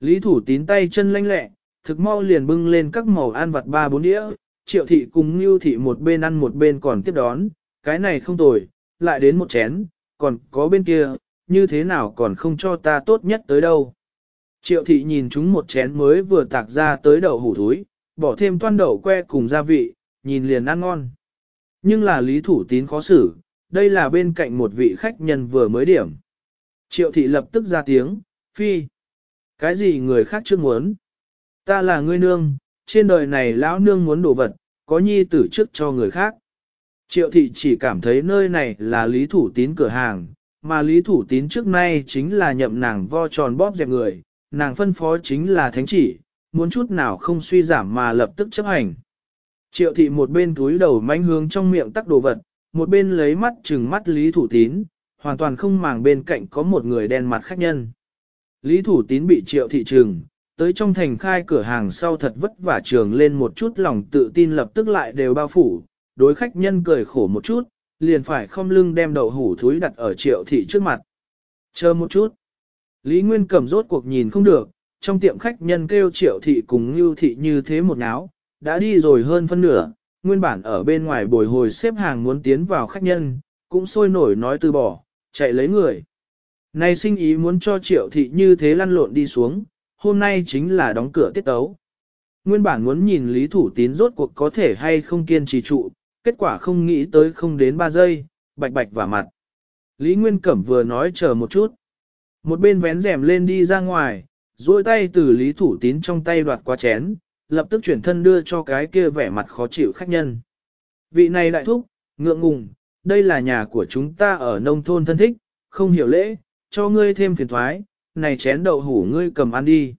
Lý thủ tín tay chân lanh lẹ, thực mau liền bưng lên các màu ăn vặt ba bốn đĩa, triệu thị cùng ngưu thị một bên ăn một bên còn tiếp đón, cái này không tồi, lại đến một chén, còn có bên kia, như thế nào còn không cho ta tốt nhất tới đâu. Triệu thị nhìn chúng một chén mới vừa tạc ra tới đậu hủ thúi, bỏ thêm toan đậu que cùng gia vị, nhìn liền ăn ngon. Nhưng là lý thủ tín khó xử, đây là bên cạnh một vị khách nhân vừa mới điểm. Triệu thị lập tức ra tiếng, phi. Cái gì người khác chưa muốn? Ta là ngươi nương, trên đời này lão nương muốn đồ vật, có nhi tử trước cho người khác. Triệu thị chỉ cảm thấy nơi này là lý thủ tín cửa hàng, mà lý thủ tín trước nay chính là nhậm nàng vo tròn bóp dẹp người, nàng phân phó chính là thánh chỉ, muốn chút nào không suy giảm mà lập tức chấp hành. Triệu thị một bên túi đầu manh hướng trong miệng tắc đồ vật, một bên lấy mắt chừng mắt lý thủ tín, hoàn toàn không màng bên cạnh có một người đen mặt khách nhân. Lý Thủ Tín bị triệu thị trường, tới trong thành khai cửa hàng sau thật vất vả trường lên một chút lòng tự tin lập tức lại đều bao phủ, đối khách nhân cười khổ một chút, liền phải không lưng đem đậu hủ thúi đặt ở triệu thị trước mặt. Chờ một chút. Lý Nguyên cầm rốt cuộc nhìn không được, trong tiệm khách nhân kêu triệu thị cùng như thị như thế một áo, đã đi rồi hơn phân nửa, nguyên bản ở bên ngoài bồi hồi xếp hàng muốn tiến vào khách nhân, cũng sôi nổi nói từ bỏ, chạy lấy người. Này sinh ý muốn cho triệu thị như thế lăn lộn đi xuống, hôm nay chính là đóng cửa tiết tấu. Nguyên bản muốn nhìn Lý Thủ Tín rốt cuộc có thể hay không kiên trì trụ, kết quả không nghĩ tới không đến 3 giây, bạch bạch và mặt. Lý Nguyên Cẩm vừa nói chờ một chút. Một bên vén rèm lên đi ra ngoài, duỗi tay từ Lý Thủ Tín trong tay đoạt qua chén, lập tức chuyển thân đưa cho cái kia vẻ mặt khó chịu khách nhân. Vị này đại thúc, ngượng ngùng, đây là nhà của chúng ta ở nông thôn thân thích, không hiểu lễ, cho ngươi thêm phiền thoái, này chén đậu hủ ngươi cầm ăn đi.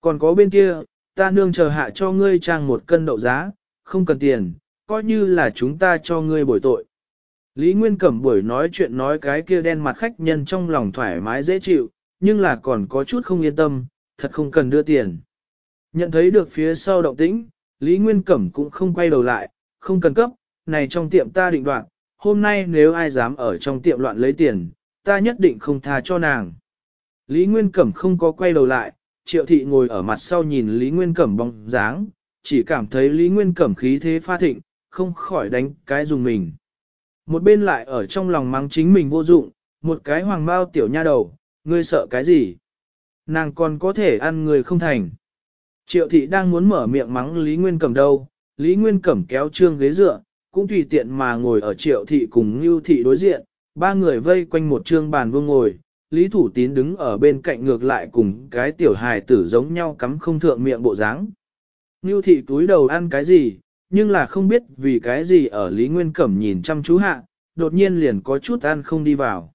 Còn có bên kia, ta nương chờ hạ cho ngươi trang một cân đậu giá, không cần tiền, coi như là chúng ta cho ngươi bồi tội. Lý Nguyên Cẩm buổi nói chuyện nói cái kia đen mặt khách nhân trong lòng thoải mái dễ chịu, nhưng là còn có chút không yên tâm, thật không cần đưa tiền. Nhận thấy được phía sau động tĩnh, Lý Nguyên Cẩm cũng không quay đầu lại, không cần cấp, này trong tiệm ta định đoạn, hôm nay nếu ai dám ở trong tiệm loạn lấy tiền, ta nhất định không tha cho nàng. Lý Nguyên Cẩm không có quay đầu lại, triệu thị ngồi ở mặt sau nhìn Lý Nguyên Cẩm bóng dáng, chỉ cảm thấy Lý Nguyên Cẩm khí thế pha thịnh, không khỏi đánh cái dùng mình. Một bên lại ở trong lòng mắng chính mình vô dụng, một cái hoàng bao tiểu nha đầu, ngươi sợ cái gì? Nàng còn có thể ăn người không thành. Triệu thị đang muốn mở miệng mắng Lý Nguyên Cẩm đâu, Lý Nguyên Cẩm kéo trương ghế dựa, cũng tùy tiện mà ngồi ở triệu thị cùng Ngưu thị đối diện, ba người vây quanh một trương bàn vương ngồi, Lý Thủ Tín đứng ở bên cạnh ngược lại cùng cái tiểu hài tử giống nhau cắm không thượng miệng bộ dáng. Ngưu thị túi đầu ăn cái gì, nhưng là không biết vì cái gì ở Lý Nguyên Cẩm nhìn chăm chú hạ, đột nhiên liền có chút ăn không đi vào.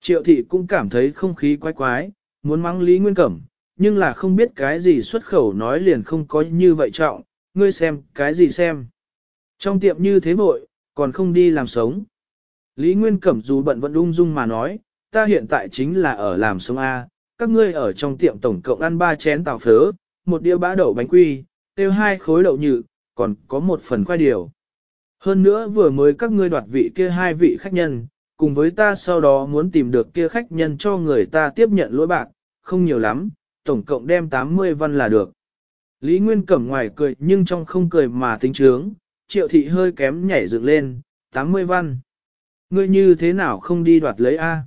Triệu thị cũng cảm thấy không khí quái quái, muốn mắng Lý Nguyên Cẩm, nhưng là không biết cái gì xuất khẩu nói liền không có như vậy trọng, ngươi xem, cái gì xem. Trong tiệm như thế vội, còn không đi làm sống. Lý Nguyên Cẩm dù bận vẫn ung dung mà nói, ta hiện tại chính là ở làm sông A, các ngươi ở trong tiệm tổng cộng ăn 3 chén tàu phớ, một đĩa bã đậu bánh quy, tiêu hai khối đậu nhự, còn có một phần khoai điều. Hơn nữa vừa mới các ngươi đoạt vị kia hai vị khách nhân, cùng với ta sau đó muốn tìm được kia khách nhân cho người ta tiếp nhận lỗi bạc, không nhiều lắm, tổng cộng đem 80 văn là được. Lý Nguyên Cẩm ngoài cười nhưng trong không cười mà tính trướng, triệu thị hơi kém nhảy dựng lên, 80 văn ngươi như thế nào không đi đoạt lấy a?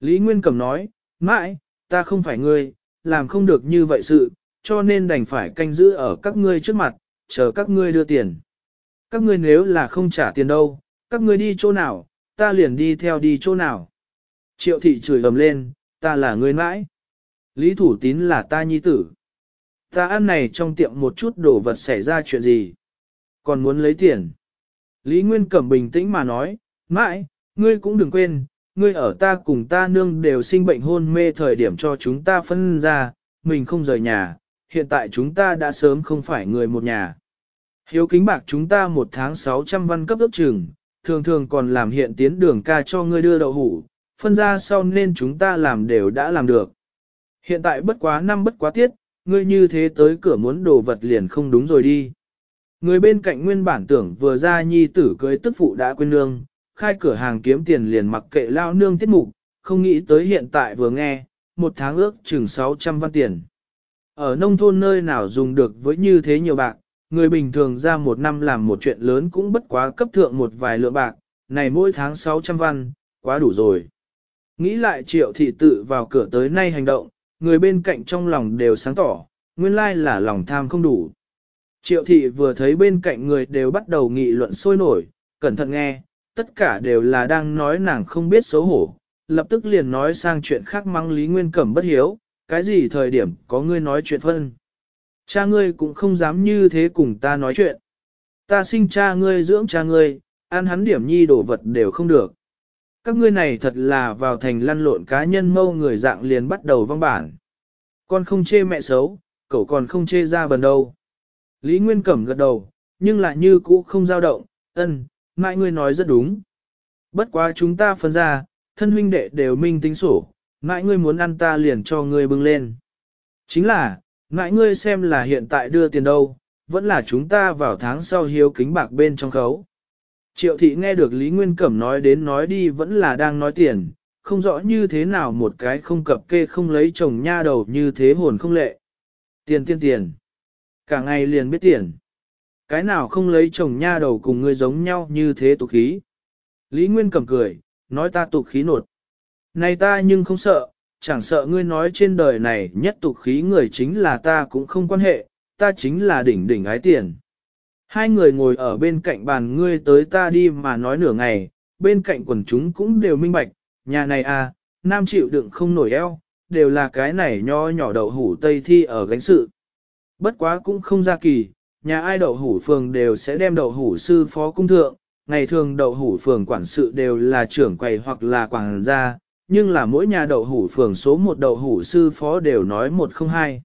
Lý Nguyên Cẩm nói, mãi, ta không phải ngươi, làm không được như vậy sự, cho nên đành phải canh giữ ở các ngươi trước mặt, chờ các ngươi đưa tiền. Các ngươi nếu là không trả tiền đâu, các ngươi đi chỗ nào, ta liền đi theo đi chỗ nào. Triệu thị chửi ầm lên, ta là người mãi. Lý Thủ Tín là ta nhi tử. Ta ăn này trong tiệm một chút đồ vật xảy ra chuyện gì. Còn muốn lấy tiền. Lý Nguyên Cẩm bình tĩnh mà nói, mãi, Ngươi cũng đừng quên, ngươi ở ta cùng ta nương đều sinh bệnh hôn mê thời điểm cho chúng ta phân ra, mình không rời nhà, hiện tại chúng ta đã sớm không phải người một nhà. Hiếu kính bạc chúng ta một tháng 600 văn cấp ước trường, thường thường còn làm hiện tiến đường ca cho ngươi đưa đậu hủ, phân ra sau nên chúng ta làm đều đã làm được. Hiện tại bất quá năm bất quá tiết, ngươi như thế tới cửa muốn đồ vật liền không đúng rồi đi. Người bên cạnh nguyên bản tưởng vừa ra nhi tử cưới tức phụ đã quên nương, khai cửa hàng kiếm tiền liền mặc kệ lao nương tiết mục, không nghĩ tới hiện tại vừa nghe, một tháng ước chừng 600 văn tiền. Ở nông thôn nơi nào dùng được với như thế nhiều bạc, người bình thường ra một năm làm một chuyện lớn cũng bất quá cấp thượng một vài lượng bạc, này mỗi tháng 600 văn, quá đủ rồi. Nghĩ lại triệu thị tự vào cửa tới nay hành động, người bên cạnh trong lòng đều sáng tỏ, nguyên lai là lòng tham không đủ. Triệu thị vừa thấy bên cạnh người đều bắt đầu nghị luận sôi nổi, cẩn thận nghe, tất cả đều là đang nói nàng không biết xấu hổ, lập tức liền nói sang chuyện khác mang Lý Nguyên Cẩm bất hiếu, cái gì thời điểm có ngươi nói chuyện phân. Cha ngươi cũng không dám như thế cùng ta nói chuyện. Ta sinh cha ngươi dưỡng cha ngươi, ăn hắn điểm nhi đổ vật đều không được. Các ngươi này thật là vào thành lăn lộn cá nhân mâu người dạng liền bắt đầu văng bản. Con không chê mẹ xấu, cậu còn không chê ra bần đâu. Lý Nguyên Cẩm gật đầu, nhưng lại như cũ không dao động, ân, mãi ngươi nói rất đúng. Bất quá chúng ta phân ra, thân huynh đệ đều minh tính sổ, mãi ngươi muốn ăn ta liền cho ngươi bưng lên. Chính là, mãi ngươi xem là hiện tại đưa tiền đâu, vẫn là chúng ta vào tháng sau hiếu kính bạc bên trong khấu. Triệu thị nghe được Lý Nguyên Cẩm nói đến nói đi vẫn là đang nói tiền, không rõ như thế nào một cái không cập kê không lấy chồng nha đầu như thế hồn không lệ. Tiền tiền tiền. Cả ngày liền biết tiền cái nào không lấy chồng nha đầu cùng ngươi giống nhau như thế tục khí. Lý Nguyên cầm cười, nói ta tục khí nột. Này ta nhưng không sợ, chẳng sợ ngươi nói trên đời này nhất tục khí người chính là ta cũng không quan hệ, ta chính là đỉnh đỉnh ái tiền. Hai người ngồi ở bên cạnh bàn ngươi tới ta đi mà nói nửa ngày, bên cạnh quần chúng cũng đều minh bạch, nhà này à, nam chịu đựng không nổi eo, đều là cái này nho nhỏ đậu hủ tây thi ở gánh sự. Bất quá cũng không ra kỳ, nhà ai đậu hủ phường đều sẽ đem đậu hủ sư phó cung thượng, ngày thường đậu hủ phường quản sự đều là trưởng quầy hoặc là quản gia, nhưng là mỗi nhà đậu hủ phường số một đậu hủ sư phó đều nói một không hai.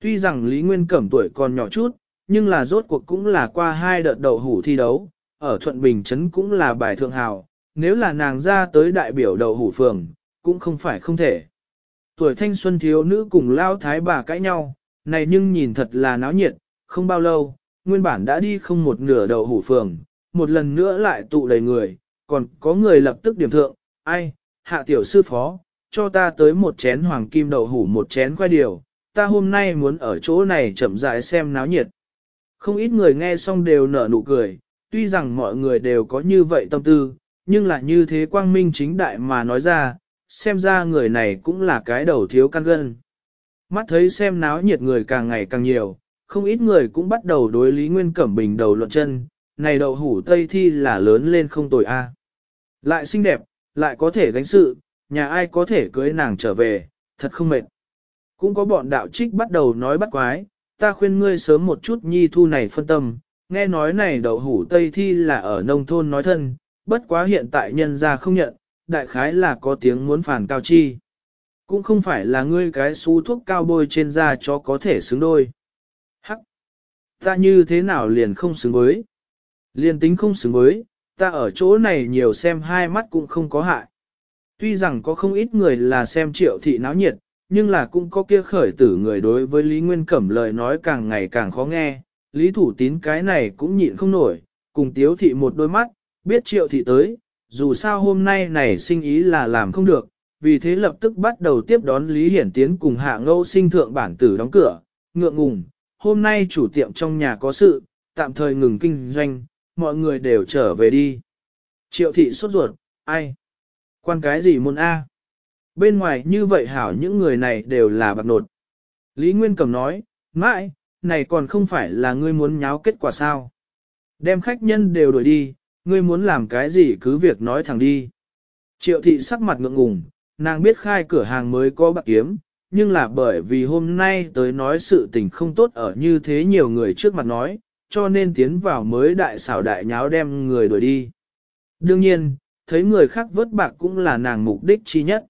Tuy rằng Lý Nguyên Cẩm tuổi còn nhỏ chút, nhưng là rốt cuộc cũng là qua hai đợt đậu hủ thi đấu, ở Thuận Bình Trấn cũng là bài thượng hào, nếu là nàng ra tới đại biểu đậu hủ phường, cũng không phải không thể. Tuổi thanh xuân thiếu nữ cùng lao thái bà cãi nhau, này nhưng nhìn thật là náo nhiệt, không bao lâu, nguyên bản đã đi không một nửa đầu hủ phường, một lần nữa lại tụ đầy người, còn có người lập tức điểm thượng, ai, hạ tiểu sư phó, cho ta tới một chén hoàng kim đậu hủ một chén khoai điều, ta hôm nay muốn ở chỗ này chậm rãi xem náo nhiệt. Không ít người nghe xong đều nở nụ cười, tuy rằng mọi người đều có như vậy tâm tư, nhưng là như thế quang minh chính đại mà nói ra, xem ra người này cũng là cái đầu thiếu căn gân. Mắt thấy xem náo nhiệt người càng ngày càng nhiều, không ít người cũng bắt đầu đối Lý Nguyên Cẩm Bình đầu luận chân, này đậu hủ Tây Thi là lớn lên không tồi a. Lại xinh đẹp, lại có thể gánh sự, nhà ai có thể cưới nàng trở về, thật không mệt. Cũng có bọn đạo trích bắt đầu nói bắt quái, ta khuyên ngươi sớm một chút nhi thu này phân tâm, nghe nói này đậu hủ Tây Thi là ở nông thôn nói thân, bất quá hiện tại nhân ra không nhận, đại khái là có tiếng muốn phản cao chi. Cũng không phải là ngươi cái xú thuốc cao bôi trên da cho có thể xứng đôi ta như thế nào liền không xứng với. Liền tính không xứng với, ta ở chỗ này nhiều xem hai mắt cũng không có hại. Tuy rằng có không ít người là xem triệu thị náo nhiệt, nhưng là cũng có kia khởi tử người đối với Lý Nguyên Cẩm lời nói càng ngày càng khó nghe, Lý Thủ Tín cái này cũng nhịn không nổi, cùng tiếu thị một đôi mắt, biết triệu thị tới, dù sao hôm nay này sinh ý là làm không được, vì thế lập tức bắt đầu tiếp đón Lý Hiển Tiến cùng hạ ngâu sinh thượng bản tử đóng cửa, ngượng ngùng, hôm nay chủ tiệm trong nhà có sự, tạm thời ngừng kinh doanh, mọi người đều trở về đi. Triệu thị sốt ruột, ai? Quan cái gì môn A? Bên ngoài như vậy hảo những người này đều là bạc nột. Lý Nguyên Cẩm nói, mãi, này còn không phải là ngươi muốn nháo kết quả sao? Đem khách nhân đều đổi đi, ngươi muốn làm cái gì cứ việc nói thẳng đi. Triệu thị sắc mặt ngượng ngùng, nàng biết khai cửa hàng mới có bạc kiếm, nhưng là bởi vì hôm nay tới nói sự tình không tốt ở như thế nhiều người trước mặt nói, cho nên tiến vào mới đại xảo đại nháo đem người đuổi đi. Đương nhiên, thấy người khác vớt bạc cũng là nàng mục đích chi nhất.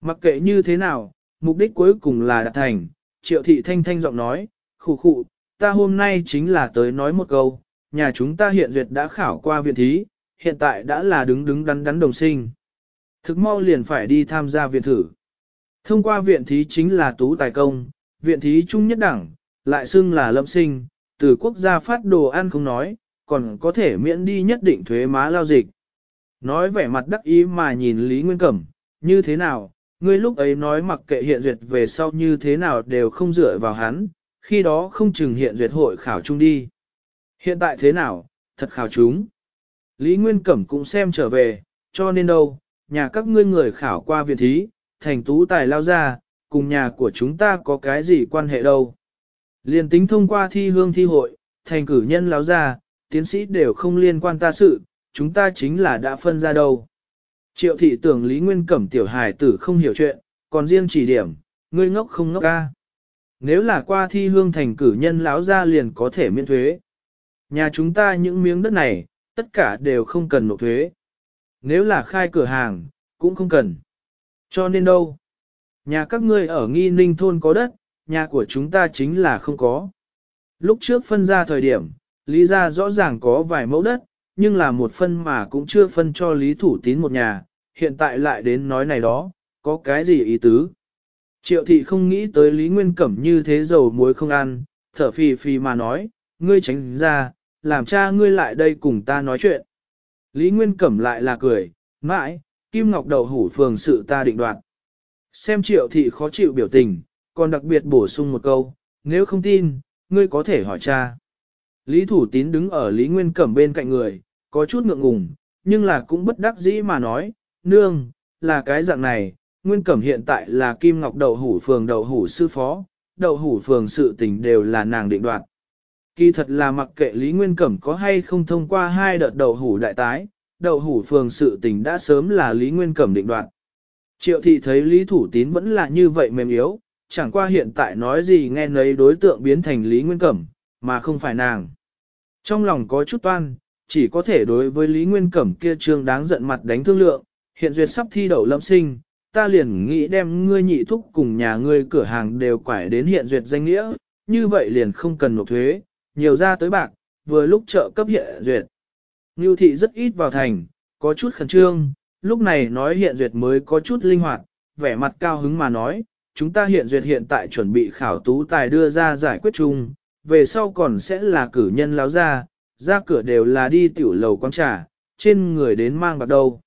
Mặc kệ như thế nào, mục đích cuối cùng là đạt thành, triệu thị thanh thanh giọng nói, khủ khụ, ta hôm nay chính là tới nói một câu, nhà chúng ta hiện duyệt đã khảo qua viện thí, hiện tại đã là đứng đứng đắn đắn đồng sinh. Thực mau liền phải đi tham gia viện thử. Thông qua viện thí chính là tú tài công, viện thí trung nhất đẳng, lại xưng là lâm sinh, từ quốc gia phát đồ ăn không nói, còn có thể miễn đi nhất định thuế má lao dịch. Nói vẻ mặt đắc ý mà nhìn Lý Nguyên Cẩm, như thế nào, ngươi lúc ấy nói mặc kệ hiện duyệt về sau như thế nào đều không dựa vào hắn, khi đó không chừng hiện duyệt hội khảo chung đi. Hiện tại thế nào, thật khảo chúng. Lý Nguyên Cẩm cũng xem trở về, cho nên đâu, nhà các ngươi người khảo qua viện thí, thành tú tài lao ra, cùng nhà của chúng ta có cái gì quan hệ đâu. Liên tính thông qua thi hương thi hội, thành cử nhân lao ra, tiến sĩ đều không liên quan ta sự, chúng ta chính là đã phân ra đâu. Triệu thị tưởng Lý Nguyên Cẩm tiểu hài tử không hiểu chuyện, còn riêng chỉ điểm, ngươi ngốc không ngốc ca. Nếu là qua thi hương thành cử nhân lão ra liền có thể miễn thuế. Nhà chúng ta những miếng đất này, tất cả đều không cần nộp thuế. Nếu là khai cửa hàng, cũng không cần. Cho nên đâu? Nhà các ngươi ở nghi ninh thôn có đất, nhà của chúng ta chính là không có. Lúc trước phân ra thời điểm, Lý gia rõ ràng có vài mẫu đất, nhưng là một phân mà cũng chưa phân cho Lý Thủ Tín một nhà, hiện tại lại đến nói này đó, có cái gì ý tứ? Triệu thị không nghĩ tới Lý Nguyên Cẩm như thế dầu muối không ăn, thở phì phì mà nói, ngươi tránh ra, làm cha ngươi lại đây cùng ta nói chuyện. Lý Nguyên Cẩm lại là cười, mãi, Kim Ngọc đậu hủ phường sự ta định đoạt. Xem triệu thị khó chịu biểu tình, còn đặc biệt bổ sung một câu, nếu không tin, ngươi có thể hỏi cha. Lý Thủ Tín đứng ở Lý Nguyên Cẩm bên cạnh người, có chút ngượng ngùng, nhưng là cũng bất đắc dĩ mà nói, nương, là cái dạng này, Nguyên Cẩm hiện tại là Kim Ngọc đậu hủ phường đậu hủ sư phó, đậu hủ phường sự tình đều là nàng định đoạt. Kỳ thật là mặc kệ Lý Nguyên Cẩm có hay không thông qua hai đợt đậu hủ đại tái, đậu hủ phường sự tình đã sớm là Lý Nguyên Cẩm định đoạn. Triệu thị thấy Lý Thủ Tín vẫn là như vậy mềm yếu, chẳng qua hiện tại nói gì nghe nấy đối tượng biến thành Lý Nguyên Cẩm, mà không phải nàng. Trong lòng có chút toan, chỉ có thể đối với Lý Nguyên Cẩm kia trương đáng giận mặt đánh thương lượng, hiện duyệt sắp thi đậu lâm sinh, ta liền nghĩ đem ngươi nhị thúc cùng nhà ngươi cửa hàng đều quải đến hiện duyệt danh nghĩa, như vậy liền không cần nộp thuế, nhiều ra tới bạc, vừa lúc trợ cấp hiện duyệt. Ngưu thị rất ít vào thành, có chút khẩn trương, lúc này nói hiện duyệt mới có chút linh hoạt, vẻ mặt cao hứng mà nói, chúng ta hiện duyệt hiện tại chuẩn bị khảo tú tài đưa ra giải quyết chung, về sau còn sẽ là cử nhân láo ra, ra cửa đều là đi tiểu lầu quán trà, trên người đến mang bạc đâu.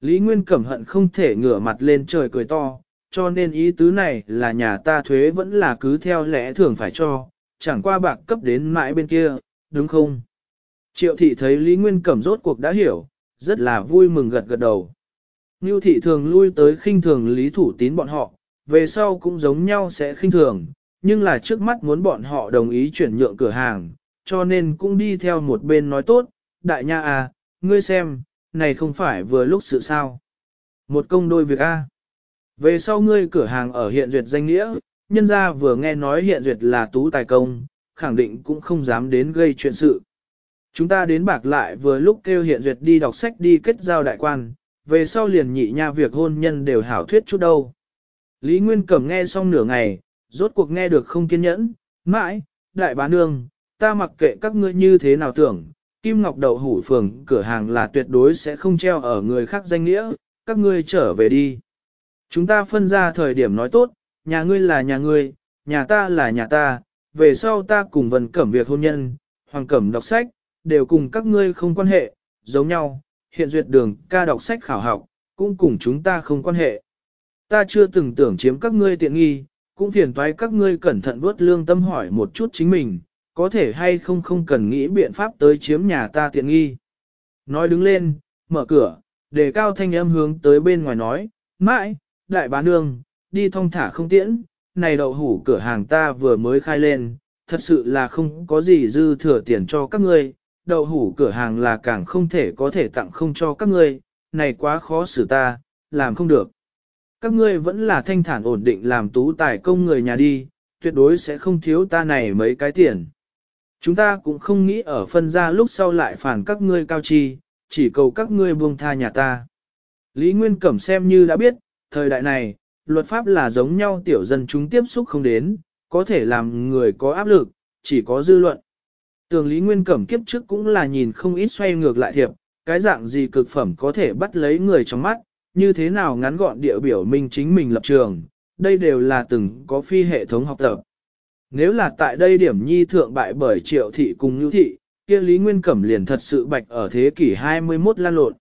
Lý Nguyên cẩm hận không thể ngửa mặt lên trời cười to, cho nên ý tứ này là nhà ta thuế vẫn là cứ theo lẽ thường phải cho, chẳng qua bạc cấp đến mãi bên kia, đúng không? Triệu thị thấy Lý Nguyên Cẩm rốt cuộc đã hiểu, rất là vui mừng gật gật đầu. Ngưu thị thường lui tới khinh thường Lý Thủ Tín bọn họ, về sau cũng giống nhau sẽ khinh thường, nhưng là trước mắt muốn bọn họ đồng ý chuyển nhượng cửa hàng, cho nên cũng đi theo một bên nói tốt, đại nha à, ngươi xem, này không phải vừa lúc sự sao. Một công đôi việc a à. Về sau ngươi cửa hàng ở hiện duyệt danh nghĩa, nhân ra vừa nghe nói hiện duyệt là tú tài công, khẳng định cũng không dám đến gây chuyện sự. Chúng ta đến bạc lại vừa lúc kêu hiện duyệt đi đọc sách đi kết giao đại quan, về sau liền nhị nha việc hôn nhân đều hảo thuyết chút đâu. Lý Nguyên Cẩm nghe xong nửa ngày, rốt cuộc nghe được không kiên nhẫn, mãi, đại bá nương, ta mặc kệ các ngươi như thế nào tưởng, Kim Ngọc Đậu Hủ Phường cửa hàng là tuyệt đối sẽ không treo ở người khác danh nghĩa, các ngươi trở về đi. Chúng ta phân ra thời điểm nói tốt, nhà ngươi là nhà ngươi, nhà ta là nhà ta, về sau ta cùng Vân Cẩm việc hôn nhân, Hoàng Cẩm đọc sách, đều cùng các ngươi không quan hệ, giống nhau, hiện duyệt đường ca đọc sách khảo học, cũng cùng chúng ta không quan hệ. Ta chưa từng tưởng chiếm các ngươi tiện nghi, cũng phiền toái các ngươi cẩn thận vuốt lương tâm hỏi một chút chính mình, có thể hay không không cần nghĩ biện pháp tới chiếm nhà ta tiện nghi. Nói đứng lên, mở cửa, để cao thanh âm hướng tới bên ngoài nói, mãi, đại bá nương, đi thong thả không tiễn, này đậu hủ cửa hàng ta vừa mới khai lên, thật sự là không có gì dư thừa tiền cho các ngươi, đậu hủ cửa hàng là càng không thể có thể tặng không cho các ngươi, này quá khó xử ta, làm không được. Các ngươi vẫn là thanh thản ổn định làm tú tài công người nhà đi, tuyệt đối sẽ không thiếu ta này mấy cái tiền. Chúng ta cũng không nghĩ ở phân ra lúc sau lại phản các ngươi cao chi, chỉ cầu các ngươi buông tha nhà ta. Lý Nguyên Cẩm xem như đã biết, thời đại này, luật pháp là giống nhau tiểu dân chúng tiếp xúc không đến, có thể làm người có áp lực, chỉ có dư luận. Tường Lý Nguyên Cẩm kiếp trước cũng là nhìn không ít xoay ngược lại thiệp, cái dạng gì cực phẩm có thể bắt lấy người trong mắt, như thế nào ngắn gọn địa biểu minh chính mình lập trường, đây đều là từng có phi hệ thống học tập. Nếu là tại đây điểm nhi thượng bại bởi triệu thị cùng nhu thị, kia Lý Nguyên Cẩm liền thật sự bạch ở thế kỷ 21 lan lộn.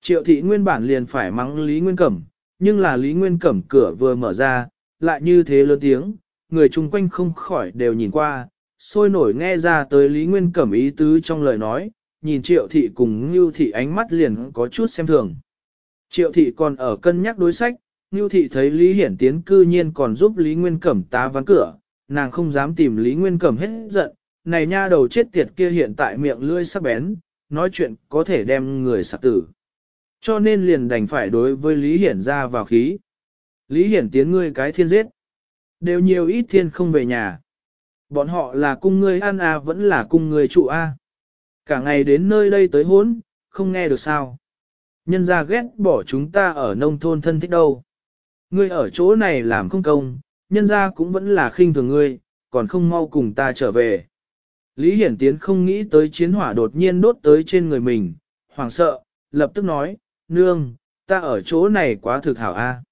Triệu thị nguyên bản liền phải mắng Lý Nguyên Cẩm, nhưng là Lý Nguyên Cẩm cửa vừa mở ra, lại như thế lớn tiếng, người chung quanh không khỏi đều nhìn qua, sôi nổi nghe ra tới Lý Nguyên Cẩm ý tứ trong lời nói, nhìn triệu thị cùng Ngưu thị ánh mắt liền có chút xem thường. Triệu thị còn ở cân nhắc đối sách, Ngưu thị thấy Lý Hiển Tiến cư nhiên còn giúp Lý Nguyên Cẩm tá ván cửa, nàng không dám tìm Lý Nguyên Cẩm hết giận, này nha đầu chết tiệt kia hiện tại miệng lươi sắc bén, nói chuyện có thể đem người sạc tử. Cho nên liền đành phải đối với Lý Hiển ra vào khí. Lý Hiển Tiến ngươi cái thiên giết. Đều nhiều ít thiên không về nhà. Bọn họ là cung ngươi ăn à vẫn là cung ngươi trụ a. Cả ngày đến nơi đây tới hốn, không nghe được sao. Nhân ra ghét bỏ chúng ta ở nông thôn thân thích đâu. Ngươi ở chỗ này làm không công, nhân ra cũng vẫn là khinh thường ngươi, còn không mau cùng ta trở về. Lý Hiển Tiến không nghĩ tới chiến hỏa đột nhiên đốt tới trên người mình, hoảng sợ, lập tức nói, nương, ta ở chỗ này quá thực hảo a.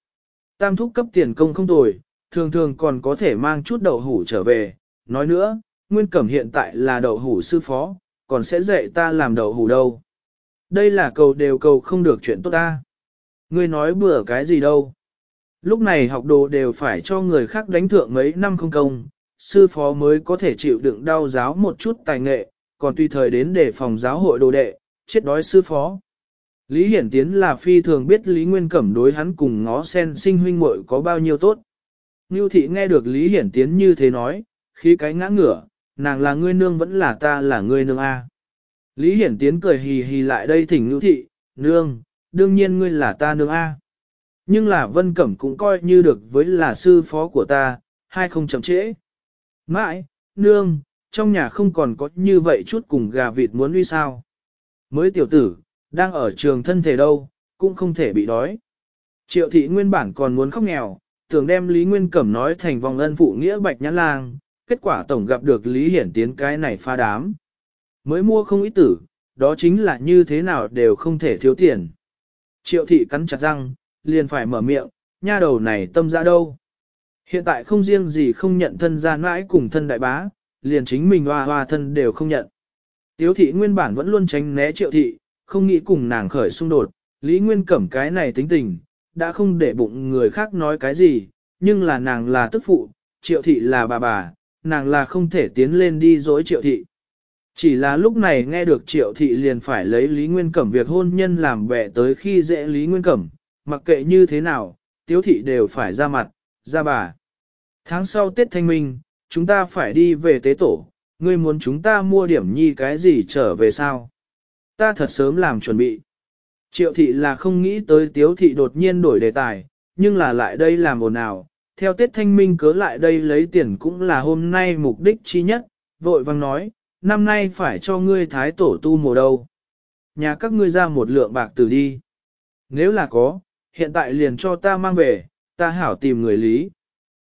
Tam thúc cấp tiền công không tồi, thường thường còn có thể mang chút đậu hủ trở về, Nói nữa, Nguyên Cẩm hiện tại là đậu hủ sư phó, còn sẽ dạy ta làm đậu hủ đâu. Đây là cầu đều cầu không được chuyện tốt ta. Ngươi nói bừa cái gì đâu. Lúc này học đồ đều phải cho người khác đánh thượng mấy năm không công, sư phó mới có thể chịu đựng đau giáo một chút tài nghệ, còn tùy thời đến để phòng giáo hội đồ đệ, chết đói sư phó. Lý Hiển Tiến là phi thường biết Lý Nguyên Cẩm đối hắn cùng ngó sen sinh huynh muội có bao nhiêu tốt. Ngưu Thị nghe được Lý Hiển Tiến như thế nói, khi cái ngã ngửa, nàng là ngươi nương vẫn là ta là ngươi nương A. Lý Hiển Tiến cười hì hì lại đây thỉnh ngữ thị, nương, đương nhiên ngươi là ta nương A. Nhưng là Vân Cẩm cũng coi như được với là sư phó của ta, hai không chậm trễ. Mãi, nương, trong nhà không còn có như vậy chút cùng gà vịt muốn uy sao. Mới tiểu tử, đang ở trường thân thể đâu, cũng không thể bị đói. Triệu thị nguyên bản còn muốn khóc nghèo, tưởng đem Lý Nguyên Cẩm nói thành vòng ân phụ nghĩa bạch nhãn lang, kết quả tổng gặp được Lý Hiển Tiến cái này pha đám. Mới mua không ít tử, đó chính là như thế nào đều không thể thiếu tiền. Triệu thị cắn chặt răng, liền phải mở miệng, nha đầu này tâm ra đâu. Hiện tại không riêng gì không nhận thân ra mãi cùng thân đại bá, liền chính mình hoa hoa thân đều không nhận. Tiếu thị nguyên bản vẫn luôn tránh né triệu thị, không nghĩ cùng nàng khởi xung đột, Lý Nguyên Cẩm cái này tính tình, đã không để bụng người khác nói cái gì, nhưng là nàng là tức phụ, triệu thị là bà bà, nàng là không thể tiến lên đi dối triệu thị. Chỉ là lúc này nghe được triệu thị liền phải lấy Lý Nguyên Cẩm việc hôn nhân làm bẻ tới khi dễ Lý Nguyên Cẩm, mặc kệ như thế nào, tiếu thị đều phải ra mặt, ra bà. Tháng sau Tết Thanh Minh, chúng ta phải đi về tế tổ, ngươi muốn chúng ta mua điểm nhi cái gì trở về sao? Ta thật sớm làm chuẩn bị. Triệu thị là không nghĩ tới tiếu thị đột nhiên đổi đề tài, nhưng là lại đây làm ồn ào, theo Tết Thanh Minh cớ lại đây lấy tiền cũng là hôm nay mục đích chi nhất, vội vang nói, năm nay phải cho ngươi thái tổ tu mùa đâu. Nhà các ngươi ra một lượng bạc từ đi. Nếu là có, hiện tại liền cho ta mang về, ta hảo tìm người lý.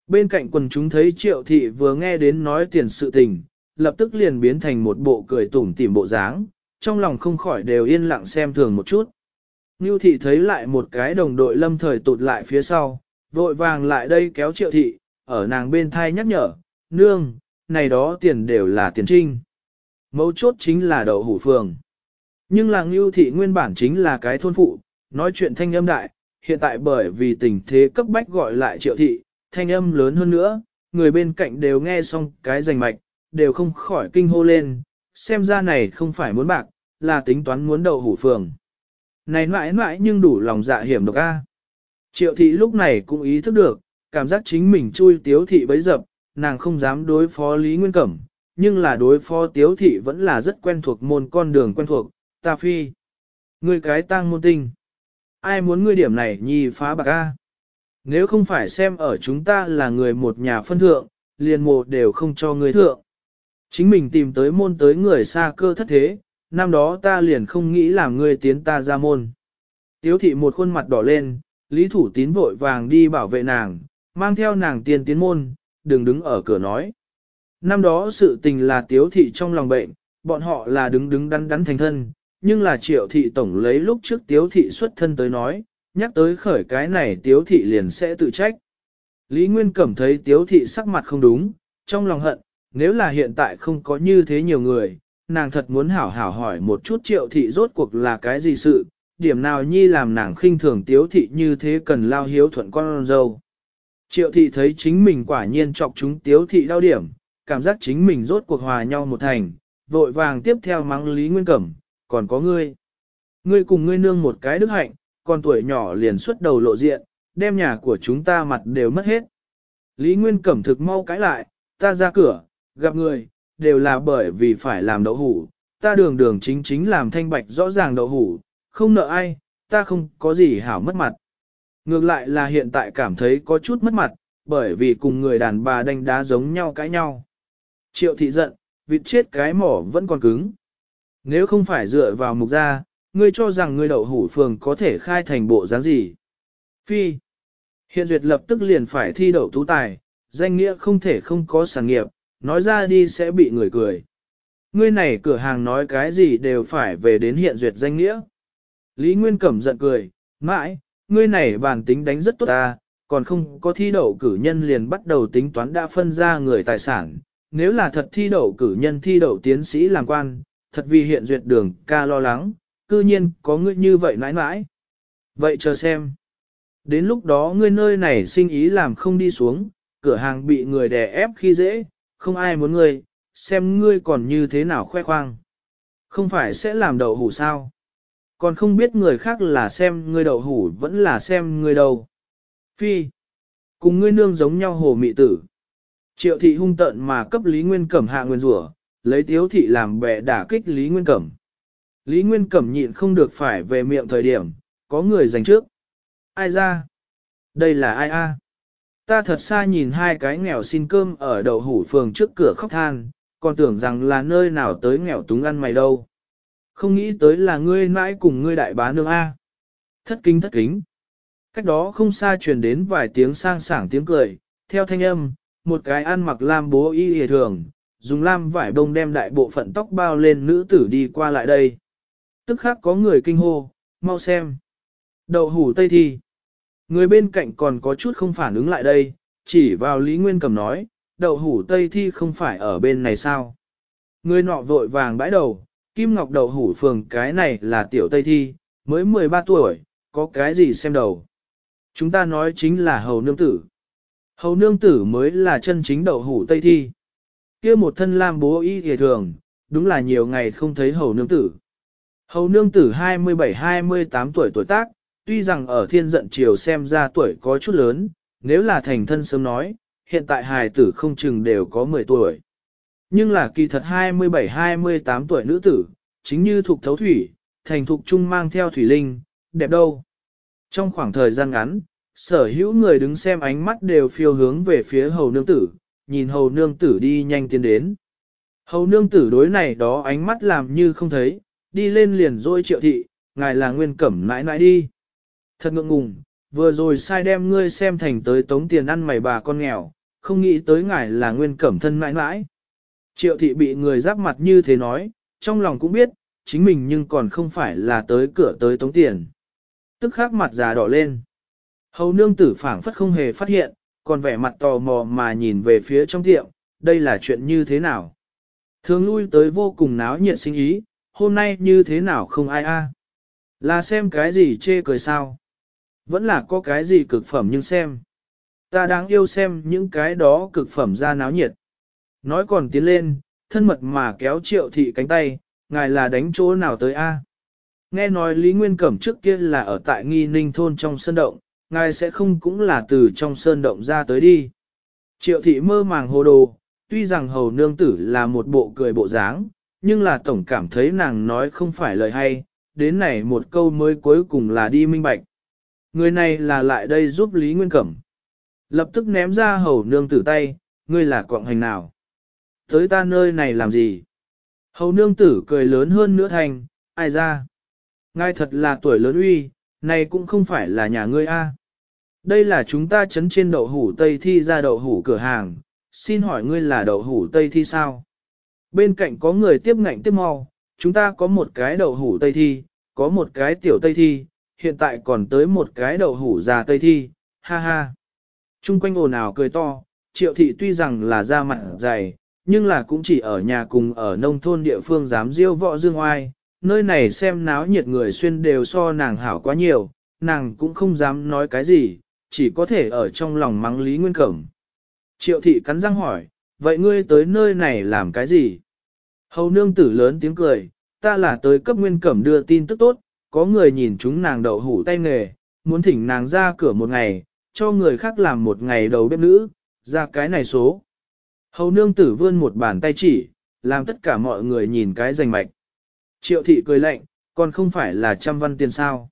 Bên cạnh quần chúng thấy triệu thị vừa nghe đến nói tiền sự tình, lập tức liền biến thành một bộ cười tủm tỉm bộ dáng, trong lòng không khỏi đều yên lặng xem thường một chút. Ngưu thị thấy lại một cái đồng đội lâm thời tụt lại phía sau, vội vàng lại đây kéo triệu thị, ở nàng bên thai nhắc nhở, nương, này đó tiền đều là tiền trinh. Mấu chốt chính là đậu hủ phường. Nhưng làng lưu thị nguyên bản chính là cái thôn phụ, nói chuyện thanh âm đại, hiện tại bởi vì tình thế cấp bách gọi lại triệu thị, thanh âm lớn hơn nữa, người bên cạnh đều nghe xong cái rành mạch, đều không khỏi kinh hô lên, xem ra này không phải muốn bạc, là tính toán muốn đậu hủ phường. Này mãi mãi nhưng đủ lòng dạ hiểm độc a. Triệu thị lúc này cũng ý thức được, cảm giác chính mình chui tiếu thị bấy dập, nàng không dám đối phó Lý Nguyên Cẩm, nhưng là đối phó tiếu thị vẫn là rất quen thuộc môn con đường quen thuộc, ta phi. người cái tang môn tinh. Ai muốn ngươi điểm này nhì phá bạc a Nếu không phải xem ở chúng ta là người một nhà phân thượng, liền mộ đều không cho người thượng. Chính mình tìm tới môn tới người xa cơ thất thế, năm đó ta liền không nghĩ là ngươi tiến ta ra môn. Tiếu thị một khuôn mặt đỏ lên, Lý Thủ Tín vội vàng đi bảo vệ nàng, mang theo nàng tiền tiến môn, đừng đứng ở cửa nói. Năm đó sự tình là tiếu thị trong lòng bệnh, bọn họ là đứng đứng đắn đắn thành thân, nhưng là triệu thị tổng lấy lúc trước tiếu thị xuất thân tới nói, nhắc tới khởi cái này tiếu thị liền sẽ tự trách. Lý Nguyên Cẩm thấy tiếu thị sắc mặt không đúng, trong lòng hận, nếu là hiện tại không có như thế nhiều người, nàng thật muốn hảo hảo hỏi một chút triệu thị rốt cuộc là cái gì sự, điểm nào nhi làm nàng khinh thường tiếu thị như thế cần lao hiếu thuận con dâu. Triệu thị thấy chính mình quả nhiên chọc chúng tiếu thị đau điểm, cảm giác chính mình rốt cuộc hòa nhau một thành, vội vàng tiếp theo mắng Lý Nguyên Cẩm, còn có ngươi. Ngươi cùng ngươi nương một cái đức hạnh, còn tuổi nhỏ liền xuất đầu lộ diện, đem nhà của chúng ta mặt đều mất hết. Lý Nguyên Cẩm thực mau cãi lại, ta ra cửa, gặp người, đều là bởi vì phải làm đậu hủ, ta đường đường chính chính làm thanh bạch rõ ràng đậu hủ, không nợ ai, ta không có gì hảo mất mặt. Ngược lại là hiện tại cảm thấy có chút mất mặt, bởi vì cùng người đàn bà đánh đá giống nhau cãi nhau. Triệu thị giận, vịt chết cái mỏ vẫn còn cứng. Nếu không phải dựa vào mục gia, ngươi cho rằng ngươi đậu hủ phường có thể khai thành bộ dáng gì. Phi. Hiện duyệt lập tức liền phải thi đậu tú tài, danh nghĩa không thể không có sản nghiệp, nói ra đi sẽ bị người cười. Ngươi này cửa hàng nói cái gì đều phải về đến hiện duyệt danh nghĩa. Lý Nguyên Cẩm giận cười, mãi, ngươi này bản tính đánh rất tốt ta, còn không có thi đậu cử nhân liền bắt đầu tính toán đã phân ra người tài sản. Nếu là thật thi đậu cử nhân thi đậu tiến sĩ làm quan, thật vì hiện duyệt đường ca lo lắng, cư nhiên có ngươi như vậy mãi mãi. Vậy chờ xem. Đến lúc đó ngươi nơi này sinh ý làm không đi xuống, cửa hàng bị người đè ép khi dễ, không ai muốn ngươi, xem ngươi còn như thế nào khoe khoang. Không phải sẽ làm đậu hủ sao? còn không biết người khác là xem ngươi đậu hủ vẫn là xem ngươi đầu. Phi, cùng ngươi nương giống nhau hồ mị tử. Triệu thị hung tận mà cấp Lý Nguyên Cẩm hạ nguyên rủa lấy tiếu thị làm bẻ đả kích Lý Nguyên Cẩm. Lý Nguyên Cẩm nhịn không được phải về miệng thời điểm, có người giành trước. Ai ra? Đây là ai a? Ta thật xa nhìn hai cái nghèo xin cơm ở đầu hủ phường trước cửa khóc than, còn tưởng rằng là nơi nào tới nghèo túng ăn mày đâu. Không nghĩ tới là ngươi mãi cùng ngươi đại bá nương A. Thất kính thất kính. Cách đó không xa truyền đến vài tiếng sang sảng tiếng cười, theo thanh âm, một cái ăn mặc lam bố y hề thường, dùng lam vải bông đem đại bộ phận tóc bao lên nữ tử đi qua lại đây. Tức khác có người kinh hô, mau xem. Đậu hủ tây thi. Người bên cạnh còn có chút không phản ứng lại đây, chỉ vào Lý Nguyên Cầm nói, đậu hủ tây thi không phải ở bên này sao. Người nọ vội vàng bãi đầu, Kim Ngọc Đậu Hủ Phường cái này là tiểu Tây Thi, mới 13 tuổi, có cái gì xem đầu. Chúng ta nói chính là Hầu Nương Tử. Hầu Nương Tử mới là chân chính Đậu Hủ Tây Thi. kia một thân lam bố y hề thường, đúng là nhiều ngày không thấy Hầu Nương Tử. Hầu Nương Tử 27-28 tuổi tuổi tác, tuy rằng ở thiên giận triều xem ra tuổi có chút lớn, nếu là thành thân sớm nói, hiện tại hài tử không chừng đều có 10 tuổi. Nhưng là kỳ thật 27-28 tuổi nữ tử, chính như thuộc thấu thủy, thành thục trung mang theo thủy linh, đẹp đâu. Trong khoảng thời gian ngắn, sở hữu người đứng xem ánh mắt đều phiêu hướng về phía hầu nương tử, nhìn hầu nương tử đi nhanh tiến đến. Hầu nương tử đối này đó ánh mắt làm như không thấy, đi lên liền dôi triệu thị, ngài là nguyên cẩm nãi nãi đi. Thật ngượng ngùng, vừa rồi sai đem ngươi xem thành tới tống tiền ăn mày bà con nghèo, không nghĩ tới ngài là nguyên cẩm thân nãi nãi. Triệu thị bị người giáp mặt như thế nói, trong lòng cũng biết, chính mình nhưng còn không phải là tới cửa tới tống tiền. Tức khắc mặt già đỏ lên. Hầu nương tử phảng phất không hề phát hiện, còn vẻ mặt tò mò mà nhìn về phía trong tiệm, đây là chuyện như thế nào. Thường lui tới vô cùng náo nhiệt sinh ý, hôm nay như thế nào không ai a? Là xem cái gì chê cười sao? Vẫn là có cái gì cực phẩm nhưng xem. Ta đáng yêu xem những cái đó cực phẩm ra náo nhiệt. Nói còn tiến lên, thân mật mà kéo triệu thị cánh tay, ngài là đánh chỗ nào tới a? Nghe nói Lý Nguyên Cẩm trước kia là ở tại nghi ninh thôn trong sơn động, ngài sẽ không cũng là từ trong sơn động ra tới đi. Triệu thị mơ màng hồ đồ, tuy rằng hầu nương tử là một bộ cười bộ dáng, nhưng là tổng cảm thấy nàng nói không phải lời hay, đến này một câu mới cuối cùng là đi minh bạch. Người này là lại đây giúp Lý Nguyên Cẩm. Lập tức ném ra hầu nương tử tay, ngươi là quạng hành nào tới ta nơi này làm gì? Hầu nương tử cười lớn hơn nữa thành, ai ra? Ngài thật là tuổi lớn uy, này cũng không phải là nhà ngươi a. Đây là chúng ta chấn trên đậu hủ Tây Thi ra đậu hủ cửa hàng, xin hỏi ngươi là đậu hủ Tây Thi sao? Bên cạnh có người tiếp ngạnh tiếp mau, chúng ta có một cái đậu hủ Tây Thi, có một cái tiểu Tây Thi, hiện tại còn tới một cái đậu hủ già Tây Thi, ha ha. Trung quanh ồn ào cười to, triệu thị tuy rằng là da mặt dày, nhưng là cũng chỉ ở nhà cùng ở nông thôn địa phương dám diêu võ dương oai, nơi này xem náo nhiệt người xuyên đều so nàng hảo quá nhiều, nàng cũng không dám nói cái gì, chỉ có thể ở trong lòng mắng Lý Nguyên Cẩm. Triệu thị cắn răng hỏi, vậy ngươi tới nơi này làm cái gì? Hầu nương tử lớn tiếng cười, ta là tới cấp Nguyên Cẩm đưa tin tức tốt, có người nhìn chúng nàng đậu hủ tay nghề, muốn thỉnh nàng ra cửa một ngày, cho người khác làm một ngày đầu bếp nữ, ra cái này số. Hầu nương tử vươn một bàn tay chỉ, làm tất cả mọi người nhìn cái rành mạch. Triệu thị cười lạnh, còn không phải là trăm văn tiền sao.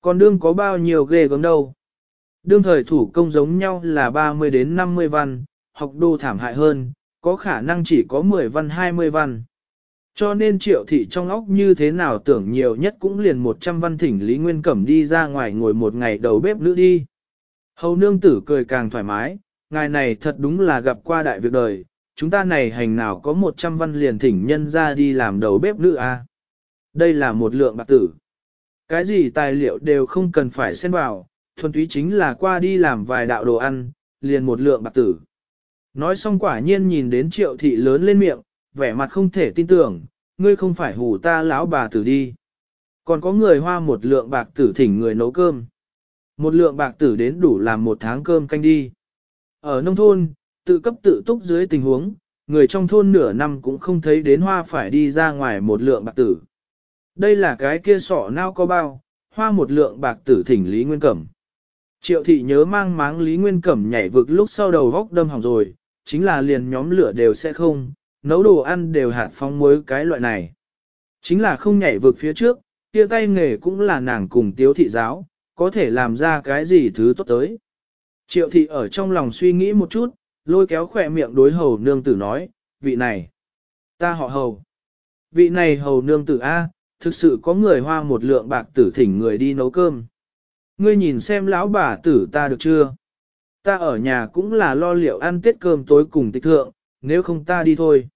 Còn đương có bao nhiêu ghê gớm đâu. Đương thời thủ công giống nhau là 30 đến 50 văn, học đô thảm hại hơn, có khả năng chỉ có 10 văn 20 văn. Cho nên triệu thị trong óc như thế nào tưởng nhiều nhất cũng liền 100 văn thỉnh Lý Nguyên Cẩm đi ra ngoài ngồi một ngày đầu bếp nữ đi. Hầu nương tử cười càng thoải mái, ngài này thật đúng là gặp qua đại việc đời, chúng ta này hành nào có 100 văn liền thỉnh nhân ra đi làm đầu bếp nữ a. À? Đây là một lượng bạc tử. Cái gì tài liệu đều không cần phải xen vào, thuần túy chính là qua đi làm vài đạo đồ ăn, liền một lượng bạc tử. Nói xong quả nhiên nhìn đến triệu thị lớn lên miệng, vẻ mặt không thể tin tưởng, ngươi không phải hù ta lão bà tử đi. Còn có người hoa một lượng bạc tử thỉnh người nấu cơm. Một lượng bạc tử đến đủ làm một tháng cơm canh đi. Ở nông thôn, tự cấp tự túc dưới tình huống, người trong thôn nửa năm cũng không thấy đến hoa phải đi ra ngoài một lượng bạc tử. Đây là cái kia sọ nao có bao, hoa một lượng bạc tử thỉnh Lý Nguyên Cẩm. Triệu thị nhớ mang máng Lý Nguyên Cẩm nhảy vực lúc sau đầu góc đâm hỏng rồi, chính là liền nhóm lửa đều sẽ không, nấu đồ ăn đều hạt phong muối cái loại này. Chính là không nhảy vực phía trước, kia tay nghề cũng là nàng cùng tiếu thị giáo, có thể làm ra cái gì thứ tốt tới. Triệu thị ở trong lòng suy nghĩ một chút, lôi kéo khỏe miệng đối hầu nương tử nói, vị này, ta họ hầu. Vị này hầu nương tử A, thực sự có người hoa một lượng bạc tử thỉnh người đi nấu cơm. Ngươi nhìn xem lão bà tử ta được chưa? Ta ở nhà cũng là lo liệu ăn tiết cơm tối cùng tịch thượng, nếu không ta đi thôi.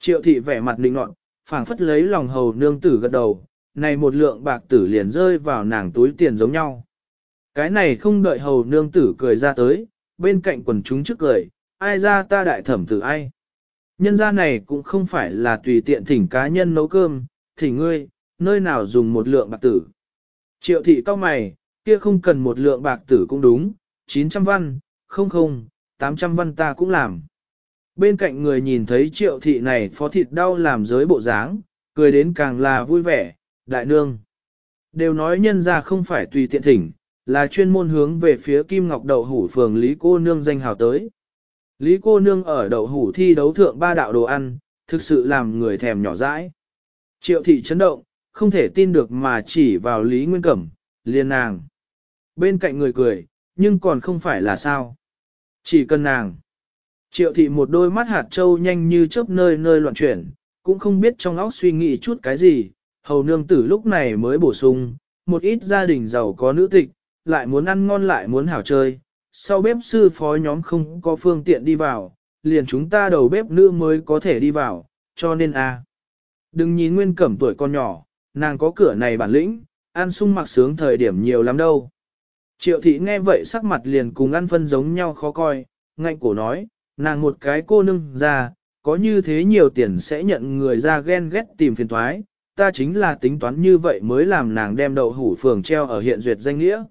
Triệu thị vẻ mặt định nọn, phảng phất lấy lòng hầu nương tử gật đầu, này một lượng bạc tử liền rơi vào nàng túi tiền giống nhau. Cái này không đợi hầu nương tử cười ra tới, bên cạnh quần chúng trước cười, ai ra ta đại thẩm tử ai. Nhân gia này cũng không phải là tùy tiện thỉnh cá nhân nấu cơm, thỉnh ngươi, nơi nào dùng một lượng bạc tử. Triệu thị cao mày, kia không cần một lượng bạc tử cũng đúng, 900 văn, không không, 800 văn ta cũng làm. Bên cạnh người nhìn thấy triệu thị này phó thịt đau làm giới bộ dáng, cười đến càng là vui vẻ, đại nương. Đều nói nhân gia không phải tùy tiện thỉnh, là chuyên môn hướng về phía Kim Ngọc Đậu Hủ phường Lý Cô Nương danh hào tới. Lý Cô Nương ở Đậu Hủ thi đấu thượng ba đạo đồ ăn, thực sự làm người thèm nhỏ dãi. Triệu thị chấn động, không thể tin được mà chỉ vào Lý Nguyên Cẩm, liền nàng. Bên cạnh người cười, nhưng còn không phải là sao. Chỉ cần nàng. Triệu thị một đôi mắt hạt trâu nhanh như chớp nơi nơi loạn chuyển, cũng không biết trong óc suy nghĩ chút cái gì, hầu nương tử lúc này mới bổ sung, một ít gia đình giàu có nữ tịch, lại muốn ăn ngon lại muốn hảo chơi. Sau bếp sư phó nhóm không có phương tiện đi vào, liền chúng ta đầu bếp nữ mới có thể đi vào, cho nên a. Đừng nhìn Nguyên Cẩm tuổi con nhỏ, nàng có cửa này bản lĩnh, ăn sung mặc sướng thời điểm nhiều lắm đâu. Triệu thị nghe vậy sắc mặt liền cùng ăn phân giống nhau khó coi, ngạnh cổ nói, nàng một cái cô nưng ra, có như thế nhiều tiền sẽ nhận người ra ghen ghét tìm phiền thoái, ta chính là tính toán như vậy mới làm nàng đem đậu hủ phường treo ở hiện duyệt danh nghĩa.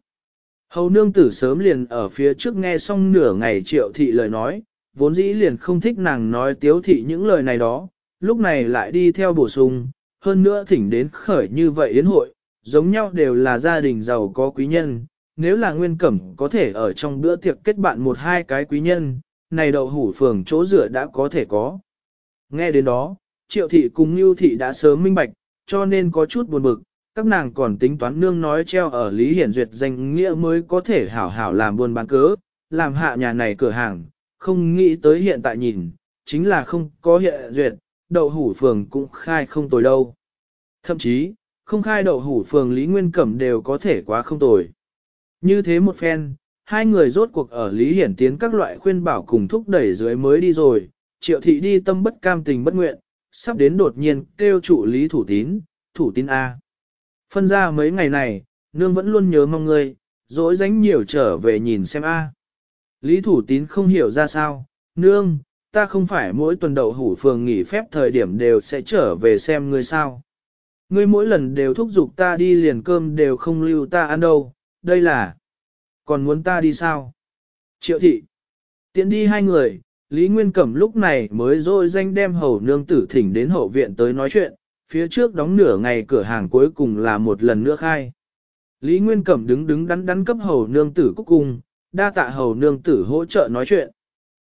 Hầu nương tử sớm liền ở phía trước nghe xong nửa ngày triệu thị lời nói, vốn dĩ liền không thích nàng nói tiếu thị những lời này đó, lúc này lại đi theo bổ sung, hơn nữa thỉnh đến khởi như vậy yến hội, giống nhau đều là gia đình giàu có quý nhân, nếu là nguyên cẩm có thể ở trong bữa tiệc kết bạn một hai cái quý nhân, này đậu hủ phường chỗ rửa đã có thể có. Nghe đến đó, triệu thị cùng lưu thị đã sớm minh bạch, cho nên có chút buồn bực, các nàng còn tính toán nương nói treo ở Lý Hiển Duyệt danh nghĩa mới có thể hảo hảo làm buôn bán cớ, làm hạ nhà này cửa hàng, không nghĩ tới hiện tại nhìn, chính là không có hiện duyệt, đậu hủ phường cũng khai không tồi đâu. Thậm chí, không khai đậu hủ phường Lý Nguyên Cẩm đều có thể quá không tồi. Như thế một phen, hai người rốt cuộc ở Lý Hiển tiến các loại khuyên bảo cùng thúc đẩy dưới mới đi rồi, triệu thị đi tâm bất cam tình bất nguyện, sắp đến đột nhiên kêu trụ Lý Thủ Tín, Thủ Tín A. Phân ra mấy ngày này, nương vẫn luôn nhớ mong ngươi, dỗi dánh nhiều trở về nhìn xem a. Lý Thủ Tín không hiểu ra sao, nương, ta không phải mỗi tuần đậu hủ phường nghỉ phép thời điểm đều sẽ trở về xem ngươi sao. Ngươi mỗi lần đều thúc giục ta đi liền cơm đều không lưu ta ăn đâu, đây là... Còn muốn ta đi sao? Triệu thị. Tiện đi hai người, Lý Nguyên Cẩm lúc này mới rồi danh đem hầu nương tử thỉnh đến hậu viện tới nói chuyện, phía trước đóng nửa ngày cửa hàng cuối cùng là một lần nữa khai. Lý Nguyên Cẩm đứng đứng đắn đắn cấp hầu nương tử cúc cung, đa tạ hầu nương tử hỗ trợ nói chuyện.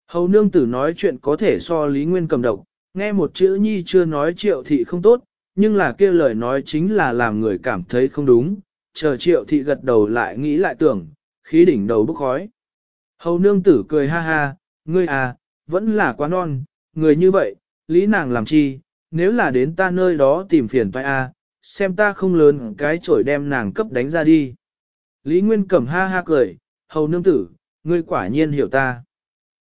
Hầu nương tử nói chuyện có thể so Lý Nguyên Cẩm độc, nghe một chữ nhi chưa nói triệu thị không tốt, nhưng là kia lời nói chính là làm người cảm thấy không đúng, chờ triệu thị gật đầu lại nghĩ lại tưởng, khí đỉnh đầu bức khói. Hầu nương tử cười ha ha, ngươi à, vẫn là quá non, người như vậy, lý nàng làm chi, nếu là đến ta nơi đó tìm phiền toái a, xem ta không lớn cái chổi đem nàng cấp đánh ra đi. Lý Nguyên Cẩm ha ha cười, hầu nương tử, ngươi quả nhiên hiểu ta.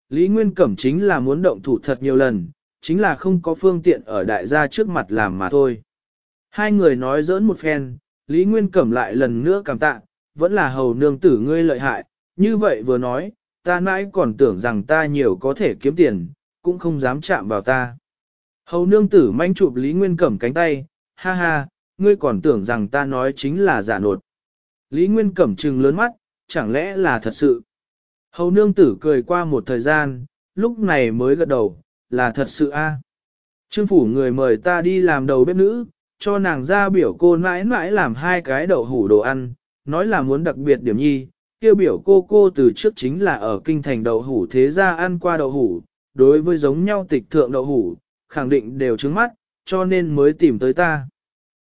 Lý Nguyên Cẩm chính là muốn động thủ thật nhiều lần, chính là không có phương tiện ở đại gia trước mặt làm mà thôi. Hai người nói giỡn một phen, Lý Nguyên Cẩm lại lần nữa cảm tạ, vẫn là hầu nương tử ngươi lợi hại, như vậy vừa nói, ta nãy còn tưởng rằng ta nhiều có thể kiếm tiền, cũng không dám chạm vào ta. Hầu nương tử manh chụp Lý Nguyên Cẩm cánh tay, ha ha, ngươi còn tưởng rằng ta nói chính là giả nột. Lý Nguyên Cẩm trừng lớn mắt, chẳng lẽ là thật sự. Hầu nương tử cười qua một thời gian, lúc này mới gật đầu, là thật sự a. Trương phủ người mời ta đi làm đầu bếp nữ, cho nàng ra biểu cô mãi mãi làm hai cái đậu hủ đồ ăn, nói là muốn đặc biệt điểm nhi, kêu biểu cô cô từ trước chính là ở kinh thành đậu hủ thế ra ăn qua đậu hủ, đối với giống nhau tịch thượng đậu hủ, khẳng định đều trứng mắt, cho nên mới tìm tới ta.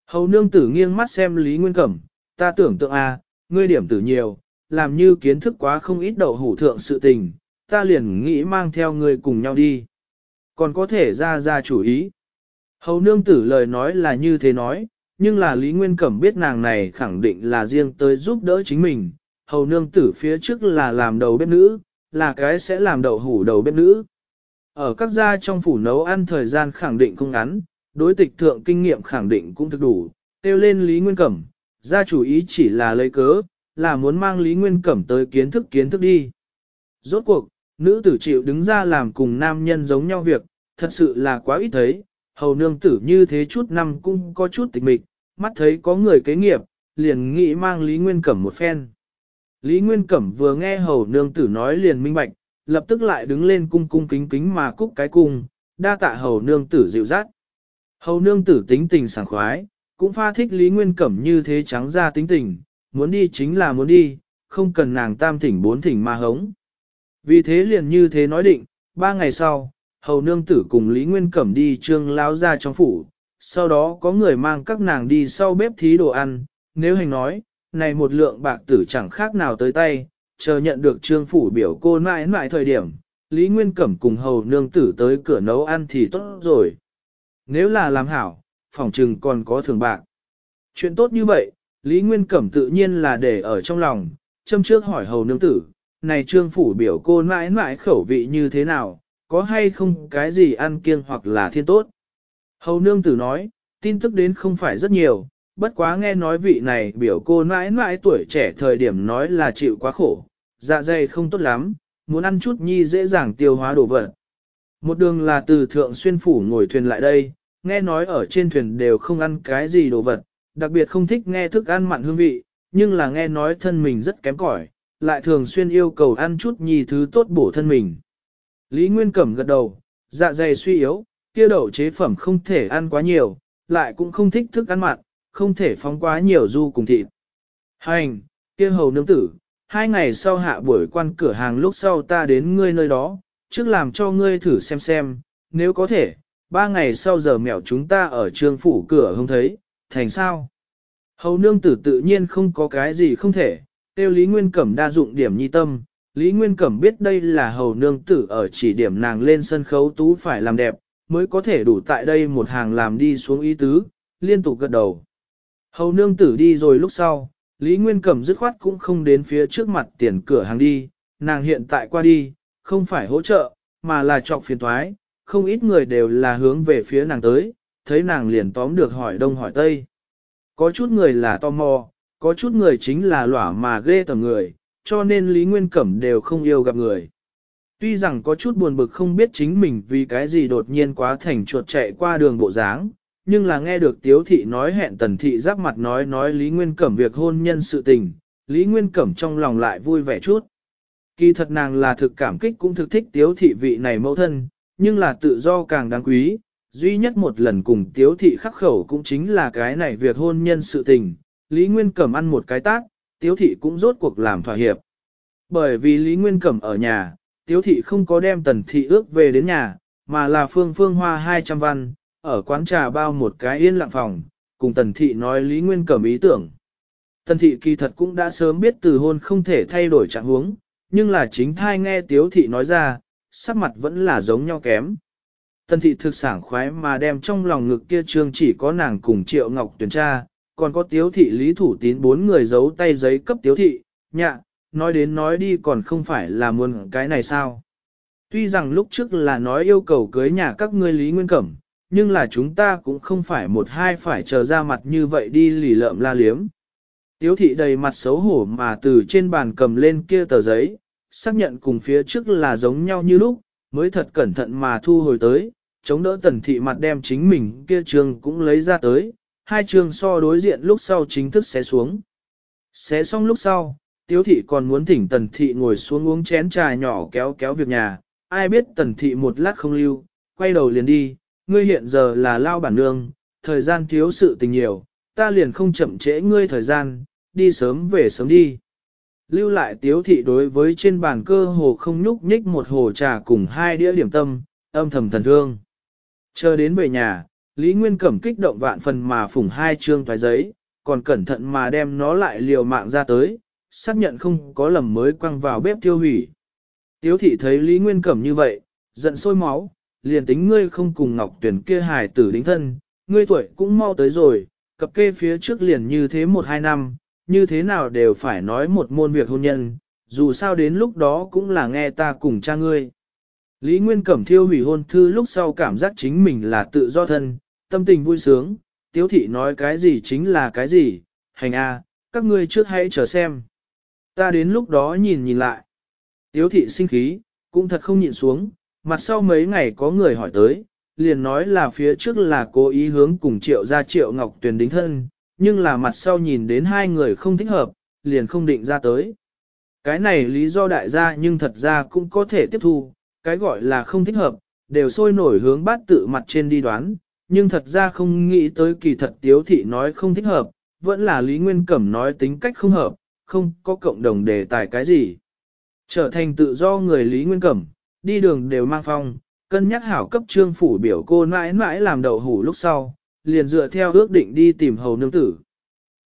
Hầu nương tử nghiêng mắt xem Lý Nguyên Cẩm, ta tưởng tượng à, ngươi điểm tử nhiều, làm như kiến thức quá không ít đậu hủ thượng sự tình, ta liền nghĩ mang theo ngươi cùng nhau đi. Còn có thể ra ra chủ ý. Hầu nương tử lời nói là như thế nói, nhưng là Lý Nguyên Cẩm biết nàng này khẳng định là riêng tới giúp đỡ chính mình. Hầu nương tử phía trước là làm đầu bếp nữ, là cái sẽ làm đậu hủ đầu bếp nữ. Ở các gia trong phủ nấu ăn thời gian khẳng định không ngắn, đối tịch thượng kinh nghiệm khẳng định cũng thực đủ, tiêu lên Lý Nguyên Cẩm, gia chủ ý chỉ là lấy cớ, là muốn mang Lý Nguyên Cẩm tới kiến thức kiến thức đi. Rốt cuộc, nữ tử chịu đứng ra làm cùng nam nhân giống nhau việc, thật sự là quá ít thấy, hầu nương tử như thế chút năm cũng có chút tịch mịch, mắt thấy có người kế nghiệp, liền nghĩ mang Lý Nguyên Cẩm một phen. Lý Nguyên Cẩm vừa nghe hầu nương tử nói liền minh bạch, lập tức lại đứng lên cung cung kính kính mà cúc cái cung, đa tạ hầu nương tử dịu dắt. Hầu nương tử tính tình sảng khoái, cũng pha thích Lý Nguyên Cẩm như thế trắng ra tính tình, muốn đi chính là muốn đi, không cần nàng tam thỉnh bốn thỉnh mà hống. Vì thế liền như thế nói định, ba ngày sau, hầu nương tử cùng Lý Nguyên Cẩm đi trương láo ra trong phủ, sau đó có người mang các nàng đi sau bếp thí đồ ăn, nếu hành nói, này một lượng bạc tử chẳng khác nào tới tay, chờ nhận được trương phủ biểu cô mãi mãi thời điểm, Lý Nguyên Cẩm cùng hầu nương tử tới cửa nấu ăn thì tốt rồi. Nếu là làm hảo, phòng trừng còn có thường bạc. Chuyện tốt như vậy, Lý Nguyên Cẩm tự nhiên là để ở trong lòng, châm trước hỏi hầu nương tử, này trương phủ biểu cô mãi mãi khẩu vị như thế nào, có hay không cái gì ăn kiêng hoặc là thiên tốt. Hầu nương tử nói, tin tức đến không phải rất nhiều, bất quá nghe nói vị này biểu cô mãi mãi tuổi trẻ thời điểm nói là chịu quá khổ, dạ dày không tốt lắm, muốn ăn chút nhi dễ dàng tiêu hóa đồ vật. Một đường là từ thượng xuyên phủ ngồi thuyền lại đây, nghe nói ở trên thuyền đều không ăn cái gì đồ vật, đặc biệt không thích nghe thức ăn mặn hương vị, nhưng là nghe nói thân mình rất kém cỏi, lại thường xuyên yêu cầu ăn chút nhi thứ tốt bổ thân mình. Lý Nguyên Cẩm gật đầu, dạ dày suy yếu, kia đậu chế phẩm không thể ăn quá nhiều, lại cũng không thích thức ăn mặn, không thể phóng quá nhiều du cùng thịt. Hành, kia hầu nương tử, hai ngày sau hạ buổi quan cửa hàng lúc sau ta đến ngươi nơi đó, trước làm cho ngươi thử xem xem, nếu có thể, ba ngày sau giờ mèo chúng ta ở trương phủ cửa không thấy, thành sao? Hầu nương tử tự nhiên không có cái gì không thể, tiêu Lý Nguyên Cẩm đa dụng điểm nhi tâm, Lý Nguyên Cẩm biết đây là hầu nương tử ở chỉ điểm nàng lên sân khấu tú phải làm đẹp, mới có thể đủ tại đây một hàng làm đi xuống ý tứ, liên tục gật đầu. Hầu nương tử đi rồi lúc sau, Lý Nguyên Cẩm dứt khoát cũng không đến phía trước mặt tiền cửa hàng đi, nàng hiện tại qua đi, không phải hỗ trợ, mà là trọc phiền thoái, không ít người đều là hướng về phía nàng tới, thấy nàng liền tóm được hỏi đông hỏi tây. Có chút người là tò mò, có chút người chính là lỏa mà ghê tầm người, cho nên Lý Nguyên Cẩm đều không yêu gặp người. Tuy rằng có chút buồn bực không biết chính mình vì cái gì đột nhiên quá thành chuột chạy qua đường bộ dáng, nhưng là nghe được tiếu thị nói hẹn tần thị giáp mặt nói nói Lý Nguyên Cẩm việc hôn nhân sự tình, Lý Nguyên Cẩm trong lòng lại vui vẻ chút. Kỳ thật nàng là thực cảm kích cũng thực thích tiếu thị vị này mẫu thân, nhưng là tự do càng đáng quý, duy nhất một lần cùng tiếu thị khắc khẩu cũng chính là cái này việc hôn nhân sự tình, Lý Nguyên Cẩm ăn một cái tác, tiếu thị cũng rốt cuộc làm thỏa hiệp. Bởi vì Lý Nguyên Cẩm ở nhà, tiếu thị không có đem tần thị ước về đến nhà, mà là phương phương hoa 200 văn, ở quán trà bao một cái yên lặng phòng, cùng tần thị nói Lý Nguyên Cẩm ý tưởng. Tần thị kỳ thật cũng đã sớm biết từ hôn không thể thay đổi trạng huống, nhưng là chính thai nghe tiếu thị nói ra, sắc mặt vẫn là giống nhau kém. Tần thị thực sảng khoái mà đem trong lòng ngực kia trương chỉ có nàng cùng triệu ngọc tuyển tra, còn có tiếu thị lý thủ tín bốn người giấu tay giấy cấp tiếu thị, nhạ, nói đến nói đi còn không phải là muốn cái này sao. Tuy rằng lúc trước là nói yêu cầu cưới nhà các ngươi Lý Nguyên Cẩm, nhưng là chúng ta cũng không phải một hai phải chờ ra mặt như vậy đi lì lợm la liếm. Tiếu thị đầy mặt xấu hổ mà từ trên bàn cầm lên kia tờ giấy, xác nhận cùng phía trước là giống nhau như lúc, mới thật cẩn thận mà thu hồi tới, chống đỡ tần thị mặt đem chính mình kia trường cũng lấy ra tới, hai trường so đối diện lúc sau chính thức xé xuống. Xé xong lúc sau, tiếu thị còn muốn thỉnh tần thị ngồi xuống uống chén trà nhỏ kéo kéo việc nhà, ai biết tần thị một lát không lưu, quay đầu liền đi, ngươi hiện giờ là lao bản nương, thời gian thiếu sự tình nhiều, ta liền không chậm trễ ngươi thời gian, đi sớm về sớm đi. Lưu lại tiếu thị đối với trên bàn cơ hồ không nhúc nhích một hồ trà cùng hai đĩa điểm tâm, âm thầm thần thương. Chờ đến về nhà, Lý Nguyên Cẩm kích động vạn phần mà phủng hai chương thoái giấy, còn cẩn thận mà đem nó lại liều mạng ra tới, xác nhận không có lầm mới quăng vào bếp tiêu hủy. Tiếu thị thấy Lý Nguyên Cẩm như vậy, giận sôi máu, liền tính ngươi không cùng Ngọc Tuyển kia hài tử đính thân, ngươi tuổi cũng mau tới rồi, cập kê phía trước liền như thế một hai năm, như thế nào đều phải nói một môn việc hôn nhân, dù sao đến lúc đó cũng là nghe ta cùng cha ngươi. Lý Nguyên Cẩm thiêu hủy hôn thư lúc sau cảm giác chính mình là tự do thân, tâm tình vui sướng, tiếu thị nói cái gì chính là cái gì, hành a các ngươi trước hãy chờ xem. Ta đến lúc đó nhìn nhìn lại. Tiếu thị sinh khí, cũng thật không nhịn xuống, mặt sau mấy ngày có người hỏi tới, liền nói là phía trước là cố ý hướng cùng triệu ra triệu ngọc tuyền đính thân, nhưng là mặt sau nhìn đến hai người không thích hợp, liền không định ra tới. Cái này lý do đại gia nhưng thật ra cũng có thể tiếp thu, cái gọi là không thích hợp, đều sôi nổi hướng bát tự mặt trên đi đoán, nhưng thật ra không nghĩ tới kỳ thật tiếu thị nói không thích hợp, vẫn là lý nguyên cẩm nói tính cách không hợp, không có cộng đồng đề tài cái gì. Trở thành tự do người lý nguyên cẩm, đi đường đều mang phong, cân nhắc hảo cấp trương phủ biểu cô mãi mãi làm đậu hủ lúc sau, liền dựa theo ước định đi tìm hầu nương tử.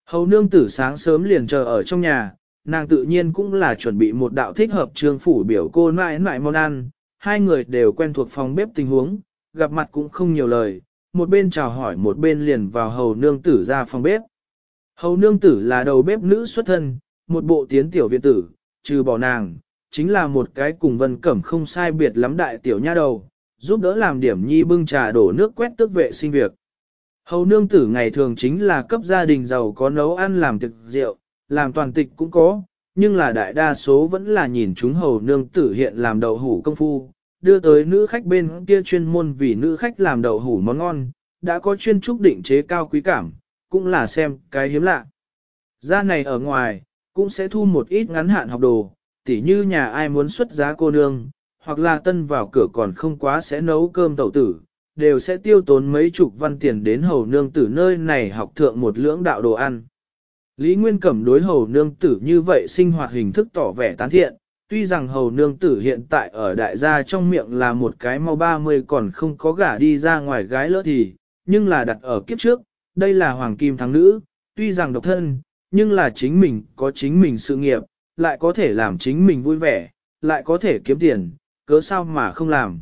Hầu nương tử sáng sớm liền chờ ở trong nhà, nàng tự nhiên cũng là chuẩn bị một đạo thích hợp trương phủ biểu cô mãi mãi món ăn, hai người đều quen thuộc phòng bếp tình huống, gặp mặt cũng không nhiều lời, một bên chào hỏi một bên liền vào hầu nương tử ra phòng bếp. Hầu nương tử là đầu bếp nữ xuất thân, một bộ tiến tiểu viện tử, trừ bỏ nàng, chính là một cái cùng vân cẩm không sai biệt lắm đại tiểu nha đầu, giúp đỡ làm điểm nhi bưng trà đổ nước quét tước vệ sinh việc. Hầu nương tử ngày thường chính là cấp gia đình giàu có nấu ăn làm thực rượu, làm toàn tịch cũng có, nhưng là đại đa số vẫn là nhìn chúng hầu nương tử hiện làm đậu hủ công phu, đưa tới nữ khách bên kia chuyên môn vì nữ khách làm đậu hủ món ngon, đã có chuyên trúc định chế cao quý cảm, cũng là xem cái hiếm lạ. Gia này ở ngoài, cũng sẽ thu một ít ngắn hạn học đồ, tỉ như nhà ai muốn xuất giá cô nương, hoặc là tân vào cửa còn không quá sẽ nấu cơm tẩu tử, đều sẽ tiêu tốn mấy chục văn tiền đến hầu nương tử nơi này học thượng một lưỡng đạo đồ ăn. Lý Nguyên Cẩm đối hầu nương tử như vậy sinh hoạt hình thức tỏ vẻ tán thiện, tuy rằng hầu nương tử hiện tại ở đại gia trong miệng là một cái mau 30 còn không có gả đi ra ngoài gái lỡ thì, nhưng là đặt ở kiếp trước, đây là hoàng kim thắng nữ, tuy rằng độc thân, nhưng là chính mình có chính mình sự nghiệp, lại có thể làm chính mình vui vẻ, lại có thể kiếm tiền, cớ sao mà không làm.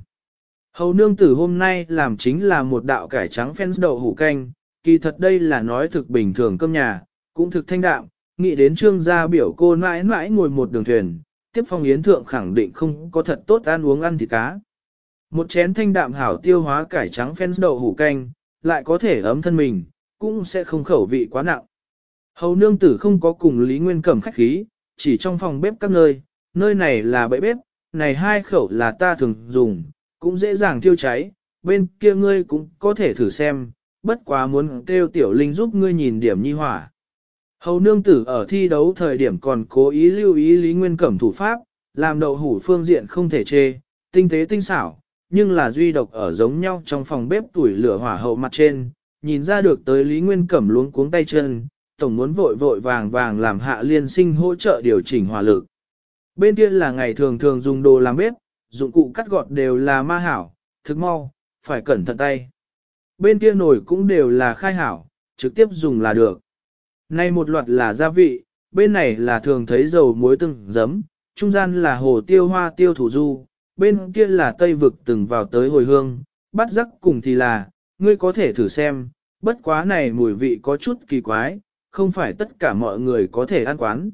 Hầu nương tử hôm nay làm chính là một đạo cải trắng phen đậu hủ canh, kỳ thật đây là nói thực bình thường cơm nhà, cũng thực thanh đạm, nghĩ đến trương gia biểu cô mãi mãi ngồi một đường thuyền, tiếp phong yến thượng khẳng định không có thật tốt ăn uống ăn thịt cá. Một chén thanh đạm hảo tiêu hóa cải trắng phen đậu hủ canh, lại có thể ấm thân mình, cũng sẽ không khẩu vị quá nặng. Hầu nương tử không có cùng Lý Nguyên Cẩm khách khí, chỉ trong phòng bếp các nơi, nơi này là bẫy bếp, này hai khẩu là ta thường dùng, cũng dễ dàng thiêu cháy, bên kia ngươi cũng có thể thử xem, bất quá muốn kêu tiểu linh giúp ngươi nhìn điểm nhi hỏa. Hầu nương tử ở thi đấu thời điểm còn cố ý lưu ý Lý Nguyên Cẩm thủ pháp, làm đậu hủ phương diện không thể chê, tinh tế tinh xảo, nhưng là duy độc ở giống nhau trong phòng bếp tuổi lửa hỏa hậu mặt trên, nhìn ra được tới Lý Nguyên Cẩm luống cuống tay chân, tổng muốn vội vội vàng vàng làm hạ liên sinh hỗ trợ điều chỉnh hỏa lực. Bên kia là ngày thường thường dùng đồ làm bếp, dụng cụ cắt gọt đều là ma hảo, thức mau, phải cẩn thận tay. Bên kia nổi cũng đều là khai hảo, trực tiếp dùng là được. Nay một loạt là gia vị, bên này là thường thấy dầu muối từng giấm, trung gian là hồ tiêu hoa tiêu thủ du, bên kia là tây vực từng vào tới hồi hương, bắt rắc cùng thì là, ngươi có thể thử xem, bất quá này mùi vị có chút kỳ quái, không phải tất cả mọi người có thể ăn quán.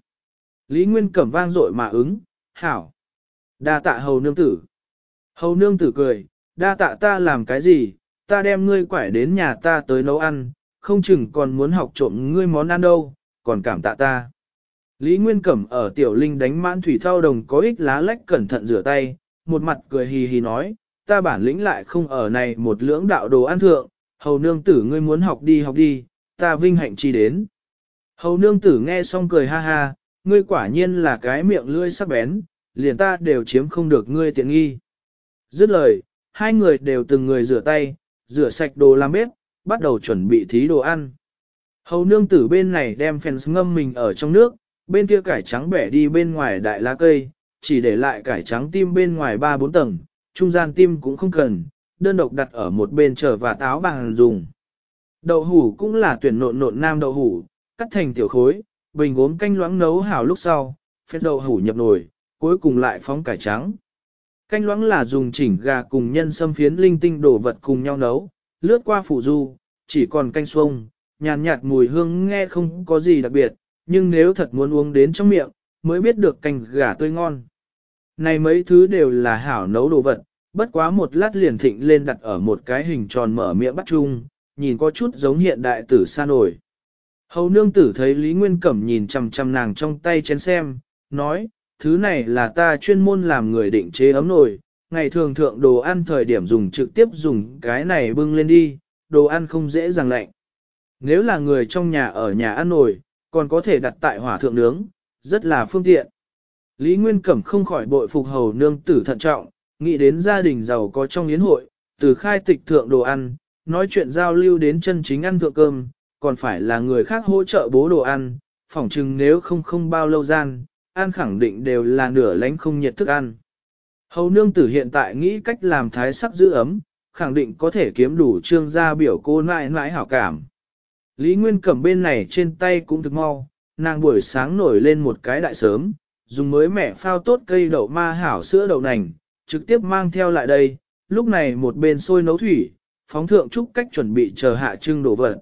Lý Nguyên Cẩm vang dội mà ứng, hảo. Đa tạ hầu nương tử. Hầu nương tử cười, đa tạ ta làm cái gì, ta đem ngươi quải đến nhà ta tới nấu ăn, không chừng còn muốn học trộm ngươi món ăn đâu, còn cảm tạ ta. Lý Nguyên Cẩm ở tiểu linh đánh mãn thủy thao đồng có ít lá lách cẩn thận rửa tay, một mặt cười hì hì nói, ta bản lĩnh lại không ở này một lưỡng đạo đồ ăn thượng, hầu nương tử ngươi muốn học đi học đi, ta vinh hạnh chi đến. Hầu nương tử nghe xong cười ha ha, ngươi quả nhiên là cái miệng lưỡi sắc bén, liền ta đều chiếm không được ngươi tiện nghi. Dứt lời, hai người đều từng người rửa tay, rửa sạch đồ làm bếp, bắt đầu chuẩn bị thí đồ ăn. Hầu nương tử bên này đem phèn ngâm mình ở trong nước, bên kia cải trắng bẻ đi bên ngoài đại lá cây, chỉ để lại cải trắng tim bên ngoài 3-4 tầng, trung gian tim cũng không cần, đơn độc đặt ở một bên trở và táo bằng dùng. Đậu hủ cũng là tuyển nộn nộn nam đậu hủ, cắt thành tiểu khối, bình gốm canh loãng nấu hảo lúc sau, phết đậu hủ nhập nồi, cuối cùng lại phóng cải trắng. Canh loãng là dùng chỉnh gà cùng nhân sâm phiến linh tinh đổ vật cùng nhau nấu, lướt qua phủ du, chỉ còn canh xuông, nhàn nhạt, nhạt mùi hương nghe không có gì đặc biệt, nhưng nếu thật muốn uống đến trong miệng, mới biết được canh gà tươi ngon. Này mấy thứ đều là hảo nấu đồ vật, bất quá một lát liền thịnh lên đặt ở một cái hình tròn mở miệng bắt chung, nhìn có chút giống hiện đại tử sa nổi. Hầu nương tử thấy Lý Nguyên Cẩm nhìn chầm chầm nàng trong tay chén xem, nói, thứ này là ta chuyên môn làm người định chế ấm nồi, ngày thường thượng đồ ăn thời điểm dùng trực tiếp dùng cái này bưng lên đi, đồ ăn không dễ dàng lạnh. Nếu là người trong nhà ở nhà ăn nồi, còn có thể đặt tại hỏa thượng nướng, rất là phương tiện. Lý Nguyên Cẩm không khỏi bội phục hầu nương tử thận trọng, nghĩ đến gia đình giàu có trong yến hội, từ khai tịch thượng đồ ăn, nói chuyện giao lưu đến chân chính ăn thượng cơm, còn phải là người khác hỗ trợ bố đồ ăn, phỏng chừng nếu không không bao lâu gian, ăn khẳng định đều là nửa lánh không nhiệt thức ăn. Hầu nương tử hiện tại nghĩ cách làm thái sắc giữ ấm, khẳng định có thể kiếm đủ trương gia biểu cô nãi nãi hảo cảm. Lý Nguyên cầm bên này trên tay cũng thực mau, nàng buổi sáng nổi lên một cái đại sớm, dùng mới mẻ phao tốt cây đậu ma hảo sữa đậu nành, trực tiếp mang theo lại đây, lúc này một bên sôi nấu thủy, phóng thượng trúc cách chuẩn bị chờ hạ trưng đổ vật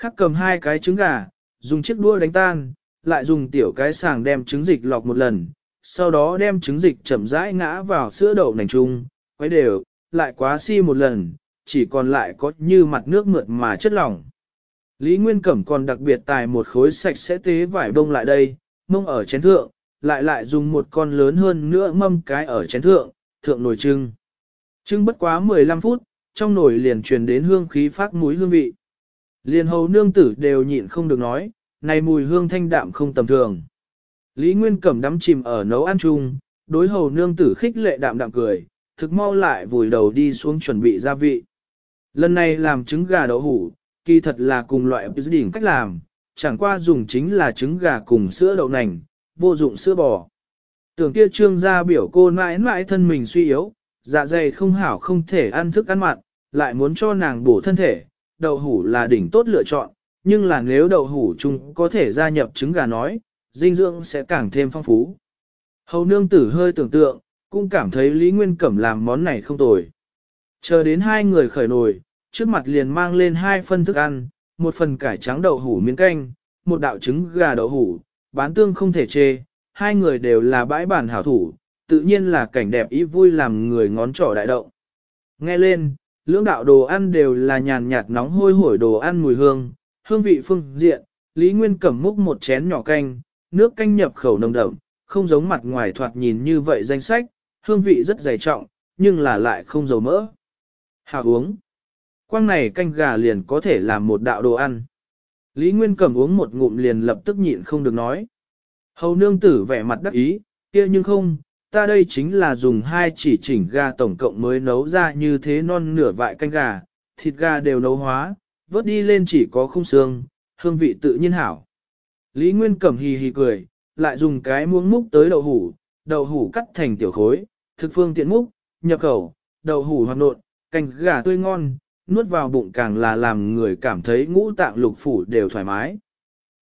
khắc cầm hai cái trứng gà, dùng chiếc đua đánh tan, lại dùng tiểu cái sàng đem trứng dịch lọc một lần, sau đó đem trứng dịch chậm rãi ngã vào sữa đậu nành chung, quấy đều, lại quá si một lần, chỉ còn lại có như mặt nước mượt mà chất lỏng. Lý Nguyên Cẩm còn đặc biệt tài một khối sạch sẽ tế vải bông lại đây, mông ở chén thượng, lại lại dùng một con lớn hơn nữa mâm cái ở chén thượng, thượng nồi trưng. Trưng bất quá 15 phút, trong nồi liền truyền đến hương khí phát muối hương vị. Liên hầu nương tử đều nhịn không được nói, này mùi hương thanh đạm không tầm thường. Lý Nguyên Cẩm đắm chìm ở nấu ăn chung, đối hầu nương tử khích lệ đạm đạm cười, thực mau lại vùi đầu đi xuống chuẩn bị gia vị. Lần này làm trứng gà đậu hủ, kỳ thật là cùng loại đỉnh cách làm, chẳng qua dùng chính là trứng gà cùng sữa đậu nành, vô dụng sữa bò. Tưởng kia trương gia biểu cô mãi mãi thân mình suy yếu, dạ dày không hảo không thể ăn thức ăn mặn, lại muốn cho nàng bổ thân thể, đậu hủ là đỉnh tốt lựa chọn, nhưng là nếu đậu hủ chung có thể gia nhập trứng gà nói, dinh dưỡng sẽ càng thêm phong phú. Hầu nương tử hơi tưởng tượng, cũng cảm thấy Lý Nguyên Cẩm làm món này không tồi. Chờ đến hai người khởi nồi, trước mặt liền mang lên hai phân thức ăn, một phần cải trắng đậu hủ miếng canh, một đạo trứng gà đậu hủ, bán tương không thể chê, hai người đều là bãi bản hảo thủ, tự nhiên là cảnh đẹp ý vui làm người ngón trỏ đại động. Nghe lên, Lưỡng đạo đồ ăn đều là nhàn nhạt nóng hôi hổi đồ ăn mùi hương, hương vị phương diện, Lý Nguyên cầm múc một chén nhỏ canh, nước canh nhập khẩu nồng đậm, không giống mặt ngoài thoạt nhìn như vậy danh sách, hương vị rất dày trọng, nhưng là lại không dầu mỡ. Hà uống. Quang này canh gà liền có thể làm một đạo đồ ăn. Lý Nguyên cầm uống một ngụm liền lập tức nhịn không được nói. Hầu nương tử vẻ mặt đắc ý, kia nhưng không, ta đây chính là dùng hai chỉ chỉnh gà tổng cộng mới nấu ra như thế non nửa vại canh gà, thịt gà đều nấu hóa, vớt đi lên chỉ có khung xương, hương vị tự nhiên hảo. Lý Nguyên cẩm hì hì cười, lại dùng cái muỗng múc tới đậu hủ, đậu hủ cắt thành tiểu khối, thực phương tiện múc, nhập khẩu, đậu hủ hoạt nộn, canh gà tươi ngon, nuốt vào bụng càng là làm người cảm thấy ngũ tạng lục phủ đều thoải mái.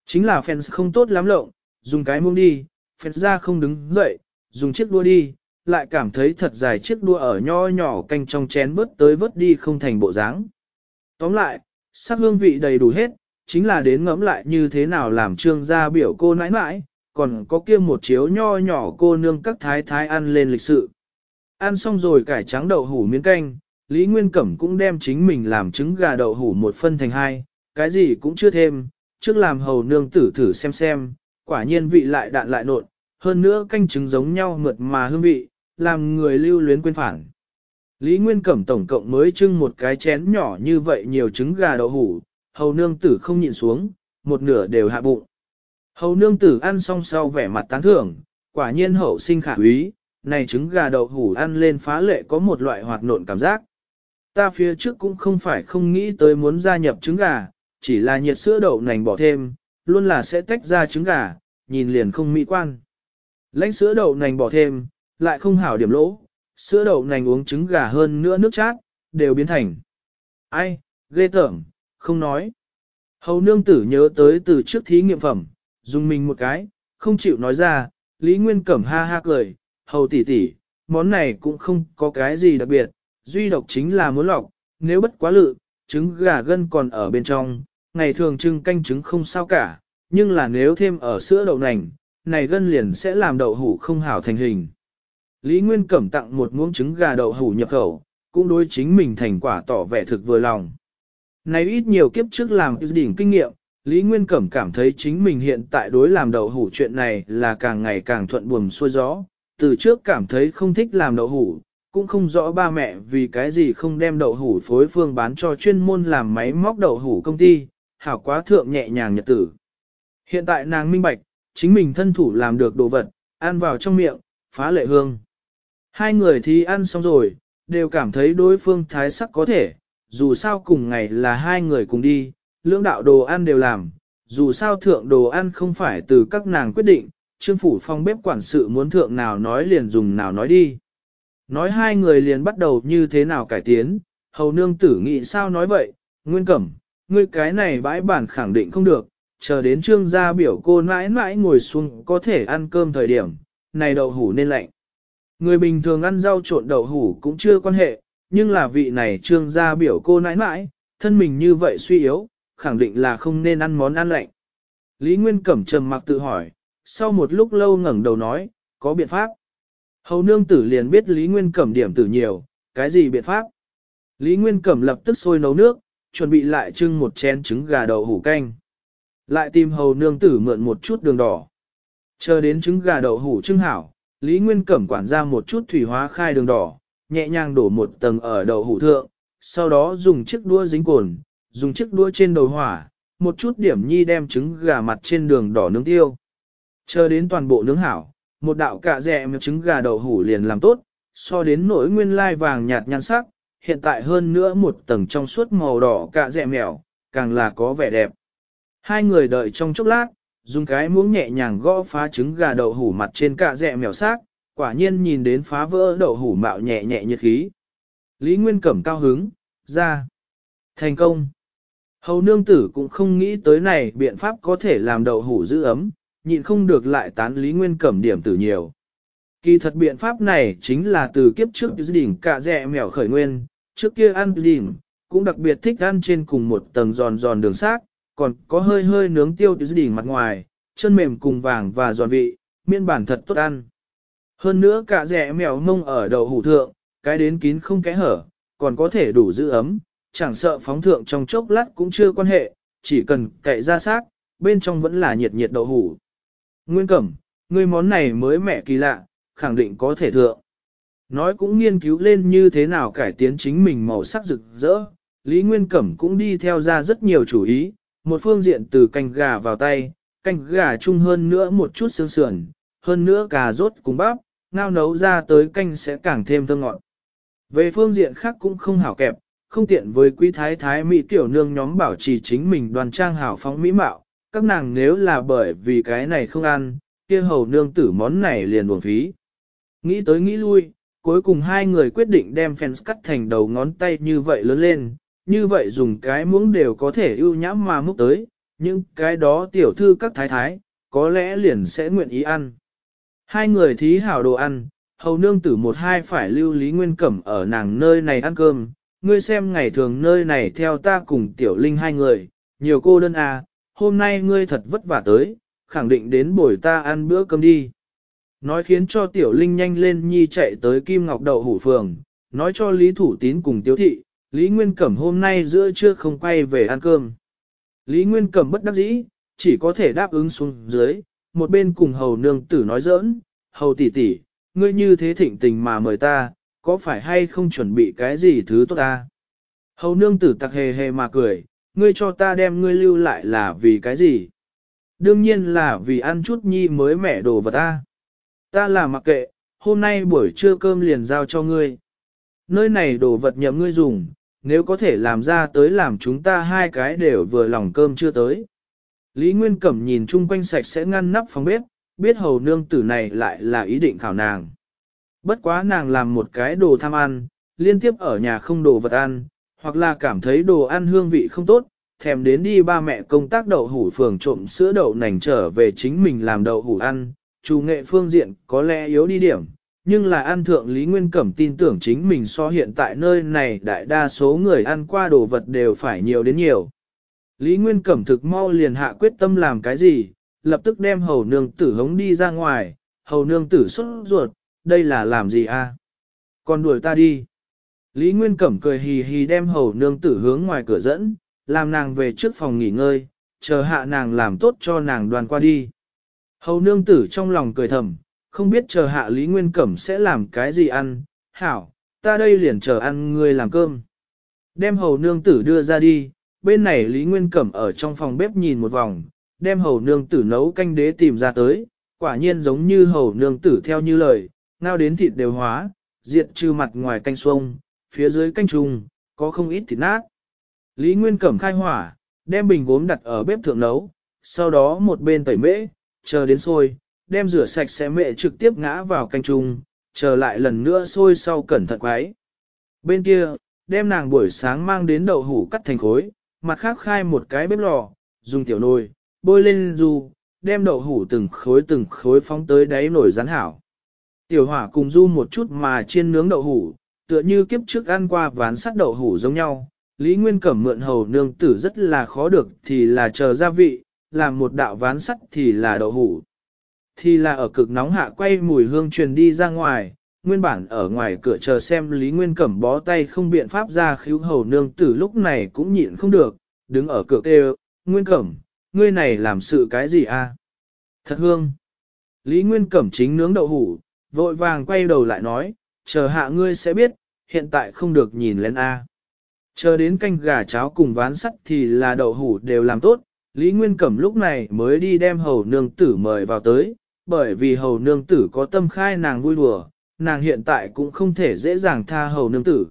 Chính là fans không tốt lắm lộng, dùng cái muông đi, fans ra không đứng dậy, dùng chiếc đua đi, lại cảm thấy thật dài chiếc đua ở nho nhỏ canh trong chén vớt tới vớt đi không thành bộ dáng. Tóm lại, sắc hương vị đầy đủ hết, chính là đến ngẫm lại như thế nào làm trương gia biểu cô nãi nãi, còn có kia một chiếu nho nhỏ cô nương các thái thái ăn lên lịch sự. Ăn xong rồi cải trắng đậu hủ miếng canh, Lý Nguyên Cẩm cũng đem chính mình làm trứng gà đậu hủ một phân thành hai, cái gì cũng chưa thêm, trước làm hầu nương tử thử xem xem, quả nhiên vị lại đạn lại nộn, hơn nữa canh trứng giống nhau mượt mà hương vị, làm người lưu luyến quên phản. Lý Nguyên Cẩm tổng cộng mới trưng một cái chén nhỏ như vậy nhiều trứng gà đậu hủ, hầu nương tử không nhịn xuống, một nửa đều hạ bụng. Hầu nương tử ăn xong sau vẻ mặt tán thưởng, quả nhiên hậu sinh khả quý này trứng gà đậu hủ ăn lên phá lệ có một loại hoạt nộn cảm giác. Ta phía trước cũng không phải không nghĩ tới muốn gia nhập trứng gà, chỉ là nhiệt sữa đậu nành bỏ thêm, luôn là sẽ tách ra trứng gà, nhìn liền không mỹ quan. Lãnh sữa đậu nành bỏ thêm, lại không hảo điểm lỗ, sữa đậu nành uống trứng gà hơn nữa nước chát, đều biến thành. Ai, ghê tởm, không nói. Hầu nương tử nhớ tới từ trước thí nghiệm phẩm, dùng mình một cái, không chịu nói ra, Lý Nguyên Cẩm ha ha cười, hầu tỷ tỷ, món này cũng không có cái gì đặc biệt, duy độc chính là muốn lọc, nếu bất quá lự, trứng gà gân còn ở bên trong, ngày thường trưng canh trứng không sao cả, nhưng là nếu thêm ở sữa đậu nành, này gân liền sẽ làm đậu hủ không hảo thành hình. Lý Nguyên Cẩm tặng một muỗng trứng gà đậu hủ nhập khẩu, cũng đối chính mình thành quả tỏ vẻ thực vừa lòng. Này ít nhiều kiếp trước làm đỉnh kinh nghiệm, Lý Nguyên Cẩm cảm thấy chính mình hiện tại đối làm đậu hủ chuyện này là càng ngày càng thuận buồm xuôi gió, từ trước cảm thấy không thích làm đậu hủ, cũng không rõ ba mẹ vì cái gì không đem đậu hủ phối phương bán cho chuyên môn làm máy móc đậu hủ công ty, hảo quá thượng nhẹ nhàng nhật tử. Hiện tại nàng minh bạch, chính mình thân thủ làm được đồ vật, ăn vào trong miệng, phá lệ hương. Hai người thì ăn xong rồi, đều cảm thấy đối phương thái sắc có thể, dù sao cùng ngày là hai người cùng đi, lưỡng đạo đồ ăn đều làm, dù sao thượng đồ ăn không phải từ các nàng quyết định, trương phủ phong bếp quản sự muốn thượng nào nói liền dùng nào nói đi. Nói hai người liền bắt đầu như thế nào cải tiến, hầu nương tử nghĩ sao nói vậy, nguyên cẩm, ngươi cái này bãi bản khẳng định không được, chờ đến trương gia biểu cô mãi mãi ngồi xuống có thể ăn cơm thời điểm, này đậu hủ nên lạnh. Người bình thường ăn rau trộn đậu hủ cũng chưa quan hệ, nhưng là vị này trương gia biểu cô nãi nãi, thân mình như vậy suy yếu, khẳng định là không nên ăn món ăn lạnh. Lý Nguyên Cẩm trầm mặc tự hỏi, sau một lúc lâu ngẩn đầu nói, có biện pháp. Hầu nương tử liền biết Lý Nguyên Cẩm điểm tử nhiều, cái gì biện pháp. Lý Nguyên Cẩm lập tức sôi nấu nước, chuẩn bị lại trưng một chén trứng gà đậu hủ canh. Lại tìm hầu nương tử mượn một chút đường đỏ. Chờ đến trứng gà đậu hủ trưng hảo, Lý Nguyên Cẩm quản ra một chút thủy hóa khai đường đỏ, nhẹ nhàng đổ một tầng ở đậu hủ thượng, sau đó dùng chiếc đũa dính cồn, dùng chiếc đũa trên đầu hỏa, một chút điểm nhi đem trứng gà mặt trên đường đỏ nướng tiêu. Chờ đến toàn bộ nướng hảo, một đạo cạ dẹ miệng trứng gà đậu hủ liền làm tốt, so đến nỗi nguyên lai vàng nhạt nhan sắc, hiện tại hơn nữa một tầng trong suốt màu đỏ cạ dẹ mèo, càng là có vẻ đẹp. Hai người đợi trong chốc lát, dùng cái muỗng nhẹ nhàng gõ phá trứng gà đậu hủ mặt trên cạ dẹ mèo xác, quả nhiên nhìn đến phá vỡ đậu hủ mạo nhẹ nhẹ nhiệt khí. Lý Nguyên Cẩm cao hứng, ra. Thành công. Hầu nương tử cũng không nghĩ tới này biện pháp có thể làm đậu hủ giữ ấm, nhịn không được lại tán Lý Nguyên Cẩm điểm tử nhiều. Kỳ thật biện pháp này chính là từ kiếp trước dự đỉnh cả dẹ mèo khởi nguyên, trước kia ăn đỉnh, cũng đặc biệt thích ăn trên cùng một tầng giòn giòn đường xác còn có hơi hơi nướng tiêu từ đỉnh mặt ngoài, chân mềm cùng vàng và giòn vị, miên bản thật tốt ăn. Hơn nữa cả rẻ mèo mông ở đầu hủ thượng, cái đến kín không kẽ hở, còn có thể đủ giữ ấm, chẳng sợ phóng thượng trong chốc lát cũng chưa quan hệ, chỉ cần cậy ra xác, bên trong vẫn là nhiệt nhiệt đậu hủ. Nguyên Cẩm, người món này mới mẻ kỳ lạ, khẳng định có thể thượng. Nói cũng nghiên cứu lên như thế nào cải tiến chính mình màu sắc rực rỡ, Lý Nguyên Cẩm cũng đi theo ra rất nhiều chủ ý, một phương diện từ canh gà vào tay, canh gà chung hơn nữa một chút xương sườn, hơn nữa cà rốt cùng bắp, ngao nấu ra tới canh sẽ càng thêm thơm ngọt. Về phương diện khác cũng không hảo kẹp, không tiện với quý thái thái mỹ tiểu nương nhóm bảo trì chính mình đoàn trang hảo phóng mỹ mạo, các nàng nếu là bởi vì cái này không ăn, kia hầu nương tử món này liền buồn phí. Nghĩ tới nghĩ lui, cuối cùng hai người quyết định đem fans cắt thành đầu ngón tay như vậy lớn lên, như vậy dùng cái muỗng đều có thể ưu nhãm mà múc tới, nhưng cái đó tiểu thư các thái thái, có lẽ liền sẽ nguyện ý ăn. Hai người thí hảo đồ ăn, hầu nương tử một hai phải lưu Lý Nguyên Cẩm ở nàng nơi này ăn cơm, ngươi xem ngày thường nơi này theo ta cùng tiểu linh hai người, nhiều cô đơn à, hôm nay ngươi thật vất vả tới, khẳng định đến buổi ta ăn bữa cơm đi. Nói khiến cho tiểu linh nhanh lên nhi chạy tới Kim Ngọc Đậu Hủ Phường, nói cho Lý Thủ Tín cùng Tiếu Thị, Lý Nguyên Cẩm hôm nay giữa trưa không quay về ăn cơm. Lý Nguyên Cẩm bất đắc dĩ, chỉ có thể đáp ứng xuống dưới, một bên cùng hầu nương tử nói giỡn, hầu tỷ tỷ, ngươi như thế thịnh tình mà mời ta, có phải hay không chuẩn bị cái gì thứ tốt ta? Hầu nương tử tặc hề hề mà cười, ngươi cho ta đem ngươi lưu lại là vì cái gì? Đương nhiên là vì ăn chút nhi mới mẻ đồ vật ta. Ta là mặc kệ, hôm nay buổi trưa cơm liền giao cho ngươi. Nơi này đồ vật nhậm ngươi dùng, nếu có thể làm ra tới làm chúng ta hai cái đều vừa lòng cơm chưa tới. Lý Nguyên Cẩm nhìn chung quanh sạch sẽ ngăn nắp phòng bếp, biết hầu nương tử này lại là ý định khảo nàng. Bất quá nàng làm một cái đồ tham ăn, liên tiếp ở nhà không đồ vật ăn, hoặc là cảm thấy đồ ăn hương vị không tốt, thèm đến đi ba mẹ công tác đậu hủ phường trộm sữa đậu nành trở về chính mình làm đậu hủ ăn, chủ nghệ phương diện có lẽ yếu đi điểm, nhưng là ăn thượng Lý Nguyên Cẩm tin tưởng chính mình so hiện tại nơi này đại đa số người ăn qua đồ vật đều phải nhiều đến nhiều. Lý Nguyên Cẩm thực mau liền hạ quyết tâm làm cái gì, lập tức đem hầu nương tử hống đi ra ngoài, hầu nương tử xuất ruột, đây là làm gì a à? Còn đuổi ta đi. Lý Nguyên Cẩm cười hì hì đem hầu nương tử hướng ngoài cửa dẫn, làm nàng về trước phòng nghỉ ngơi, chờ hạ nàng làm tốt cho nàng đoàn qua đi. Hầu nương tử trong lòng cười thầm, không biết chờ hạ Lý Nguyên Cẩm sẽ làm cái gì ăn, hảo, ta đây liền chờ ăn ngươi làm cơm. Đem hầu nương tử đưa ra đi, bên này Lý Nguyên Cẩm ở trong phòng bếp nhìn một vòng, đem hầu nương tử nấu canh đế tìm ra tới, quả nhiên giống như hầu nương tử theo như lời, ngao đến thịt đều hóa, diệt trừ mặt ngoài canh xuông, phía dưới canh trùng, có không ít thịt nát. Lý Nguyên Cẩm khai hỏa, đem bình gốm đặt ở bếp thượng nấu, sau đó một bên tẩy mễ, chờ đến sôi, đem rửa sạch sẽ mẹ trực tiếp ngã vào canh chung, chờ lại lần nữa sôi sau cẩn thận quái. Bên kia, đem nàng buổi sáng mang đến đậu hủ cắt thành khối, mặt khác khai một cái bếp lò, dùng tiểu nồi, bôi lên du, đem đậu hủ từng khối từng khối phóng tới đáy nồi rán hảo. Tiểu hỏa cùng du một chút mà chiên nướng đậu hủ, tựa như kiếp trước ăn qua ván sắt đậu hủ giống nhau. Lý Nguyên Cẩm mượn hầu nương tử rất là khó được thì là chờ gia vị, làm một đạo ván sắt thì là đậu hủ thì là ở cực nóng hạ quay mùi hương truyền đi ra ngoài, nguyên bản ở ngoài cửa chờ xem Lý Nguyên Cẩm bó tay không biện pháp ra khíu hầu nương tử lúc này cũng nhịn không được, đứng ở cửa kêu, Nguyên Cẩm, ngươi này làm sự cái gì a? Thật hương! Lý Nguyên Cẩm chính nướng đậu hủ, vội vàng quay đầu lại nói, chờ hạ ngươi sẽ biết, hiện tại không được nhìn lên a. Chờ đến canh gà cháo cùng ván sắt thì là đậu hủ đều làm tốt, Lý Nguyên Cẩm lúc này mới đi đem hầu nương tử mời vào tới, bởi vì hầu nương tử có tâm khai nàng vui đùa, nàng hiện tại cũng không thể dễ dàng tha hầu nương tử.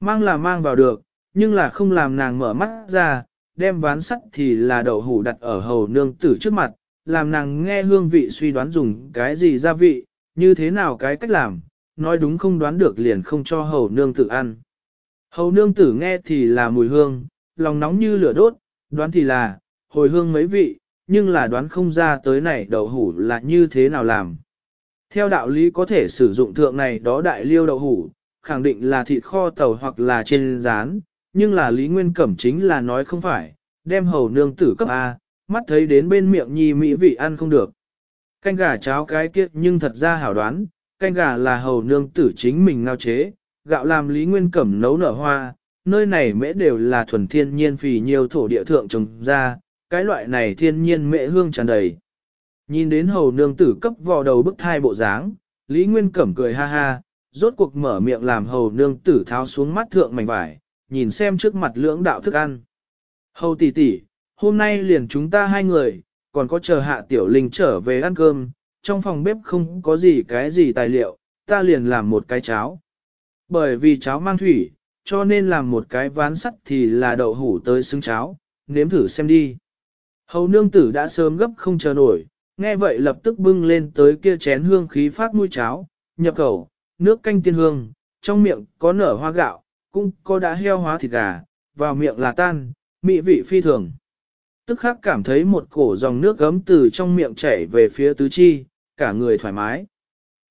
Mang là mang vào được, nhưng là không làm nàng mở mắt ra, đem ván sắt thì là đậu hủ đặt ở hầu nương tử trước mặt, làm nàng nghe hương vị suy đoán dùng cái gì gia vị, như thế nào cái cách làm, nói đúng không đoán được liền không cho hầu nương tử ăn. Hầu nương tử nghe thì là mùi hương, lòng nóng như lửa đốt, đoán thì là, hồi hương mấy vị, nhưng là đoán không ra tới này đậu hủ là như thế nào làm. Theo đạo lý có thể sử dụng thượng này đó đại liêu đậu hủ, khẳng định là thịt kho tàu hoặc là trên rán, nhưng là Lý Nguyên Cẩm chính là nói không phải, đem hầu nương tử cấp A, mắt thấy đến bên miệng nhi mỹ vị ăn không được. Canh gà cháo cái kiết nhưng thật ra hảo đoán, canh gà là hầu nương tử chính mình ngao chế, gạo làm Lý Nguyên Cẩm nấu nở hoa, nơi này mễ đều là thuần thiên nhiên vì nhiều thổ địa thượng trồng ra, cái loại này thiên nhiên mệ hương tràn đầy. Nhìn đến hầu nương tử cấp vò đầu bức thai bộ dáng, Lý Nguyên Cẩm cười ha ha, rốt cuộc mở miệng làm hầu nương tử tháo xuống mắt thượng mảnh vải, nhìn xem trước mặt lưỡng đạo thức ăn. Hầu tỷ tỷ, hôm nay liền chúng ta hai người, còn có chờ hạ tiểu linh trở về ăn cơm, trong phòng bếp không có gì cái gì tài liệu, ta liền làm một cái cháo. Bởi vì cháo mang thủy, cho nên làm một cái ván sắt thì là đậu hủ tới xứng cháo, nếm thử xem đi. Hầu nương tử đã sớm gấp không chờ nổi, nghe vậy lập tức bưng lên tới kia chén hương khí phát mũi cháo, nhập khẩu, nước canh tiên hương, trong miệng có nở hoa gạo, cũng có đã heo hóa thịt gà, vào miệng là tan, mị vị phi thường. Tức khắc cảm thấy một cổ dòng nước gấm từ trong miệng chảy về phía tứ chi, cả người thoải mái.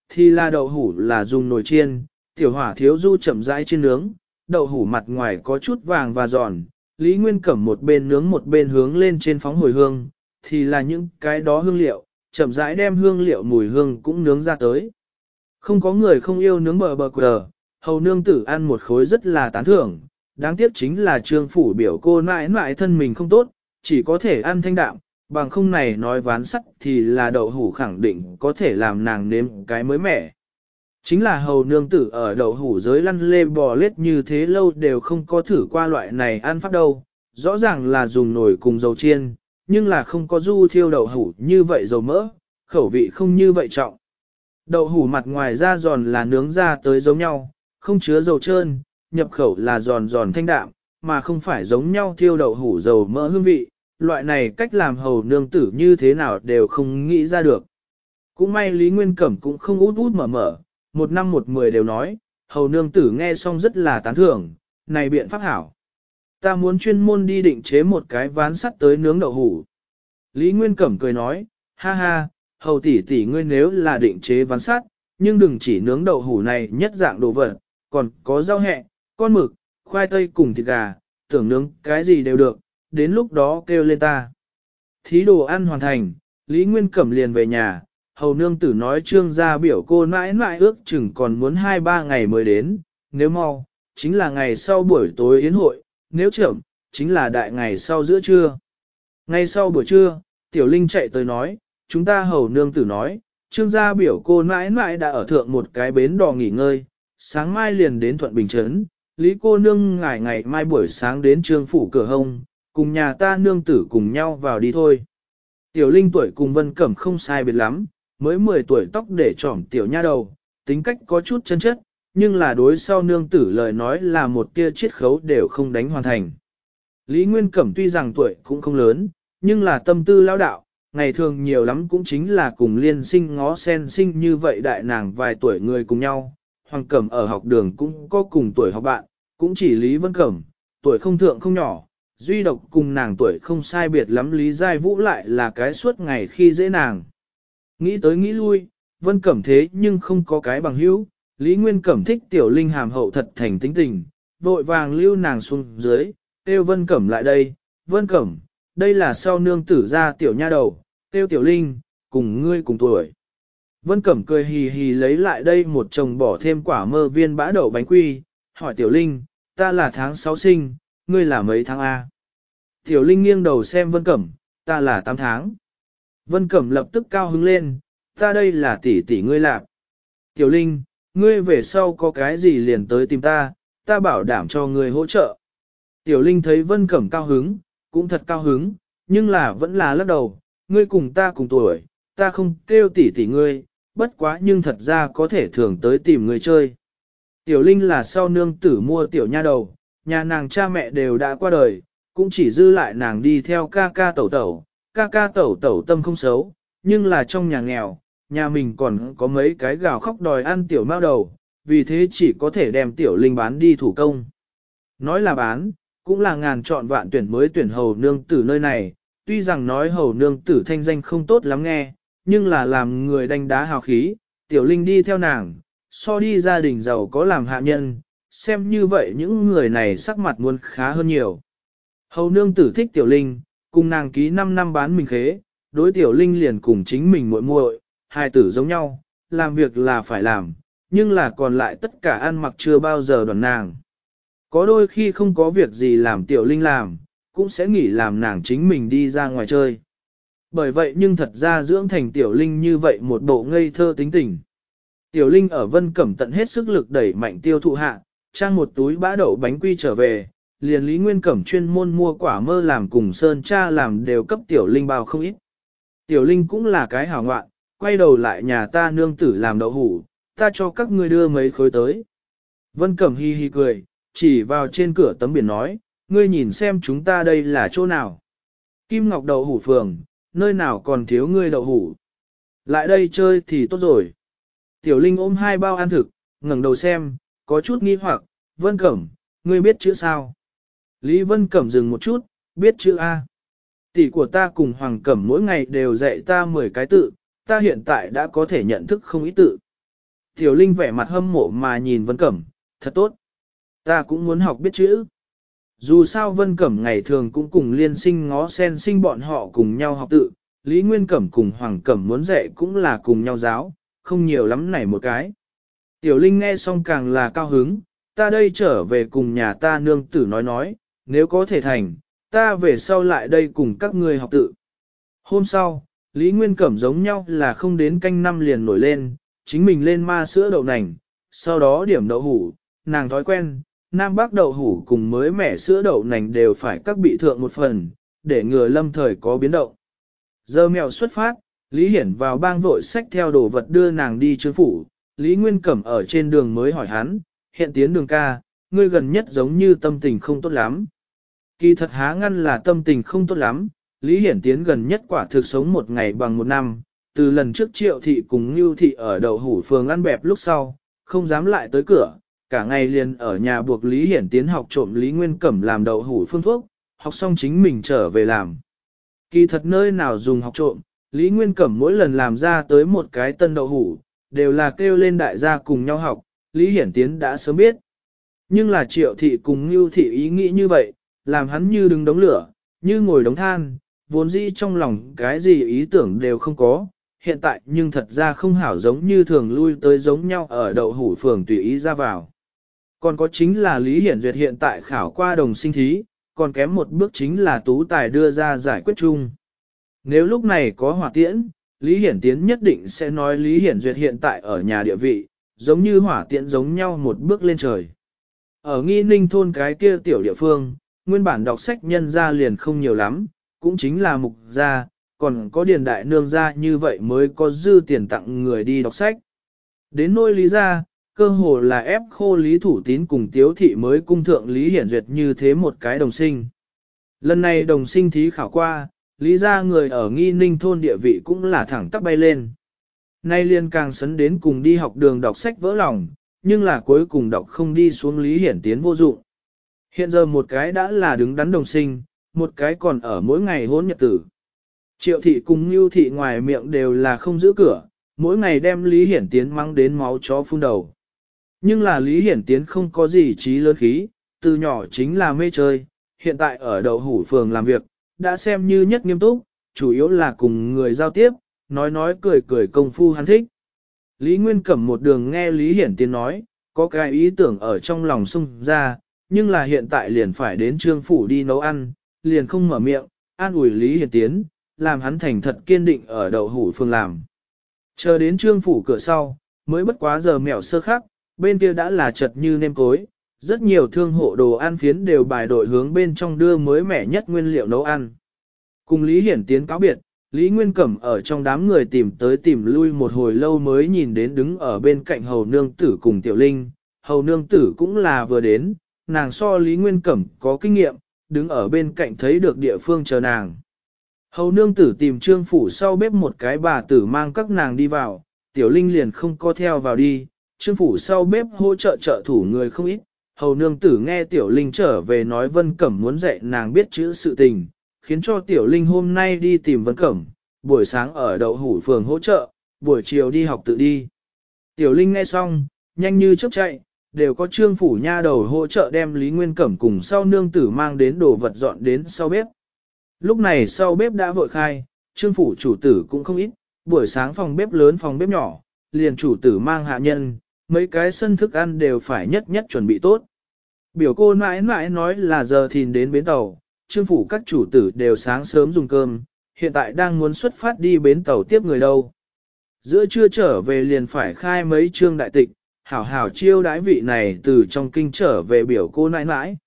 Thì là đậu hủ là dùng nồi chiên, tiểu hỏa thiếu du chậm rãi trên nướng, đậu hủ mặt ngoài có chút vàng và giòn, Lý Nguyên Cẩm một bên nướng một bên hướng lên trên phóng hồi hương, thì là những cái đó hương liệu, chậm rãi đem hương liệu mùi hương cũng nướng ra tới. Không có người không yêu nướng bờ bờ quờ, hầu nương tử ăn một khối rất là tán thưởng, đáng tiếc chính là trương phủ biểu cô mãi mãi thân mình không tốt, chỉ có thể ăn thanh đạm, bằng không này nói ván sắt thì là đậu hủ khẳng định có thể làm nàng nếm cái mới mẻ. Chính là hầu nương tử ở đậu hủ giới lăn lê bò lết như thế lâu đều không có thử qua loại này ăn pháp đâu, rõ ràng là dùng nồi cùng dầu chiên, nhưng là không có du thiêu đậu hủ như vậy dầu mỡ, khẩu vị không như vậy trọng. Đậu hủ mặt ngoài ra giòn là nướng ra tới giống nhau, không chứa dầu trơn, nhập khẩu là giòn giòn thanh đạm, mà không phải giống nhau thiêu đậu hủ dầu mỡ hương vị, loại này cách làm hầu nương tử như thế nào đều không nghĩ ra được. Cũng may Lý Nguyên Cẩm cũng không út út mở mở, một năm một mười đều nói, hầu nương tử nghe xong rất là tán thưởng, này biện pháp hảo. Ta muốn chuyên môn đi định chế một cái ván sắt tới nướng đậu hủ. Lý Nguyên Cẩm cười nói, ha ha, hầu tỷ tỷ ngươi nếu là định chế ván sắt, nhưng đừng chỉ nướng đậu hủ này nhất dạng đồ vật, còn có rau hẹ, con mực, khoai tây cùng thịt gà, tưởng nướng cái gì đều được, đến lúc đó kêu lên ta. Thí đồ ăn hoàn thành, Lý Nguyên Cẩm liền về nhà, hầu nương tử nói trương gia biểu cô nãi nãi ước chừng còn muốn 2-3 ngày mới đến, nếu mau, chính là ngày sau buổi tối yến hội, nếu chậm, chính là đại ngày sau giữa trưa. Ngay sau buổi trưa, tiểu linh chạy tới nói, chúng ta hầu nương tử nói, trương gia biểu cô nãi nãi đã ở thượng một cái bến đò nghỉ ngơi, sáng mai liền đến Thuận Bình Trấn, Lý cô nương ngài ngày mai buổi sáng đến trương phủ cửa hông, cùng nhà ta nương tử cùng nhau vào đi thôi. Tiểu Linh tuổi cùng Vân Cẩm không sai biệt lắm, mới 10 tuổi tóc để trỏm tiểu nha đầu, tính cách có chút chân chất, nhưng là đối sau nương tử lời nói là một tia chiết khấu đều không đánh hoàn thành. Lý Nguyên Cẩm tuy rằng tuổi cũng không lớn, nhưng là tâm tư lao đạo, ngày thường nhiều lắm cũng chính là cùng liên sinh ngó sen sinh như vậy đại nàng vài tuổi người cùng nhau. Hoàng Cẩm ở học đường cũng có cùng tuổi học bạn, cũng chỉ Lý Vân Cẩm, tuổi không thượng không nhỏ, duy độc cùng nàng tuổi không sai biệt lắm Lý Giai Vũ lại là cái suốt ngày khi dễ nàng. Nghĩ tới nghĩ lui, Vân Cẩm thế nhưng không có cái bằng hữu, Lý Nguyên Cẩm thích tiểu linh hàm hậu thật thành tính tình, vội vàng lưu nàng xuống dưới, kêu Vân Cẩm lại đây, Vân Cẩm, đây là sau nương tử ra tiểu nha đầu, kêu tiểu linh, cùng ngươi cùng tuổi. Vân Cẩm cười hì hì lấy lại đây một chồng bỏ thêm quả mơ viên bã đậu bánh quy, hỏi tiểu linh, ta là tháng 6 sinh, ngươi là mấy tháng A. Tiểu linh nghiêng đầu xem Vân Cẩm, ta là 8 tháng. Vân Cẩm lập tức cao hứng lên, ta đây là tỷ tỷ ngươi lạp. Tiểu Linh, ngươi về sau có cái gì liền tới tìm ta, ta bảo đảm cho ngươi hỗ trợ. Tiểu Linh thấy Vân Cẩm cao hứng, cũng thật cao hứng, nhưng là vẫn là lắc đầu, ngươi cùng ta cùng tuổi, ta không kêu tỷ tỷ ngươi, bất quá nhưng thật ra có thể thường tới tìm ngươi chơi. Tiểu Linh là sau nương tử mua tiểu nha đầu, nhà nàng cha mẹ đều đã qua đời, cũng chỉ dư lại nàng đi theo ca ca tẩu tẩu, ca ca tẩu tẩu tâm không xấu, nhưng là trong nhà nghèo, nhà mình còn có mấy cái gào khóc đòi ăn tiểu mao đầu, vì thế chỉ có thể đem tiểu linh bán đi thủ công. Nói là bán, cũng là ngàn chọn vạn tuyển mới tuyển hầu nương tử nơi này, tuy rằng nói hầu nương tử thanh danh không tốt lắm nghe, nhưng là làm người đánh đá hào khí, tiểu linh đi theo nàng, so đi gia đình giàu có làm hạ nhân, xem như vậy những người này sắc mặt muốn khá hơn nhiều. Hầu nương tử thích tiểu linh, cùng nàng ký 5 năm bán mình khế, đối tiểu linh liền cùng chính mình muội muội, hai tử giống nhau, làm việc là phải làm, nhưng là còn lại tất cả ăn mặc chưa bao giờ đoàn nàng. Có đôi khi không có việc gì làm tiểu linh làm, cũng sẽ nghỉ làm nàng chính mình đi ra ngoài chơi. Bởi vậy nhưng thật ra dưỡng thành tiểu linh như vậy một bộ ngây thơ tính tình. Tiểu linh ở vân cẩm tận hết sức lực đẩy mạnh tiêu thụ hạ, trang một túi bã đậu bánh quy trở về, liền Lý Nguyên Cẩm chuyên môn mua quả mơ làm cùng Sơn cha làm đều cấp Tiểu Linh bao không ít. Tiểu Linh cũng là cái hảo ngoạn, quay đầu lại nhà ta nương tử làm đậu hủ, ta cho các ngươi đưa mấy khối tới. Vân Cẩm hi hi cười, chỉ vào trên cửa tấm biển nói, ngươi nhìn xem chúng ta đây là chỗ nào. Kim Ngọc đậu hủ phường, nơi nào còn thiếu ngươi đậu hủ. Lại đây chơi thì tốt rồi. Tiểu Linh ôm hai bao ăn thực, ngẩng đầu xem, có chút nghi hoặc, Vân Cẩm, ngươi biết chữ sao? Lý Vân Cẩm dừng một chút, biết chữ A. Tỷ của ta cùng Hoàng Cẩm mỗi ngày đều dạy ta 10 cái tự, ta hiện tại đã có thể nhận thức không ý tự. Tiểu Linh vẻ mặt hâm mộ mà nhìn Vân Cẩm, thật tốt. Ta cũng muốn học biết chữ. Dù sao Vân Cẩm ngày thường cũng cùng liên sinh ngó sen sinh bọn họ cùng nhau học tự, Lý Nguyên Cẩm cùng Hoàng Cẩm muốn dạy cũng là cùng nhau giáo, không nhiều lắm này một cái. Tiểu Linh nghe xong càng là cao hứng, ta đây trở về cùng nhà ta nương tử nói nói, nếu có thể thành, ta về sau lại đây cùng các ngươi học tự. Hôm sau, Lý Nguyên Cẩm giống nhau là không đến canh năm liền nổi lên, chính mình lên ma sữa đậu nành, sau đó điểm đậu hủ, nàng thói quen, Nam Bắc đậu hủ cùng mới mẻ sữa đậu nành đều phải các bị thượng một phần, để ngừa lâm thời có biến động. Giờ mèo xuất phát, Lý Hiển vào bang vội sách theo đồ vật đưa nàng đi chứa phủ, Lý Nguyên Cẩm ở trên đường mới hỏi hắn, hiện tiến đường ca, ngươi gần nhất giống như tâm tình không tốt lắm. Kỳ thật há ngăn là tâm tình không tốt lắm, Lý Hiển Tiến gần nhất quả thực sống một ngày bằng một năm, từ lần trước triệu thị cùng Ngưu thị ở đầu hủ phường ăn bẹp lúc sau, không dám lại tới cửa, cả ngày liền ở nhà buộc Lý Hiển Tiến học trộm Lý Nguyên Cẩm làm đậu hủ phương thuốc, học xong chính mình trở về làm. Kỳ thật nơi nào dùng học trộm, Lý Nguyên Cẩm mỗi lần làm ra tới một cái tân đậu hủ, đều là kêu lên đại gia cùng nhau học, Lý Hiển Tiến đã sớm biết. Nhưng là triệu thị cùng Ngưu thị ý nghĩ như vậy, làm hắn như đứng đống lửa, như ngồi đống than, vốn dĩ trong lòng cái gì ý tưởng đều không có, hiện tại nhưng thật ra không hảo giống như thường lui tới giống nhau ở đậu hủ phường tùy ý ra vào. Còn có chính là Lý Hiển Duyệt hiện tại khảo qua đồng sinh thí, còn kém một bước chính là tú tài đưa ra giải quyết chung. Nếu lúc này có hỏa tiễn, Lý Hiển Tiến nhất định sẽ nói Lý Hiển Duyệt hiện tại ở nhà địa vị, giống như hỏa tiễn giống nhau một bước lên trời. Ở nghi ninh thôn cái kia tiểu địa phương, nguyên bản đọc sách nhân gia liền không nhiều lắm, cũng chính là mục gia, còn có điền đại nương gia như vậy mới có dư tiền tặng người đi đọc sách. Đến nôi lý gia, cơ hồ là ép khô lý thủ tín cùng tiếu thị mới cung thượng lý hiển duyệt như thế một cái đồng sinh. Lần này đồng sinh thí khảo qua, lý gia người ở nghi ninh thôn địa vị cũng là thẳng tắp bay lên. Nay liên càng sấn đến cùng đi học đường đọc sách vỡ lòng, nhưng là cuối cùng đọc không đi xuống lý hiển tiến vô dụng. Hiện giờ một cái đã là đứng đắn đồng sinh, một cái còn ở mỗi ngày hôn nhật tử. Triệu thị cùng Ngưu thị ngoài miệng đều là không giữ cửa, mỗi ngày đem Lý Hiển Tiến mang đến máu chó phun đầu. Nhưng là Lý Hiển Tiến không có gì trí lớn khí, từ nhỏ chính là mê chơi, hiện tại ở đầu hủ phường làm việc, đã xem như nhất nghiêm túc, chủ yếu là cùng người giao tiếp, nói nói cười cười công phu hắn thích. Lý Nguyên Cẩm một đường nghe Lý Hiển Tiến nói, có cái ý tưởng ở trong lòng sung ra, nhưng là hiện tại liền phải đến trương phủ đi nấu ăn, liền không mở miệng, an ủi Lý Hiển Tiến, làm hắn thành thật kiên định ở đầu hủ phương làm. Chờ đến trương phủ cửa sau, mới bất quá giờ mèo sơ khắc, bên kia đã là chật như nêm cối, rất nhiều thương hộ đồ ăn phiến đều bài đội hướng bên trong đưa mới mẻ nhất nguyên liệu nấu ăn. Cùng Lý Hiển Tiến cáo biệt, Lý Nguyên Cẩm ở trong đám người tìm tới tìm lui một hồi lâu mới nhìn đến đứng ở bên cạnh hầu nương tử cùng tiểu linh, hầu nương tử cũng là vừa đến, nàng so Lý Nguyên Cẩm có kinh nghiệm, đứng ở bên cạnh thấy được địa phương chờ nàng. Hầu nương tử tìm trương phủ sau bếp một cái bà tử mang các nàng đi vào, tiểu linh liền không co theo vào đi, trương phủ sau bếp hỗ trợ trợ thủ người không ít. Hầu nương tử nghe tiểu linh trở về nói Vân Cẩm muốn dạy nàng biết chữ sự tình, khiến cho tiểu linh hôm nay đi tìm Vân Cẩm, buổi sáng ở đậu hủ phường hỗ trợ, buổi chiều đi học tự đi. Tiểu linh nghe xong, nhanh như chớp chạy, đều có trương phủ nha đầu hỗ trợ đem Lý Nguyên Cẩm cùng sau nương tử mang đến đồ vật dọn đến sau bếp. Lúc này sau bếp đã vội khai, trương phủ chủ tử cũng không ít, buổi sáng phòng bếp lớn phòng bếp nhỏ, liền chủ tử mang hạ nhân, mấy cái sân thức ăn đều phải nhất nhất chuẩn bị tốt. Biểu cô mãi mãi nói là giờ thìn đến bến tàu, trương phủ các chủ tử đều sáng sớm dùng cơm, hiện tại đang muốn xuất phát đi bến tàu tiếp người đâu. Giữa trưa trở về liền phải khai mấy trương đại tịch, hảo hảo chiêu đãi vị này từ trong kinh trở về biểu cô nãi nãi.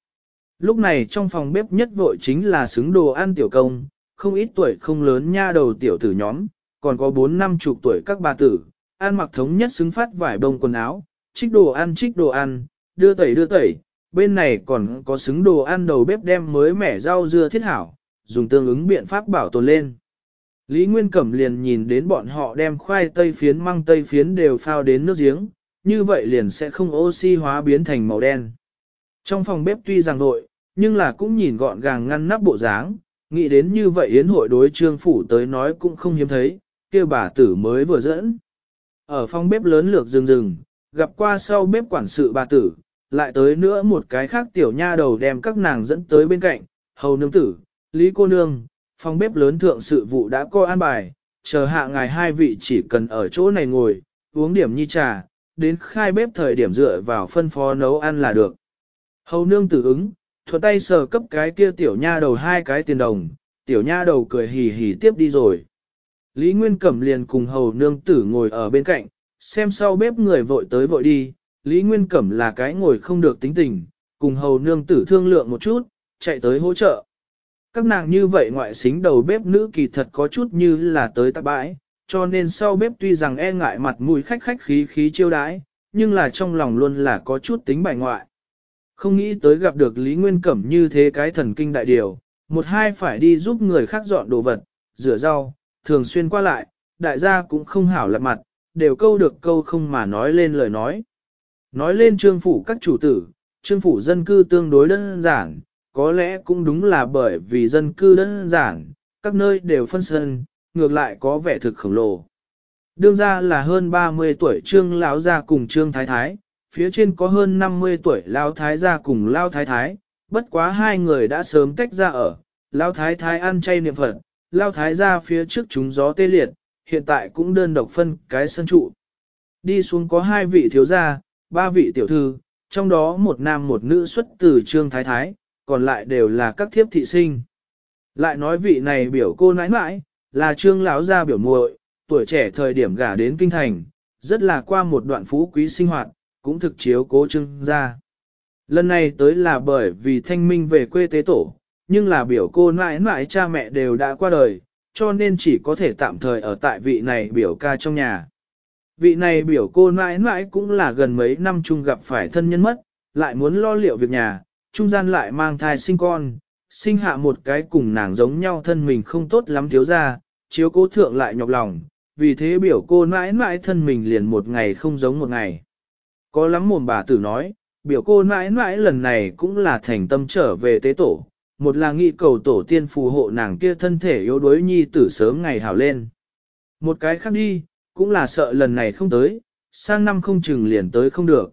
Lúc này trong phòng bếp nhất vội chính là xứng đồ ăn tiểu công, không ít tuổi không lớn nha đầu tiểu tử nhóm, còn có bốn năm chục tuổi các bà tử, ăn mặc thống nhất xứng phát vải bông quần áo, trích đồ ăn trích đồ ăn, đưa tẩy đưa tẩy, bên này còn có xứng đồ ăn đầu bếp đem mới mẻ rau dưa thiết hảo, dùng tương ứng biện pháp bảo tồn lên. Lý Nguyên Cẩm liền nhìn đến bọn họ đem khoai tây phiến măng tây phiến đều phao đến nước giếng, như vậy liền sẽ không oxy hóa biến thành màu đen. Trong phòng bếp tuy rằng nội, nhưng là cũng nhìn gọn gàng ngăn nắp bộ dáng, nghĩ đến như vậy yến hội đối trương phủ tới nói cũng không hiếm thấy, kia bà tử mới vừa dẫn. Ở phòng bếp lớn lược rừng rừng, gặp qua sau bếp quản sự bà tử, lại tới nữa một cái khác tiểu nha đầu đem các nàng dẫn tới bên cạnh, hầu nương tử, lý cô nương, phòng bếp lớn thượng sự vụ đã coi an bài, chờ hạ ngài hai vị chỉ cần ở chỗ này ngồi, uống điểm nhi trà, đến khai bếp thời điểm dựa vào phân phó nấu ăn là được. Hầu nương tử ứng, thuận tay sờ cấp cái kia tiểu nha đầu hai cái tiền đồng, tiểu nha đầu cười hì hì tiếp đi rồi. Lý Nguyên Cẩm liền cùng hầu nương tử ngồi ở bên cạnh, xem sau bếp người vội tới vội đi, Lý Nguyên Cẩm là cái ngồi không được tính tình, cùng hầu nương tử thương lượng một chút, chạy tới hỗ trợ. Các nàng như vậy ngoại xính đầu bếp nữ kỳ thật có chút như là tới tạp bãi, cho nên sau bếp tuy rằng e ngại mặt mũi khách khách khí khí chiêu đãi, nhưng là trong lòng luôn là có chút tính bài ngoại. Không nghĩ tới gặp được Lý Nguyên Cẩm như thế cái thần kinh đại điều, một hai phải đi giúp người khác dọn đồ vật, rửa rau, thường xuyên qua lại, đại gia cũng không hảo lạ mặt, đều câu được câu không mà nói lên lời nói. Nói lên trương phủ các chủ tử, trương phủ dân cư tương đối đơn giản, có lẽ cũng đúng là bởi vì dân cư đơn giản, các nơi đều phân sân, ngược lại có vẻ thực khổng lồ. Đương ra là hơn 30 tuổi trương lão gia cùng trương thái thái, phía trên có hơn 50 tuổi lão thái gia cùng lão thái thái, bất quá hai người đã sớm tách ra ở, lão thái thái ăn chay niệm phật, lão thái gia phía trước chúng gió tê liệt, hiện tại cũng đơn độc phân cái sân trụ. Đi xuống có hai vị thiếu gia, ba vị tiểu thư, trong đó một nam một nữ xuất từ trương thái thái, còn lại đều là các thiếp thị sinh. Lại nói vị này biểu cô nãi nãi, là trương lão gia biểu muội, tuổi trẻ thời điểm gả đến kinh thành, rất là qua một đoạn phú quý sinh hoạt, cũng thực chiếu cố trương gia. Lần này tới là bởi vì thanh minh về quê tế tổ, nhưng là biểu cô mãi mãi cha mẹ đều đã qua đời, cho nên chỉ có thể tạm thời ở tại vị này biểu ca trong nhà. Vị này biểu cô mãi mãi cũng là gần mấy năm chung gặp phải thân nhân mất, lại muốn lo liệu việc nhà, trung gian lại mang thai sinh con, sinh hạ một cái cùng nàng giống nhau thân mình không tốt lắm thiếu ra, chiếu cố thượng lại nhọc lòng, vì thế biểu cô mãi mãi thân mình liền một ngày không giống một ngày. Có lắm mồm bà tử nói, biểu cô mãi mãi lần này cũng là thành tâm trở về tế tổ, một là nghị cầu tổ tiên phù hộ nàng kia thân thể yếu đuối nhi tử sớm ngày hảo lên. Một cái khác đi, cũng là sợ lần này không tới, sang năm không chừng liền tới không được.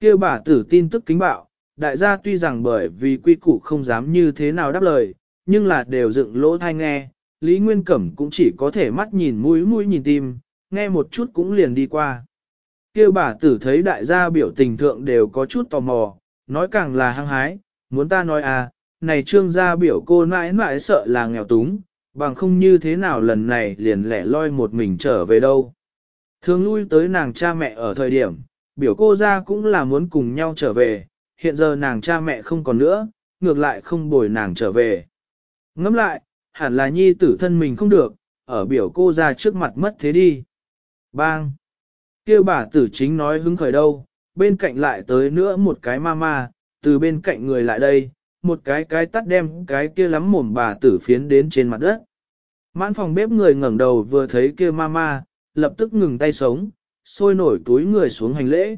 Kia bà tử tin tức kính bạo, đại gia tuy rằng bởi vì quy củ không dám như thế nào đáp lời, nhưng là đều dựng lỗ thai nghe, Lý Nguyên Cẩm cũng chỉ có thể mắt nhìn mũi mũi nhìn tim, nghe một chút cũng liền đi qua. Kêu bà tử thấy đại gia biểu tình thượng đều có chút tò mò, nói càng là hăng hái, muốn ta nói à, này trương gia biểu cô nãi nãi sợ là nghèo túng, bằng không như thế nào lần này liền lẻ loi một mình trở về đâu. Thường lui tới nàng cha mẹ ở thời điểm, biểu cô ra cũng là muốn cùng nhau trở về, hiện giờ nàng cha mẹ không còn nữa, ngược lại không bồi nàng trở về. Ngẫm lại, hẳn là nhi tử thân mình không được, ở biểu cô ra trước mặt mất thế đi. Bang! kia bà tử chính nói hứng khởi đâu, bên cạnh lại tới nữa một cái ma ma, từ bên cạnh người lại đây, một cái cái tắt đem cái kia lắm mồm bà tử phiến đến trên mặt đất. Mãn phòng bếp người ngẩng đầu vừa thấy kia ma ma, lập tức ngừng tay sống, sôi nổi túi người xuống hành lễ.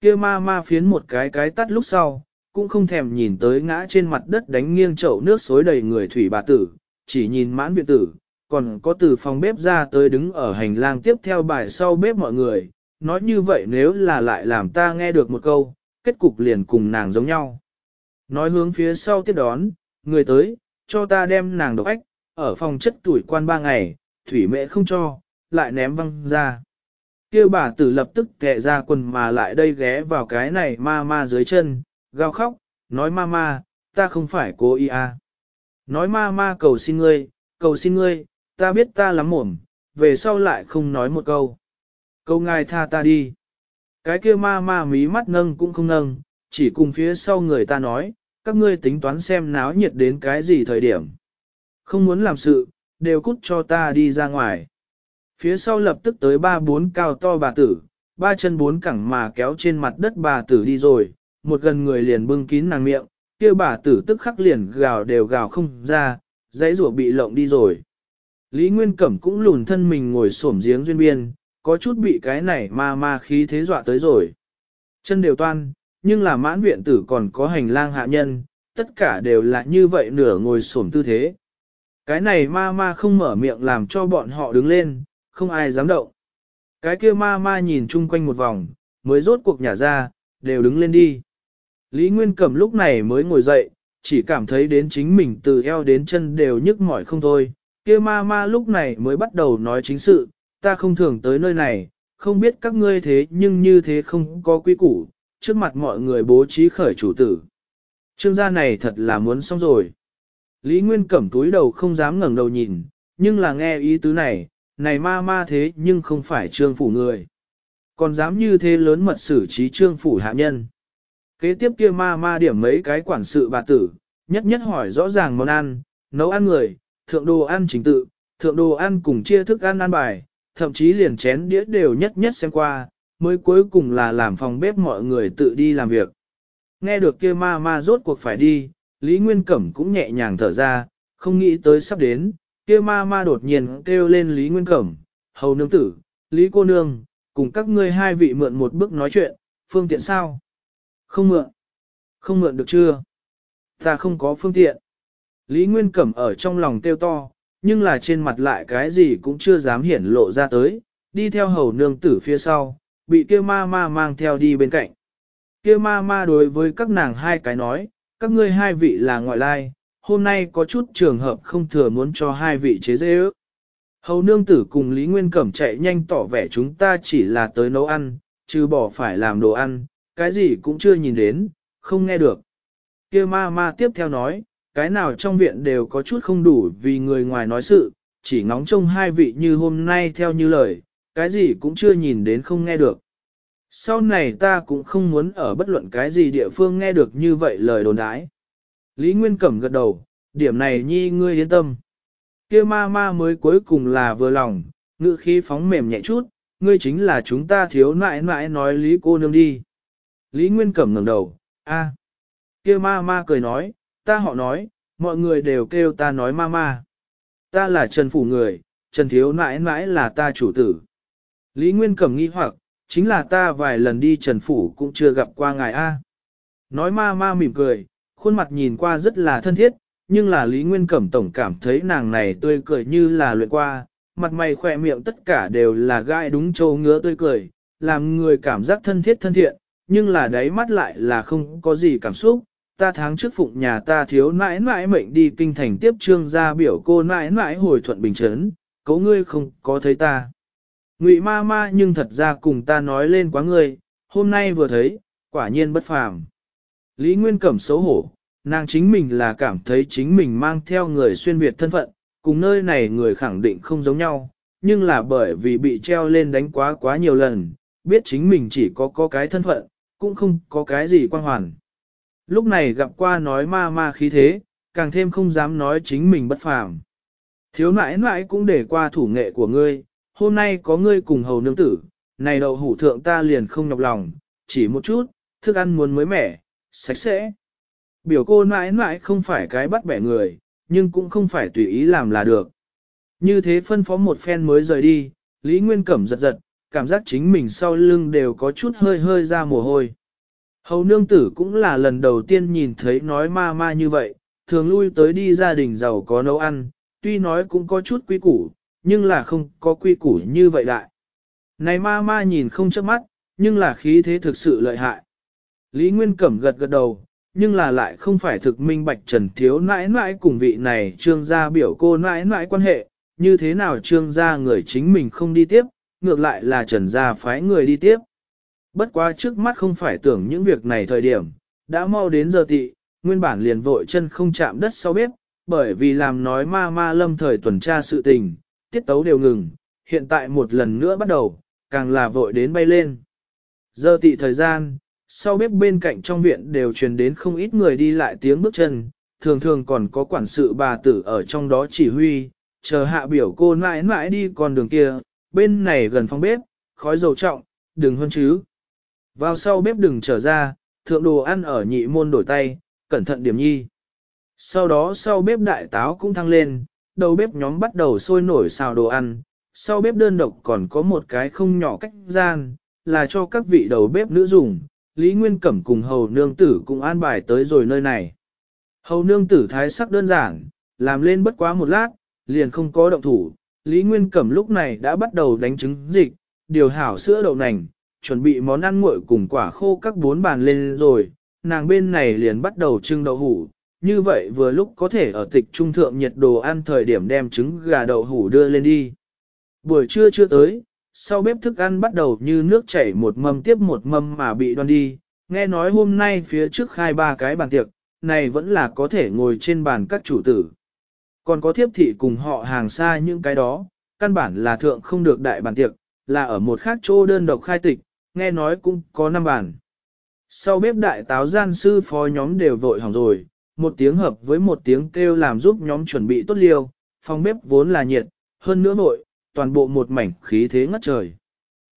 Kia ma ma phiến một cái cái tắt lúc sau, cũng không thèm nhìn tới ngã trên mặt đất đánh nghiêng chậu nước xối đầy người thủy bà tử, chỉ nhìn mãn viện tử, còn có từ phòng bếp ra tới đứng ở hành lang tiếp theo bài sau bếp mọi người, nói như vậy nếu là lại làm ta nghe được một câu, kết cục liền cùng nàng giống nhau. Nói hướng phía sau tiếp đón, người tới, cho ta đem nàng độc ách, ở phòng chất tuổi quan ba ngày, thủy mẹ không cho, lại ném văng ra. kia bà tử lập tức kẹ ra quần mà lại đây ghé vào cái này ma ma dưới chân, gào khóc, nói ma ma, ta không phải cố ý à. Nói ma ma cầu xin ngươi, cầu xin ngươi, ta biết ta lắm mồm, về sau lại không nói một câu. Câu ngài tha ta đi. Cái kia ma ma mí mắt nâng cũng không nâng, chỉ cùng phía sau người ta nói, các ngươi tính toán xem náo nhiệt đến cái gì thời điểm. Không muốn làm sự, đều cút cho ta đi ra ngoài. Phía sau lập tức tới ba bốn cao to bà tử, ba chân bốn cẳng mà kéo trên mặt đất bà tử đi rồi, một gần người liền bưng kín nàng miệng, kia bà tử tức khắc liền gào đều gào không ra, dãy rủa bị lộng đi rồi. Lý Nguyên Cẩm cũng lùn thân mình ngồi xổm giếng duyên biên, có chút bị cái này ma ma khí thế dọa tới rồi. Chân đều toan, nhưng là mãn viện tử còn có hành lang hạ nhân, tất cả đều là như vậy nửa ngồi xổm tư thế. Cái này ma ma không mở miệng làm cho bọn họ đứng lên, không ai dám động. Cái kia ma ma nhìn chung quanh một vòng, mới rốt cuộc nhả ra, đều đứng lên đi. Lý Nguyên Cẩm lúc này mới ngồi dậy, chỉ cảm thấy đến chính mình từ eo đến chân đều nhức mỏi không thôi. Kia ma ma lúc này mới bắt đầu nói chính sự, ta không thường tới nơi này, không biết các ngươi thế nhưng như thế không có quy củ, trước mặt mọi người bố trí khởi chủ tử. Trương gia này thật là muốn xong rồi. Lý Nguyên Cẩm túi đầu không dám ngẩng đầu nhìn, nhưng là nghe ý tứ này, này ma ma thế nhưng không phải trương phủ người. Còn dám như thế lớn mật xử trí trương phủ hạ nhân. Kế tiếp kia ma ma điểm mấy cái quản sự bà tử, nhất nhất hỏi rõ ràng món ăn, nấu ăn người, thượng đồ ăn chính tự, thượng đồ ăn cùng chia thức ăn ăn bài, thậm chí liền chén đĩa đều nhất nhất xem qua, mới cuối cùng là làm phòng bếp mọi người tự đi làm việc. Nghe được kia ma ma rốt cuộc phải đi, Lý Nguyên Cẩm cũng nhẹ nhàng thở ra, không nghĩ tới sắp đến, kia ma ma đột nhiên kêu lên Lý Nguyên Cẩm, hầu nương tử, Lý cô nương, cùng các ngươi hai vị mượn một bước nói chuyện, phương tiện sao? Không mượn. Không mượn được chưa? Ta không có phương tiện. Lý Nguyên Cẩm ở trong lòng tiêu to, nhưng là trên mặt lại cái gì cũng chưa dám hiển lộ ra tới, đi theo hầu nương tử phía sau, bị kia ma ma mang theo đi bên cạnh. Kia ma ma đối với các nàng hai cái nói, các ngươi hai vị là ngoại lai, hôm nay có chút trường hợp không thừa muốn cho hai vị chế dễ ước. Hầu nương tử cùng Lý Nguyên Cẩm chạy nhanh tỏ vẻ chúng ta chỉ là tới nấu ăn, chứ bỏ phải làm đồ ăn, cái gì cũng chưa nhìn đến, không nghe được. Kia ma ma tiếp theo nói, cái nào trong viện đều có chút không đủ vì người ngoài nói sự, chỉ ngóng trông hai vị như hôm nay theo như lời, cái gì cũng chưa nhìn đến không nghe được. Sau này ta cũng không muốn ở bất luận cái gì địa phương nghe được như vậy lời đồn đái. Lý Nguyên Cẩm gật đầu, điểm này nhi ngươi yên tâm. kia ma ma mới cuối cùng là vừa lòng, ngự khi phóng mềm nhẹ chút, ngươi chính là chúng ta thiếu nãi nãi nói lý cô nương đi. Lý Nguyên Cẩm ngẩng đầu, a Kêu ma ma cười nói, ta họ nói, mọi người đều kêu ta nói ma ma. Ta là Trần Phủ Người, Trần Thiếu nãi nãi là ta chủ tử. Lý Nguyên Cẩm nghi hoặc, chính là ta vài lần đi Trần Phủ cũng chưa gặp qua ngài A. Nói ma ma mỉm cười, khuôn mặt nhìn qua rất là thân thiết, nhưng là Lý Nguyên Cẩm tổng cảm thấy nàng này tươi cười như là luyện qua, mặt mày khỏe miệng tất cả đều là gai đúng châu ngứa tươi cười, làm người cảm giác thân thiết thân thiện, nhưng là đáy mắt lại là không có gì cảm xúc. Ta tháng trước phụng nhà ta thiếu nãi nãi mệnh đi kinh thành tiếp trương gia biểu cô nãi nãi hồi thuận bình chấn, cấu ngươi không có thấy ta. Ngụy ma ma nhưng thật ra cùng ta nói lên quá ngươi, hôm nay vừa thấy, quả nhiên bất phàm. Lý Nguyên Cẩm xấu hổ, nàng chính mình là cảm thấy chính mình mang theo người xuyên Việt thân phận, cùng nơi này người khẳng định không giống nhau, nhưng là bởi vì bị treo lên đánh quá quá nhiều lần, biết chính mình chỉ có có cái thân phận, cũng không có cái gì quan hoàn. Lúc này gặp qua nói ma ma khí thế, càng thêm không dám nói chính mình bất phàm. Thiếu nãi nãi cũng để qua thủ nghệ của ngươi, hôm nay có ngươi cùng hầu nương tử, này đậu hủ thượng ta liền không nhọc lòng, chỉ một chút, thức ăn muốn mới mẻ, sạch sẽ. Biểu cô nãi nãi không phải cái bắt bẻ người, nhưng cũng không phải tùy ý làm là được. Như thế phân phó một phen mới rời đi, Lý Nguyên Cẩm giật giật, cảm giác chính mình sau lưng đều có chút hơi hơi ra mồ hôi. Hầu nương tử cũng là lần đầu tiên nhìn thấy nói ma ma như vậy, thường lui tới đi gia đình giàu có nấu ăn, tuy nói cũng có chút quy củ, nhưng là không có quy củ như vậy lại. Này ma ma nhìn không chớp mắt, nhưng là khí thế thực sự lợi hại. Lý Nguyên Cẩm gật gật đầu, nhưng là lại không phải thực minh bạch trần thiếu nãi nãi cùng vị này trương gia biểu cô nãi nãi quan hệ, như thế nào trương gia người chính mình không đi tiếp, ngược lại là trần gia phái người đi tiếp. Bất quá trước mắt không phải tưởng những việc này thời điểm, đã mau đến giờ tị, nguyên bản liền vội chân không chạm đất sau bếp, bởi vì làm nói ma ma lâm thời tuần tra sự tình, tiết tấu đều ngừng, hiện tại một lần nữa bắt đầu, càng là vội đến bay lên. Giờ tị thời gian, sau bếp bên cạnh trong viện đều truyền đến không ít người đi lại tiếng bước chân, thường thường còn có quản sự bà tử ở trong đó chỉ huy, chờ hạ biểu cô mãi mãi đi con đường kia, bên này gần phòng bếp, khói dầu trọng, đừng hơn chứ. Vào sau bếp đừng trở ra, thượng đồ ăn ở nhị môn đổi tay, cẩn thận điểm nhi. Sau đó sau bếp đại táo cũng thăng lên, đầu bếp nhóm bắt đầu sôi nổi xào đồ ăn, sau bếp đơn độc còn có một cái không nhỏ cách gian, là cho các vị đầu bếp nữ dùng, Lý Nguyên Cẩm cùng hầu nương tử cũng an bài tới rồi nơi này. Hầu nương tử thái sắc đơn giản, làm lên bất quá một lát, liền không có động thủ, Lý Nguyên Cẩm lúc này đã bắt đầu đánh trứng dịch, điều hảo sữa đậu nành, chuẩn bị món ăn nguội cùng quả khô các bốn bàn lên rồi, nàng bên này liền bắt đầu trưng đậu hủ, như vậy vừa lúc có thể ở tịch trung thượng nhiệt đồ ăn thời điểm đem trứng gà đậu hủ đưa lên đi. Buổi trưa chưa tới, sau bếp thức ăn bắt đầu như nước chảy một mâm tiếp một mâm mà bị đoan đi, nghe nói hôm nay phía trước khai ba cái bàn tiệc, này vẫn là có thể ngồi trên bàn các chủ tử. Còn có thiếp thị cùng họ hàng xa những cái đó, căn bản là thượng không được đại bản tiệc, là ở một khác chỗ đơn độc khai tịch, nghe nói cũng có năm bản. Sau bếp đại táo gian sư phó nhóm đều vội hỏng rồi, một tiếng hợp với một tiếng kêu làm giúp nhóm chuẩn bị tốt liêu, phòng bếp vốn là nhiệt, hơn nữa vội, toàn bộ một mảnh khí thế ngất trời.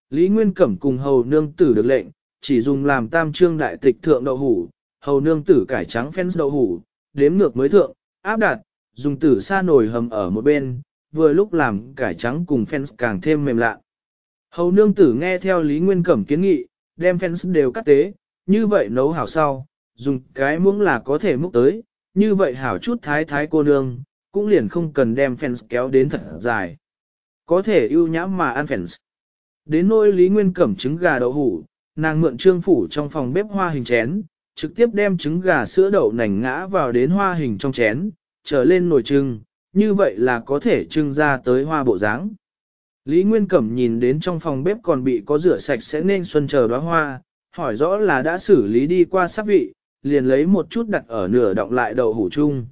Lý Nguyên Cẩm cùng hầu nương tử được lệnh, chỉ dùng làm tam trương đại tịch thượng đậu hủ, hầu nương tử cải trắng phèn đậu hủ, đếm ngược mới thượng, áp đạt, dùng tử sa nồi hầm ở một bên, vừa lúc làm cải trắng cùng fans càng thêm mềm lạ. Hầu nương tử nghe theo Lý Nguyên Cẩm kiến nghị, đem fans đều cắt tế, như vậy nấu hảo sau, dùng cái muỗng là có thể múc tới, như vậy hảo chút thái thái cô nương, cũng liền không cần đem fans kéo đến thật dài. Có thể ưu nhãm mà ăn fans. Đến nỗi Lý Nguyên Cẩm trứng gà đậu hủ, nàng mượn trương phủ trong phòng bếp hoa hình chén, trực tiếp đem trứng gà sữa đậu nành ngã vào đến hoa hình trong chén, trở lên nồi trưng, như vậy là có thể trưng ra tới hoa bộ dáng. Lý Nguyên Cẩm nhìn đến trong phòng bếp còn bị có rửa sạch sẽ nên xuân chờ đóa hoa, hỏi rõ là đã xử lý đi qua sắc vị, liền lấy một chút đặt ở nửa đọng lại đậu hủ chung.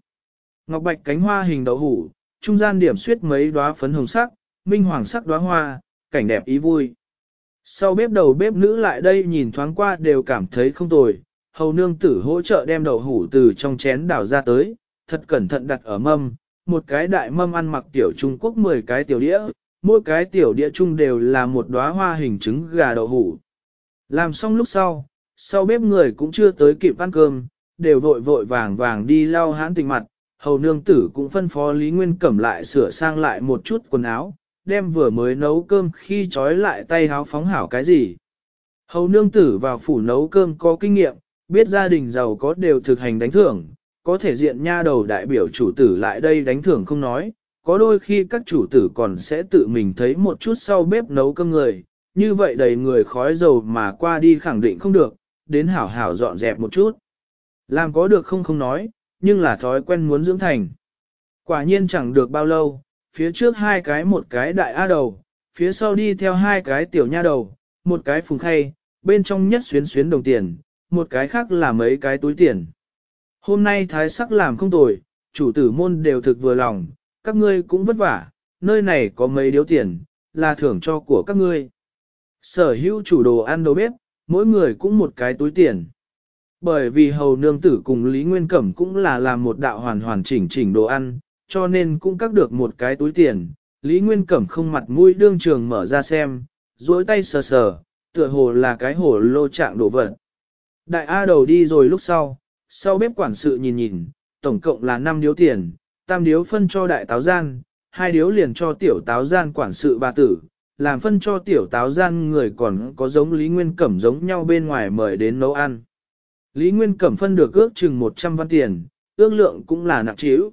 Ngọc bạch cánh hoa hình đậu hủ, trung gian điểm suyết mấy đóa phấn hồng sắc, minh hoàng sắc đóa hoa, cảnh đẹp ý vui. Sau bếp đầu bếp nữ lại đây nhìn thoáng qua đều cảm thấy không tồi, hầu nương tử hỗ trợ đem đậu hủ từ trong chén đảo ra tới, thật cẩn thận đặt ở mâm, một cái đại mâm ăn mặc tiểu Trung Quốc 10 cái tiểu đĩa, mỗi cái tiểu đĩa chung đều là một đóa hoa hình trứng gà đậu hủ. Làm xong lúc sau, sau bếp người cũng chưa tới kịp ăn cơm, đều vội vội vàng vàng đi lau hãn tình mặt, hầu nương tử cũng phân phó Lý Nguyên cẩm lại sửa sang lại một chút quần áo, đem vừa mới nấu cơm khi trói lại tay háo phóng hảo cái gì. Hầu nương tử vào phủ nấu cơm có kinh nghiệm, biết gia đình giàu có đều thực hành đánh thưởng, có thể diện nha đầu đại biểu chủ tử lại đây đánh thưởng không nói, có đôi khi các chủ tử còn sẽ tự mình thấy một chút sau bếp nấu cơm người, như vậy đầy người khói dầu mà qua đi khẳng định không được, đến hảo hảo dọn dẹp một chút. Làm có được không không nói, nhưng là thói quen muốn dưỡng thành. Quả nhiên chẳng được bao lâu, phía trước hai cái một cái đại a đầu, phía sau đi theo hai cái tiểu nha đầu, một cái phùng khay, bên trong nhất xuyến xuyến đồng tiền, một cái khác là mấy cái túi tiền. Hôm nay thái sắc làm không tồi, chủ tử môn đều thực vừa lòng, các ngươi cũng vất vả, nơi này có mấy điếu tiền, là thưởng cho của các ngươi. Sở hữu chủ đồ ăn đồ bếp, mỗi người cũng một cái túi tiền. Bởi vì hầu nương tử cùng Lý Nguyên Cẩm cũng là làm một đạo hoàn hoàn chỉnh chỉnh đồ ăn, cho nên cũng cắt được một cái túi tiền. Lý Nguyên Cẩm không mặt mũi đương trường mở ra xem, dối tay sờ sờ, tựa hồ là cái hồ lô trạng đồ vật. Đại A đầu đi rồi lúc sau, sau bếp quản sự nhìn nhìn, tổng cộng là 5 điếu tiền, tam điếu phân cho đại táo gian, hai điếu liền cho tiểu táo gian quản sự bà tử, làm phân cho tiểu táo gian người còn có giống Lý Nguyên Cẩm giống nhau bên ngoài mời đến nấu ăn. Lý Nguyên Cẩm phân được ước chừng 100 văn tiền, ước lượng cũng là nặng chiếu.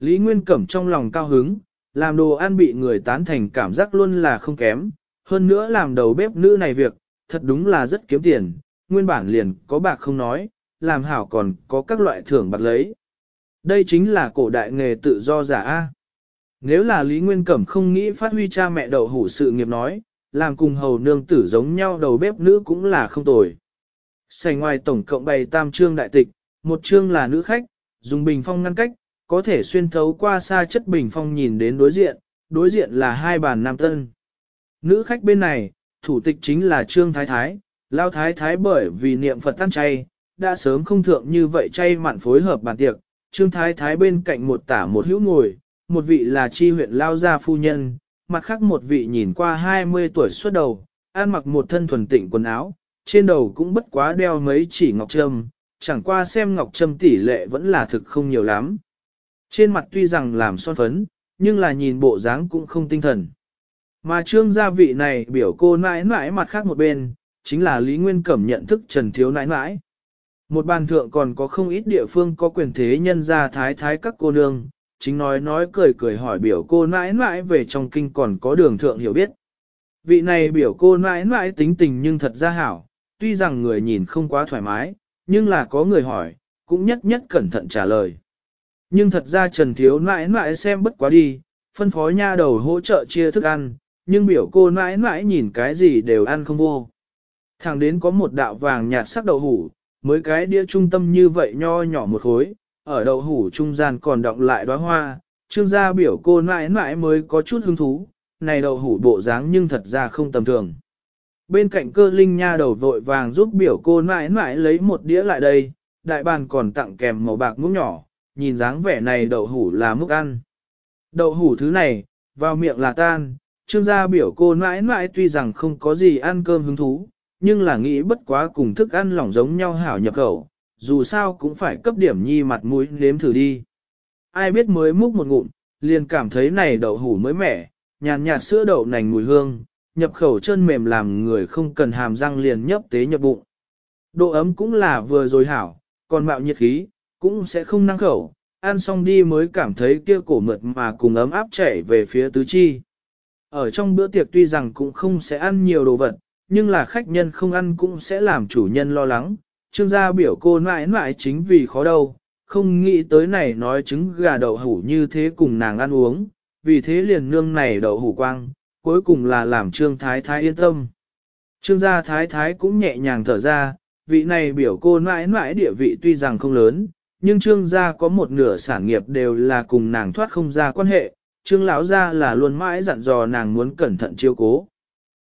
Lý Nguyên Cẩm trong lòng cao hứng, làm đồ ăn bị người tán thành cảm giác luôn là không kém, hơn nữa làm đầu bếp nữ này việc, thật đúng là rất kiếm tiền, nguyên bản liền có bạc không nói, làm hảo còn có các loại thưởng bạc lấy. Đây chính là cổ đại nghề tự do giả A. Nếu là Lý Nguyên Cẩm không nghĩ phát huy cha mẹ đậu hủ sự nghiệp nói, làm cùng hầu nương tử giống nhau đầu bếp nữ cũng là không tồi. Sảnh ngoài tổng cộng bày tam trương đại tịch, một trương là nữ khách, dùng bình phong ngăn cách, có thể xuyên thấu qua xa chất bình phong nhìn đến đối diện, đối diện là hai bàn nam tân. Nữ khách bên này, thủ tịch chính là Trương Thái Thái, Lao Thái Thái bởi vì niệm Phật tan chay, đã sớm không thượng như vậy chay mặn phối hợp bàn tiệc, Trương Thái Thái bên cạnh một tả một hữu ngồi, một vị là chi huyện Lao Gia Phu Nhân, mặt khác một vị nhìn qua 20 tuổi xuất đầu, ăn mặc một thân thuần tịnh quần áo, trên đầu cũng bất quá đeo mấy chỉ ngọc trâm, chẳng qua xem ngọc trâm tỷ lệ vẫn là thực không nhiều lắm. Trên mặt tuy rằng làm son phấn, nhưng là nhìn bộ dáng cũng không tinh thần. Mà trương gia vị này biểu cô nãi nãi mặt khác một bên, chính là Lý Nguyên Cẩm nhận thức Trần Thiếu nãi nãi. Một bàn thượng còn có không ít địa phương có quyền thế nhân ra thái thái các cô nương, chính nói nói cười cười hỏi biểu cô nãi nãi về trong kinh còn có đường thượng hiểu biết. Vị này biểu cô nãi nãi tính tình nhưng thật ra hảo, tuy rằng người nhìn không quá thoải mái, nhưng là có người hỏi, cũng nhất nhất cẩn thận trả lời. Nhưng thật ra Trần Thiếu nãi nãi xem bất quá đi, phân phó nha đầu hỗ trợ chia thức ăn, nhưng biểu cô nãi nãi nhìn cái gì đều ăn không vô. thằng đến có một đạo vàng nhạt sắc đậu hủ, mới cái đĩa trung tâm như vậy nho nhỏ một khối, ở đậu hủ trung gian còn đọng lại đóa hoa, trương gia biểu cô mãi mãi mới có chút hứng thú, này đậu hủ bộ dáng nhưng thật ra không tầm thường. Bên cạnh cơ linh nha đầu vội vàng giúp biểu cô mãi mãi lấy một đĩa lại đây, đại bàn còn tặng kèm màu bạc muỗng nhỏ, nhìn dáng vẻ này đậu hủ là múc ăn. Đậu hủ thứ này, vào miệng là tan, trương gia biểu cô mãi mãi tuy rằng không có gì ăn cơm hứng thú, nhưng là nghĩ bất quá cùng thức ăn lỏng giống nhau hảo nhập khẩu, dù sao cũng phải cấp điểm nhi mặt mũi nếm thử đi. Ai biết mới múc một ngụm, liền cảm thấy này đậu hủ mới mẻ, nhàn nhạt sữa đậu nành mùi hương, nhập khẩu chân mềm làm người không cần hàm răng liền nhấp tế nhập bụng. Độ ấm cũng là vừa rồi hảo, còn mạo nhiệt khí, cũng sẽ không năng khẩu, ăn xong đi mới cảm thấy kia cổ mượt mà cùng ấm áp chảy về phía tứ chi. Ở trong bữa tiệc tuy rằng cũng không sẽ ăn nhiều đồ vật, nhưng là khách nhân không ăn cũng sẽ làm chủ nhân lo lắng. Trương gia biểu cô mãi mãi chính vì khó đâu, không nghĩ tới này nói trứng gà đậu hủ như thế cùng nàng ăn uống, vì thế liền nương này đậu hủ quang, cuối cùng là làm trương thái thái yên tâm. Trương gia thái thái cũng nhẹ nhàng thở ra, vị này biểu cô mãi mãi địa vị tuy rằng không lớn, nhưng trương gia có một nửa sản nghiệp đều là cùng nàng thoát không ra quan hệ, trương lão gia là luôn mãi dặn dò nàng muốn cẩn thận chiêu cố.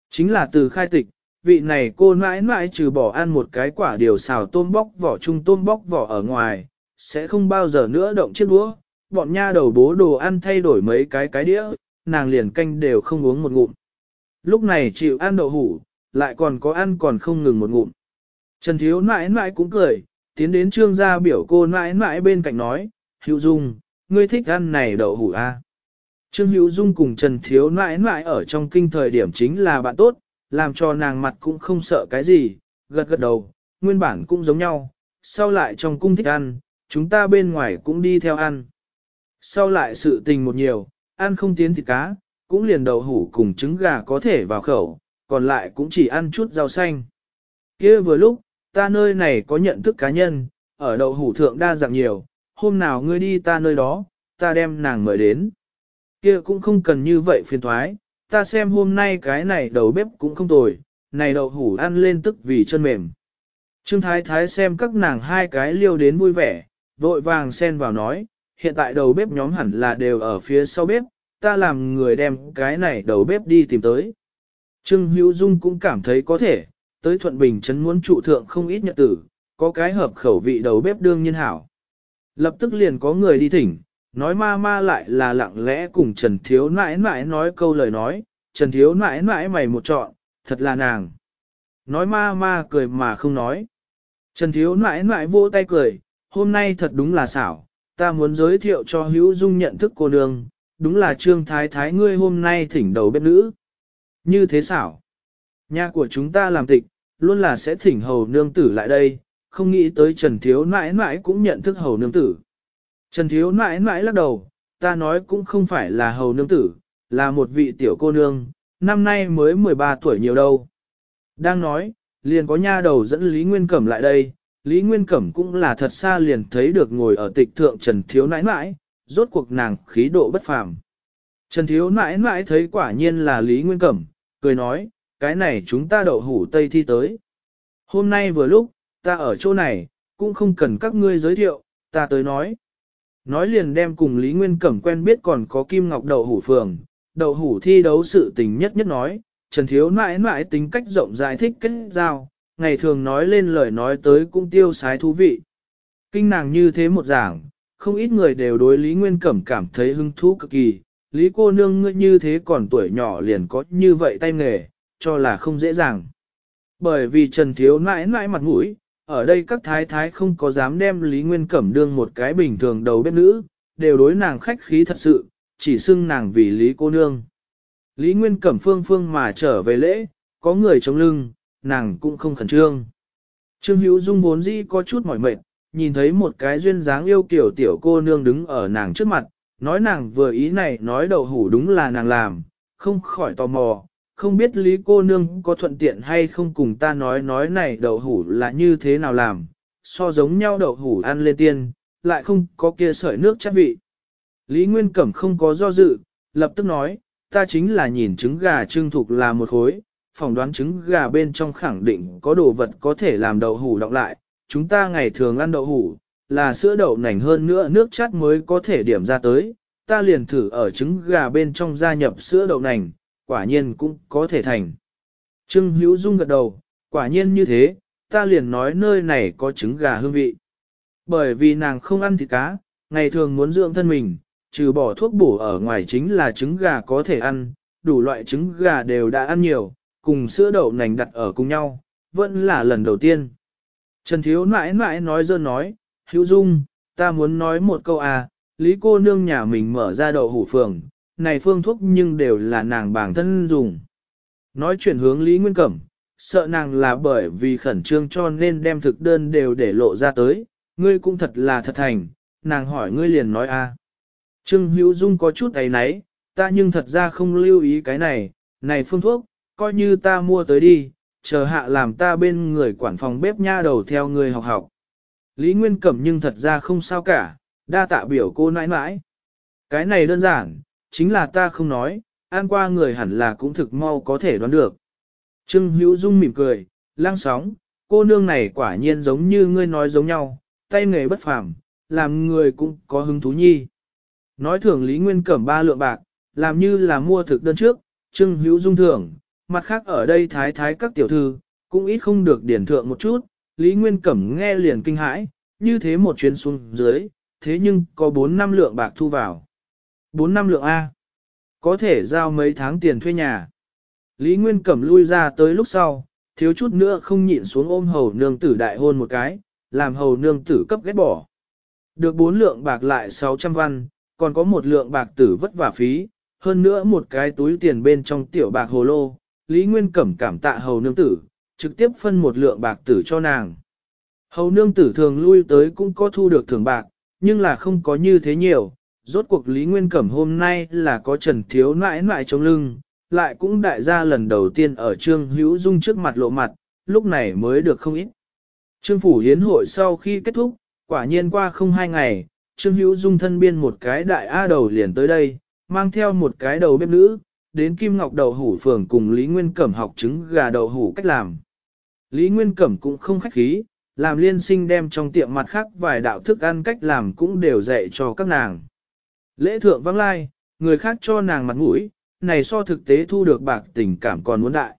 Chính là từ khai tịch, vị này cô mãi mãi trừ bỏ ăn một cái quả điều xào tôm bóc vỏ chung tôm bóc vỏ ở ngoài, sẽ không bao giờ nữa động chiếc đũa. Bọn nha đầu bố đồ ăn thay đổi mấy cái cái đĩa, nàng liền canh đều không uống một ngụm. Lúc này chịu ăn đậu hủ, lại còn có ăn còn không ngừng một ngụm. Trần Thiếu mãi mãi cũng cười, tiến đến trương gia biểu cô mãi mãi bên cạnh nói, Hữu Dung, ngươi thích ăn này đậu hủ à? Trương Hữu Dung cùng Trần Thiếu nãi nãi ở trong kinh thời điểm chính là bạn tốt, làm cho nàng mặt cũng không sợ cái gì, gật gật đầu, nguyên bản cũng giống nhau, sau lại trong cung thích ăn, chúng ta bên ngoài cũng đi theo ăn. Sau lại sự tình một nhiều, ăn không tiến thịt cá, cũng liền đậu hủ cùng trứng gà có thể vào khẩu, còn lại cũng chỉ ăn chút rau xanh. kia vừa lúc, ta nơi này có nhận thức cá nhân, ở đậu hủ thượng đa dạng nhiều, hôm nào ngươi đi ta nơi đó, ta đem nàng mời đến kia cũng không cần như vậy phiền thoái, ta xem hôm nay cái này đầu bếp cũng không tồi, này đậu hủ ăn lên tức vì chân mềm. Trương Thái Thái xem các nàng hai cái liêu đến vui vẻ, vội vàng xen vào nói, hiện tại đầu bếp nhóm hẳn là đều ở phía sau bếp, ta làm người đem cái này đầu bếp đi tìm tới. Trương Hữu Dung cũng cảm thấy có thể, tới Thuận Bình Trấn muốn trụ thượng không ít nhật tử, có cái hợp khẩu vị đầu bếp đương nhiên hảo. Lập tức liền có người đi thỉnh, nói ma ma lại là lặng lẽ cùng Trần Thiếu nãi nãi nói câu lời nói, Trần Thiếu nãi nãi mày một trọn, thật là nàng. Nói ma ma cười mà không nói. Trần Thiếu nãi nãi vô tay cười, hôm nay thật đúng là xảo, ta muốn giới thiệu cho Hữu Dung nhận thức cô nương, đúng là Trương Thái Thái ngươi hôm nay thỉnh đầu bếp nữ. Như thế xảo. Nhà của chúng ta làm tịch, luôn là sẽ thỉnh hầu nương tử lại đây, không nghĩ tới Trần Thiếu nãi nãi cũng nhận thức hầu nương tử. Trần Thiếu mãi mãi lắc đầu, ta nói cũng không phải là hầu nương tử, là một vị tiểu cô nương, năm nay mới 13 tuổi nhiều đâu. Đang nói, liền có nha đầu dẫn Lý Nguyên Cẩm lại đây, Lý Nguyên Cẩm cũng là thật xa liền thấy được ngồi ở tịch thượng Trần Thiếu nãi nãi, rốt cuộc nàng khí độ bất phàm. Trần Thiếu nãi nãi thấy quả nhiên là Lý Nguyên Cẩm, cười nói, cái này chúng ta đậu hủ Tây thi tới. Hôm nay vừa lúc, ta ở chỗ này, cũng không cần các ngươi giới thiệu, ta tới nói nói liền đem cùng Lý Nguyên Cẩm quen biết còn có Kim Ngọc Đậu Hủ Phường, Đậu Hủ thi đấu sự tình nhất nhất nói, Trần Thiếu mãi mãi tính cách rộng giải thích kết giao, ngày thường nói lên lời nói tới cũng tiêu sái thú vị. Kinh nàng như thế một giảng, không ít người đều đối Lý Nguyên Cẩm cảm thấy hứng thú cực kỳ, Lý cô nương ngươi như thế còn tuổi nhỏ liền có như vậy tay nghề, cho là không dễ dàng. Bởi vì Trần Thiếu mãi mãi mặt mũi, ở đây các thái thái không có dám đem Lý Nguyên Cẩm đương một cái bình thường đầu bếp nữ, đều đối nàng khách khí thật sự, chỉ xưng nàng vì Lý cô nương. Lý Nguyên Cẩm phương phương mà trở về lễ, có người chống lưng, nàng cũng không khẩn trương. Trương Hữu Dung vốn dĩ có chút mỏi mệt, nhìn thấy một cái duyên dáng yêu kiểu tiểu cô nương đứng ở nàng trước mặt, nói nàng vừa ý này nói đầu hủ đúng là nàng làm, không khỏi tò mò, không biết Lý cô nương có thuận tiện hay không cùng ta nói nói này đậu hủ là như thế nào làm, so giống nhau đậu hủ ăn lên tiên, lại không có kia sợi nước chắc vị. Lý Nguyên Cẩm không có do dự, lập tức nói, ta chính là nhìn trứng gà trưng thục là một khối, phỏng đoán trứng gà bên trong khẳng định có đồ vật có thể làm đậu hủ đọng lại, chúng ta ngày thường ăn đậu hủ, là sữa đậu nành hơn nữa nước chát mới có thể điểm ra tới, ta liền thử ở trứng gà bên trong gia nhập sữa đậu nành, quả nhiên cũng có thể thành. Trương Hữu Dung gật đầu, quả nhiên như thế, ta liền nói nơi này có trứng gà hương vị. Bởi vì nàng không ăn thịt cá, ngày thường muốn dưỡng thân mình, trừ bỏ thuốc bổ ở ngoài chính là trứng gà có thể ăn, đủ loại trứng gà đều đã ăn nhiều, cùng sữa đậu nành đặt ở cùng nhau, vẫn là lần đầu tiên. Trần Thiếu mãi mãi nói dơ nói, Hữu Dung, ta muốn nói một câu à, Lý cô nương nhà mình mở ra đậu hủ phường, này phương thuốc nhưng đều là nàng bản thân dùng. Nói chuyển hướng Lý Nguyên Cẩm, sợ nàng là bởi vì khẩn trương cho nên đem thực đơn đều để lộ ra tới, ngươi cũng thật là thật thành, nàng hỏi ngươi liền nói a à. Trương Hữu Dung có chút ấy náy, ta nhưng thật ra không lưu ý cái này, này phương thuốc, coi như ta mua tới đi, chờ hạ làm ta bên người quản phòng bếp nha đầu theo người học học. Lý Nguyên Cẩm nhưng thật ra không sao cả, đa tạ biểu cô nãi nãi. Cái này đơn giản, chính là ta không nói, an qua người hẳn là cũng thực mau có thể đoán được. Trương Hữu Dung mỉm cười, lang sóng, cô nương này quả nhiên giống như ngươi nói giống nhau, tay nghề bất phàm, làm người cũng có hứng thú nhi. Nói thưởng Lý Nguyên Cẩm ba lượng bạc, làm như là mua thực đơn trước, Trương Hữu Dung thưởng, mặt khác ở đây thái thái các tiểu thư, cũng ít không được điển thượng một chút, Lý Nguyên Cẩm nghe liền kinh hãi, như thế một chuyến xuống dưới, thế nhưng có bốn năm lượng bạc thu vào. 4 năm lượng A. Có thể giao mấy tháng tiền thuê nhà. Lý Nguyên Cẩm lui ra tới lúc sau, thiếu chút nữa không nhịn xuống ôm hầu nương tử đại hôn một cái, làm hầu nương tử cấp ghét bỏ. Được 4 lượng bạc lại 600 văn, còn có một lượng bạc tử vất vả phí, hơn nữa một cái túi tiền bên trong tiểu bạc hồ lô. Lý Nguyên Cẩm cảm tạ hầu nương tử, trực tiếp phân một lượng bạc tử cho nàng. Hầu nương tử thường lui tới cũng có thu được thưởng bạc, nhưng là không có như thế nhiều, Rốt cuộc Lý Nguyên Cẩm hôm nay là có Trần Thiếu nãi nãi trong lưng, lại cũng đại gia lần đầu tiên ở Trương Hữu Dung trước mặt lộ mặt, lúc này mới được không ít. Trương Phủ yến hội sau khi kết thúc, quả nhiên qua không hai ngày, Trương Hữu Dung thân biên một cái đại A đầu liền tới đây, mang theo một cái đầu bếp nữ, đến Kim Ngọc đầu Hủ Phường cùng Lý Nguyên Cẩm học trứng gà đầu hủ cách làm. Lý Nguyên Cẩm cũng không khách khí, làm liên sinh đem trong tiệm mặt khác vài đạo thức ăn cách làm cũng đều dạy cho các nàng. Lễ thượng vắng lai, người khác cho nàng mặt mũi, này so thực tế thu được bạc tình cảm còn muốn đại.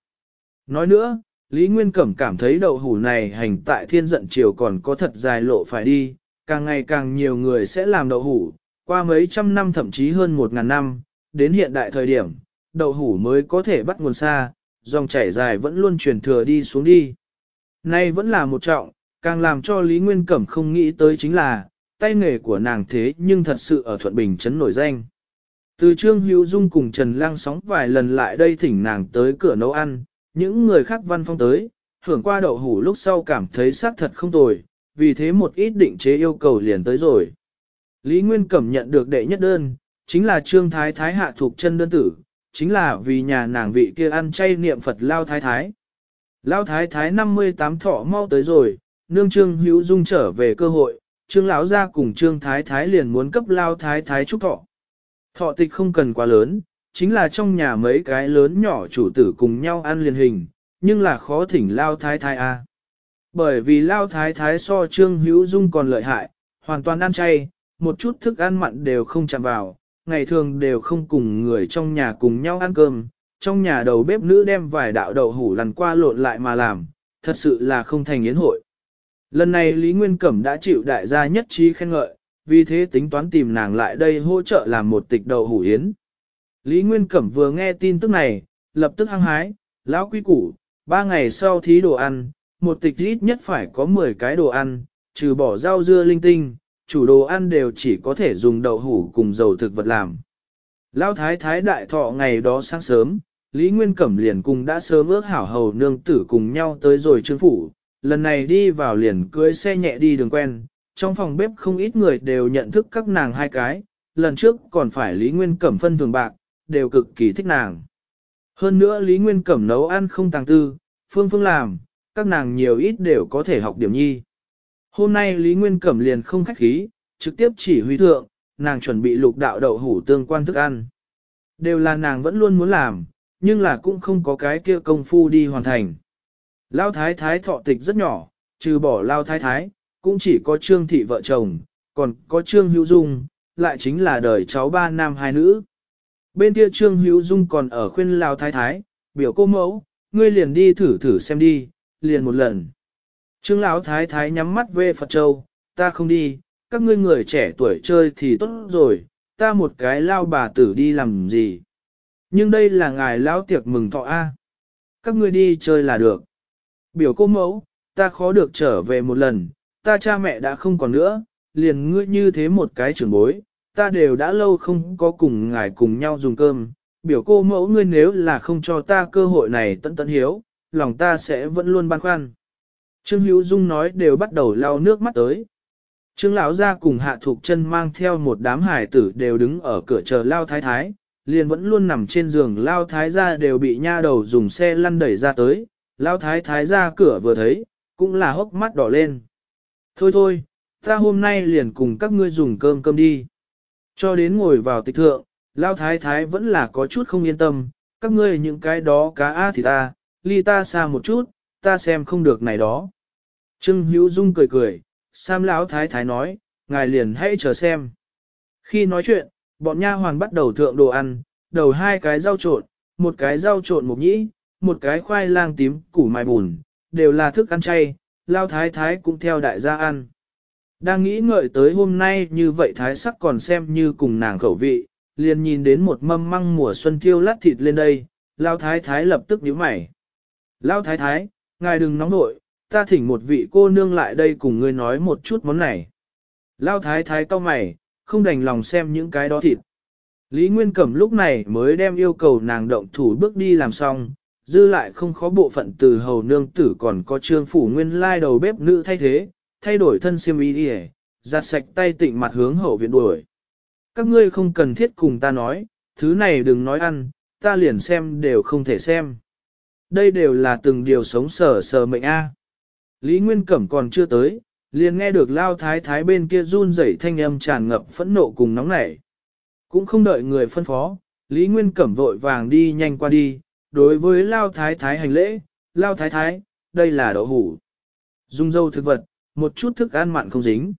Nói nữa, Lý Nguyên Cẩm cảm thấy đậu hủ này hành tại thiên giận chiều còn có thật dài lộ phải đi, càng ngày càng nhiều người sẽ làm đậu hủ, qua mấy trăm năm thậm chí hơn một ngàn năm, đến hiện đại thời điểm, đậu hủ mới có thể bắt nguồn xa, dòng chảy dài vẫn luôn truyền thừa đi xuống đi. Nay vẫn là một trọng, càng làm cho Lý Nguyên Cẩm không nghĩ tới chính là, tay nghề của nàng thế nhưng thật sự ở Thuận Bình chấn nổi danh. Từ Trương Hữu Dung cùng Trần Lang sóng vài lần lại đây thỉnh nàng tới cửa nấu ăn, những người khác văn phong tới, hưởng qua đậu hủ lúc sau cảm thấy xác thật không tồi, vì thế một ít định chế yêu cầu liền tới rồi. Lý Nguyên Cẩm nhận được đệ nhất đơn, chính là Trương Thái Thái hạ thuộc chân đơn tử, chính là vì nhà nàng vị kia ăn chay niệm Phật Lao Thái Thái. Lao Thái Thái 58 thọ mau tới rồi, nương Trương Hữu Dung trở về cơ hội, trương lão gia cùng trương thái thái liền muốn cấp lao thái thái chúc thọ. Thọ tịch không cần quá lớn, chính là trong nhà mấy cái lớn nhỏ chủ tử cùng nhau ăn liền hình, nhưng là khó thỉnh lao thái thái a. À. Bởi vì lao thái thái so trương hữu dung còn lợi hại, hoàn toàn ăn chay, một chút thức ăn mặn đều không chạm vào, ngày thường đều không cùng người trong nhà cùng nhau ăn cơm, trong nhà đầu bếp nữ đem vài đạo đậu hủ lần qua lộn lại mà làm, thật sự là không thành yến hội. Lần này Lý Nguyên Cẩm đã chịu đại gia nhất trí khen ngợi, vì thế tính toán tìm nàng lại đây hỗ trợ làm một tịch đầu hủ yến. Lý Nguyên Cẩm vừa nghe tin tức này, lập tức hăng hái, lão quý củ, ba ngày sau thí đồ ăn, một tịch ít nhất phải có 10 cái đồ ăn, trừ bỏ rau dưa linh tinh, chủ đồ ăn đều chỉ có thể dùng đậu hủ cùng dầu thực vật làm. Lão thái thái đại thọ ngày đó sáng sớm, Lý Nguyên Cẩm liền cùng đã sớm ước hảo hầu nương tử cùng nhau tới rồi chương phủ, lần này đi vào liền cưới xe nhẹ đi đường quen, trong phòng bếp không ít người đều nhận thức các nàng hai cái, lần trước còn phải Lý Nguyên Cẩm phân thường bạc, đều cực kỳ thích nàng. Hơn nữa Lý Nguyên Cẩm nấu ăn không tàng tư, phương phương làm, các nàng nhiều ít đều có thể học điểm nhi. Hôm nay Lý Nguyên Cẩm liền không khách khí, trực tiếp chỉ huy thượng, nàng chuẩn bị lục đạo đậu hủ tương quan thức ăn. Đều là nàng vẫn luôn muốn làm, nhưng là cũng không có cái kia công phu đi hoàn thành. Lao thái thái thọ tịch rất nhỏ, trừ bỏ lao thái thái, cũng chỉ có trương thị vợ chồng, còn có trương hữu dung, lại chính là đời cháu ba nam hai nữ. Bên kia trương hữu dung còn ở khuyên lao thái thái, biểu cô mẫu, ngươi liền đi thử thử xem đi, liền một lần. Trương lão thái thái nhắm mắt về Phật Châu, ta không đi, các ngươi người trẻ tuổi chơi thì tốt rồi, ta một cái lao bà tử đi làm gì. Nhưng đây là ngài lão tiệc mừng thọ A. Các ngươi đi chơi là được biểu cô mẫu, ta khó được trở về một lần, ta cha mẹ đã không còn nữa, liền ngươi như thế một cái trưởng bối, ta đều đã lâu không có cùng ngài cùng nhau dùng cơm, biểu cô mẫu ngươi nếu là không cho ta cơ hội này tận tận hiếu, lòng ta sẽ vẫn luôn băn khoăn. Trương Hữu Dung nói đều bắt đầu lau nước mắt tới. Trương lão gia cùng Hạ Thục Chân mang theo một đám hải tử đều đứng ở cửa chờ lao thái thái, liền vẫn luôn nằm trên giường lao thái gia đều bị nha đầu dùng xe lăn đẩy ra tới, Lão thái thái ra cửa vừa thấy, cũng là hốc mắt đỏ lên. Thôi thôi, ta hôm nay liền cùng các ngươi dùng cơm cơm đi. Cho đến ngồi vào tịch thượng, Lão thái thái vẫn là có chút không yên tâm, các ngươi những cái đó cá á thì ta, ly ta xa một chút, ta xem không được này đó. Trưng Hữu Dung cười cười, Sam Lão thái thái nói, ngài liền hãy chờ xem. Khi nói chuyện, bọn nha hoàn bắt đầu thượng đồ ăn, đầu hai cái rau trộn, một cái rau trộn mục nhĩ, một cái khoai lang tím, củ mài bùn, đều là thức ăn chay, lao thái thái cũng theo đại gia ăn. Đang nghĩ ngợi tới hôm nay như vậy thái sắc còn xem như cùng nàng khẩu vị, liền nhìn đến một mâm măng mùa xuân thiêu lát thịt lên đây, lao thái thái lập tức nhíu mày. Lao thái thái, ngài đừng nóng nội, ta thỉnh một vị cô nương lại đây cùng ngươi nói một chút món này. Lao thái thái cau mày, không đành lòng xem những cái đó thịt. Lý Nguyên Cẩm lúc này mới đem yêu cầu nàng động thủ bước đi làm xong, dư lại không khó bộ phận từ hầu nương tử còn có trương phủ nguyên lai đầu bếp nữ thay thế, thay đổi thân siêm y đi giặt sạch tay tịnh mặt hướng hậu viện đuổi. Các ngươi không cần thiết cùng ta nói, thứ này đừng nói ăn, ta liền xem đều không thể xem. Đây đều là từng điều sống sờ sờ mệnh a. Lý Nguyên Cẩm còn chưa tới, liền nghe được lao thái thái bên kia run rẩy thanh âm tràn ngập phẫn nộ cùng nóng nảy. Cũng không đợi người phân phó, Lý Nguyên Cẩm vội vàng đi nhanh qua đi, đối với lao thái thái hành lễ, lao thái thái, đây là đậu hủ. Dung dâu thực vật, một chút thức ăn mặn không dính.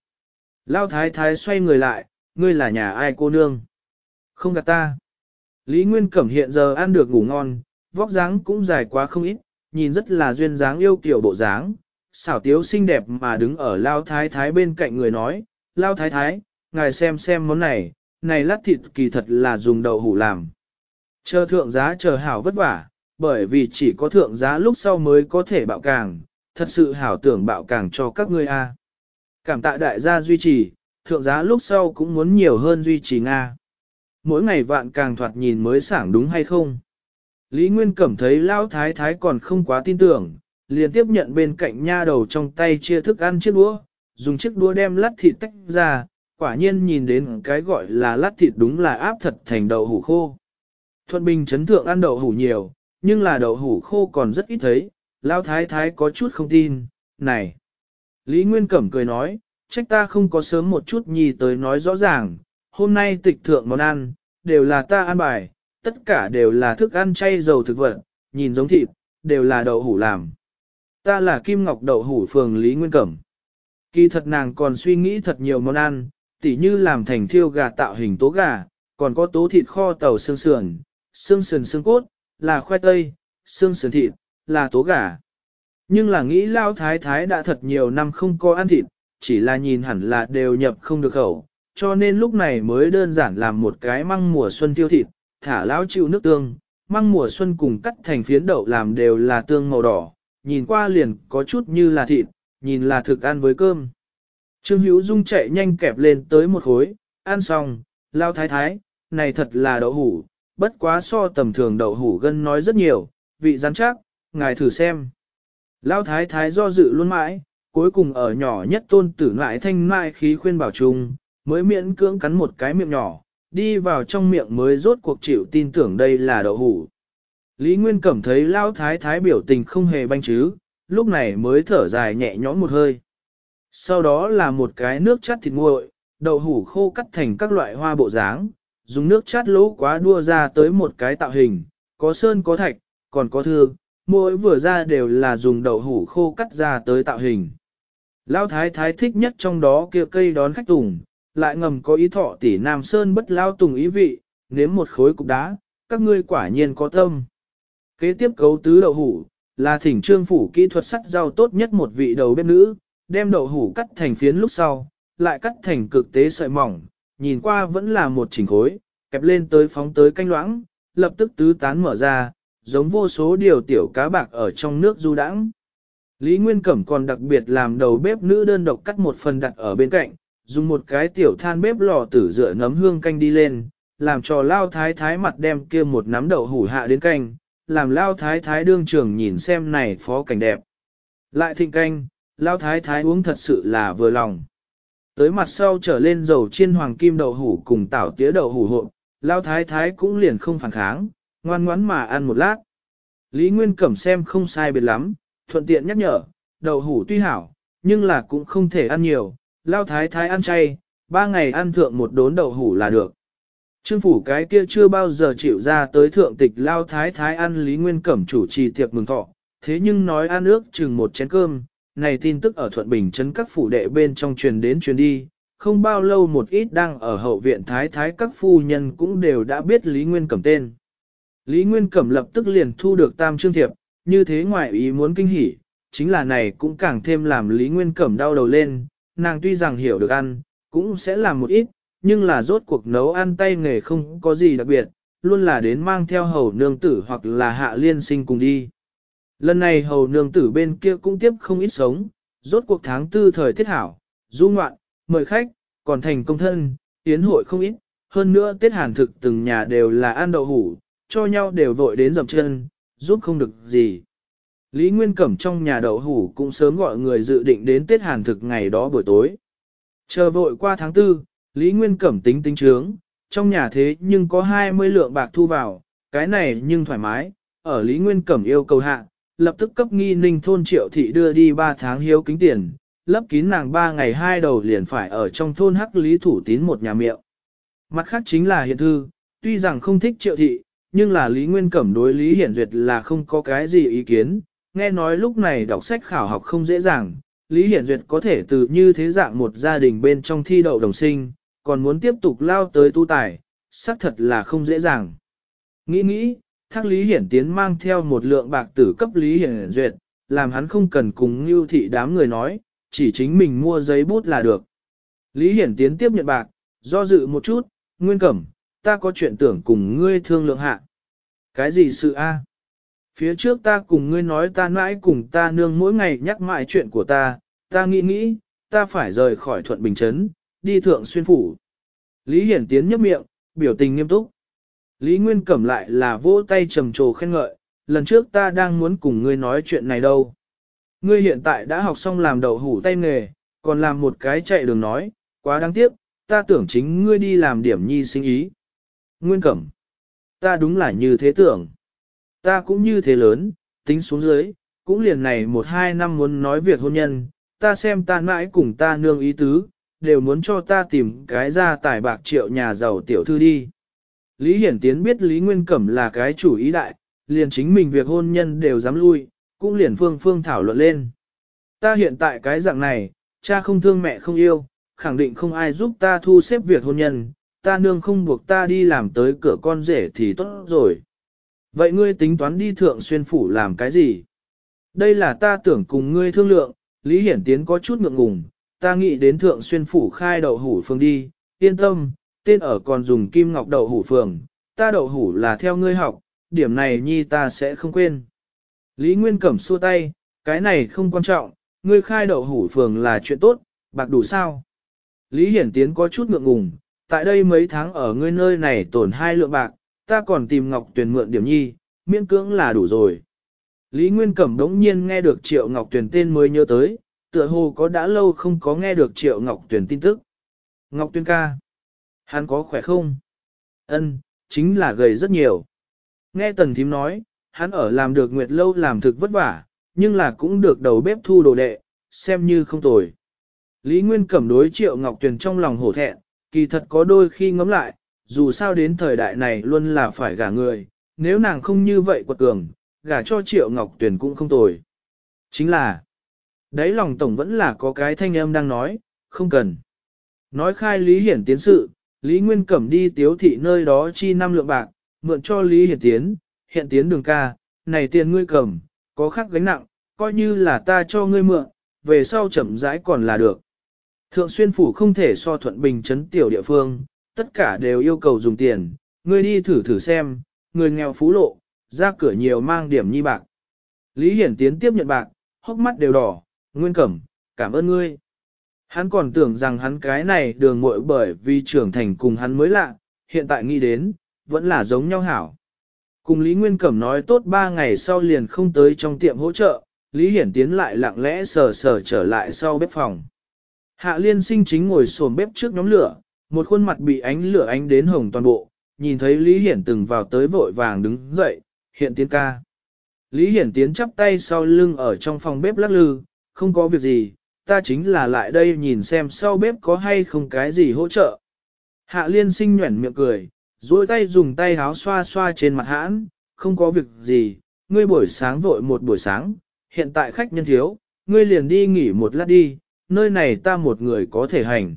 Lao thái thái xoay người lại, ngươi là nhà ai cô nương? Không gạt ta. Lý Nguyên Cẩm hiện giờ ăn được ngủ ngon, vóc dáng cũng dài quá không ít, nhìn rất là duyên dáng yêu kiểu bộ dáng. Xảo tiếu xinh đẹp mà đứng ở Lao Thái Thái bên cạnh người nói, Lao Thái Thái, ngài xem xem món này, này lát thịt kỳ thật là dùng đậu hủ làm, Chờ thượng giá chờ hảo vất vả, bởi vì chỉ có thượng giá lúc sau mới có thể bạo càng, thật sự hảo tưởng bạo càng cho các ngươi a. Cảm tạ đại gia duy trì, thượng giá lúc sau cũng muốn nhiều hơn duy trì Nga. Mỗi ngày vạn càng thoạt nhìn mới sảng đúng hay không? Lý Nguyên Cẩm thấy lao Thái Thái còn không quá tin tưởng, liền tiếp nhận bên cạnh nha đầu trong tay chia thức ăn chiếc đũa, dùng chiếc đũa đem lát thịt tách ra, quả nhiên nhìn đến cái gọi là lát thịt đúng là áp thật thành đậu hủ khô. Thuận Bình chấn thượng ăn đậu hủ nhiều, nhưng là đậu hủ khô còn rất ít thấy, lão thái thái có chút không tin, này. Lý Nguyên Cẩm cười nói, trách ta không có sớm một chút nhì tới nói rõ ràng, hôm nay tịch thượng món ăn, đều là ta ăn bài, tất cả đều là thức ăn chay dầu thực vật, nhìn giống thịt, đều là đậu hủ làm. Ta là Kim Ngọc đậu hủ phường Lý Nguyên Cẩm. Kỳ thật nàng còn suy nghĩ thật nhiều món ăn, tỉ như làm thành thiêu gà tạo hình tố gà, còn có tố thịt kho tàu xương sườn, xương sườn xương cốt, là khoai tây, xương sườn thịt, là tố gà. Nhưng là nghĩ lao thái thái đã thật nhiều năm không có ăn thịt, chỉ là nhìn hẳn là đều nhập không được khẩu, cho nên lúc này mới đơn giản làm một cái măng mùa xuân tiêu thịt, thả lão chịu nước tương, măng mùa xuân cùng cắt thành phiến đậu làm đều là tương màu đỏ, nhìn qua liền có chút như là thịt, nhìn là thực ăn với cơm. Trương Hữu Dung chạy nhanh kẹp lên tới một khối, ăn xong, lao thái thái, này thật là đậu hủ, bất quá so tầm thường đậu hủ gân nói rất nhiều, vị rắn chắc, ngài thử xem. Lao thái thái do dự luôn mãi, cuối cùng ở nhỏ nhất tôn tử lại thanh mai khí khuyên bảo chung, mới miễn cưỡng cắn một cái miệng nhỏ, đi vào trong miệng mới rốt cuộc chịu tin tưởng đây là đậu hủ. Lý Nguyên Cẩm thấy Lao Thái Thái biểu tình không hề banh chứ, lúc này mới thở dài nhẹ nhõm một hơi. Sau đó là một cái nước chát thịt nguội, đậu hủ khô cắt thành các loại hoa bộ dáng, dùng nước chát lỗ quá đua ra tới một cái tạo hình, có sơn có thạch, còn có thư, mỗi vừa ra đều là dùng đậu hủ khô cắt ra tới tạo hình. Lão thái thái thích nhất trong đó kia cây đón khách tùng, lại ngầm có ý thọ tỉ Nam Sơn bất lao tùng ý vị, nếm một khối cục đá, các ngươi quả nhiên có tâm. Kế tiếp cấu tứ đậu hủ, là thỉnh trương phủ kỹ thuật sắt rau tốt nhất một vị đầu bếp nữ, đem đậu hủ cắt thành phiến lúc sau, lại cắt thành cực tế sợi mỏng, nhìn qua vẫn là một chỉnh khối, kẹp lên tới phóng tới canh loãng, lập tức tứ tán mở ra, giống vô số điều tiểu cá bạc ở trong nước du đãng. Lý Nguyên Cẩm còn đặc biệt làm đầu bếp nữ đơn độc cắt một phần đặt ở bên cạnh, dùng một cái tiểu than bếp lò tử dựa nấm hương canh đi lên, làm cho lao thái thái mặt đem kia một nắm đậu hủ hạ đến canh, làm lao thái thái đương trưởng nhìn xem này phó cảnh đẹp. Lại thịnh canh, lao thái thái uống thật sự là vừa lòng tới mặt sau trở lên dầu chiên hoàng kim đậu hủ cùng tảo tía đậu hủ hộp, lao thái thái cũng liền không phản kháng, ngoan ngoãn mà ăn một lát. Lý Nguyên Cẩm xem không sai biệt lắm, thuận tiện nhắc nhở, đậu hủ tuy hảo, nhưng là cũng không thể ăn nhiều, lao thái thái ăn chay, ba ngày ăn thượng một đốn đậu hủ là được. Trương phủ cái kia chưa bao giờ chịu ra tới thượng tịch lao thái thái ăn Lý Nguyên Cẩm chủ trì tiệc mừng thọ, thế nhưng nói ăn ước chừng một chén cơm, này tin tức ở Thuận Bình trấn các phủ đệ bên trong truyền đến truyền đi, không bao lâu một ít đang ở hậu viện thái thái các phu nhân cũng đều đã biết Lý Nguyên Cẩm tên. Lý Nguyên Cẩm lập tức liền thu được tam trương thiệp, như thế ngoại ý muốn kinh hỉ, chính là này cũng càng thêm làm Lý Nguyên Cẩm đau đầu lên, nàng tuy rằng hiểu được ăn, cũng sẽ làm một ít, nhưng là rốt cuộc nấu ăn tay nghề không có gì đặc biệt, luôn là đến mang theo hầu nương tử hoặc là hạ liên sinh cùng đi. Lần này hầu nương tử bên kia cũng tiếp không ít sống, rốt cuộc tháng tư thời tiết hảo, du ngoạn, mời khách, còn thành công thân, tiến hội không ít, hơn nữa tiết hàn thực từng nhà đều là ăn đậu hủ, cho nhau đều vội đến dầm chân, giúp không được gì. Lý Nguyên Cẩm trong nhà đậu hủ cũng sớm gọi người dự định đến tiết hàn thực ngày đó buổi tối. Chờ vội qua tháng tư, Lý Nguyên Cẩm tính tính trướng, trong nhà thế nhưng có 20 lượng bạc thu vào, cái này nhưng thoải mái, ở Lý Nguyên Cẩm yêu cầu hạ, lập tức cấp nghi ninh thôn triệu thị đưa đi 3 tháng hiếu kính tiền, lấp kín nàng 3 ngày hai đầu liền phải ở trong thôn hắc lý thủ tín một nhà miệng. Mặt khác chính là hiện thư, tuy rằng không thích triệu thị, nhưng là Lý Nguyên Cẩm đối Lý Hiển Duyệt là không có cái gì ý kiến, nghe nói lúc này đọc sách khảo học không dễ dàng, Lý Hiển Duyệt có thể từ như thế dạng một gia đình bên trong thi đậu đồng sinh, còn muốn tiếp tục lao tới tu tài, xác thật là không dễ dàng. Nghĩ nghĩ, thác Lý Hiển Tiến mang theo một lượng bạc tử cấp Lý Hiển Duyệt, làm hắn không cần cùng Ngưu thị đám người nói, chỉ chính mình mua giấy bút là được. Lý Hiển Tiến tiếp nhận bạc, do dự một chút, Nguyên Cẩm, ta có chuyện tưởng cùng ngươi thương lượng hạ. Cái gì sự a? Phía trước ta cùng ngươi nói ta mãi cùng ta nương mỗi ngày nhắc mãi chuyện của ta, ta nghĩ nghĩ, ta phải rời khỏi Thuận Bình Trấn, đi Thượng Xuyên Phủ. Lý Hiển Tiến nhấp miệng, biểu tình nghiêm túc. Lý Nguyên Cẩm lại là vỗ tay trầm trồ khen ngợi, lần trước ta đang muốn cùng ngươi nói chuyện này đâu. Ngươi hiện tại đã học xong làm đậu hủ tay nghề, còn làm một cái chạy đường nói, quá đáng tiếc, ta tưởng chính ngươi đi làm điểm nhi sinh ý. Nguyên Cẩm, ta đúng là như thế tưởng. Ta cũng như thế lớn, tính xuống dưới, cũng liền này một hai năm muốn nói việc hôn nhân, ta xem ta mãi cùng ta nương ý tứ, đều muốn cho ta tìm cái ra tài bạc triệu nhà giàu tiểu thư đi. Lý Hiển Tiến biết Lý Nguyên Cẩm là cái chủ ý đại, liền chính mình việc hôn nhân đều dám lui, cũng liền phương phương thảo luận lên. Ta hiện tại cái dạng này, cha không thương mẹ không yêu, khẳng định không ai giúp ta thu xếp việc hôn nhân, ta nương không buộc ta đi làm tới cửa con rể thì tốt rồi. Vậy ngươi tính toán đi thượng xuyên phủ làm cái gì? Đây là ta tưởng cùng ngươi thương lượng, Lý Hiển Tiến có chút ngượng ngùng, ta nghĩ đến thượng xuyên phủ khai đậu hủ phương đi, yên tâm, tên ở còn dùng kim ngọc đậu hủ phường, ta đậu hủ là theo ngươi học, điểm này nhi ta sẽ không quên. Lý Nguyên Cẩm xua tay, cái này không quan trọng, ngươi khai đậu hủ phường là chuyện tốt, bạc đủ sao. Lý Hiển Tiến có chút ngượng ngùng, tại đây mấy tháng ở ngươi nơi này tổn hai lượng bạc, ta còn tìm Ngọc Tuyền mượn điểm nhi, miễn cưỡng là đủ rồi. Lý Nguyên Cẩm đống nhiên nghe được Triệu Ngọc Tuyền tên mới nhớ tới, tựa hồ có đã lâu không có nghe được Triệu Ngọc Tuyền tin tức. Ngọc Tuyền ca. Hắn có khỏe không? Ân, chính là gầy rất nhiều. Nghe tần thím nói, hắn ở làm được nguyệt lâu làm thực vất vả, nhưng là cũng được đầu bếp thu đồ đệ, xem như không tồi. Lý Nguyên cẩm đối triệu Ngọc Tuyền trong lòng hổ thẹn, kỳ thật có đôi khi ngắm lại, dù sao đến thời đại này luôn là phải gả người, nếu nàng không như vậy quật cường, gả cho triệu Ngọc Tuyền cũng không tồi. Chính là, đáy lòng tổng vẫn là có cái thanh âm đang nói, không cần. Nói khai Lý Hiển tiến sự, Lý Nguyên Cẩm đi tiếu thị nơi đó chi năm lượng bạc, mượn cho Lý Hiển Tiến, Hiện Tiến đường ca, này tiền ngươi cầm, có khắc gánh nặng, coi như là ta cho ngươi mượn, về sau chậm rãi còn là được. Thượng xuyên phủ không thể so thuận bình trấn tiểu địa phương, tất cả đều yêu cầu dùng tiền, ngươi đi thử thử xem, người nghèo phú lộ, ra cửa nhiều mang điểm nhi bạc. Lý Hiển Tiến tiếp nhận bạc, hốc mắt đều đỏ, Nguyên Cẩm, cảm ơn ngươi. Hắn còn tưởng rằng hắn cái này đường muội bởi vì trưởng thành cùng hắn mới lạ, hiện tại nghĩ đến, vẫn là giống nhau hảo. Cùng Lý Nguyên Cẩm nói tốt 3 ngày sau liền không tới trong tiệm hỗ trợ, Lý Hiển tiến lại lặng lẽ sờ sờ trở lại sau bếp phòng. Hạ liên sinh chính ngồi sồn bếp trước nhóm lửa, một khuôn mặt bị ánh lửa ánh đến hồng toàn bộ, nhìn thấy Lý Hiển từng vào tới vội vàng đứng dậy, hiện tiến ca. Lý Hiển tiến chắp tay sau lưng ở trong phòng bếp lắc lư, không có việc gì, ta chính là lại đây nhìn xem sau bếp có hay không cái gì hỗ trợ. Hạ liên sinh nhuẩn miệng cười, duỗi tay dùng tay háo xoa xoa trên mặt hãn, không có việc gì, ngươi buổi sáng vội một buổi sáng, hiện tại khách nhân thiếu, ngươi liền đi nghỉ một lát đi, nơi này ta một người có thể hành.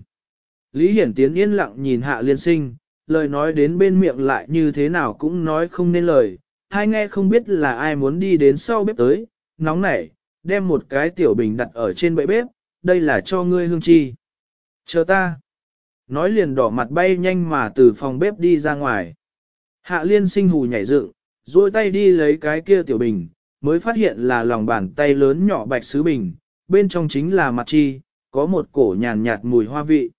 Lý Hiển Tiến yên lặng nhìn hạ liên sinh, lời nói đến bên miệng lại như thế nào cũng nói không nên lời, hai nghe không biết là ai muốn đi đến sau bếp tới, nóng nảy, đem một cái tiểu bình đặt ở trên bệ bếp, đây là cho ngươi hương chi. Chờ ta. Nói liền đỏ mặt bay nhanh mà từ phòng bếp đi ra ngoài. Hạ liên sinh hù nhảy dựng, duỗi tay đi lấy cái kia tiểu bình, mới phát hiện là lòng bàn tay lớn nhỏ bạch sứ bình, bên trong chính là mặt chi, có một cổ nhàn nhạt mùi hoa vị.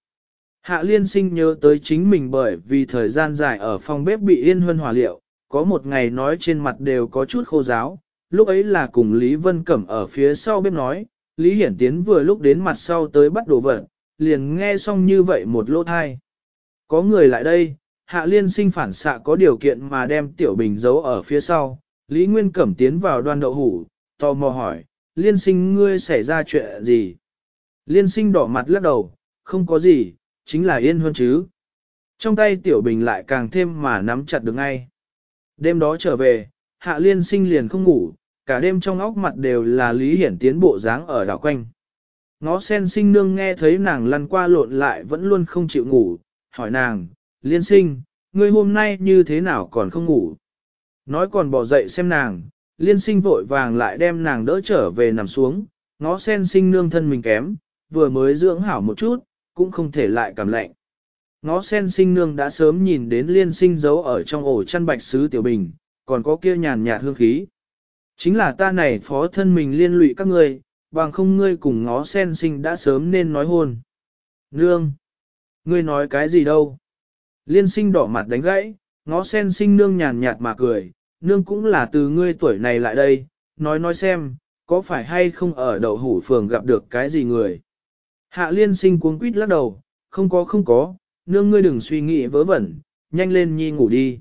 Hạ liên sinh nhớ tới chính mình bởi vì thời gian dài ở phòng bếp bị yên huân hòa liệu, có một ngày nói trên mặt đều có chút khô giáo, lúc ấy là cùng Lý Vân Cẩm ở phía sau bếp nói, Lý Hiển Tiến vừa lúc đến mặt sau tới bắt đồ vật, liền nghe xong như vậy một lỗ thai. Có người lại đây, Hạ Liên sinh phản xạ có điều kiện mà đem Tiểu Bình giấu ở phía sau. Lý Nguyên Cẩm tiến vào đoan đậu hủ, tò mò hỏi, Liên sinh ngươi xảy ra chuyện gì? Liên sinh đỏ mặt lắc đầu, không có gì, chính là yên hơn chứ. Trong tay Tiểu Bình lại càng thêm mà nắm chặt được ngay. Đêm đó trở về, Hạ Liên sinh liền không ngủ, cả đêm trong óc mặt đều là Lý Hiển tiến bộ dáng ở đảo quanh. Ngó sen sinh nương nghe thấy nàng lăn qua lộn lại vẫn luôn không chịu ngủ, hỏi nàng, liên sinh, ngươi hôm nay như thế nào còn không ngủ? Nói còn bỏ dậy xem nàng, liên sinh vội vàng lại đem nàng đỡ trở về nằm xuống, ngó sen sinh nương thân mình kém, vừa mới dưỡng hảo một chút, cũng không thể lại cảm lạnh. Ngó sen sinh nương đã sớm nhìn đến liên sinh giấu ở trong ổ chăn bạch sứ tiểu bình, còn có kia nhàn nhạt hương khí chính là ta này phó thân mình liên lụy các ngươi, bằng không ngươi cùng ngó sen sinh đã sớm nên nói hôn. Nương! Ngươi nói cái gì đâu? Liên sinh đỏ mặt đánh gãy, ngó sen sinh nương nhàn nhạt mà cười, nương cũng là từ ngươi tuổi này lại đây, nói nói xem, có phải hay không ở đậu hủ phường gặp được cái gì người? Hạ liên sinh cuống quýt lắc đầu, không có không có, nương ngươi đừng suy nghĩ vớ vẩn, nhanh lên nhi ngủ đi.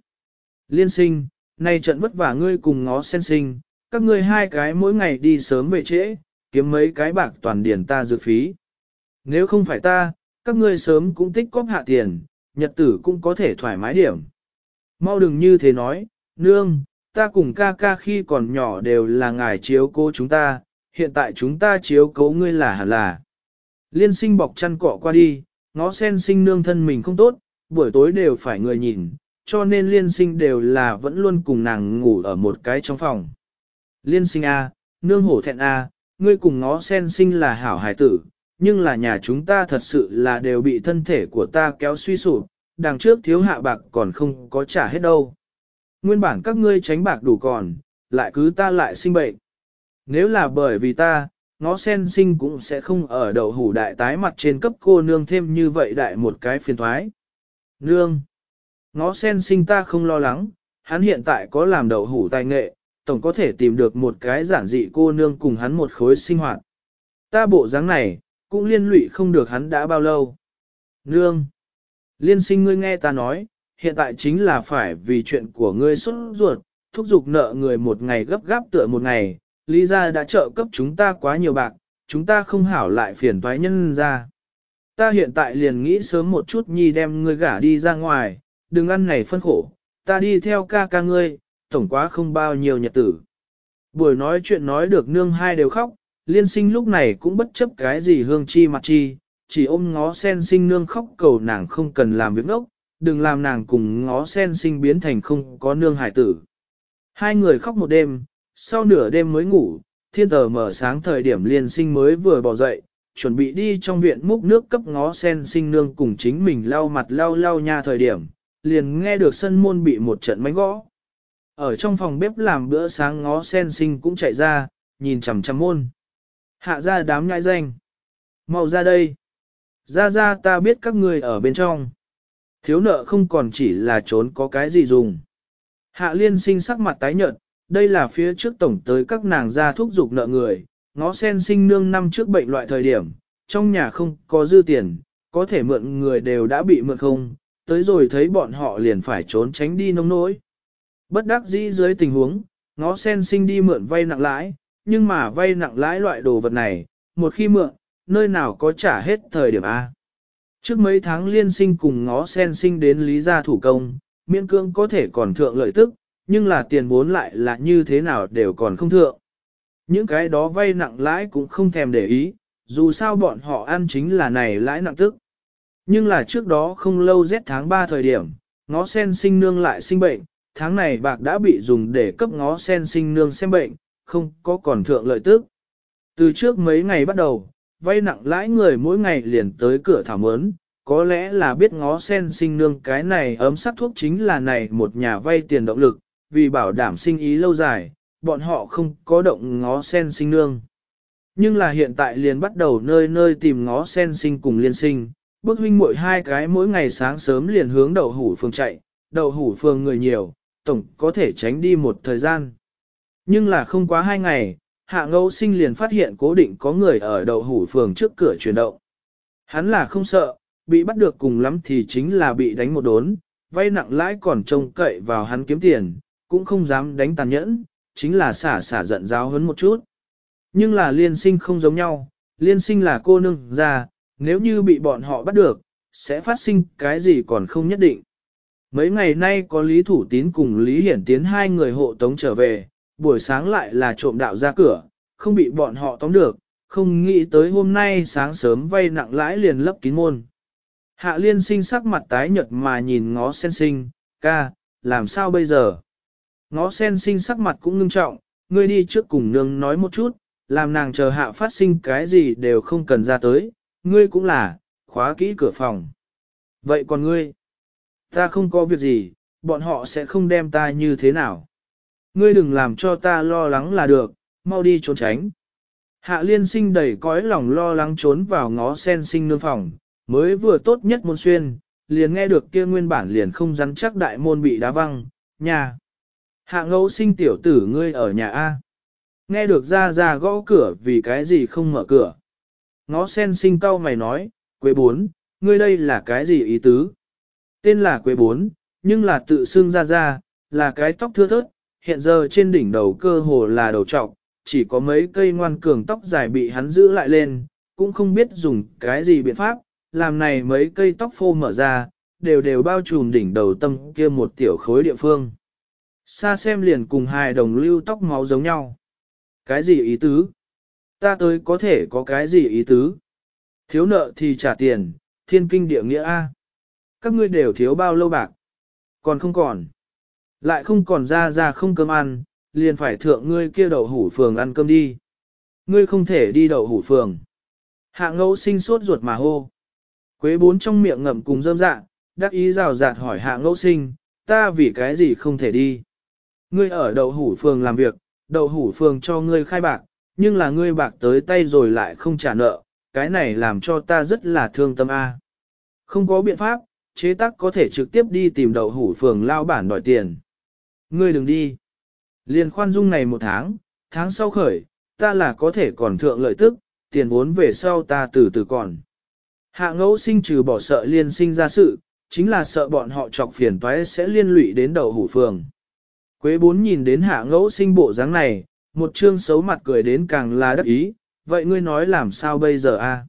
Liên sinh, nay trận vất vả ngươi cùng ngó sen sinh, các ngươi hai cái mỗi ngày đi sớm về trễ, kiếm mấy cái bạc toàn điền ta dự phí. Nếu không phải ta, các ngươi sớm cũng tích cóp hạ tiền, nhật tử cũng có thể thoải mái điểm. Mau đừng như thế nói, nương, ta cùng ca ca khi còn nhỏ đều là ngài chiếu cố chúng ta, hiện tại chúng ta chiếu cố ngươi là hẳn là. Liên sinh bọc chăn cọ qua đi, ngó sen sinh nương thân mình không tốt, buổi tối đều phải người nhìn, cho nên liên sinh đều là vẫn luôn cùng nàng ngủ ở một cái trong phòng. Liên sinh A, nương hổ thẹn A, ngươi cùng ngó sen sinh là hảo hải tử, nhưng là nhà chúng ta thật sự là đều bị thân thể của ta kéo suy sụp, đằng trước thiếu hạ bạc còn không có trả hết đâu. Nguyên bản các ngươi tránh bạc đủ còn, lại cứ ta lại sinh bệnh. Nếu là bởi vì ta, ngó sen sinh cũng sẽ không ở đầu hủ đại tái mặt trên cấp cô nương thêm như vậy đại một cái phiền thoái. Nương! Ngó sen sinh ta không lo lắng, hắn hiện tại có làm đậu hủ tài nghệ, tổng có thể tìm được một cái giản dị cô nương cùng hắn một khối sinh hoạt. Ta bộ dáng này, cũng liên lụy không được hắn đã bao lâu. Nương! Liên sinh ngươi nghe ta nói, hiện tại chính là phải vì chuyện của ngươi xuất ruột, thúc giục nợ người một ngày gấp gáp tựa một ngày, lý gia đã trợ cấp chúng ta quá nhiều bạc, chúng ta không hảo lại phiền toái nhân ra. Ta hiện tại liền nghĩ sớm một chút nhi đem ngươi gả đi ra ngoài, đừng ăn này phân khổ, ta đi theo ca ca ngươi, tổng quá không bao nhiêu nhật tử. Buổi nói chuyện nói được nương hai đều khóc, liên sinh lúc này cũng bất chấp cái gì hương chi mặt chi, chỉ ôm ngó sen sinh nương khóc cầu nàng không cần làm việc ốc, đừng làm nàng cùng ngó sen sinh biến thành không có nương hải tử. Hai người khóc một đêm, sau nửa đêm mới ngủ, thiên tờ mở sáng thời điểm liên sinh mới vừa bỏ dậy, chuẩn bị đi trong viện múc nước cấp ngó sen sinh nương cùng chính mình lau mặt lau lau nha thời điểm, liền nghe được sân môn bị một trận máy gõ. Ở trong phòng bếp làm bữa sáng ngó sen sinh cũng chạy ra, nhìn chằm chằm môn. Hạ ra đám nhãi danh. Mau ra đây. Ra ra ta biết các người ở bên trong. Thiếu nợ không còn chỉ là trốn có cái gì dùng. Hạ liên sinh sắc mặt tái nhợt, đây là phía trước tổng tới các nàng ra thúc dục nợ người, ngó sen sinh nương năm trước bệnh loại thời điểm, trong nhà không có dư tiền, có thể mượn người đều đã bị mượn không, tới rồi thấy bọn họ liền phải trốn tránh đi nông nỗi. Bất đắc dĩ dưới tình huống, ngó sen sinh đi mượn vay nặng lãi, nhưng mà vay nặng lãi loại đồ vật này, một khi mượn, nơi nào có trả hết thời điểm A. Trước mấy tháng liên sinh cùng ngó sen sinh đến lý gia thủ công, miễn cưỡng có thể còn thượng lợi tức, nhưng là tiền vốn lại là như thế nào đều còn không thượng. Những cái đó vay nặng lãi cũng không thèm để ý, dù sao bọn họ ăn chính là này lãi nặng tức. Nhưng là trước đó không lâu rét tháng 3 thời điểm, ngó sen sinh nương lại sinh bệnh, tháng này bạc đã bị dùng để cấp ngó sen sinh nương xem bệnh, không có còn thượng lợi tức. Từ trước mấy ngày bắt đầu, vay nặng lãi người mỗi ngày liền tới cửa thảo mớn, có lẽ là biết ngó sen sinh nương cái này ấm sắc thuốc chính là này một nhà vay tiền động lực, vì bảo đảm sinh ý lâu dài, bọn họ không có động ngó sen sinh nương. Nhưng là hiện tại liền bắt đầu nơi nơi tìm ngó sen sinh cùng liên sinh, bước huynh mỗi hai cái mỗi ngày sáng sớm liền hướng đầu hủ phường chạy, đầu hủ phường người nhiều, tổng có thể tránh đi một thời gian. Nhưng là không quá hai ngày, hạ ngẫu sinh liền phát hiện cố định có người ở đầu hủ phường trước cửa chuyển động. Hắn là không sợ, bị bắt được cùng lắm thì chính là bị đánh một đốn, vay nặng lãi còn trông cậy vào hắn kiếm tiền, cũng không dám đánh tàn nhẫn, chính là xả xả giận giáo hấn một chút. Nhưng là liên sinh không giống nhau, liên sinh là cô nương già, nếu như bị bọn họ bắt được, sẽ phát sinh cái gì còn không nhất định. Mấy ngày nay có Lý Thủ Tín cùng Lý Hiển Tiến hai người hộ tống trở về, buổi sáng lại là trộm đạo ra cửa, không bị bọn họ tóm được, không nghĩ tới hôm nay sáng sớm vay nặng lãi liền lấp kín môn. Hạ liên sinh sắc mặt tái nhợt mà nhìn ngó sen sinh, ca, làm sao bây giờ? Ngó sen sinh sắc mặt cũng ngưng trọng, ngươi đi trước cùng nương nói một chút, làm nàng chờ hạ phát sinh cái gì đều không cần ra tới, ngươi cũng là, khóa kỹ cửa phòng. Vậy còn ngươi? Ta không có việc gì, bọn họ sẽ không đem ta như thế nào. Ngươi đừng làm cho ta lo lắng là được, mau đi trốn tránh. Hạ liên sinh đầy cõi lòng lo lắng trốn vào ngó sen sinh nương phòng, mới vừa tốt nhất môn xuyên, liền nghe được kia nguyên bản liền không rắn chắc đại môn bị đá văng, nhà. Hạ ngẫu sinh tiểu tử ngươi ở nhà A. Nghe được ra ra gõ cửa vì cái gì không mở cửa. Ngó sen sinh cau mày nói, quế bốn, ngươi đây là cái gì ý tứ? tên là Quế Bốn, nhưng là tự xưng ra ra, là cái tóc thưa thớt, hiện giờ trên đỉnh đầu cơ hồ là đầu trọc, chỉ có mấy cây ngoan cường tóc dài bị hắn giữ lại lên, cũng không biết dùng cái gì biện pháp, làm này mấy cây tóc phô mở ra, đều đều bao trùm đỉnh đầu tâm kia một tiểu khối địa phương. Xa xem liền cùng hai đồng lưu tóc máu giống nhau. Cái gì ý tứ? Ta tới có thể có cái gì ý tứ? Thiếu nợ thì trả tiền, thiên kinh địa nghĩa A các ngươi đều thiếu bao lâu bạc? Còn không còn. Lại không còn ra ra không cơm ăn, liền phải thượng ngươi kia đậu hủ phường ăn cơm đi. Ngươi không thể đi đậu hủ phường. Hạ ngẫu sinh sốt ruột mà hô. Quế bốn trong miệng ngậm cùng rơm dạ, đắc ý rào rạt hỏi hạ ngẫu sinh, ta vì cái gì không thể đi. Ngươi ở đậu hủ phường làm việc, đậu hủ phường cho ngươi khai bạc, nhưng là ngươi bạc tới tay rồi lại không trả nợ, cái này làm cho ta rất là thương tâm a. Không có biện pháp, chế tác có thể trực tiếp đi tìm đậu hủ phường lao bản đòi tiền. Ngươi đừng đi. Liên khoan dung này một tháng, tháng sau khởi, ta là có thể còn thượng lợi tức, tiền vốn về sau ta từ từ còn. Hạ ngẫu sinh trừ bỏ sợ liên sinh ra sự, chính là sợ bọn họ chọc phiền toái sẽ liên lụy đến đầu hủ phường. Quế bốn nhìn đến hạ ngẫu sinh bộ dáng này, một chương xấu mặt cười đến càng là đắc ý, vậy ngươi nói làm sao bây giờ a?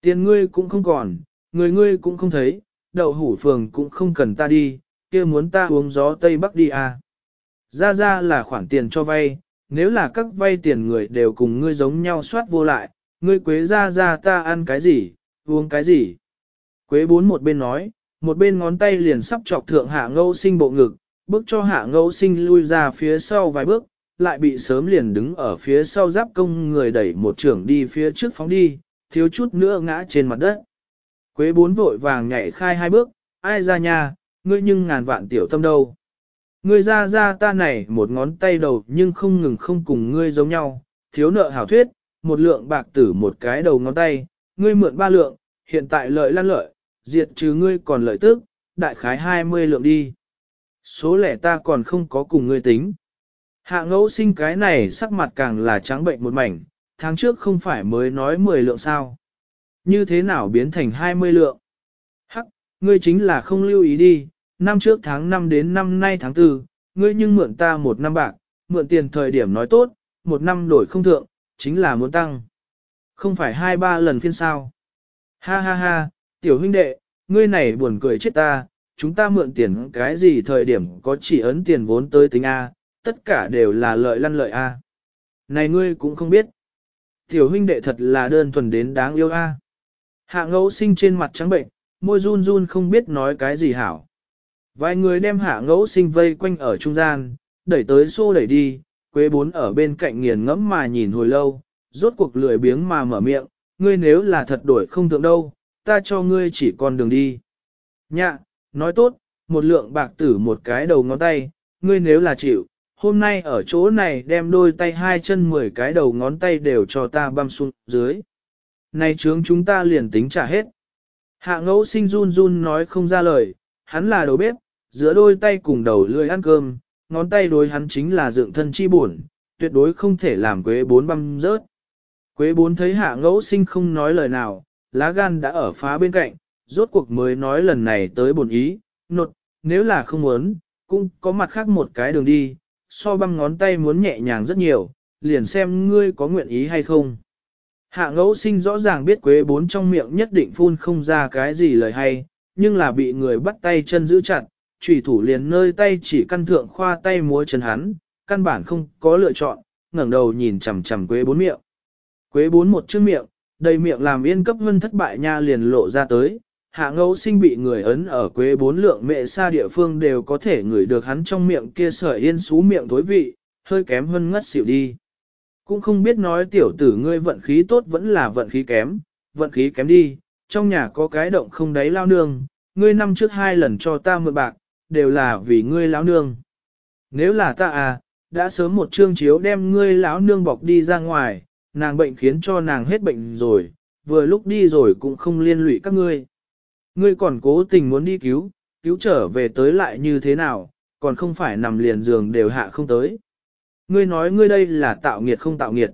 Tiền ngươi cũng không còn, người ngươi cũng không thấy, đậu hủ phường cũng không cần ta đi, kia muốn ta uống gió Tây Bắc đi à. Ra ra là khoản tiền cho vay, nếu là các vay tiền người đều cùng ngươi giống nhau soát vô lại, ngươi quế ra ra ta ăn cái gì, uống cái gì. Quế bốn một bên nói, một bên ngón tay liền sắp chọc thượng hạ ngâu sinh bộ ngực, bước cho hạ ngâu sinh lui ra phía sau vài bước, lại bị sớm liền đứng ở phía sau giáp công người đẩy một trưởng đi phía trước phóng đi, thiếu chút nữa ngã trên mặt đất quế bốn vội vàng nhảy khai hai bước, ai ra nhà, ngươi nhưng ngàn vạn tiểu tâm đâu. Ngươi ra ra ta này một ngón tay đầu nhưng không ngừng không cùng ngươi giống nhau, thiếu nợ hảo thuyết, một lượng bạc tử một cái đầu ngón tay, ngươi mượn ba lượng, hiện tại lợi lan lợi, diệt trừ ngươi còn lợi tức, đại khái hai mươi lượng đi. Số lẻ ta còn không có cùng ngươi tính. Hạ ngẫu sinh cái này sắc mặt càng là trắng bệnh một mảnh, tháng trước không phải mới nói 10 lượng sao. Như thế nào biến thành 20 lượng? Hắc, ngươi chính là không lưu ý đi, năm trước tháng 5 đến năm nay tháng 4, ngươi nhưng mượn ta một năm bạc, mượn tiền thời điểm nói tốt, một năm đổi không thượng, chính là muốn tăng. Không phải hai ba lần phiên sao. Ha ha ha, tiểu huynh đệ, ngươi này buồn cười chết ta, chúng ta mượn tiền cái gì thời điểm có chỉ ấn tiền vốn tới tính A, tất cả đều là lợi lăn lợi A. Này ngươi cũng không biết. Tiểu huynh đệ thật là đơn thuần đến đáng yêu A. Hạ ngẫu sinh trên mặt trắng bệnh, môi run run không biết nói cái gì hảo. Vài người đem hạ ngẫu sinh vây quanh ở trung gian, đẩy tới xô đẩy đi, quế bốn ở bên cạnh nghiền ngẫm mà nhìn hồi lâu, rốt cuộc lười biếng mà mở miệng, ngươi nếu là thật đổi không thượng đâu, ta cho ngươi chỉ còn đường đi. Nhạ, nói tốt, một lượng bạc tử một cái đầu ngón tay, ngươi nếu là chịu, hôm nay ở chỗ này đem đôi tay hai chân mười cái đầu ngón tay đều cho ta băm xuống dưới. Này trướng chúng ta liền tính trả hết. Hạ ngẫu sinh run run nói không ra lời, hắn là đầu bếp, giữa đôi tay cùng đầu lưỡi ăn cơm, ngón tay đối hắn chính là dựng thân chi buồn, tuyệt đối không thể làm quế bốn băm rớt. Quế bốn thấy hạ ngẫu sinh không nói lời nào, lá gan đã ở phá bên cạnh, rốt cuộc mới nói lần này tới buồn ý, nột, nếu là không muốn, cũng có mặt khác một cái đường đi, so băm ngón tay muốn nhẹ nhàng rất nhiều, liền xem ngươi có nguyện ý hay không. Hạ ngẫu sinh rõ ràng biết quế bốn trong miệng nhất định phun không ra cái gì lời hay, nhưng là bị người bắt tay chân giữ chặt, trùy thủ liền nơi tay chỉ căn thượng khoa tay múa chân hắn, căn bản không có lựa chọn, ngẩng đầu nhìn chằm chằm quế bốn miệng. Quế bốn một chữ miệng, đầy miệng làm yên cấp hơn thất bại nha liền lộ ra tới, hạ ngẫu sinh bị người ấn ở quế bốn lượng mẹ xa địa phương đều có thể ngửi được hắn trong miệng kia sợi yên xú miệng thối vị, hơi kém hơn ngất xỉu đi cũng không biết nói tiểu tử ngươi vận khí tốt vẫn là vận khí kém, vận khí kém đi, trong nhà có cái động không đáy lao nương, ngươi năm trước hai lần cho ta mượn bạc, đều là vì ngươi lão nương. Nếu là ta à, đã sớm một chương chiếu đem ngươi lão nương bọc đi ra ngoài, nàng bệnh khiến cho nàng hết bệnh rồi, vừa lúc đi rồi cũng không liên lụy các ngươi. Ngươi còn cố tình muốn đi cứu, cứu trở về tới lại như thế nào, còn không phải nằm liền giường đều hạ không tới ngươi nói ngươi đây là tạo nghiệt không tạo nghiệt.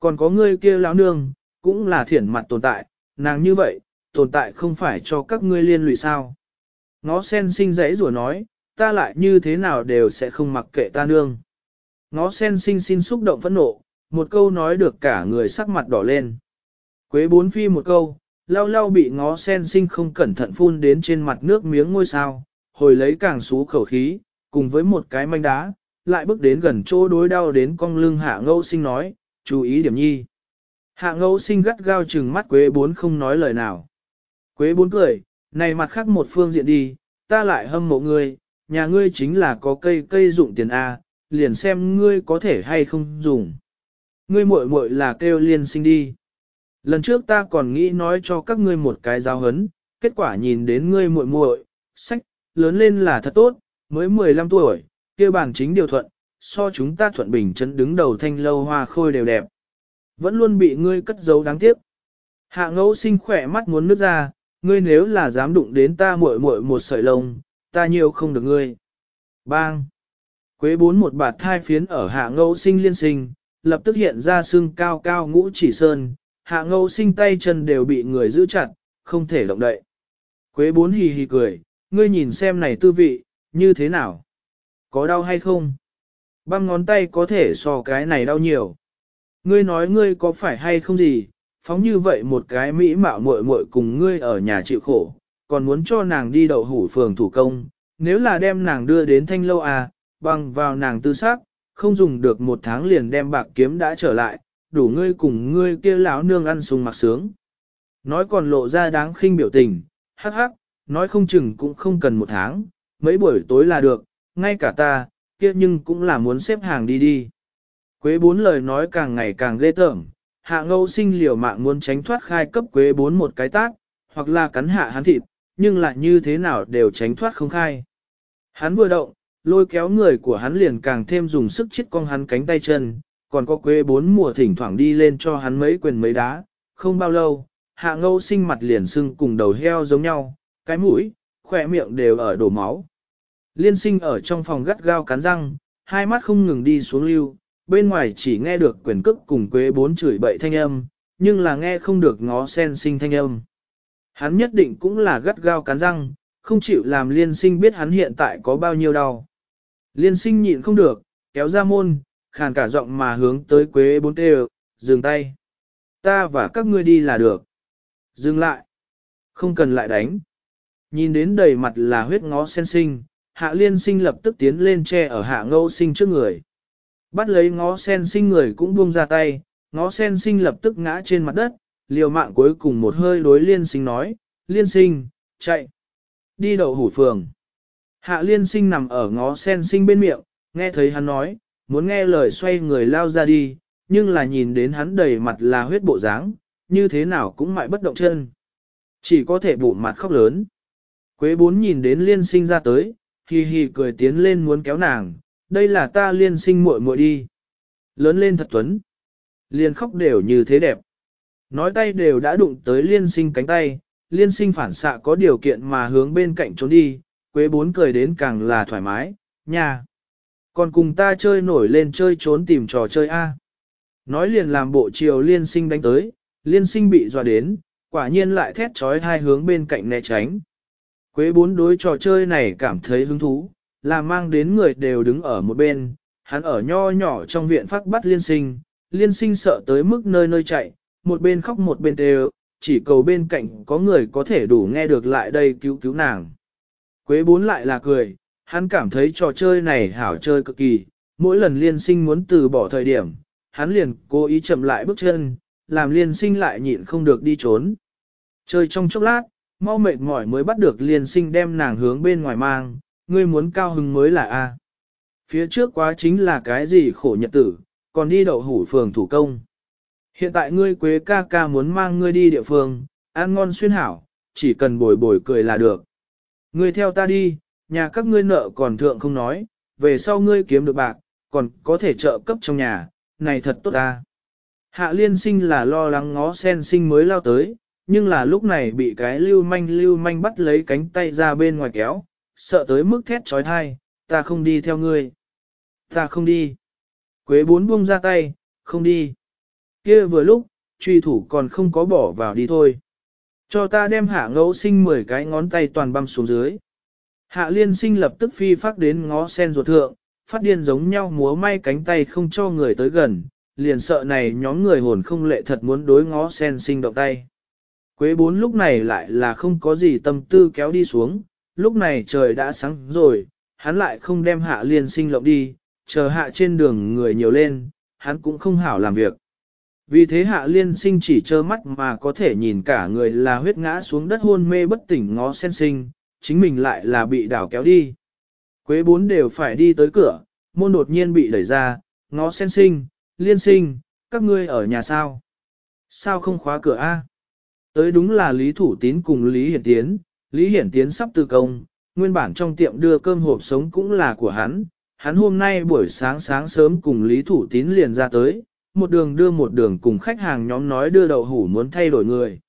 Còn có ngươi kia lão nương, cũng là thiển mặt tồn tại, nàng như vậy, tồn tại không phải cho các ngươi liên lụy sao. Ngó sen sinh dãy rủa nói, ta lại như thế nào đều sẽ không mặc kệ ta nương. Ngó sen sinh xin xúc động phẫn nộ, một câu nói được cả người sắc mặt đỏ lên. Quế bốn phi một câu, lau lau bị ngó sen sinh không cẩn thận phun đến trên mặt nước miếng ngôi sao, hồi lấy càng xú khẩu khí, cùng với một cái manh đá, lại bước đến gần chỗ đối đau đến cong lưng hạ ngẫu sinh nói, chú ý điểm nhi. Hạ ngẫu sinh gắt gao chừng mắt quế bốn không nói lời nào. Quế bốn cười, này mặt khác một phương diện đi, ta lại hâm mộ ngươi, nhà ngươi chính là có cây cây dụng tiền A, liền xem ngươi có thể hay không dùng. Ngươi muội muội là kêu liên sinh đi. Lần trước ta còn nghĩ nói cho các ngươi một cái giáo hấn, kết quả nhìn đến ngươi muội muội, sách, lớn lên là thật tốt, mới 15 tuổi, kia bản chính điều thuận, so chúng ta thuận bình chấn đứng đầu thanh lâu hoa khôi đều đẹp. Vẫn luôn bị ngươi cất giấu đáng tiếc. Hạ ngẫu sinh khỏe mắt muốn nước ra, ngươi nếu là dám đụng đến ta muội muội một sợi lông, ta nhiều không được ngươi. Bang! Quế bốn một bạt thai phiến ở hạ ngẫu sinh liên sinh, lập tức hiện ra xương cao cao ngũ chỉ sơn, hạ ngẫu sinh tay chân đều bị người giữ chặt, không thể động đậy. Quế bốn hì hì cười, ngươi nhìn xem này tư vị, như thế nào? Có đau hay không? Băm ngón tay có thể so cái này đau nhiều. Ngươi nói ngươi có phải hay không gì, phóng như vậy một cái mỹ mạo muội muội cùng ngươi ở nhà chịu khổ, còn muốn cho nàng đi đậu hủ phường thủ công, nếu là đem nàng đưa đến thanh lâu à, băng vào nàng tư xác, không dùng được một tháng liền đem bạc kiếm đã trở lại, đủ ngươi cùng ngươi kia lão nương ăn sung mặc sướng. Nói còn lộ ra đáng khinh biểu tình, hắc hắc, nói không chừng cũng không cần một tháng, mấy buổi tối là được, ngay cả ta, kia nhưng cũng là muốn xếp hàng đi đi. Quế bốn lời nói càng ngày càng ghê tởm, hạ ngâu sinh liều mạng muốn tránh thoát khai cấp quế bốn một cái tác, hoặc là cắn hạ hắn thịt, nhưng lại như thế nào đều tránh thoát không khai. Hắn vừa động, lôi kéo người của hắn liền càng thêm dùng sức chít cong hắn cánh tay chân, còn có quế bốn mùa thỉnh thoảng đi lên cho hắn mấy quyền mấy đá, không bao lâu, hạ ngâu sinh mặt liền sưng cùng đầu heo giống nhau, cái mũi, khỏe miệng đều ở đổ máu, Liên sinh ở trong phòng gắt gao cắn răng, hai mắt không ngừng đi xuống lưu, bên ngoài chỉ nghe được quyền cước cùng quế bốn chửi bậy thanh âm, nhưng là nghe không được ngó sen sinh thanh âm. Hắn nhất định cũng là gắt gao cắn răng, không chịu làm liên sinh biết hắn hiện tại có bao nhiêu đau. Liên sinh nhịn không được, kéo ra môn, khàn cả giọng mà hướng tới quế bốn tê, dừng tay. Ta và các ngươi đi là được. Dừng lại. Không cần lại đánh. Nhìn đến đầy mặt là huyết ngó sen sinh, hạ liên sinh lập tức tiến lên che ở hạ ngẫu sinh trước người. Bắt lấy ngó sen sinh người cũng buông ra tay, ngó sen sinh lập tức ngã trên mặt đất, liều mạng cuối cùng một hơi đối liên sinh nói, liên sinh, chạy, đi đầu hủ phường. Hạ liên sinh nằm ở ngó sen sinh bên miệng, nghe thấy hắn nói, muốn nghe lời xoay người lao ra đi, nhưng là nhìn đến hắn đầy mặt là huyết bộ dáng, như thế nào cũng mãi bất động chân. Chỉ có thể bụng mặt khóc lớn. Quế bốn nhìn đến liên sinh ra tới, hì hì cười tiến lên muốn kéo nàng, đây là ta liên sinh muội muội đi. Lớn lên thật tuấn, liền khóc đều như thế đẹp. Nói tay đều đã đụng tới liên sinh cánh tay, liên sinh phản xạ có điều kiện mà hướng bên cạnh trốn đi, quế bốn cười đến càng là thoải mái, nha. Còn cùng ta chơi nổi lên chơi trốn tìm trò chơi A. Nói liền làm bộ chiều liên sinh đánh tới, liên sinh bị dọa đến, quả nhiên lại thét trói hai hướng bên cạnh né tránh. Quế bốn đối trò chơi này cảm thấy hứng thú, là mang đến người đều đứng ở một bên, hắn ở nho nhỏ trong viện phát bắt liên sinh, liên sinh sợ tới mức nơi nơi chạy, một bên khóc một bên đều, chỉ cầu bên cạnh có người có thể đủ nghe được lại đây cứu cứu nàng. Quế bốn lại là cười, hắn cảm thấy trò chơi này hảo chơi cực kỳ, mỗi lần liên sinh muốn từ bỏ thời điểm, hắn liền cố ý chậm lại bước chân, làm liên sinh lại nhịn không được đi trốn. Chơi trong chốc lát, mau mệt mỏi mới bắt được liền sinh đem nàng hướng bên ngoài mang, ngươi muốn cao hứng mới là A. Phía trước quá chính là cái gì khổ nhật tử, còn đi đậu hủ phường thủ công. Hiện tại ngươi quế ca ca muốn mang ngươi đi địa phương, ăn ngon xuyên hảo, chỉ cần bồi bồi cười là được. Ngươi theo ta đi, nhà các ngươi nợ còn thượng không nói, về sau ngươi kiếm được bạc, còn có thể trợ cấp trong nhà, này thật tốt ta. Hạ liên sinh là lo lắng ngó sen sinh mới lao tới, nhưng là lúc này bị cái lưu manh lưu manh bắt lấy cánh tay ra bên ngoài kéo, sợ tới mức thét trói thai, ta không đi theo ngươi. Ta không đi. Quế bốn buông ra tay, không đi. kia vừa lúc, truy thủ còn không có bỏ vào đi thôi. Cho ta đem hạ ngẫu sinh 10 cái ngón tay toàn băm xuống dưới. Hạ liên sinh lập tức phi phát đến ngó sen ruột thượng, phát điên giống nhau múa may cánh tay không cho người tới gần, liền sợ này nhóm người hồn không lệ thật muốn đối ngó sen sinh động tay. Quế bốn lúc này lại là không có gì tâm tư kéo đi xuống, lúc này trời đã sáng rồi, hắn lại không đem hạ liên sinh lộng đi, chờ hạ trên đường người nhiều lên, hắn cũng không hảo làm việc. Vì thế hạ liên sinh chỉ trơ mắt mà có thể nhìn cả người là huyết ngã xuống đất hôn mê bất tỉnh ngó sen sinh, chính mình lại là bị đảo kéo đi. Quế bốn đều phải đi tới cửa, môn đột nhiên bị đẩy ra, ngó sen sinh, liên sinh, các ngươi ở nhà sao? Sao không khóa cửa A? Tới đúng là Lý Thủ Tín cùng Lý Hiển Tiến, Lý Hiển Tiến sắp từ công, nguyên bản trong tiệm đưa cơm hộp sống cũng là của hắn, hắn hôm nay buổi sáng sáng sớm cùng Lý Thủ Tín liền ra tới, một đường đưa một đường cùng khách hàng nhóm nói đưa đậu hủ muốn thay đổi người.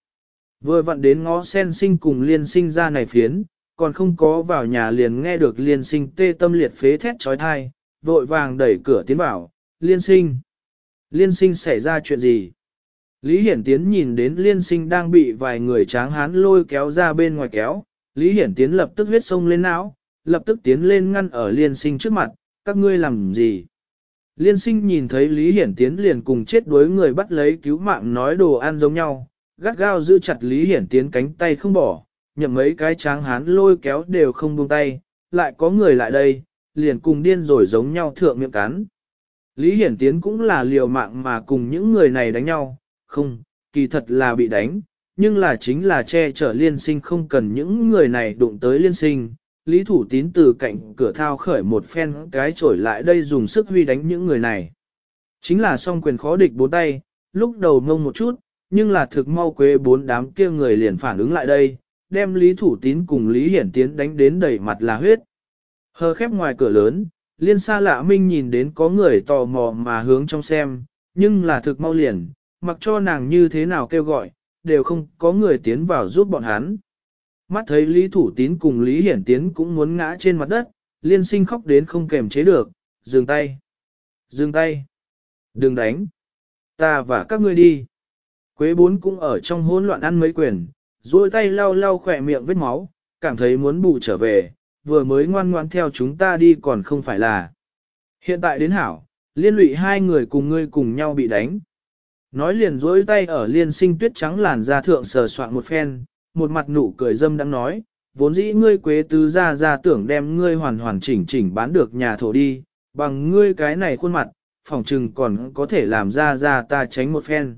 Vừa vặn đến ngõ sen sinh cùng liên sinh ra này phiến, còn không có vào nhà liền nghe được liên sinh tê tâm liệt phế thét trói thai, vội vàng đẩy cửa tiến bảo, liên sinh. Liên sinh xảy ra chuyện gì? Lý Hiển Tiến nhìn đến liên sinh đang bị vài người tráng hán lôi kéo ra bên ngoài kéo, Lý Hiển Tiến lập tức huyết sông lên não, lập tức tiến lên ngăn ở liên sinh trước mặt, các ngươi làm gì? Liên sinh nhìn thấy Lý Hiển Tiến liền cùng chết đối người bắt lấy cứu mạng nói đồ ăn giống nhau, gắt gao giữ chặt Lý Hiển Tiến cánh tay không bỏ, nhậm mấy cái tráng hán lôi kéo đều không buông tay, lại có người lại đây, liền cùng điên rồi giống nhau thượng miệng cắn. Lý Hiển Tiến cũng là liều mạng mà cùng những người này đánh nhau, không, kỳ thật là bị đánh, nhưng là chính là che chở liên sinh không cần những người này đụng tới liên sinh. Lý Thủ Tín từ cạnh cửa thao khởi một phen cái chổi lại đây dùng sức huy đánh những người này. Chính là song quyền khó địch bốn tay, lúc đầu ngông một chút, nhưng là thực mau quế bốn đám kia người liền phản ứng lại đây, đem Lý Thủ Tín cùng Lý Hiển Tiến đánh đến đầy mặt là huyết. Hờ khép ngoài cửa lớn, liên xa lạ minh nhìn đến có người tò mò mà hướng trong xem, nhưng là thực mau liền, mặc cho nàng như thế nào kêu gọi, đều không có người tiến vào giúp bọn hắn. Mắt thấy Lý Thủ Tín cùng Lý Hiển Tiến cũng muốn ngã trên mặt đất, liên sinh khóc đến không kềm chế được, dừng tay. Dừng tay. Đừng đánh. Ta và các ngươi đi. Quế bốn cũng ở trong hỗn loạn ăn mấy quyền, duỗi tay lau lau khỏe miệng vết máu, cảm thấy muốn bù trở về, vừa mới ngoan ngoan theo chúng ta đi còn không phải là. Hiện tại đến hảo, liên lụy hai người cùng ngươi cùng nhau bị đánh. Nói liền dối tay ở liên sinh tuyết trắng làn da thượng sờ soạn một phen, một mặt nụ cười dâm đang nói, vốn dĩ ngươi quế tứ ra ra tưởng đem ngươi hoàn hoàn chỉnh chỉnh bán được nhà thổ đi, bằng ngươi cái này khuôn mặt, phỏng chừng còn có thể làm ra ra ta tránh một phen.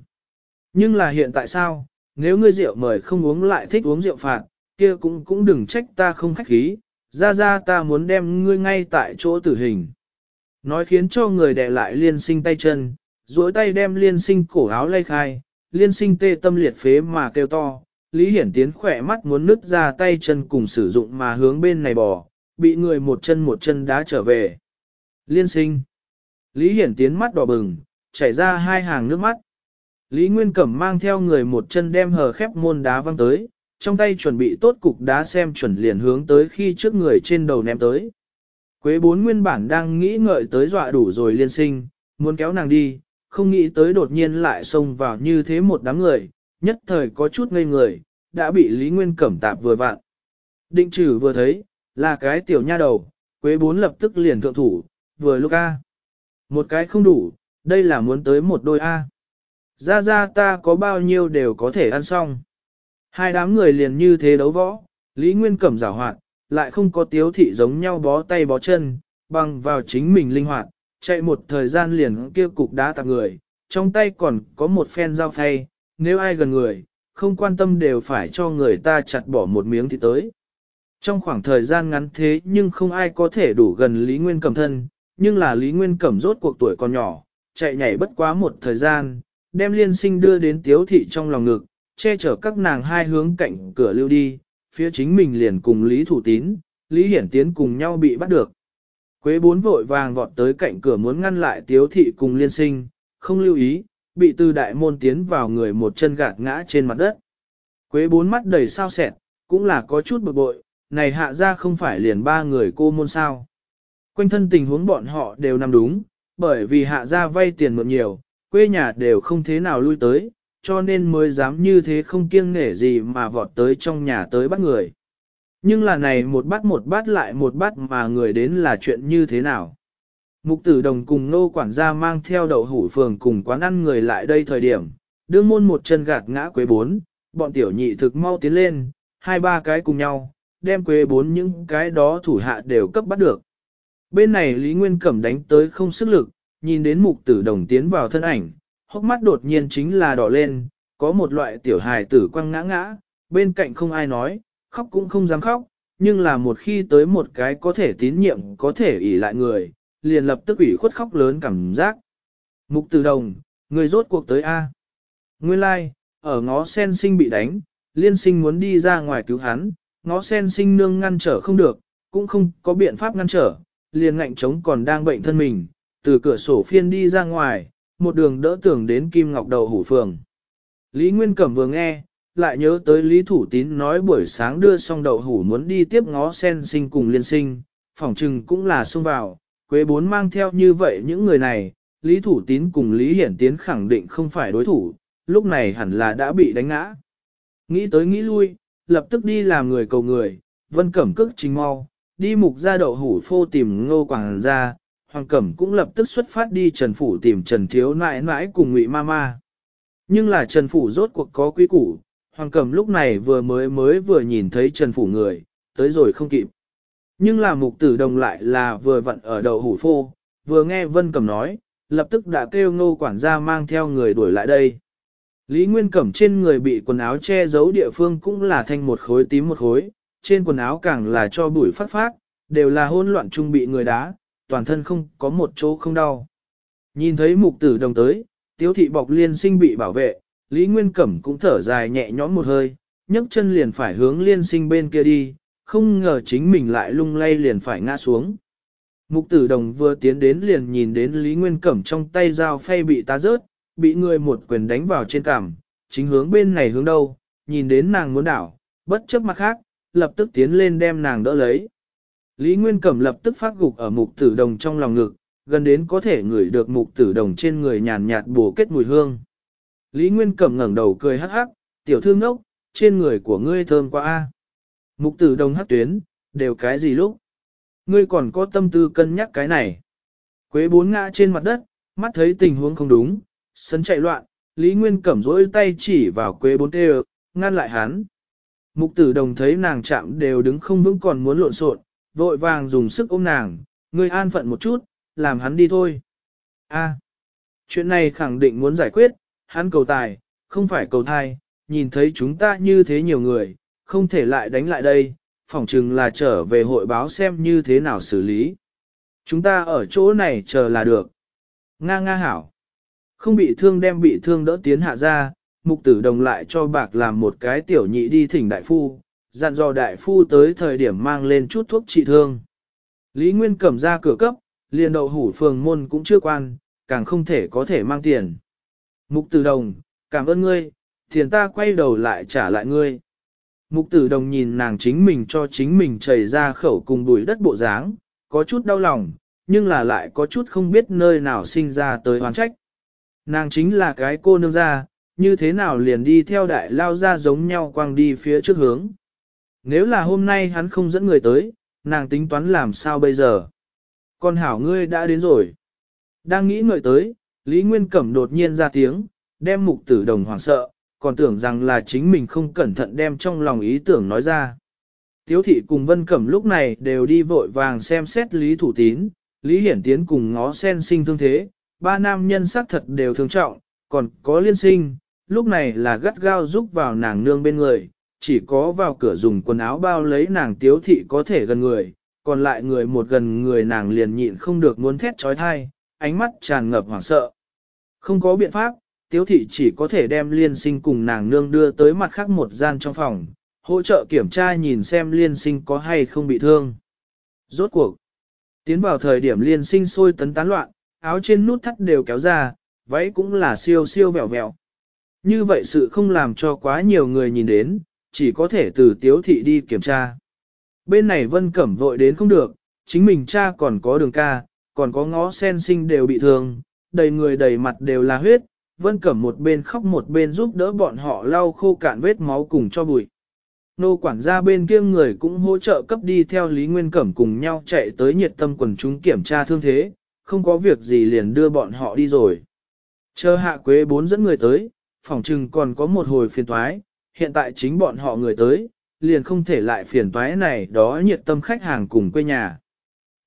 Nhưng là hiện tại sao, nếu ngươi rượu mời không uống lại thích uống rượu phạt, kia cũng cũng đừng trách ta không khách khí, ra ra ta muốn đem ngươi ngay tại chỗ tử hình. Nói khiến cho người đè lại liên sinh tay chân, duỗi tay đem liên sinh cổ áo lay khai, liên sinh tê tâm liệt phế mà kêu to, Lý Hiển Tiến khỏe mắt muốn nứt ra tay chân cùng sử dụng mà hướng bên này bỏ bị người một chân một chân đá trở về. Liên sinh. Lý Hiển Tiến mắt đỏ bừng, chảy ra hai hàng nước mắt. Lý Nguyên Cẩm mang theo người một chân đem hờ khép môn đá văng tới, trong tay chuẩn bị tốt cục đá xem chuẩn liền hướng tới khi trước người trên đầu ném tới. Quế bốn nguyên bản đang nghĩ ngợi tới dọa đủ rồi liên sinh, muốn kéo nàng đi, không nghĩ tới đột nhiên lại xông vào như thế một đám người, nhất thời có chút ngây người, đã bị Lý Nguyên Cẩm tạp vừa vạn. Định trừ vừa thấy, là cái tiểu nha đầu, quế bốn lập tức liền thượng thủ, vừa lúc A. Một cái không đủ, đây là muốn tới một đôi A. Ra ra ta có bao nhiêu đều có thể ăn xong. Hai đám người liền như thế đấu võ, Lý Nguyên Cẩm rào hoạt, lại không có tiếu thị giống nhau bó tay bó chân, bằng vào chính mình linh hoạt, chạy một thời gian liền kia cục đá tạp người, trong tay còn có một phen dao phay, nếu ai gần người, không quan tâm đều phải cho người ta chặt bỏ một miếng thì tới. Trong khoảng thời gian ngắn thế nhưng không ai có thể đủ gần Lý Nguyên Cẩm thân, nhưng là Lý Nguyên Cẩm rốt cuộc tuổi còn nhỏ, chạy nhảy bất quá một thời gian, đem liên sinh đưa đến tiếu thị trong lòng ngực, che chở các nàng hai hướng cạnh cửa lưu đi, phía chính mình liền cùng Lý Thủ Tín, Lý Hiển Tiến cùng nhau bị bắt được. Quế bốn vội vàng vọt tới cạnh cửa muốn ngăn lại tiếu thị cùng liên sinh, không lưu ý, bị từ đại môn tiến vào người một chân gạt ngã trên mặt đất. Quế bốn mắt đầy sao sẹt, cũng là có chút bực bội, này hạ ra không phải liền ba người cô môn sao. Quanh thân tình huống bọn họ đều nằm đúng, bởi vì hạ ra vay tiền mượn nhiều, quê nhà đều không thế nào lui tới, cho nên mới dám như thế không kiêng nể gì mà vọt tới trong nhà tới bắt người. Nhưng là này một bát một bát lại một bát mà người đến là chuyện như thế nào? Mục tử đồng cùng nô quản gia mang theo đậu hủ phường cùng quán ăn người lại đây thời điểm, đương môn một chân gạt ngã quế bốn, bọn tiểu nhị thực mau tiến lên, hai ba cái cùng nhau, đem quế bốn những cái đó thủ hạ đều cấp bắt được. Bên này Lý Nguyên Cẩm đánh tới không sức lực, nhìn đến mục tử đồng tiến vào thân ảnh, hốc mắt đột nhiên chính là đỏ lên, có một loại tiểu hài tử quăng ngã ngã, bên cạnh không ai nói, khóc cũng không dám khóc, nhưng là một khi tới một cái có thể tín nhiệm có thể ỷ lại người, liền lập tức ủy khuất khóc lớn cảm giác. Mục Tử Đồng, người rốt cuộc tới A. À? Nguyên lai, ở ngó sen sinh bị đánh, liên sinh muốn đi ra ngoài cứu hắn, ngó sen sinh nương ngăn trở không được, cũng không có biện pháp ngăn trở, liền ngạnh chống còn đang bệnh thân mình, từ cửa sổ phiên đi ra ngoài, một đường đỡ tưởng đến Kim Ngọc đầu hủ phường. Lý Nguyên Cẩm vừa nghe, lại nhớ tới Lý Thủ Tín nói buổi sáng đưa xong đậu hủ muốn đi tiếp ngó sen sinh cùng liên sinh, phỏng trừng cũng là xông vào, Quế Bốn mang theo như vậy những người này, Lý Thủ Tín cùng Lý Hiển Tiến khẳng định không phải đối thủ, lúc này hẳn là đã bị đánh ngã. Nghĩ tới nghĩ lui, lập tức đi làm người cầu người, Vân Cẩm cước trình mau, đi mục ra đậu hủ phô tìm ngô quảng ra, Hoàng Cẩm cũng lập tức xuất phát đi Trần Phủ tìm Trần Thiếu nãi nãi cùng ngụy Ma Ma. Nhưng là Trần Phủ rốt cuộc có quý củ, Hoàng Cẩm lúc này vừa mới mới vừa nhìn thấy Trần Phủ người, tới rồi không kịp. Nhưng là mục tử đồng lại là vừa vặn ở đầu hủ phô, vừa nghe Vân Cẩm nói, lập tức đã kêu ngô quản gia mang theo người đuổi lại đây. Lý Nguyên Cẩm trên người bị quần áo che giấu địa phương cũng là thanh một khối tím một khối, trên quần áo càng là cho bụi phát phát, đều là hôn loạn trung bị người đá, toàn thân không có một chỗ không đau. Nhìn thấy mục tử đồng tới, tiếu thị bọc liên sinh bị bảo vệ, Lý Nguyên Cẩm cũng thở dài nhẹ nhõm một hơi, nhấc chân liền phải hướng liên sinh bên kia đi, không ngờ chính mình lại lung lay liền phải ngã xuống. Mục tử đồng vừa tiến đến liền nhìn đến Lý Nguyên Cẩm trong tay dao phay bị ta rớt, bị người một quyền đánh vào trên cằm, chính hướng bên này hướng đâu, nhìn đến nàng muốn đảo, bất chấp mặt khác, lập tức tiến lên đem nàng đỡ lấy. Lý Nguyên Cẩm lập tức phát gục ở mục tử đồng trong lòng ngực, gần đến có thể ngửi được mục tử đồng trên người nhàn nhạt bổ kết mùi hương. Lý Nguyên Cẩm ngẩng đầu cười hắc hắc, tiểu thương ngốc, trên người của ngươi thơm quá a. Mục tử đồng hắc tuyến, đều cái gì lúc? Ngươi còn có tâm tư cân nhắc cái này. Quế bốn ngã trên mặt đất, mắt thấy tình huống không đúng, sấn chạy loạn, Lý Nguyên Cẩm rỗi tay chỉ vào quế bốn tê ngăn lại hắn. Mục tử đồng thấy nàng chạm đều đứng không vững còn muốn lộn xộn vội vàng dùng sức ôm nàng, ngươi an phận một chút, làm hắn đi thôi. a chuyện này khẳng định muốn giải quyết, hắn cầu tài, không phải cầu thai, nhìn thấy chúng ta như thế nhiều người, không thể lại đánh lại đây, phỏng chừng là trở về hội báo xem như thế nào xử lý. Chúng ta ở chỗ này chờ là được. Nga nga hảo. Không bị thương đem bị thương đỡ tiến hạ ra, mục tử đồng lại cho bạc làm một cái tiểu nhị đi thỉnh đại phu, dặn dò đại phu tới thời điểm mang lên chút thuốc trị thương. Lý Nguyên cầm ra cửa cấp, liền đậu hủ phường môn cũng chưa quan, càng không thể có thể mang tiền. Mục tử đồng, cảm ơn ngươi, thiền ta quay đầu lại trả lại ngươi. Mục tử đồng nhìn nàng chính mình cho chính mình chảy ra khẩu cùng bụi đất bộ dáng, có chút đau lòng, nhưng là lại có chút không biết nơi nào sinh ra tới hoàn trách. Nàng chính là cái cô nương gia, như thế nào liền đi theo đại lao ra giống nhau quang đi phía trước hướng. Nếu là hôm nay hắn không dẫn người tới, nàng tính toán làm sao bây giờ? Con hảo ngươi đã đến rồi. Đang nghĩ ngợi tới, Lý Nguyên Cẩm đột nhiên ra tiếng, đem mục tử đồng hoảng sợ, còn tưởng rằng là chính mình không cẩn thận đem trong lòng ý tưởng nói ra. Tiếu thị cùng Vân Cẩm lúc này đều đi vội vàng xem xét Lý Thủ Tín, Lý Hiển Tiến cùng ngó sen sinh thương thế, ba nam nhân sắc thật đều thương trọng, còn có liên sinh, lúc này là gắt gao giúp vào nàng nương bên người, chỉ có vào cửa dùng quần áo bao lấy nàng tiếu thị có thể gần người, còn lại người một gần người nàng liền nhịn không được muốn thét trói thai, ánh mắt tràn ngập hoảng sợ. Không có biện pháp, tiếu thị chỉ có thể đem liên sinh cùng nàng nương đưa tới mặt khác một gian trong phòng, hỗ trợ kiểm tra nhìn xem liên sinh có hay không bị thương. Rốt cuộc, tiến vào thời điểm liên sinh sôi tấn tán loạn, áo trên nút thắt đều kéo ra, váy cũng là siêu siêu vẹo vẹo. Như vậy sự không làm cho quá nhiều người nhìn đến, chỉ có thể từ tiếu thị đi kiểm tra. Bên này vân cẩm vội đến không được, chính mình cha còn có đường ca, còn có ngó sen sinh đều bị thương, đầy người đầy mặt đều là huyết, Vân Cẩm một bên khóc một bên giúp đỡ bọn họ lau khô cạn vết máu cùng cho bụi. Nô quản gia bên kia người cũng hỗ trợ cấp đi theo Lý Nguyên Cẩm cùng nhau chạy tới nhiệt tâm quần chúng kiểm tra thương thế, không có việc gì liền đưa bọn họ đi rồi. Chờ hạ quế bốn dẫn người tới, phòng trừng còn có một hồi phiền toái, hiện tại chính bọn họ người tới, liền không thể lại phiền toái này đó nhiệt tâm khách hàng cùng quê nhà.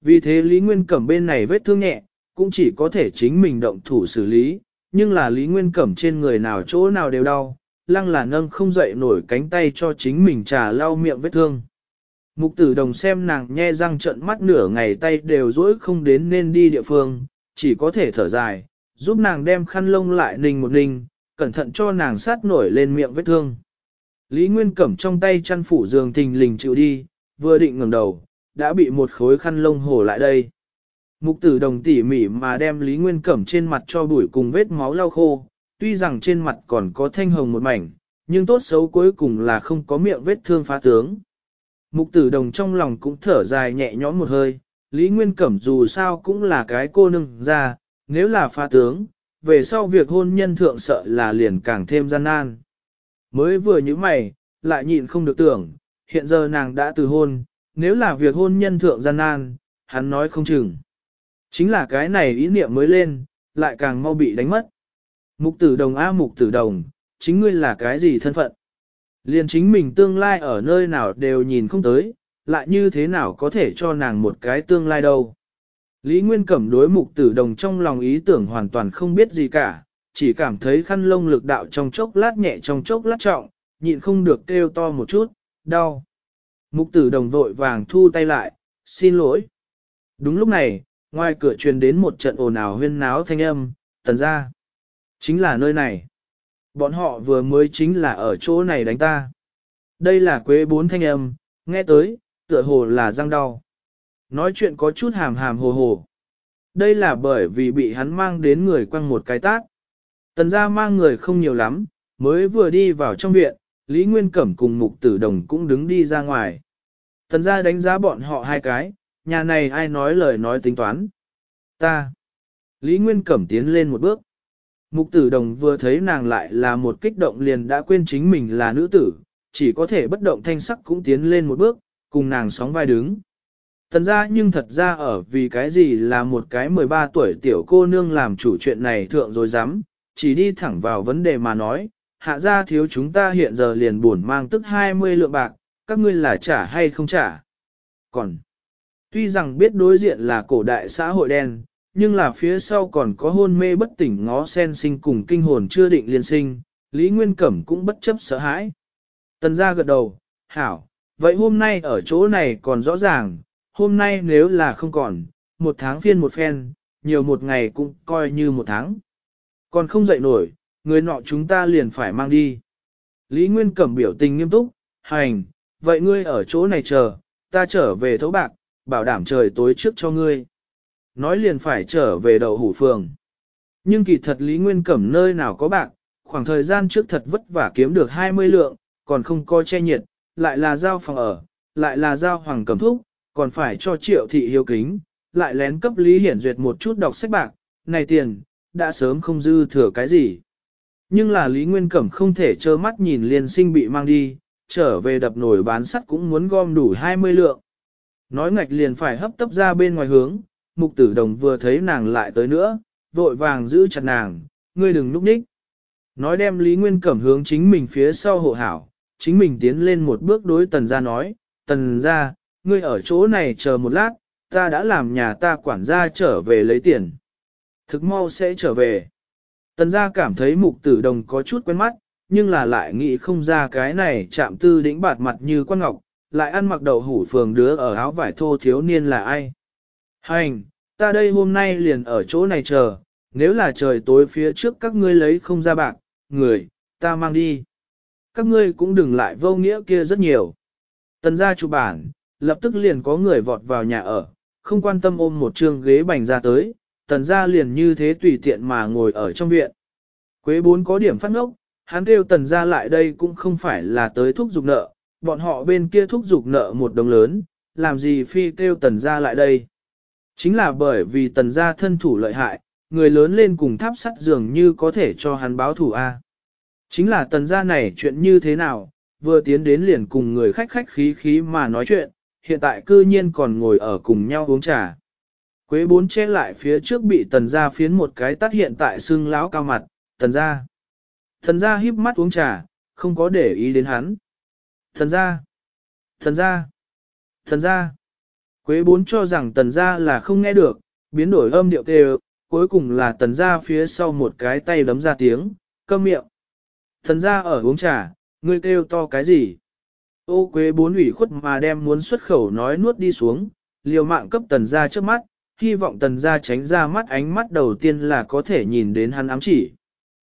Vì thế Lý Nguyên Cẩm bên này vết thương nhẹ, cũng chỉ có thể chính mình động thủ xử lý, nhưng là Lý Nguyên Cẩm trên người nào chỗ nào đều đau, lăng là nâng không dậy nổi cánh tay cho chính mình trà lau miệng vết thương. Mục tử đồng xem nàng nhe răng trận mắt nửa ngày tay đều dỗi không đến nên đi địa phương, chỉ có thể thở dài, giúp nàng đem khăn lông lại ninh một ninh, cẩn thận cho nàng sát nổi lên miệng vết thương. Lý Nguyên Cẩm trong tay chăn phủ giường thình lình chịu đi, vừa định ngừng đầu, đã bị một khối khăn lông hổ lại đây. Mục tử đồng tỉ mỉ mà đem Lý Nguyên Cẩm trên mặt cho bụi cùng vết máu lau khô, tuy rằng trên mặt còn có thanh hồng một mảnh, nhưng tốt xấu cuối cùng là không có miệng vết thương phá tướng. Mục tử đồng trong lòng cũng thở dài nhẹ nhõm một hơi, Lý Nguyên Cẩm dù sao cũng là cái cô nưng ra, nếu là phá tướng, về sau việc hôn nhân thượng sợ là liền càng thêm gian nan. Mới vừa như mày, lại nhịn không được tưởng, hiện giờ nàng đã từ hôn, nếu là việc hôn nhân thượng gian nan, hắn nói không chừng. Chính là cái này ý niệm mới lên, lại càng mau bị đánh mất. Mục tử đồng a mục tử đồng, chính ngươi là cái gì thân phận? Liền chính mình tương lai ở nơi nào đều nhìn không tới, lại như thế nào có thể cho nàng một cái tương lai đâu. Lý Nguyên Cẩm đối mục tử đồng trong lòng ý tưởng hoàn toàn không biết gì cả, chỉ cảm thấy khăn lông lực đạo trong chốc lát nhẹ trong chốc lát trọng, nhịn không được kêu to một chút, đau. Mục tử đồng vội vàng thu tay lại, xin lỗi. Đúng lúc này, ngoài cửa truyền đến một trận ồn ào huyên náo thanh âm, tần ra. Chính là nơi này. Bọn họ vừa mới chính là ở chỗ này đánh ta. Đây là quế bốn thanh âm, nghe tới, tựa hồ là răng đau. Nói chuyện có chút hàm hàm hồ hồ. Đây là bởi vì bị hắn mang đến người quăng một cái tát. Tần ra mang người không nhiều lắm, mới vừa đi vào trong viện, Lý Nguyên Cẩm cùng Mục Tử Đồng cũng đứng đi ra ngoài. Tần gia đánh giá bọn họ hai cái, nhà này ai nói lời nói tính toán. Ta. Lý Nguyên Cẩm tiến lên một bước. Mục Tử Đồng vừa thấy nàng lại là một kích động liền đã quên chính mình là nữ tử, chỉ có thể bất động thanh sắc cũng tiến lên một bước, cùng nàng sóng vai đứng. Tần ra nhưng thật ra ở vì cái gì là một cái 13 tuổi tiểu cô nương làm chủ chuyện này thượng rồi dám, chỉ đi thẳng vào vấn đề mà nói, hạ gia thiếu chúng ta hiện giờ liền buồn mang tức 20 lượng bạc, các ngươi là trả hay không trả. Còn, tuy rằng biết đối diện là cổ đại xã hội đen, nhưng là phía sau còn có hôn mê bất tỉnh ngó sen sinh cùng kinh hồn chưa định liên sinh, Lý Nguyên Cẩm cũng bất chấp sợ hãi. Tần gia gật đầu, hảo, vậy hôm nay ở chỗ này còn rõ ràng, hôm nay nếu là không còn, một tháng phiên một phen, nhiều một ngày cũng coi như một tháng. Còn không dậy nổi, người nọ chúng ta liền phải mang đi. Lý Nguyên Cẩm biểu tình nghiêm túc, hành, vậy ngươi ở chỗ này chờ, ta trở về thấu bạc, bảo đảm trời tối trước cho ngươi. Nói liền phải trở về đầu hủ phường. Nhưng kỳ thật Lý Nguyên Cẩm nơi nào có bạc, khoảng thời gian trước thật vất vả kiếm được 20 lượng, còn không coi che nhiệt, lại là giao phòng ở, lại là giao hoàng cẩm thúc, còn phải cho triệu thị hiếu kính, lại lén cấp Lý Hiển Duyệt một chút đọc sách bạc, này tiền, đã sớm không dư thừa cái gì. Nhưng là Lý Nguyên Cẩm không thể trơ mắt nhìn Liên sinh bị mang đi, trở về đập nổi bán sắt cũng muốn gom đủ 20 lượng. Nói ngạch liền phải hấp tấp ra bên ngoài hướng, mục tử đồng vừa thấy nàng lại tới nữa, vội vàng giữ chặt nàng, ngươi đừng núp ních. Nói đem Lý Nguyên Cẩm hướng chính mình phía sau hộ hảo, chính mình tiến lên một bước đối tần ra nói, tần ra, ngươi ở chỗ này chờ một lát, ta đã làm nhà ta quản gia trở về lấy tiền. Thực mau sẽ trở về. Tần gia cảm thấy mục tử đồng có chút quen mắt, nhưng là lại nghĩ không ra cái này chạm tư đĩnh bạt mặt như quan ngọc, lại ăn mặc đầu hủ phường đứa ở áo vải thô thiếu niên là ai. Hành, ta đây hôm nay liền ở chỗ này chờ, nếu là trời tối phía trước các ngươi lấy không ra bạc, người, ta mang đi. Các ngươi cũng đừng lại vô nghĩa kia rất nhiều. Tần gia chủ bản, lập tức liền có người vọt vào nhà ở, không quan tâm ôm một trường ghế bành ra tới, tần gia liền như thế tùy tiện mà ngồi ở trong viện. Quế bốn có điểm phát ngốc, hắn kêu tần gia lại đây cũng không phải là tới thúc giục nợ, bọn họ bên kia thúc giục nợ một đồng lớn, làm gì phi kêu tần gia lại đây. Chính là bởi vì tần gia thân thủ lợi hại, người lớn lên cùng tháp sắt dường như có thể cho hắn báo thủ A. Chính là tần gia này chuyện như thế nào, vừa tiến đến liền cùng người khách khách khí khí mà nói chuyện, hiện tại cư nhiên còn ngồi ở cùng nhau uống trà. Quế bốn che lại phía trước bị tần gia phiến một cái tắt hiện tại xương lão cao mặt, tần gia. Tần gia híp mắt uống trà, không có để ý đến hắn. Tần gia. Tần gia. Tần gia. Quế bốn cho rằng tần gia là không nghe được, biến đổi âm điệu kêu, cuối cùng là tần gia phía sau một cái tay đấm ra tiếng, câm miệng. Tần gia ở uống trà, ngươi kêu to cái gì? Ô quế bốn ủy khuất mà đem muốn xuất khẩu nói nuốt đi xuống, liều mạng cấp tần gia trước mắt, hy vọng tần gia tránh ra mắt ánh mắt đầu tiên là có thể nhìn đến hắn ám chỉ.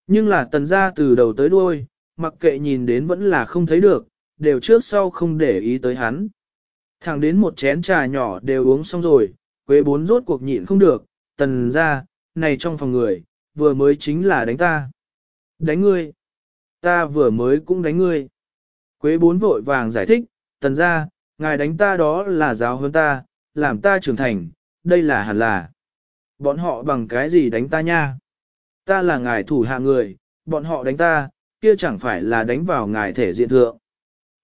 Nhưng là tần gia từ đầu tới đuôi, mặc kệ nhìn đến vẫn là không thấy được, đều trước sau không để ý tới hắn. Thẳng đến một chén trà nhỏ đều uống xong rồi, quế bốn rốt cuộc nhịn không được, tần gia này trong phòng người, vừa mới chính là đánh ta. Đánh ngươi. Ta vừa mới cũng đánh ngươi. Quế bốn vội vàng giải thích, tần gia ngài đánh ta đó là giáo hơn ta, làm ta trưởng thành, đây là hẳn là. Bọn họ bằng cái gì đánh ta nha? Ta là ngài thủ hạ người, bọn họ đánh ta, kia chẳng phải là đánh vào ngài thể diện thượng.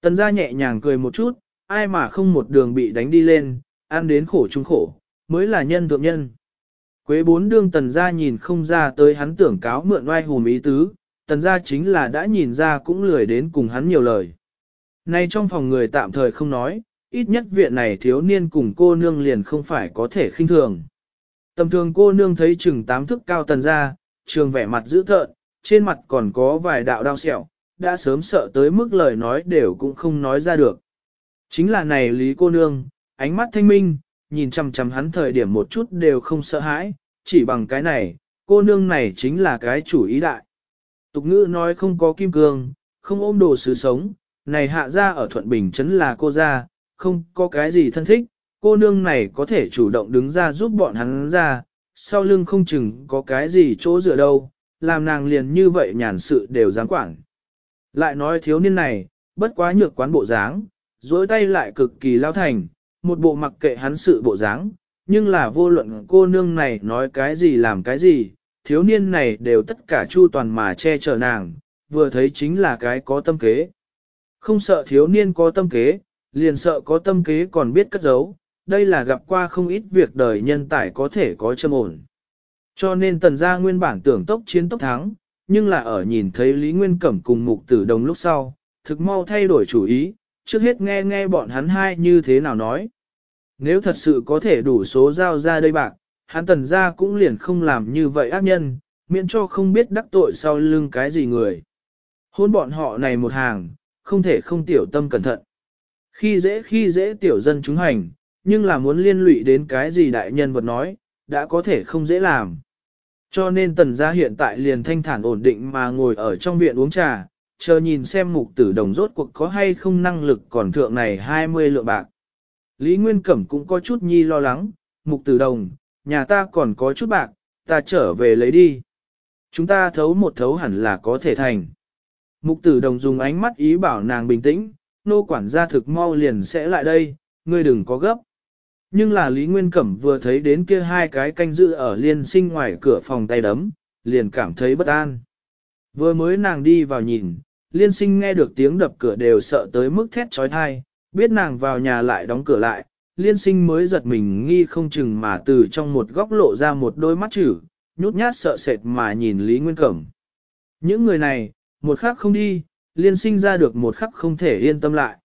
Tần gia nhẹ nhàng cười một chút, ai mà không một đường bị đánh đi lên, ăn đến khổ chung khổ, mới là nhân thượng nhân. Quế bốn đương tần gia nhìn không ra tới hắn tưởng cáo mượn oai hùm ý tứ, tần gia chính là đã nhìn ra cũng lười đến cùng hắn nhiều lời. Nay trong phòng người tạm thời không nói, ít nhất viện này thiếu niên cùng cô nương liền không phải có thể khinh thường. Tầm thường cô nương thấy chừng tám thước cao tần ra, trường vẻ mặt dữ thợn, trên mặt còn có vài đạo đau sẹo, đã sớm sợ tới mức lời nói đều cũng không nói ra được. Chính là này Lý cô nương, ánh mắt thanh minh, nhìn chằm chằm hắn thời điểm một chút đều không sợ hãi, chỉ bằng cái này, cô nương này chính là cái chủ ý đại. Tục ngữ nói không có kim cương, không ôm đồ sứ sống, này hạ ra ở Thuận Bình chấn là cô gia không có cái gì thân thích, cô nương này có thể chủ động đứng ra giúp bọn hắn ra, sau lưng không chừng có cái gì chỗ dựa đâu, làm nàng liền như vậy nhàn sự đều dáng quản. Lại nói thiếu niên này, bất quá nhược quán bộ dáng, dối tay lại cực kỳ lao thành, một bộ mặc kệ hắn sự bộ dáng, nhưng là vô luận cô nương này nói cái gì làm cái gì, thiếu niên này đều tất cả chu toàn mà che chở nàng, vừa thấy chính là cái có tâm kế. Không sợ thiếu niên có tâm kế, liền sợ có tâm kế còn biết cất giấu, đây là gặp qua không ít việc đời nhân tài có thể có châm ổn. Cho nên tần gia nguyên bản tưởng tốc chiến tốc thắng, nhưng là ở nhìn thấy Lý Nguyên Cẩm cùng mục tử đồng lúc sau, thực mau thay đổi chủ ý, trước hết nghe nghe bọn hắn hai như thế nào nói. Nếu thật sự có thể đủ số giao ra đây bạc, hắn tần gia cũng liền không làm như vậy ác nhân, miễn cho không biết đắc tội sau lưng cái gì người. Hôn bọn họ này một hàng, không thể không tiểu tâm cẩn thận khi dễ khi dễ tiểu dân chúng hành, nhưng là muốn liên lụy đến cái gì đại nhân vật nói, đã có thể không dễ làm. Cho nên tần gia hiện tại liền thanh thản ổn định mà ngồi ở trong viện uống trà, chờ nhìn xem mục tử đồng rốt cuộc có hay không năng lực còn thượng này 20 lượng bạc. Lý Nguyên Cẩm cũng có chút nhi lo lắng, mục tử đồng, nhà ta còn có chút bạc, ta trở về lấy đi. Chúng ta thấu một thấu hẳn là có thể thành. Mục tử đồng dùng ánh mắt ý bảo nàng bình tĩnh, nô quản gia thực mau liền sẽ lại đây, ngươi đừng có gấp. Nhưng là Lý Nguyên Cẩm vừa thấy đến kia hai cái canh dự ở liên sinh ngoài cửa phòng tay đấm, liền cảm thấy bất an. Vừa mới nàng đi vào nhìn, liên sinh nghe được tiếng đập cửa đều sợ tới mức thét trói thai, biết nàng vào nhà lại đóng cửa lại, liên sinh mới giật mình nghi không chừng mà từ trong một góc lộ ra một đôi mắt chữ, nhút nhát sợ sệt mà nhìn Lý Nguyên Cẩm. Những người này, một khác không đi, liên sinh ra được một khắc không thể yên tâm lại.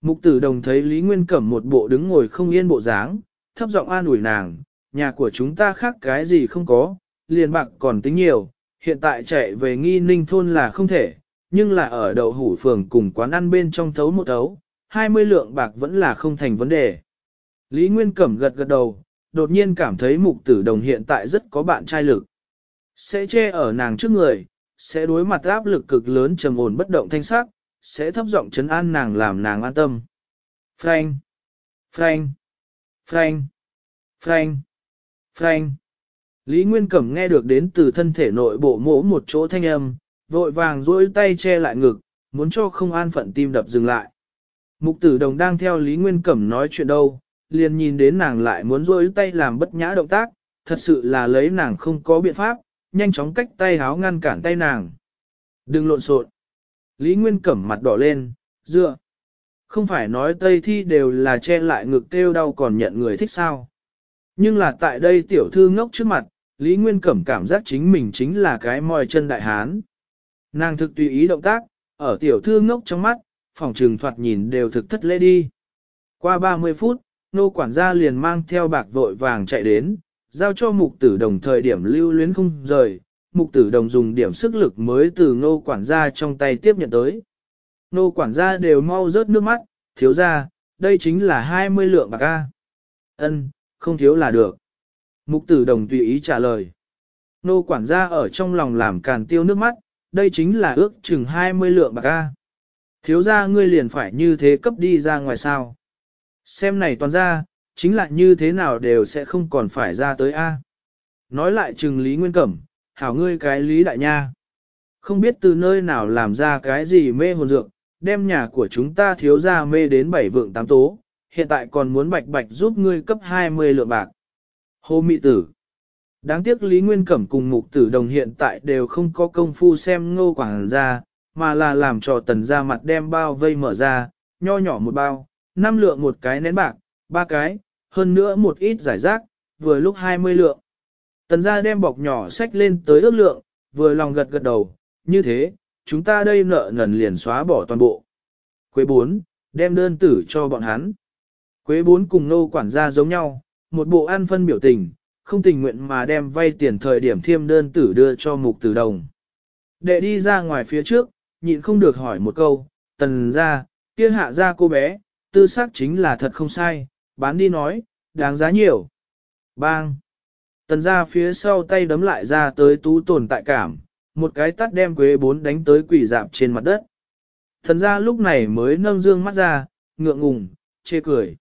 Mục tử đồng thấy Lý Nguyên Cẩm một bộ đứng ngồi không yên bộ dáng, thấp giọng an ủi nàng, nhà của chúng ta khác cái gì không có, liền bạc còn tính nhiều, hiện tại chạy về nghi ninh thôn là không thể, nhưng là ở đậu hủ phường cùng quán ăn bên trong thấu một thấu, 20 lượng bạc vẫn là không thành vấn đề. Lý Nguyên Cẩm gật gật đầu, đột nhiên cảm thấy mục tử đồng hiện tại rất có bạn trai lực. Sẽ che ở nàng trước người, sẽ đối mặt áp lực cực lớn trầm ổn bất động thanh sắc, sẽ thấp giọng chấn an nàng làm nàng an tâm. Frank! Frank! Frank! Frank! Frank! Lý Nguyên Cẩm nghe được đến từ thân thể nội bộ mỗ một chỗ thanh âm, vội vàng dối tay che lại ngực, muốn cho không an phận tim đập dừng lại. Mục tử đồng đang theo Lý Nguyên Cẩm nói chuyện đâu, liền nhìn đến nàng lại muốn rôi tay làm bất nhã động tác, thật sự là lấy nàng không có biện pháp, nhanh chóng cách tay háo ngăn cản tay nàng. Đừng lộn xộn. Lý Nguyên cẩm mặt đỏ lên, dựa. Không phải nói tây thi đều là che lại ngực kêu đau còn nhận người thích sao. Nhưng là tại đây tiểu thư ngốc trước mặt, Lý Nguyên cẩm cảm giác chính mình chính là cái mòi chân đại hán. Nàng thực tùy ý động tác, ở tiểu thư ngốc trong mắt, phòng trừng thoạt nhìn đều thực thất lễ đi. Qua 30 phút, nô quản gia liền mang theo bạc vội vàng chạy đến, giao cho mục tử đồng thời điểm lưu luyến không rời, mục tử đồng dùng điểm sức lực mới từ nô quản gia trong tay tiếp nhận tới. nô quản gia đều mau rớt nước mắt, thiếu ra, đây chính là 20 lượng bạc ca. Ân, không thiếu là được. Mục tử đồng tùy ý trả lời. Nô quản gia ở trong lòng làm càn tiêu nước mắt, đây chính là ước chừng 20 lượng bạc ca. Thiếu ra ngươi liền phải như thế cấp đi ra ngoài sao. Xem này toàn ra, chính là như thế nào đều sẽ không còn phải ra tới A. Nói lại chừng Lý Nguyên Cẩm, hảo ngươi cái Lý Đại Nha. Không biết từ nơi nào làm ra cái gì mê hồn dược, đem nhà của chúng ta thiếu ra mê đến bảy vượng tám tố, hiện tại còn muốn bạch bạch giúp ngươi cấp 20 lượng bạc. hô mỹ Tử Đáng tiếc Lý Nguyên Cẩm cùng Mục Tử Đồng hiện tại đều không có công phu xem ngô quảng ra, mà là làm cho tần ra mặt đem bao vây mở ra, nho nhỏ một bao, năm lượng một cái nén bạc, ba cái, hơn nữa một ít giải rác, vừa lúc 20 lượng. Tần gia đem bọc nhỏ sách lên tới ước lượng, vừa lòng gật gật đầu, như thế, chúng ta đây nợ nần liền xóa bỏ toàn bộ. Quế bốn đem đơn tử cho bọn hắn. Quế bốn cùng nô quản gia giống nhau, một bộ ăn phân biểu tình, không tình nguyện mà đem vay tiền thời điểm thiêm đơn tử đưa cho mục tử đồng. Đệ đi ra ngoài phía trước, nhịn không được hỏi một câu, tần gia kia hạ gia cô bé, tư xác chính là thật không sai, bán đi nói, đáng giá nhiều. Bang! Tần ra phía sau tay đấm lại ra tới tú tồn tại cảm, một cái tắt đem quế bốn đánh tới quỷ dạp trên mặt đất. Thần ra lúc này mới nâng dương mắt ra, ngượng ngùng, chê cười.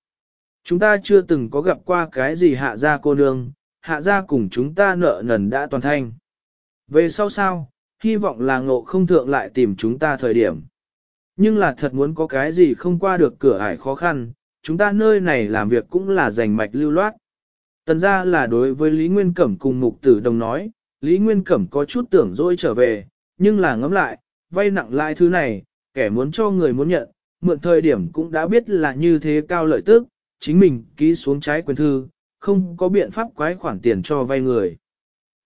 Chúng ta chưa từng có gặp qua cái gì hạ ra cô nương, hạ ra cùng chúng ta nợ nần đã toàn thanh. Về sau sao, hy vọng là ngộ không thượng lại tìm chúng ta thời điểm. Nhưng là thật muốn có cái gì không qua được cửa ải khó khăn, chúng ta nơi này làm việc cũng là giành mạch lưu loát. Tần ra là đối với Lý Nguyên Cẩm cùng mục tử đồng nói, Lý Nguyên Cẩm có chút tưởng dỗi trở về, nhưng là ngẫm lại, vay nặng lại thứ này, kẻ muốn cho người muốn nhận, mượn thời điểm cũng đã biết là như thế cao lợi tức, chính mình ký xuống trái quyền thư, không có biện pháp quái khoản tiền cho vay người.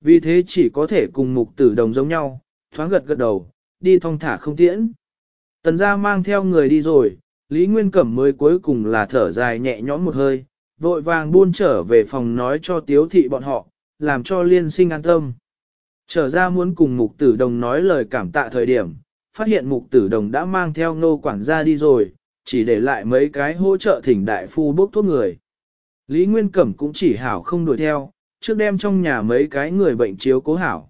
Vì thế chỉ có thể cùng mục tử đồng giống nhau, thoáng gật gật đầu, đi thong thả không tiễn. Tần ra mang theo người đi rồi, Lý Nguyên Cẩm mới cuối cùng là thở dài nhẹ nhõm một hơi, vội vàng buôn trở về phòng nói cho tiếu thị bọn họ, làm cho liên sinh an tâm. Trở ra muốn cùng mục tử đồng nói lời cảm tạ thời điểm, phát hiện mục tử đồng đã mang theo nô quản gia đi rồi, chỉ để lại mấy cái hỗ trợ thỉnh đại phu bốc thuốc người. Lý Nguyên Cẩm cũng chỉ hảo không đuổi theo, trước đem trong nhà mấy cái người bệnh chiếu cố hảo.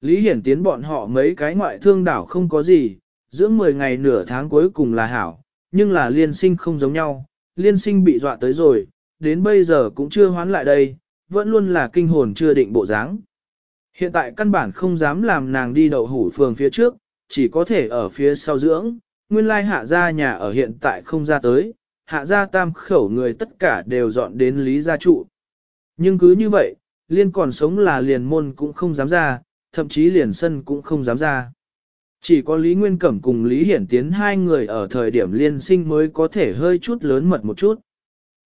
Lý Hiển tiến bọn họ mấy cái ngoại thương đảo không có gì, giữa 10 ngày nửa tháng cuối cùng là hảo, nhưng là liên sinh không giống nhau, liên sinh bị dọa tới rồi, đến bây giờ cũng chưa hoán lại đây, vẫn luôn là kinh hồn chưa định bộ dáng. Hiện tại căn bản không dám làm nàng đi đậu hủ phường phía trước, chỉ có thể ở phía sau dưỡng, nguyên lai hạ gia nhà ở hiện tại không ra tới, hạ gia tam khẩu người tất cả đều dọn đến lý gia trụ. Nhưng cứ như vậy, liên còn sống là liền môn cũng không dám ra, thậm chí liền sân cũng không dám ra. Chỉ có Lý Nguyên Cẩm cùng Lý Hiển Tiến hai người ở thời điểm liên sinh mới có thể hơi chút lớn mật một chút.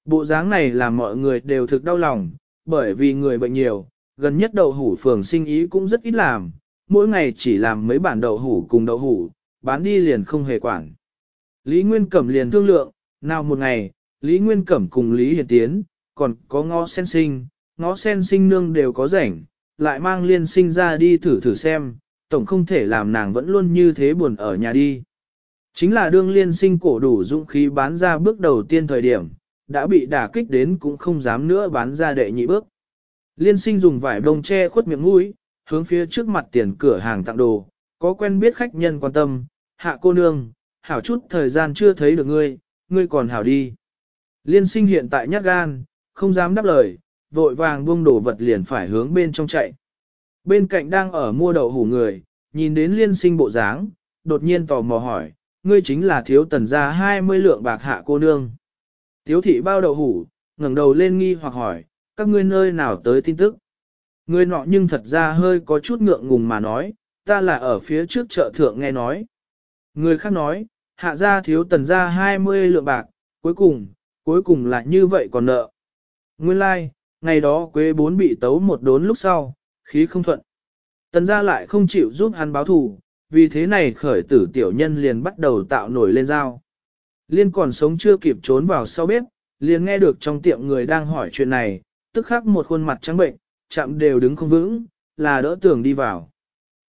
Bộ dáng này làm mọi người đều thực đau lòng, bởi vì người bệnh nhiều, gần nhất đậu hủ phường sinh ý cũng rất ít làm, mỗi ngày chỉ làm mấy bản đậu hủ cùng đậu hủ, bán đi liền không hề quản. Lý Nguyên Cẩm liền thương lượng, nào một ngày, Lý Nguyên Cẩm cùng Lý Hiển Tiến, còn có ngó sen sinh, ngó sen sinh nương đều có rảnh, lại mang liên sinh ra đi thử thử xem, tổng không thể làm nàng vẫn luôn như thế buồn ở nhà đi. Chính là đương liên sinh cổ đủ dũng khí bán ra bước đầu tiên thời điểm, đã bị đả kích đến cũng không dám nữa bán ra đệ nhị bước. Liên sinh dùng vải bông che khuất miệng mũi, hướng phía trước mặt tiền cửa hàng tặng đồ, có quen biết khách nhân quan tâm, hạ cô nương, hảo chút thời gian chưa thấy được ngươi, ngươi còn hảo đi. Liên sinh hiện tại nhát gan, không dám đáp lời, vội vàng buông đổ vật liền phải hướng bên trong chạy bên cạnh đang ở mua đậu hủ người, nhìn đến liên sinh bộ dáng, đột nhiên tò mò hỏi, ngươi chính là thiếu tần gia 20 lượng bạc hạ cô nương. thiếu thị bao đậu hủ, ngẩng đầu lên nghi hoặc hỏi, các ngươi nơi nào tới tin tức. Ngươi nọ nhưng thật ra hơi có chút ngượng ngùng mà nói, ta là ở phía trước chợ thượng nghe nói. Người khác nói, hạ gia thiếu tần gia 20 lượng bạc, cuối cùng, cuối cùng là như vậy còn nợ. Nguyên lai, like, ngày đó quế bốn bị tấu một đốn lúc sau, khí không thuận. Tần gia lại không chịu giúp hắn báo thù, vì thế này khởi tử tiểu nhân liền bắt đầu tạo nổi lên dao. Liên còn sống chưa kịp trốn vào sau bếp, liền nghe được trong tiệm người đang hỏi chuyện này, tức khắc một khuôn mặt trắng bệnh, chạm đều đứng không vững, là đỡ tưởng đi vào.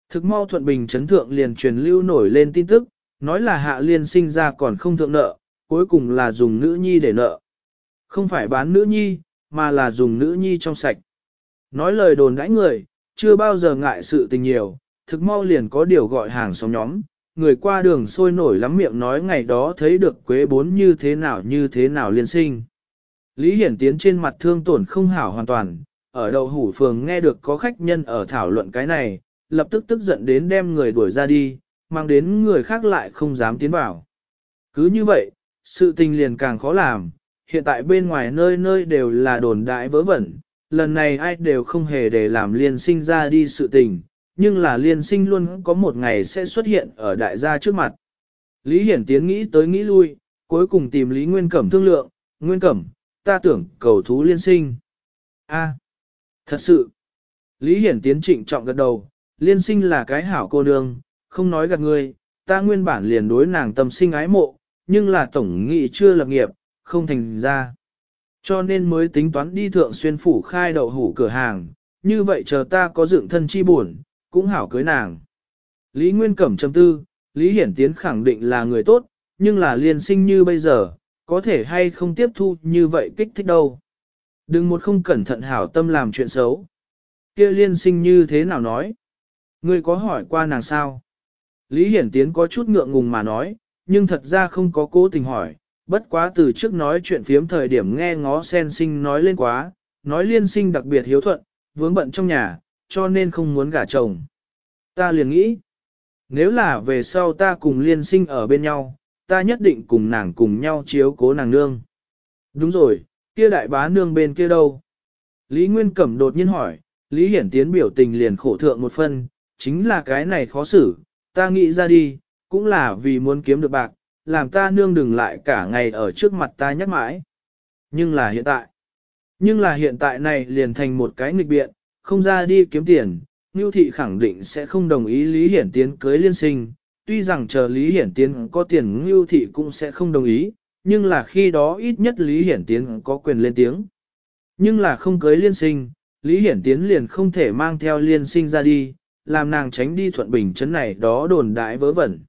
Thực mau thuận bình chấn thượng liền truyền lưu nổi lên tin tức, nói là hạ liên sinh ra còn không thượng nợ, cuối cùng là dùng nữ nhi để nợ. Không phải bán nữ nhi, mà là dùng nữ nhi trong sạch. Nói lời đồn đãi người, chưa bao giờ ngại sự tình nhiều, thực mau liền có điều gọi hàng xóm nhóm, người qua đường sôi nổi lắm miệng nói ngày đó thấy được quế bốn như thế nào như thế nào liên sinh. Lý Hiển Tiến trên mặt thương tổn không hảo hoàn toàn, ở đầu hủ phường nghe được có khách nhân ở thảo luận cái này, lập tức tức giận đến đem người đuổi ra đi, mang đến người khác lại không dám tiến vào. Cứ như vậy, sự tình liền càng khó làm, hiện tại bên ngoài nơi nơi đều là đồn đại vớ vẩn, lần này ai đều không hề để làm liên sinh ra đi sự tình, nhưng là liên sinh luôn có một ngày sẽ xuất hiện ở đại gia trước mặt. Lý Hiển Tiến nghĩ tới nghĩ lui, cuối cùng tìm Lý Nguyên Cẩm thương lượng, Nguyên Cẩm, ta tưởng cầu thú liên sinh. a thật sự, Lý Hiển Tiến trịnh trọng gật đầu, liên sinh là cái hảo cô nương, không nói gạt người ta nguyên bản liền đối nàng tâm sinh ái mộ, nhưng là tổng nghị chưa lập nghiệp, không thành ra. Cho nên mới tính toán đi thượng xuyên phủ khai đậu hủ cửa hàng, như vậy chờ ta có dựng thân chi buồn, cũng hảo cưới nàng. Lý Nguyên Cẩm chấm tư, Lý Hiển Tiến khẳng định là người tốt, nhưng là liền sinh như bây giờ, có thể hay không tiếp thu như vậy kích thích đâu. Đừng một không cẩn thận hảo tâm làm chuyện xấu. kia liên sinh như thế nào nói? người có hỏi qua nàng sao? Lý Hiển Tiến có chút ngượng ngùng mà nói, nhưng thật ra không có cố tình hỏi, bất quá từ trước nói chuyện phiếm thời điểm nghe ngó sen sinh nói lên quá, nói liên sinh đặc biệt hiếu thuận, vướng bận trong nhà, cho nên không muốn gả chồng. Ta liền nghĩ, nếu là về sau ta cùng liên sinh ở bên nhau, ta nhất định cùng nàng cùng nhau chiếu cố nàng nương. Đúng rồi, kia đại bá nương bên kia đâu? Lý Nguyên Cẩm đột nhiên hỏi, Lý Hiển Tiến biểu tình liền khổ thượng một phân, chính là cái này khó xử, ta nghĩ ra đi, cũng là vì muốn kiếm được bạc, làm ta nương đừng lại cả ngày ở trước mặt ta nhắc mãi. Nhưng là hiện tại, nhưng là hiện tại này liền thành một cái nghịch biện, không ra đi kiếm tiền, Ngưu Thị khẳng định sẽ không đồng ý Lý Hiển Tiến cưới liên sinh, tuy rằng chờ Lý Hiển Tiến có tiền Ngưu Thị cũng sẽ không đồng ý, nhưng là khi đó ít nhất Lý Hiển Tiến có quyền lên tiếng. Nhưng là không cưới liên sinh, Lý Hiển Tiến liền không thể mang theo liên sinh ra đi, làm nàng tránh đi thuận bình chấn này đó đồn đại vớ vẩn.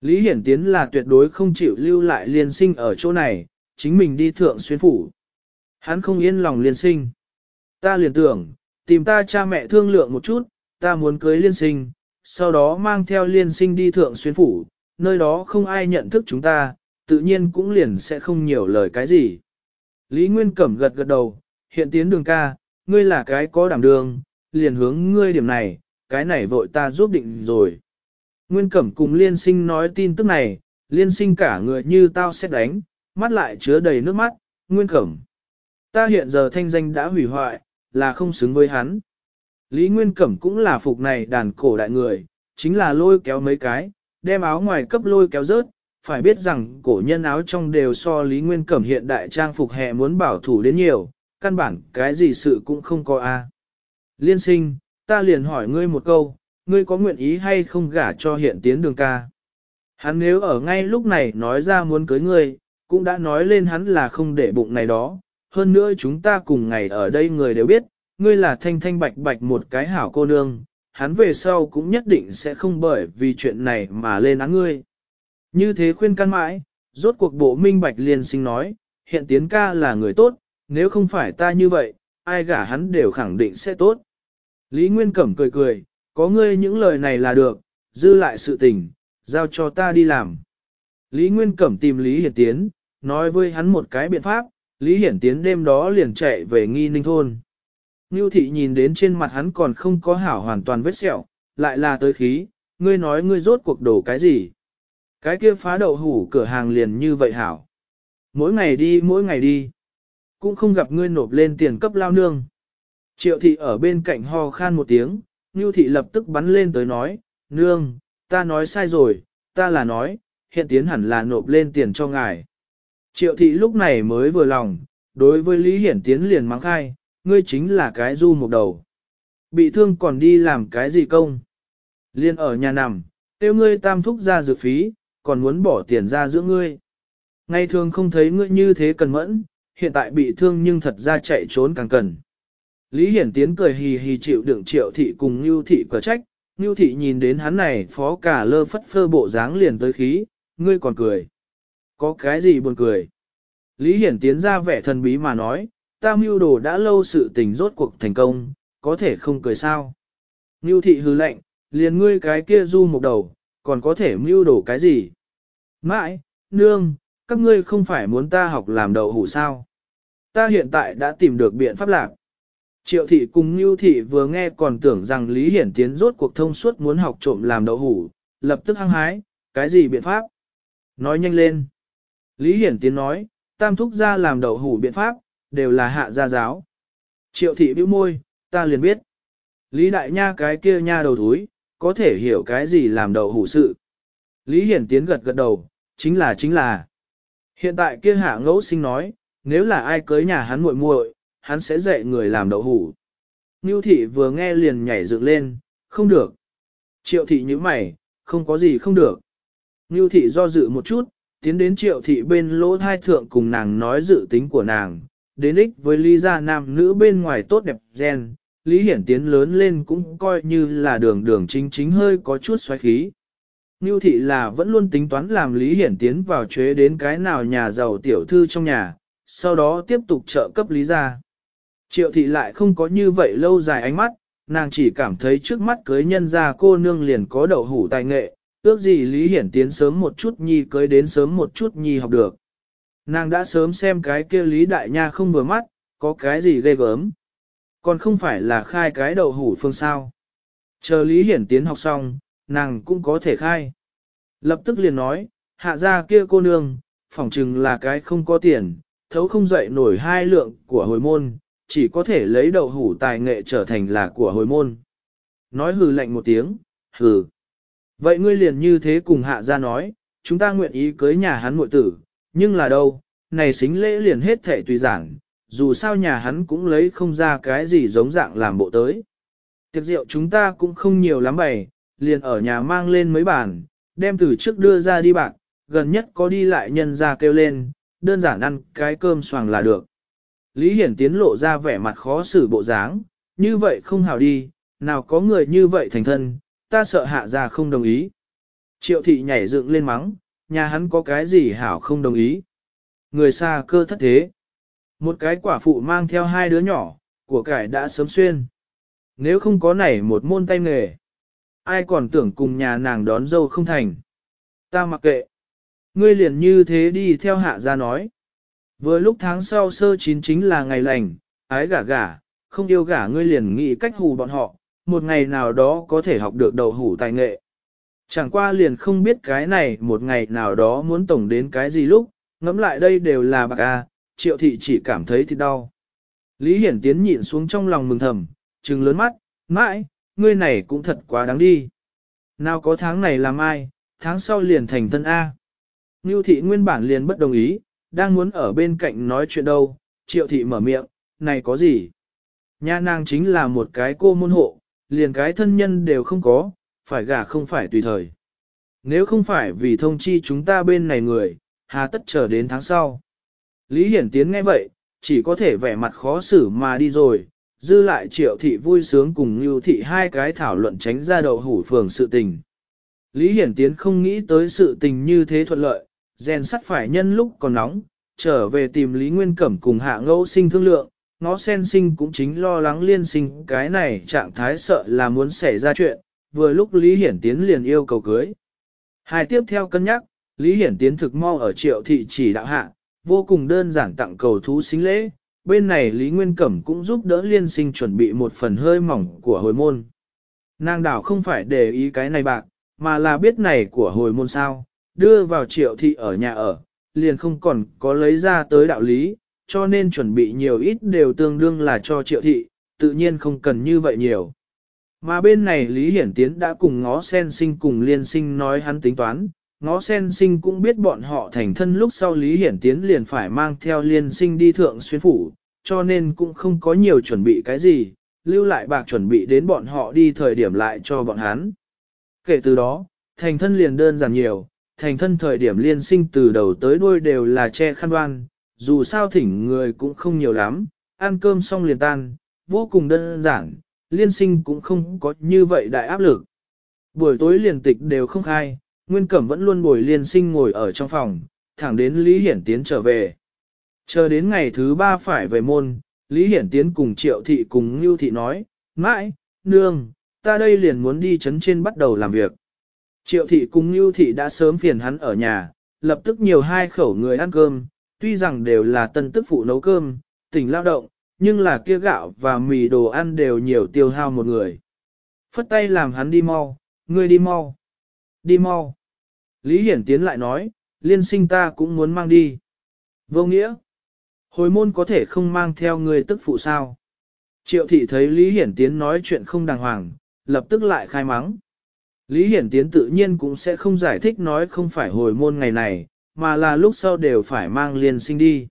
Lý Hiển Tiến là tuyệt đối không chịu lưu lại liên sinh ở chỗ này, chính mình đi thượng xuyên phủ. Hắn không yên lòng liên sinh. Ta liền tưởng, tìm ta cha mẹ thương lượng một chút, ta muốn cưới liên sinh, sau đó mang theo liên sinh đi thượng xuyên phủ, nơi đó không ai nhận thức chúng ta, tự nhiên cũng liền sẽ không nhiều lời cái gì. Lý Nguyên Cẩm gật gật đầu, hiện tiến đường ca, ngươi là cái có đảm đường, liền hướng ngươi điểm này, cái này vội ta giúp định rồi. Nguyên Cẩm cùng liên sinh nói tin tức này, liên sinh cả người như tao sẽ đánh, mắt lại chứa đầy nước mắt, Nguyên Cẩm. Ta hiện giờ thanh danh đã hủy hoại, là không xứng với hắn. Lý Nguyên Cẩm cũng là phục này đàn cổ đại người, chính là lôi kéo mấy cái, đem áo ngoài cấp lôi kéo rớt, phải biết rằng cổ nhân áo trong đều so Lý Nguyên Cẩm hiện đại trang phục hè muốn bảo thủ đến nhiều, căn bản cái gì sự cũng không có a à. Liên sinh, ta liền hỏi ngươi một câu, ngươi có nguyện ý hay không gả cho hiện tiến đường ca. Hắn nếu ở ngay lúc này nói ra muốn cưới ngươi, cũng đã nói lên hắn là không để bụng này đó, hơn nữa chúng ta cùng ngày ở đây người đều biết, ngươi là thanh thanh bạch bạch một cái hảo cô nương, hắn về sau cũng nhất định sẽ không bởi vì chuyện này mà lên án ngươi. Như thế khuyên can mãi, rốt cuộc bộ minh bạch liền sinh nói, hiện tiến ca là người tốt, nếu không phải ta như vậy, ai gả hắn đều khẳng định sẽ tốt. Lý Nguyên Cẩm cười cười, có ngươi những lời này là được, dư lại sự tình, giao cho ta đi làm. Lý Nguyên Cẩm tìm Lý Hiển Tiến, nói với hắn một cái biện pháp, Lý Hiển Tiến đêm đó liền chạy về nghi ninh thôn. Ngưu thị nhìn đến trên mặt hắn còn không có hảo hoàn toàn vết sẹo, lại là tới khí, ngươi nói ngươi rốt cuộc đổ cái gì. Cái kia phá đậu hủ cửa hàng liền như vậy hảo. Mỗi ngày đi mỗi ngày đi. Cũng không gặp ngươi nộp lên tiền cấp lao nương. Triệu thị ở bên cạnh ho khan một tiếng, Ngưu thị lập tức bắn lên tới nói, nương, ta nói sai rồi, ta là nói, hiện tiến hẳn là nộp lên tiền cho ngài. Triệu thị lúc này mới vừa lòng, đối với Lý Hiển Tiến liền mắng khai, ngươi chính là cái du một đầu. Bị thương còn đi làm cái gì công? Liên ở nhà nằm, tiêu ngươi tam thúc ra dược phí, còn muốn bỏ tiền ra giữa ngươi. Ngày thường không thấy ngươi như thế cần mẫn, hiện tại bị thương nhưng thật ra chạy trốn càng cần. Lý Hiển Tiến cười hì hì chịu đựng triệu thị cùng Ngưu thị cờ trách, Ngưu thị nhìn đến hắn này phó cả lơ phất phơ bộ dáng liền tới khí, ngươi còn cười. Có cái gì buồn cười? Lý Hiển Tiến ra vẻ thần bí mà nói, ta mưu đồ đã lâu sự tình rốt cuộc thành công, có thể không cười sao? Ngưu thị hứ lệnh, liền ngươi cái kia du một đầu, còn có thể mưu đồ cái gì? Mãi, nương, các ngươi không phải muốn ta học làm đậu hủ sao? Ta hiện tại đã tìm được biện pháp lạc. Triệu thị cùng Ngưu thị vừa nghe còn tưởng rằng Lý Hiển Tiến rốt cuộc thông suốt muốn học trộm làm đậu hủ, lập tức hăng hái, cái gì biện pháp? Nói nhanh lên. Lý Hiển Tiến nói, tam thúc ra làm đậu hủ biện pháp, đều là hạ gia giáo. Triệu thị bĩu môi, ta liền biết. Lý Đại Nha cái kia nha đầu thúi, có thể hiểu cái gì làm đậu hủ sự. Lý Hiển Tiến gật gật đầu, chính là chính là. Hiện tại kia hạ ngẫu sinh nói, nếu là ai cưới nhà hắn muội muội, hắn sẽ dạy người làm đậu hủ. Ngưu thị vừa nghe liền nhảy dựng lên, không được. Triệu thị như mày, không có gì không được. Ngưu thị do dự một chút, tiến đến triệu thị bên lỗ thai thượng cùng nàng nói dự tính của nàng, đến ích với lý gia nam nữ bên ngoài tốt đẹp gen, lý hiển tiến lớn lên cũng coi như là đường đường chính chính hơi có chút xoáy khí. Ngưu thị là vẫn luôn tính toán làm lý hiển tiến vào chế đến cái nào nhà giàu tiểu thư trong nhà, sau đó tiếp tục trợ cấp lý gia. Triệu thị lại không có như vậy lâu dài ánh mắt, nàng chỉ cảm thấy trước mắt cưới nhân ra cô nương liền có đậu hủ tài nghệ, ước gì Lý Hiển tiến sớm một chút nhi cưới đến sớm một chút nhi học được. Nàng đã sớm xem cái kia Lý Đại Nha không vừa mắt, có cái gì ghê gớm. Còn không phải là khai cái đậu hủ phương sao. Chờ Lý Hiển tiến học xong, nàng cũng có thể khai. Lập tức liền nói, hạ ra kia cô nương, phỏng chừng là cái không có tiền, thấu không dậy nổi hai lượng của hồi môn, chỉ có thể lấy đậu hủ tài nghệ trở thành là của hồi môn. Nói hừ lạnh một tiếng, hừ. Vậy ngươi liền như thế cùng hạ ra nói, chúng ta nguyện ý cưới nhà hắn muội tử, nhưng là đâu, này xính lễ liền hết thể tùy giảng, dù sao nhà hắn cũng lấy không ra cái gì giống dạng làm bộ tới. Tiệc rượu chúng ta cũng không nhiều lắm bày, liền ở nhà mang lên mấy bàn, đem từ trước đưa ra đi bạc, gần nhất có đi lại nhân ra kêu lên, đơn giản ăn cái cơm xoàng là được. Lý Hiển Tiến lộ ra vẻ mặt khó xử bộ dáng, như vậy không hào đi, nào có người như vậy thành thân, ta sợ hạ ra không đồng ý. Triệu thị nhảy dựng lên mắng, nhà hắn có cái gì hảo không đồng ý. Người xa cơ thất thế. Một cái quả phụ mang theo hai đứa nhỏ, của cải đã sớm xuyên. Nếu không có này một môn tay nghề, ai còn tưởng cùng nhà nàng đón dâu không thành. Ta mặc kệ. Ngươi liền như thế đi theo hạ ra nói. Vừa lúc tháng sau sơ chín chính là ngày lành, ái gả gả, không yêu gả ngươi liền nghĩ cách hù bọn họ, một ngày nào đó có thể học được đầu hủ tài nghệ. Chẳng qua liền không biết cái này một ngày nào đó muốn tổng đến cái gì lúc, ngẫm lại đây đều là bạc a, triệu thị chỉ cảm thấy thì đau. Lý Hiển Tiến nhịn xuống trong lòng mừng thầm, trừng lớn mắt, mãi, ngươi này cũng thật quá đáng đi. Nào có tháng này làm ai, tháng sau liền thành thân A. Ngưu thị nguyên bản liền bất đồng ý, đang muốn ở bên cạnh nói chuyện đâu, triệu thị mở miệng, này có gì? Nha nàng chính là một cái cô môn hộ, liền cái thân nhân đều không có, phải gả không phải tùy thời. Nếu không phải vì thông chi chúng ta bên này người, hà tất chờ đến tháng sau. Lý Hiển Tiến nghe vậy, chỉ có thể vẻ mặt khó xử mà đi rồi, dư lại triệu thị vui sướng cùng Ngưu thị hai cái thảo luận tránh ra đầu hủ phường sự tình. Lý Hiển Tiến không nghĩ tới sự tình như thế thuận lợi, rèn sắt phải nhân lúc còn nóng, trở về tìm Lý Nguyên Cẩm cùng hạ ngẫu sinh thương lượng, ngó sen sinh cũng chính lo lắng liên sinh cái này trạng thái sợ là muốn xảy ra chuyện, vừa lúc Lý Hiển Tiến liền yêu cầu cưới. Hai tiếp theo cân nhắc, Lý Hiển Tiến thực mau ở triệu thị chỉ đạo hạ, vô cùng đơn giản tặng cầu thú sinh lễ, bên này Lý Nguyên Cẩm cũng giúp đỡ liên sinh chuẩn bị một phần hơi mỏng của hồi môn. Nàng đảo không phải để ý cái này bạc, mà là biết này của hồi môn sao, đưa vào triệu thị ở nhà ở, liền không còn có lấy ra tới đạo lý, cho nên chuẩn bị nhiều ít đều tương đương là cho triệu thị, tự nhiên không cần như vậy nhiều. Mà bên này Lý Hiển Tiến đã cùng ngó sen sinh cùng liên sinh nói hắn tính toán, ngó sen sinh cũng biết bọn họ thành thân lúc sau Lý Hiển Tiến liền phải mang theo liên sinh đi thượng xuyên phủ, cho nên cũng không có nhiều chuẩn bị cái gì, lưu lại bạc chuẩn bị đến bọn họ đi thời điểm lại cho bọn hắn. Kể từ đó, thành thân liền đơn giản nhiều, thành thân thời điểm liên sinh từ đầu tới đuôi đều là che khăn đoan, dù sao thỉnh người cũng không nhiều lắm, ăn cơm xong liền tan, vô cùng đơn giản, liên sinh cũng không có như vậy đại áp lực. Buổi tối liền tịch đều không khai, Nguyên Cẩm vẫn luôn bồi liên sinh ngồi ở trong phòng, thẳng đến Lý Hiển Tiến trở về. Chờ đến ngày thứ ba phải về môn, Lý Hiển Tiến cùng Triệu Thị cùng Ngưu Thị nói, mãi, nương, ta đây liền muốn đi chấn trên bắt đầu làm việc. Triệu thị cùng Ngưu thị đã sớm phiền hắn ở nhà, lập tức nhiều hai khẩu người ăn cơm, tuy rằng đều là tân tức phụ nấu cơm, tỉnh lao động, nhưng là kia gạo và mì đồ ăn đều nhiều tiêu hao một người. Phất tay làm hắn đi mau, ngươi đi mau, đi mau. Lý Hiển Tiến lại nói, liên sinh ta cũng muốn mang đi. Vô nghĩa, hồi môn có thể không mang theo người tức phụ sao. Triệu thị thấy Lý Hiển Tiến nói chuyện không đàng hoàng, lập tức lại khai mắng. Lý Hiển Tiến tự nhiên cũng sẽ không giải thích nói không phải hồi môn ngày này, mà là lúc sau đều phải mang liền sinh đi.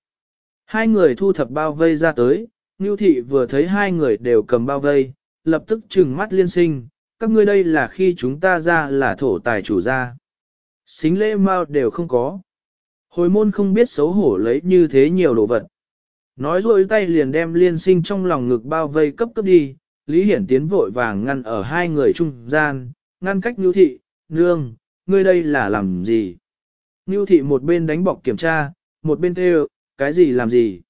Hai người thu thập bao vây ra tới, Ngưu Thị vừa thấy hai người đều cầm bao vây, lập tức trừng mắt liên sinh, các ngươi đây là khi chúng ta ra là thổ tài chủ ra. Xính lễ mao đều không có. Hồi môn không biết xấu hổ lấy như thế nhiều đồ vật. Nói rồi tay liền đem liên sinh trong lòng ngực bao vây cấp cấp đi, Lý Hiển Tiến vội vàng ngăn ở hai người trung gian, ngăn cách Nưu thị, "Nương, ngươi đây là làm gì?" Nưu thị một bên đánh bọc kiểm tra, một bên kêu, "Cái gì làm gì?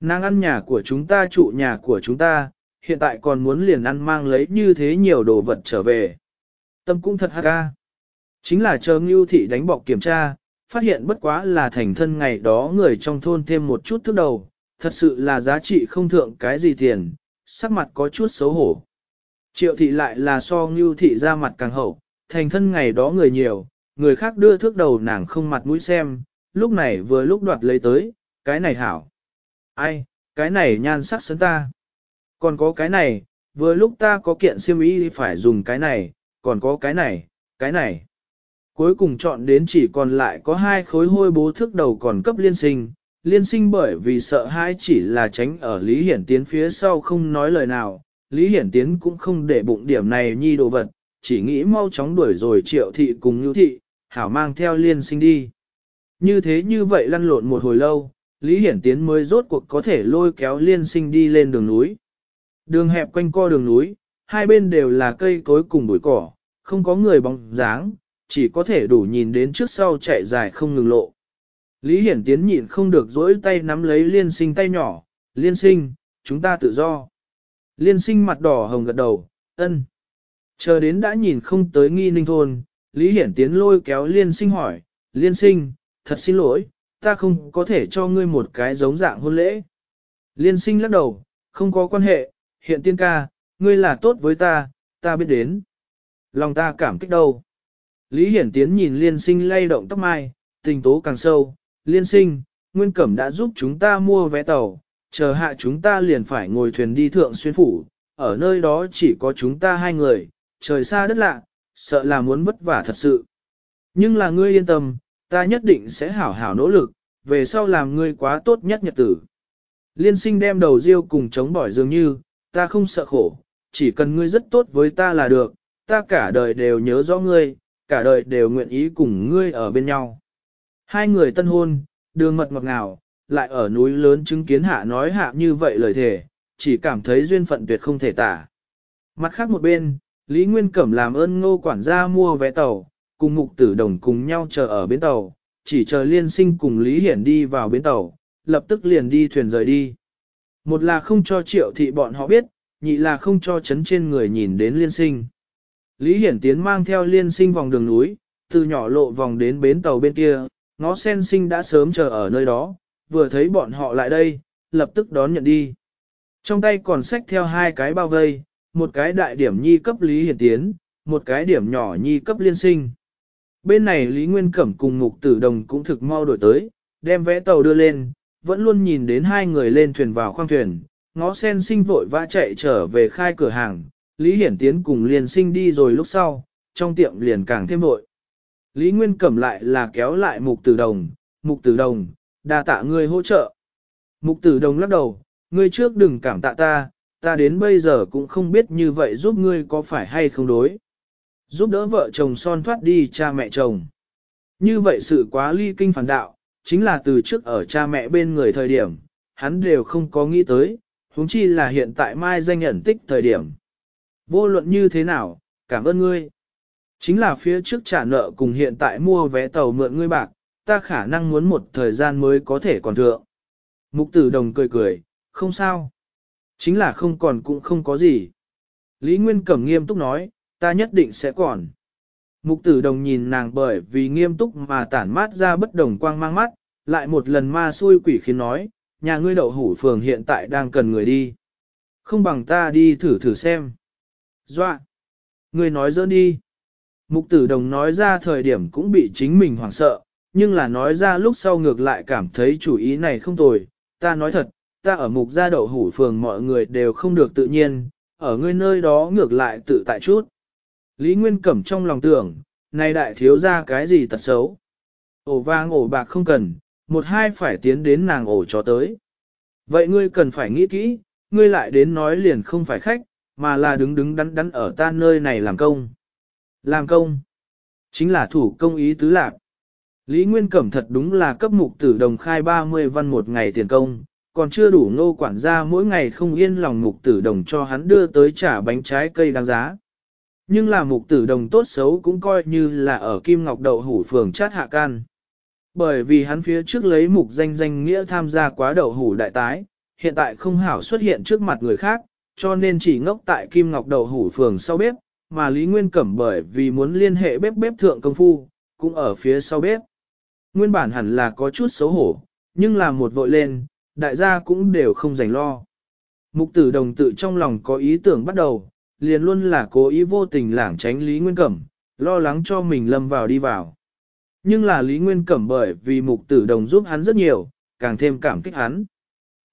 Nàng ăn nhà của chúng ta trụ nhà của chúng ta, hiện tại còn muốn liền ăn mang lấy như thế nhiều đồ vật trở về." Tâm cũng thật ha. Chính là chờ Nưu thị đánh bọc kiểm tra, phát hiện bất quá là thành thân ngày đó người trong thôn thêm một chút thước đầu, thật sự là giá trị không thượng cái gì tiền, sắc mặt có chút xấu hổ. Triệu thị lại là so ngưu thị ra mặt càng hậu, thành thân ngày đó người nhiều, người khác đưa thước đầu nàng không mặt mũi xem, lúc này vừa lúc đoạt lấy tới, cái này hảo. Ai, cái này nhan sắc sấn ta. Còn có cái này, vừa lúc ta có kiện siêu ý phải dùng cái này, còn có cái này, cái này. Cuối cùng chọn đến chỉ còn lại có hai khối hôi bố thước đầu còn cấp liên sinh. Liên sinh bởi vì sợ hãi chỉ là tránh ở Lý Hiển Tiến phía sau không nói lời nào, Lý Hiển Tiến cũng không để bụng điểm này nhi đồ vật, chỉ nghĩ mau chóng đuổi rồi triệu thị cùng nhu thị, hảo mang theo liên sinh đi. Như thế như vậy lăn lộn một hồi lâu, Lý Hiển Tiến mới rốt cuộc có thể lôi kéo liên sinh đi lên đường núi. Đường hẹp quanh co đường núi, hai bên đều là cây cối cùng bụi cỏ, không có người bóng dáng, chỉ có thể đủ nhìn đến trước sau chạy dài không ngừng lộ. Lý Hiển Tiến nhịn không được dỗi tay nắm lấy liên sinh tay nhỏ, liên sinh, chúng ta tự do. Liên sinh mặt đỏ hồng gật đầu, ân. Chờ đến đã nhìn không tới nghi ninh thôn, Lý Hiển tiến lôi kéo liên sinh hỏi, liên sinh, thật xin lỗi, ta không có thể cho ngươi một cái giống dạng hôn lễ. Liên sinh lắc đầu, không có quan hệ, hiện tiên ca, ngươi là tốt với ta, ta biết đến. Lòng ta cảm kích đâu. Lý Hiển Tiến nhìn liên sinh lay động tóc mai, tình tố càng sâu, liên sinh, Nguyên Cẩm đã giúp chúng ta mua vé tàu, chờ hạ chúng ta liền phải ngồi thuyền đi thượng xuyên phủ, ở nơi đó chỉ có chúng ta hai người, trời xa đất lạ, sợ là muốn vất vả thật sự. Nhưng là ngươi yên tâm, ta nhất định sẽ hảo hảo nỗ lực, về sau làm ngươi quá tốt nhất nhật tử. Liên sinh đem đầu riêu cùng chống bỏi dường như, ta không sợ khổ, chỉ cần ngươi rất tốt với ta là được, ta cả đời đều nhớ rõ ngươi, cả đời đều nguyện ý cùng ngươi ở bên nhau. Hai người tân hôn, đường mật ngọt ngào, lại ở núi lớn chứng kiến hạ nói hạ như vậy lời thề, chỉ cảm thấy duyên phận tuyệt không thể tả. Mặt khác một bên, Lý Nguyên Cẩm làm ơn ngô quản gia mua vé tàu, cùng mục tử đồng cùng nhau chờ ở bến tàu, chỉ chờ liên sinh cùng Lý Hiển đi vào bến tàu, lập tức liền đi thuyền rời đi. Một là không cho triệu thị bọn họ biết, nhị là không cho chấn trên người nhìn đến liên sinh. Lý Hiển Tiến mang theo liên sinh vòng đường núi, từ nhỏ lộ vòng đến bến tàu bên kia, ngó sen sinh đã sớm chờ ở nơi đó, vừa thấy bọn họ lại đây, lập tức đón nhận đi. Trong tay còn xách theo hai cái bao vây, một cái đại điểm nhi cấp Lý Hiển Tiến, một cái điểm nhỏ nhi cấp liên sinh. Bên này Lý Nguyên Cẩm cùng Mục Tử Đồng cũng thực mau đổi tới, đem vẽ tàu đưa lên, vẫn luôn nhìn đến hai người lên thuyền vào khoang thuyền, ngó sen sinh vội vã chạy trở về khai cửa hàng, Lý Hiển Tiến cùng liên sinh đi rồi lúc sau, trong tiệm liền càng thêm vội. Lý Nguyên Cẩm lại là kéo lại Mục Tử Đồng, Mục Tử Đồng, đa tạ ngươi hỗ trợ. Mục tử đồng lắc đầu, ngươi trước đừng cảm tạ ta, ta đến bây giờ cũng không biết như vậy giúp ngươi có phải hay không đối. Giúp đỡ vợ chồng son thoát đi cha mẹ chồng. Như vậy sự quá ly kinh phản đạo, chính là từ trước ở cha mẹ bên người thời điểm, hắn đều không có nghĩ tới, huống chi là hiện tại mai danh nhận tích thời điểm. Vô luận như thế nào, cảm ơn ngươi. Chính là phía trước trả nợ cùng hiện tại mua vé tàu mượn ngươi bạc, ta khả năng muốn một thời gian mới có thể còn thượng. Mục tử đồng cười cười, không sao. Chính là không còn cũng không có gì. Lý Nguyên Cẩm nghiêm túc nói, ta nhất định sẽ còn. Mục tử đồng nhìn nàng bởi vì nghiêm túc mà tản mát ra bất đồng quang mang mắt, lại một lần ma xui quỷ khiến nói, nhà ngươi đậu hủ phường hiện tại đang cần người đi. Không bằng ta đi thử thử xem. Doạ, Ngươi nói dỡ đi. Mục tử đồng nói ra thời điểm cũng bị chính mình hoảng sợ, nhưng là nói ra lúc sau ngược lại cảm thấy chủ ý này không tồi, ta nói thật, ta ở mục gia đậu hủ phường mọi người đều không được tự nhiên, ở ngươi nơi đó ngược lại tự tại chút. Lý Nguyên Cẩm trong lòng tưởng, này đại thiếu ra cái gì tật xấu. Ổ vang ổ bạc không cần, một hai phải tiến đến nàng ổ cho tới. Vậy ngươi cần phải nghĩ kỹ, ngươi lại đến nói liền không phải khách, mà là đứng đứng đắn đắn ở ta nơi này làm công. Làm công, chính là thủ công ý tứ lạc. Lý Nguyên Cẩm thật đúng là cấp mục tử đồng khai 30 văn một ngày tiền công, còn chưa đủ ngô quản gia mỗi ngày không yên lòng mục tử đồng cho hắn đưa tới trả bánh trái cây đáng giá. Nhưng là mục tử đồng tốt xấu cũng coi như là ở Kim Ngọc Đậu Hủ phường chát hạ can. Bởi vì hắn phía trước lấy mục danh danh nghĩa tham gia quá đậu hủ đại tái, hiện tại không hảo xuất hiện trước mặt người khác, cho nên chỉ ngốc tại Kim Ngọc Đậu Hủ phường sau bếp, mà Lý Nguyên Cẩm bởi vì muốn liên hệ bếp bếp thượng công phu, cũng ở phía sau bếp nguyên bản hẳn là có chút xấu hổ, nhưng là một vội lên, đại gia cũng đều không dành lo. Mục tử đồng tự trong lòng có ý tưởng bắt đầu, liền luôn là cố ý vô tình lảng tránh Lý Nguyên Cẩm, lo lắng cho mình lâm vào đi vào. Nhưng là Lý Nguyên Cẩm bởi vì mục tử đồng giúp hắn rất nhiều, càng thêm cảm kích hắn.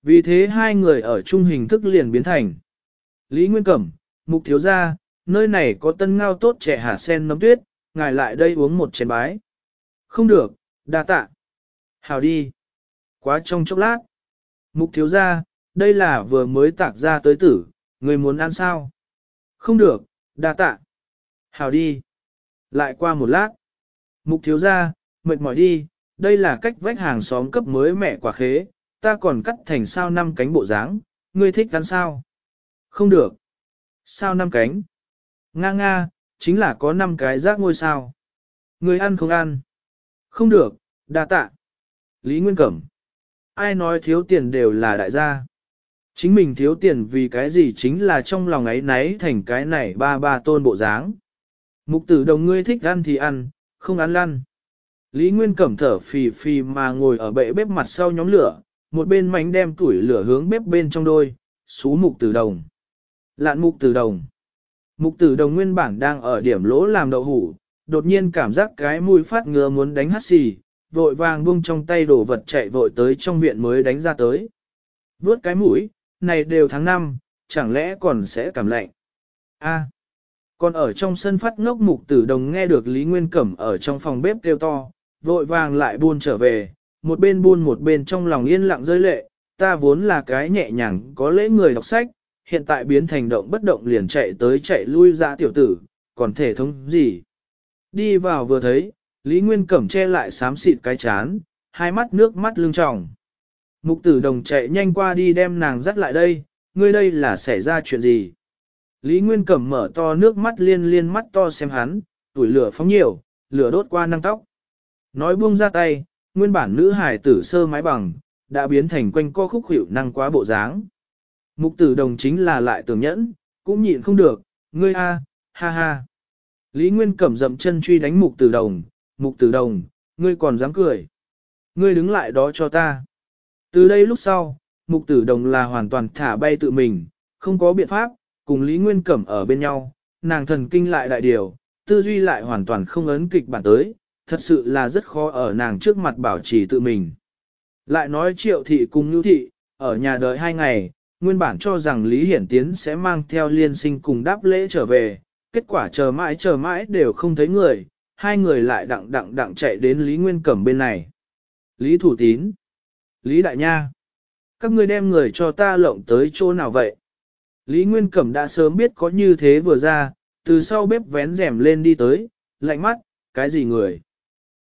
Vì thế hai người ở chung hình thức liền biến thành. Lý Nguyên Cẩm, mục thiếu gia, nơi này có tân ngao tốt trẻ hạt sen nấm tuyết, ngài lại đây uống một chén bái. Không được, đa tạ. Hào đi. Quá trong chốc lát. Mục thiếu ra, đây là vừa mới tạc ra tới tử, người muốn ăn sao? Không được, đa tạ. Hào đi. Lại qua một lát. Mục thiếu ra, mệt mỏi đi, đây là cách vách hàng xóm cấp mới mẹ quả khế, ta còn cắt thành sao năm cánh bộ dáng, ngươi thích ăn sao? Không được. Sao năm cánh? Nga nga, chính là có năm cái rác ngôi sao. Ngươi ăn không ăn? Không được, đa tạ. Lý Nguyên Cẩm. Ai nói thiếu tiền đều là đại gia. Chính mình thiếu tiền vì cái gì chính là trong lòng ấy náy thành cái này ba ba tôn bộ dáng. Mục tử đồng ngươi thích ăn thì ăn, không ăn lăn. Lý Nguyên Cẩm thở phì phì mà ngồi ở bệ bếp mặt sau nhóm lửa, một bên mánh đem tuổi lửa hướng bếp bên trong đôi, xú mục tử đồng. Lạn mục tử đồng. Mục tử đồng nguyên bản đang ở điểm lỗ làm đậu hủ, đột nhiên cảm giác cái mũi phát ngứa muốn đánh hắt xì, vội vàng buông trong tay đổ vật chạy vội tới trong viện mới đánh ra tới. Vướt cái mũi, này đều tháng 5, chẳng lẽ còn sẽ cảm lạnh? A. Còn ở trong sân phát ngốc mục tử đồng nghe được Lý Nguyên Cẩm ở trong phòng bếp kêu to, vội vàng lại buôn trở về, một bên buôn một bên trong lòng yên lặng rơi lệ, ta vốn là cái nhẹ nhàng có lễ người đọc sách, hiện tại biến thành động bất động liền chạy tới chạy lui ra tiểu tử, còn thể thống gì. Đi vào vừa thấy, Lý Nguyên Cẩm che lại xám xịt cái chán, hai mắt nước mắt lưng tròng. Mục tử đồng chạy nhanh qua đi đem nàng dắt lại đây, ngươi đây là xảy ra chuyện gì? Lý Nguyên Cẩm mở to nước mắt liên liên mắt to xem hắn, tuổi lửa phóng nhiều, lửa đốt qua năng tóc. Nói buông ra tay, nguyên bản nữ hài tử sơ mái bằng, đã biến thành quanh co khúc hiệu năng quá bộ dáng. Mục tử đồng chính là lại tưởng nhẫn, cũng nhịn không được, ngươi a, ha, ha ha. Lý Nguyên Cẩm dậm chân truy đánh mục tử đồng, mục tử đồng, ngươi còn dám cười. Ngươi đứng lại đó cho ta. Từ đây lúc sau, mục tử đồng là hoàn toàn thả bay tự mình, không có biện pháp, cùng Lý Nguyên Cẩm ở bên nhau, nàng thần kinh lại đại điều, tư duy lại hoàn toàn không ấn kịch bản tới, thật sự là rất khó ở nàng trước mặt bảo trì tự mình. Lại nói triệu thị cùng nhu thị, ở nhà đợi hai ngày, nguyên bản cho rằng Lý Hiển Tiến sẽ mang theo liên sinh cùng đáp lễ trở về, Kết quả chờ mãi chờ mãi đều không thấy người, hai người lại đặng đặng đặng chạy đến Lý Nguyên Cẩm bên này. Lý Thủ Tín, Lý Đại Nha, các ngươi đem người cho ta lộng tới chỗ nào vậy? Lý Nguyên Cẩm đã sớm biết có như thế vừa ra, từ sau bếp vén rèm lên đi tới, lạnh mắt, cái gì người?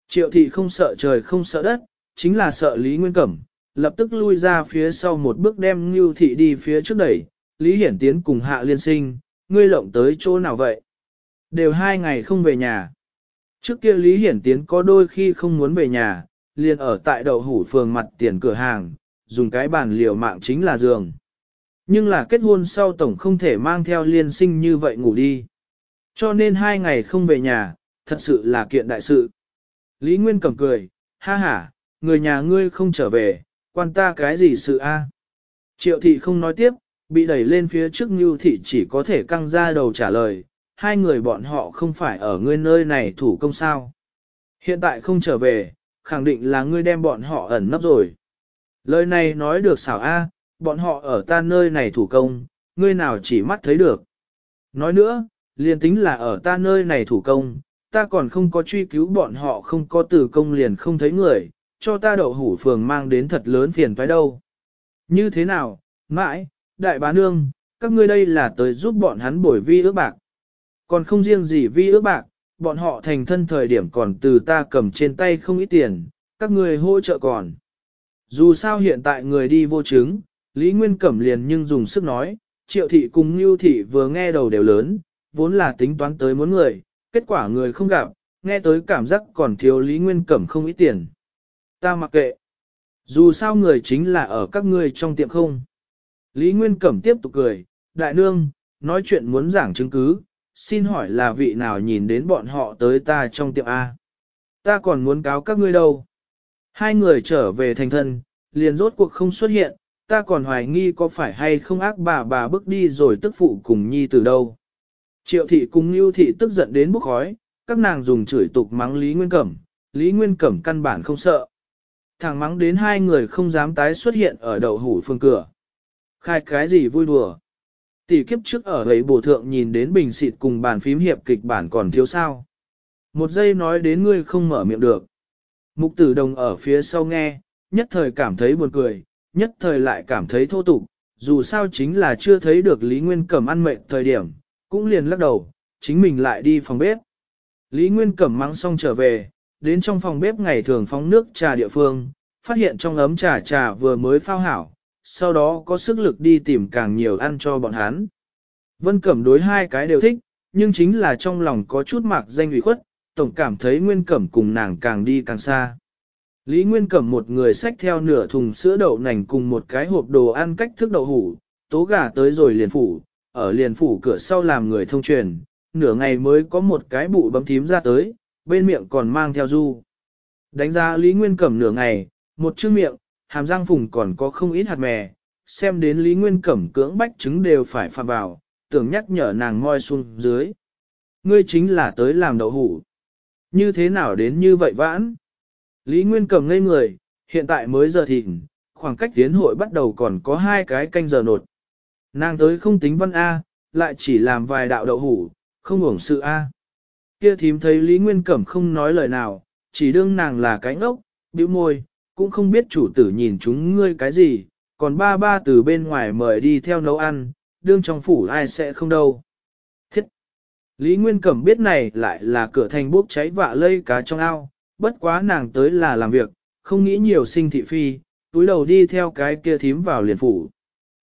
Triệu thị không sợ trời không sợ đất, chính là sợ Lý Nguyên Cẩm, lập tức lui ra phía sau một bước đem Ngưu thị đi phía trước đẩy, Lý Hiển Tiến cùng Hạ Liên Sinh, ngươi lộng tới chỗ nào vậy? Đều hai ngày không về nhà. Trước kia Lý Hiển Tiến có đôi khi không muốn về nhà, liền ở tại đậu hủ phường mặt tiền cửa hàng, dùng cái bàn liều mạng chính là giường. Nhưng là kết hôn sau tổng không thể mang theo liên sinh như vậy ngủ đi. Cho nên hai ngày không về nhà, thật sự là kiện đại sự. Lý Nguyên cầm cười, ha ha, người nhà ngươi không trở về, quan ta cái gì sự a? Triệu thị không nói tiếp, Bị đẩy lên phía trước Ngưu Thị chỉ có thể căng ra đầu trả lời, hai người bọn họ không phải ở ngươi nơi này thủ công sao. Hiện tại không trở về, khẳng định là ngươi đem bọn họ ẩn nấp rồi. Lời này nói được xảo a, bọn họ ở ta nơi này thủ công, ngươi nào chỉ mắt thấy được. Nói nữa, liền tính là ở ta nơi này thủ công, ta còn không có truy cứu bọn họ không có từ công liền không thấy người, cho ta đậu hủ phường mang đến thật lớn phiền phải đâu. Như thế nào, mãi, đại bá nương, các ngươi đây là tới giúp bọn hắn bồi vi ước bạc. Còn không riêng gì vi ước bạc, bọn họ thành thân thời điểm còn từ ta cầm trên tay không ít tiền, các ngươi hỗ trợ còn. Dù sao hiện tại người đi vô chứng, Lý Nguyên Cẩm liền nhưng dùng sức nói, triệu thị cùng Ngưu thị vừa nghe đầu đều lớn, vốn là tính toán tới muốn người, kết quả người không gặp, nghe tới cảm giác còn thiếu Lý Nguyên Cẩm không ít tiền. Ta mặc kệ. Dù sao người chính là ở các ngươi trong tiệm không. Lý Nguyên Cẩm tiếp tục cười, đại nương, nói chuyện muốn giảng chứng cứ, xin hỏi là vị nào nhìn đến bọn họ tới ta trong tiệm A. Ta còn muốn cáo các ngươi đâu. Hai người trở về thành thân, liền rốt cuộc không xuất hiện, ta còn hoài nghi có phải hay không ác bà bà bước đi rồi tức phụ cùng nhi từ đâu. Triệu thị cùng Ngưu thị tức giận đến bốc khói, các nàng dùng chửi tục mắng Lý Nguyên Cẩm, Lý Nguyên Cẩm căn bản không sợ. Thằng mắng đến hai người không dám tái xuất hiện ở đầu hủ phương cửa, Khai cái gì vui đùa? Tỷ kiếp trước ở ấy bổ thượng nhìn đến bình xịt cùng bàn phím hiệp kịch bản còn thiếu sao. Một giây nói đến ngươi không mở miệng được. Mục tử đồng ở phía sau nghe, nhất thời cảm thấy buồn cười, nhất thời lại cảm thấy thô tục, dù sao chính là chưa thấy được Lý Nguyên Cẩm ăn mệt thời điểm, cũng liền lắc đầu, chính mình lại đi phòng bếp. Lý Nguyên Cẩm mắng xong trở về, đến trong phòng bếp ngày thường phóng nước trà địa phương, phát hiện trong ấm trà trà vừa mới phao hảo, sau đó có sức lực đi tìm càng nhiều ăn cho bọn hắn. Vân Cẩm đối hai cái đều thích, nhưng chính là trong lòng có chút mạc danh ủy khuất, tổng cảm thấy Nguyên Cẩm cùng nàng càng đi càng xa. Lý Nguyên Cẩm một người xách theo nửa thùng sữa đậu nành cùng một cái hộp đồ ăn cách thức đậu hủ, tố gà tới rồi liền phủ, ở liền phủ cửa sau làm người thông truyền, nửa ngày mới có một cái bụ bấm thím ra tới, bên miệng còn mang theo du. Đánh ra Lý Nguyên Cẩm nửa ngày, một chữ miệng, hàm răng phùng còn có không ít hạt mè, xem đến Lý Nguyên Cẩm cưỡng bách trứng đều phải phạm vào, tưởng nhắc nhở nàng ngoi xuống dưới. Ngươi chính là tới làm đậu hủ. Như thế nào đến như vậy vãn? Lý Nguyên Cẩm ngây người, hiện tại mới giờ thịnh, khoảng cách tiến hội bắt đầu còn có hai cái canh giờ nột. Nàng tới không tính văn A, lại chỉ làm vài đạo đậu hủ, không ổng sự A. Kia thím thấy Lý Nguyên Cẩm không nói lời nào, chỉ đương nàng là cánh ốc, biểu môi, cũng không biết chủ tử nhìn chúng ngươi cái gì, còn ba ba từ bên ngoài mời đi theo nấu ăn, đương trong phủ ai sẽ không đâu. Thiết! Lý Nguyên Cẩm biết này lại là cửa thành bốc cháy vạ lây cá trong ao, bất quá nàng tới là làm việc, không nghĩ nhiều sinh thị phi, túi đầu đi theo cái kia thím vào liền phủ.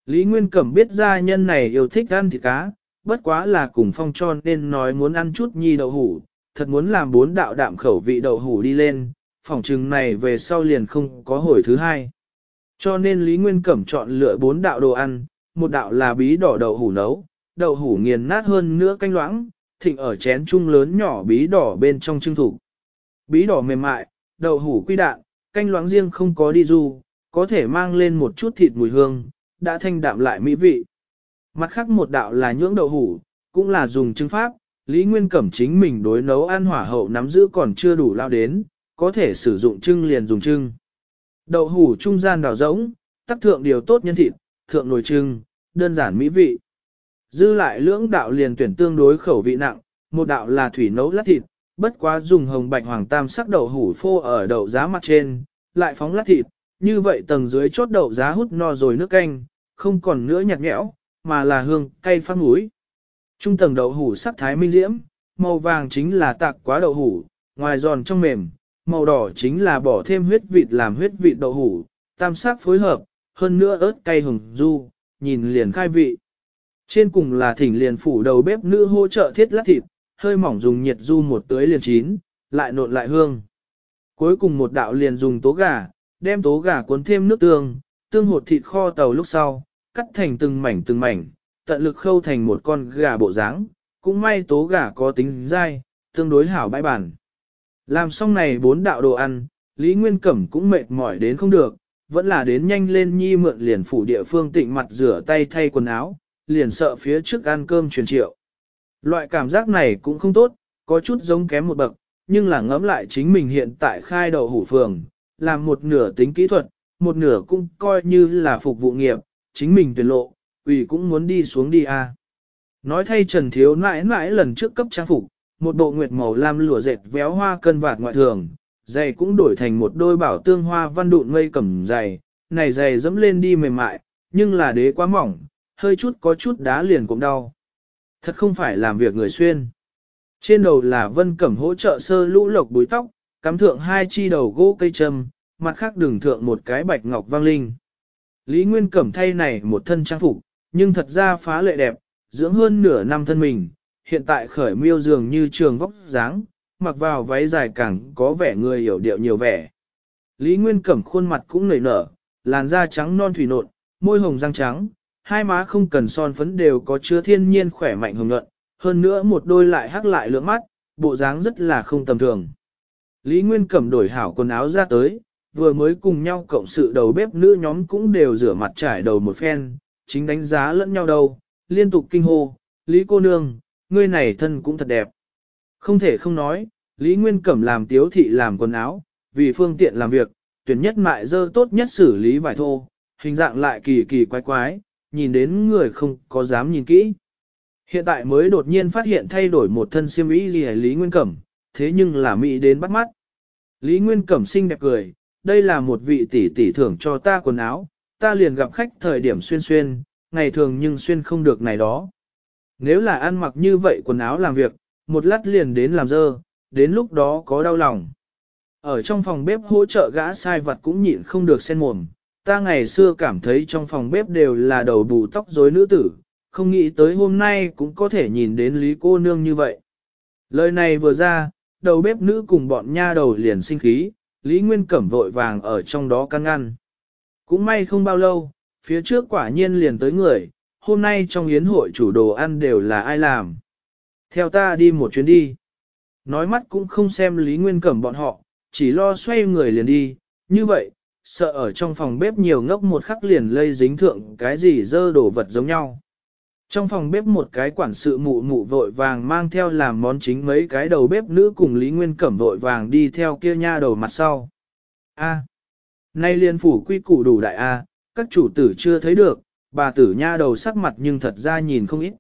Lý Nguyên Cẩm biết gia nhân này yêu thích ăn thịt cá, bất quá là cùng phong tròn nên nói muốn ăn chút nhi đậu hủ, thật muốn làm bốn đạo đạm khẩu vị đậu hủ đi lên, phỏng chừng này về sau liền không có hồi thứ hai. Cho nên Lý Nguyên Cẩm chọn lựa bốn đạo đồ ăn, một đạo là bí đỏ đậu hủ nấu, đậu hủ nghiền nát hơn nữa canh loãng, thịnh ở chén chung lớn nhỏ bí đỏ bên trong trưng thủ. Bí đỏ mềm mại, đậu hủ quy đạn, canh loãng riêng không có đi du, có thể mang lên một chút thịt mùi hương, đã thanh đạm lại mỹ vị. Mặt khác một đạo là nhưỡng đậu hủ, cũng là dùng trưng pháp, Lý Nguyên Cẩm chính mình đối nấu ăn hỏa hậu nắm giữ còn chưa đủ lao đến, có thể sử dụng trưng liền dùng trưng. Đậu hủ trung gian đào rỗng, tắc thượng điều tốt nhân thịt, thượng nồi trưng, đơn giản mỹ vị. Dư lại lưỡng đạo liền tuyển tương đối khẩu vị nặng, một đạo là thủy nấu lát thịt, bất quá dùng hồng bạch hoàng tam sắc đậu hủ phô ở đậu giá mặt trên, lại phóng lát thịt, như vậy tầng dưới chốt đậu giá hút no rồi nước canh, không còn nữa nhạt nhẽo, mà là hương cay phát mũi. Trung tầng đậu hủ sắc thái minh diễm, màu vàng chính là tạc quá đậu hủ, ngoài giòn trong mềm, màu đỏ chính là bỏ thêm huyết vịt làm huyết vịt đậu hủ, tam sắc phối hợp, hơn nữa ớt cay hồng du, nhìn liền khai vị. Trên cùng là thỉnh liền phủ đầu bếp nữ hỗ trợ thiết lát thịt, hơi mỏng dùng nhiệt du một tưới liền chín, lại nộn lại hương. Cuối cùng một đạo liền dùng tố gà, đem tố gà cuốn thêm nước tương, tương hột thịt kho tàu lúc sau, cắt thành từng mảnh từng mảnh, tận lực khâu thành một con gà bộ dáng. Cũng may tố gà có tính dai, tương đối hảo bãi bản. Làm xong này bốn đạo đồ ăn, Lý Nguyên Cẩm cũng mệt mỏi đến không được, vẫn là đến nhanh lên nhi mượn liền phủ địa phương tịnh mặt rửa tay thay quần áo, liền sợ phía trước ăn cơm truyền triệu. Loại cảm giác này cũng không tốt, có chút giống kém một bậc, nhưng là ngẫm lại chính mình hiện tại khai đầu hủ phường, làm một nửa tính kỹ thuật, một nửa cũng coi như là phục vụ nghiệp, chính mình tuyệt lộ, ủy cũng muốn đi xuống đi. À. Nói thay Trần Thiếu mãi mãi lần trước cấp trang phục, một bộ nguyệt màu lam lụa dệt véo hoa cân vạt ngoại thường, giày cũng đổi thành một đôi bảo tương hoa văn đụn mây cẩm giày, này giày dẫm lên đi mềm mại, nhưng là đế quá mỏng, hơi chút có chút đá liền cũng đau. Thật không phải làm việc người xuyên. Trên đầu là vân cẩm hỗ trợ sơ lũ lộc búi tóc, cắm thượng hai chi đầu gỗ cây trầm, mặt khác đường thượng một cái bạch ngọc vang linh. Lý Nguyên cẩm thay này một thân trang phục, nhưng thật ra phá lệ đẹp, dưỡng hơn nửa năm thân mình, hiện tại khởi miêu dường như trường vóc dáng, mặc vào váy dài càng có vẻ người hiểu điệu nhiều vẻ. Lý Nguyên Cẩm khuôn mặt cũng nảy nở, làn da trắng non thủy nộn, môi hồng răng trắng, hai má không cần son phấn đều có chứa thiên nhiên khỏe mạnh hồng nhuận, hơn nữa một đôi lại hắc lại lưỡng mắt, bộ dáng rất là không tầm thường. Lý Nguyên Cẩm đổi hảo quần áo ra tới, vừa mới cùng nhau cộng sự đầu bếp nữ nhóm cũng đều rửa mặt trải đầu một phen, chính đánh giá lẫn nhau đâu, liên tục kinh hô, Lý cô nương, ngươi này thân cũng thật đẹp. Không thể không nói, Lý Nguyên Cẩm làm tiếu thị làm quần áo, vì phương tiện làm việc, tuyển nhất mại dơ tốt nhất xử lý vải thô, hình dạng lại kỳ kỳ quái quái, nhìn đến người không có dám nhìn kỹ. Hiện tại mới đột nhiên phát hiện thay đổi một thân siêm ý gì Lý Nguyên Cẩm, thế nhưng là Mỹ đến bắt mắt. Lý Nguyên Cẩm xinh đẹp cười, đây là một vị tỷ tỷ thưởng cho ta quần áo, ta liền gặp khách thời điểm xuyên xuyên, ngày thường nhưng xuyên không được này đó. Nếu là ăn mặc như vậy quần áo làm việc, một lát liền đến làm dơ, đến lúc đó có đau lòng. Ở trong phòng bếp hỗ trợ gã sai vật cũng nhịn không được sen mồm, ta ngày xưa cảm thấy trong phòng bếp đều là đầu bù tóc rối nữ tử, không nghĩ tới hôm nay cũng có thể nhìn đến lý cô nương như vậy. Lời này vừa ra, đầu bếp nữ cùng bọn nha đầu liền sinh khí, Lý Nguyên Cẩm vội vàng ở trong đó căn ngăn. Cũng may không bao lâu, phía trước quả nhiên liền tới người, hôm nay trong yến hội chủ đồ ăn đều là ai làm. Theo ta đi một chuyến đi. Nói mắt cũng không xem Lý Nguyên Cẩm bọn họ, chỉ lo xoay người liền đi, như vậy, sợ ở trong phòng bếp nhiều ngốc một khắc liền lây dính thượng cái gì dơ đổ vật giống nhau. Trong phòng bếp một cái quản sự mụ mụ vội vàng mang theo làm món chính mấy cái đầu bếp nữ cùng Lý Nguyên Cẩm vội vàng đi theo kia nha đầu mặt sau. A. Nay liên phủ quy củ đủ đại A, các chủ tử chưa thấy được, bà tử nha đầu sắc mặt nhưng thật ra nhìn không ít.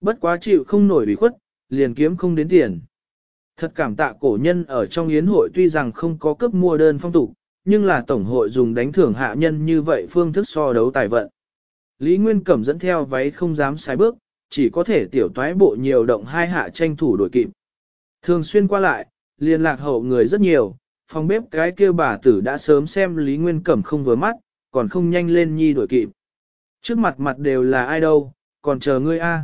Bất quá chịu không nổi bị khuất, liền kiếm không đến tiền. Thật cảm tạ cổ nhân ở trong yến hội tuy rằng không có cấp mua đơn phong tục, nhưng là tổng hội dùng đánh thưởng hạ nhân như vậy phương thức so đấu tài vận. Lý Nguyên Cẩm dẫn theo váy không dám sai bước, chỉ có thể tiểu toái bộ nhiều động hai hạ tranh thủ đổi kịp. Thường xuyên qua lại, liên lạc hậu người rất nhiều, phòng bếp cái kia bà tử đã sớm xem Lý Nguyên Cẩm không vừa mắt, còn không nhanh lên nhi đổi kịp. Trước mặt mặt đều là ai đâu, còn chờ ngươi a.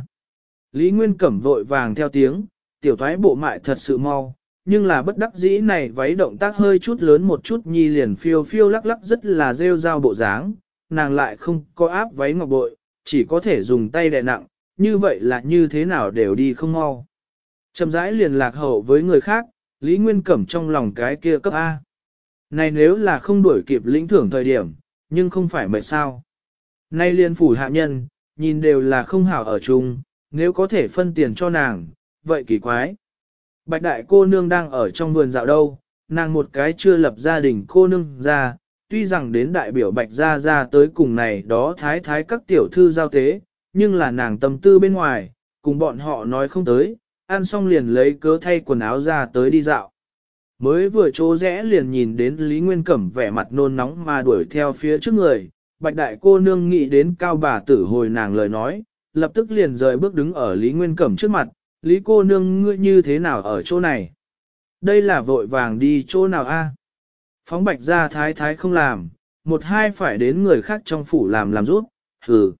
Lý Nguyên Cẩm vội vàng theo tiếng, tiểu thoái bộ mại thật sự mau, nhưng là bất đắc dĩ này váy động tác hơi chút lớn một chút nhi liền phiêu phiêu lắc lắc rất là rêu rao bộ dáng, nàng lại không có áp váy ngọc bội, chỉ có thể dùng tay đè nặng, như vậy là như thế nào đều đi không mau. Chậm rãi liền lạc hậu với người khác, Lý Nguyên Cẩm trong lòng cái kia cấp A. Này nếu là không đuổi kịp lĩnh thưởng thời điểm, nhưng không phải mệt sao. Nay liên phủ hạ nhân, nhìn đều là không hảo ở chung, nếu có thể phân tiền cho nàng, vậy kỳ quái. Bạch đại cô nương đang ở trong vườn dạo đâu, nàng một cái chưa lập gia đình cô nương ra, tuy rằng đến đại biểu bạch gia ra tới cùng này đó thái thái các tiểu thư giao tế, nhưng là nàng tâm tư bên ngoài, cùng bọn họ nói không tới, ăn xong liền lấy cớ thay quần áo ra tới đi dạo. Mới vừa chỗ rẽ liền nhìn đến Lý Nguyên Cẩm vẻ mặt nôn nóng mà đuổi theo phía trước người, bạch đại cô nương nghĩ đến cao bà tử hồi nàng lời nói, lập tức liền rời bước đứng ở Lý Nguyên Cẩm trước mặt, Lý cô nương ngươi như thế nào ở chỗ này? Đây là vội vàng đi chỗ nào a? Phóng bạch ra thái thái không làm, một hai phải đến người khác trong phủ làm làm rút, hừ.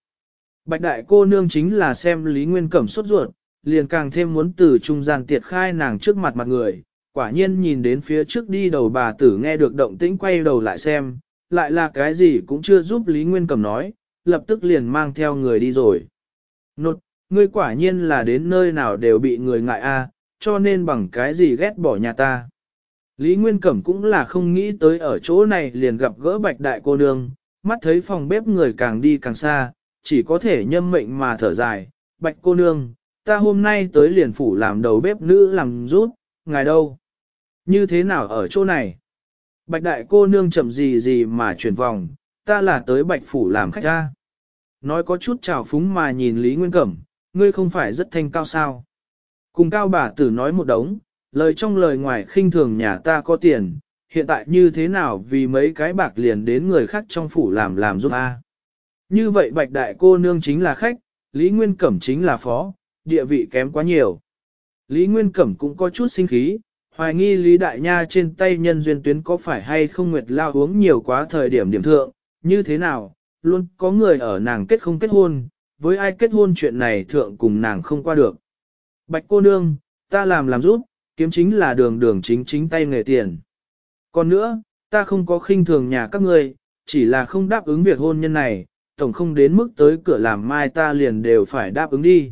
Bạch đại cô nương chính là xem Lý Nguyên Cẩm sốt ruột, liền càng thêm muốn từ trung gian tiệt khai nàng trước mặt mặt người, quả nhiên nhìn đến phía trước đi đầu bà tử nghe được động tĩnh quay đầu lại xem, lại là cái gì cũng chưa giúp Lý Nguyên Cẩm nói, lập tức liền mang theo người đi rồi. Nột, ngươi quả nhiên là đến nơi nào đều bị người ngại a cho nên bằng cái gì ghét bỏ nhà ta. Lý Nguyên Cẩm cũng là không nghĩ tới ở chỗ này liền gặp gỡ bạch đại cô nương, mắt thấy phòng bếp người càng đi càng xa, chỉ có thể nhâm mệnh mà thở dài, bạch cô nương, ta hôm nay tới liền phủ làm đầu bếp nữ làm rút, ngài đâu? Như thế nào ở chỗ này? Bạch đại cô nương chậm gì gì mà chuyển vòng, ta là tới bạch phủ làm khách ra. Nói có chút trào phúng mà nhìn Lý Nguyên Cẩm, ngươi không phải rất thanh cao sao. Cùng cao bà tử nói một đống, lời trong lời ngoài khinh thường nhà ta có tiền, hiện tại như thế nào vì mấy cái bạc liền đến người khác trong phủ làm làm giúp a. Như vậy bạch đại cô nương chính là khách, Lý Nguyên Cẩm chính là phó, địa vị kém quá nhiều. Lý Nguyên Cẩm cũng có chút sinh khí, Hoài nghi Lý Đại Nha trên tay nhân duyên tuyến có phải hay không nguyệt lao uống nhiều quá thời điểm điểm thượng, như thế nào, luôn có người ở nàng kết không kết hôn, với ai kết hôn chuyện này thượng cùng nàng không qua được. Bạch cô nương, ta làm làm rút, kiếm chính là đường đường chính chính tay nghề tiền. Còn nữa, ta không có khinh thường nhà các ngươi, chỉ là không đáp ứng việc hôn nhân này, tổng không đến mức tới cửa làm mai ta liền đều phải đáp ứng đi.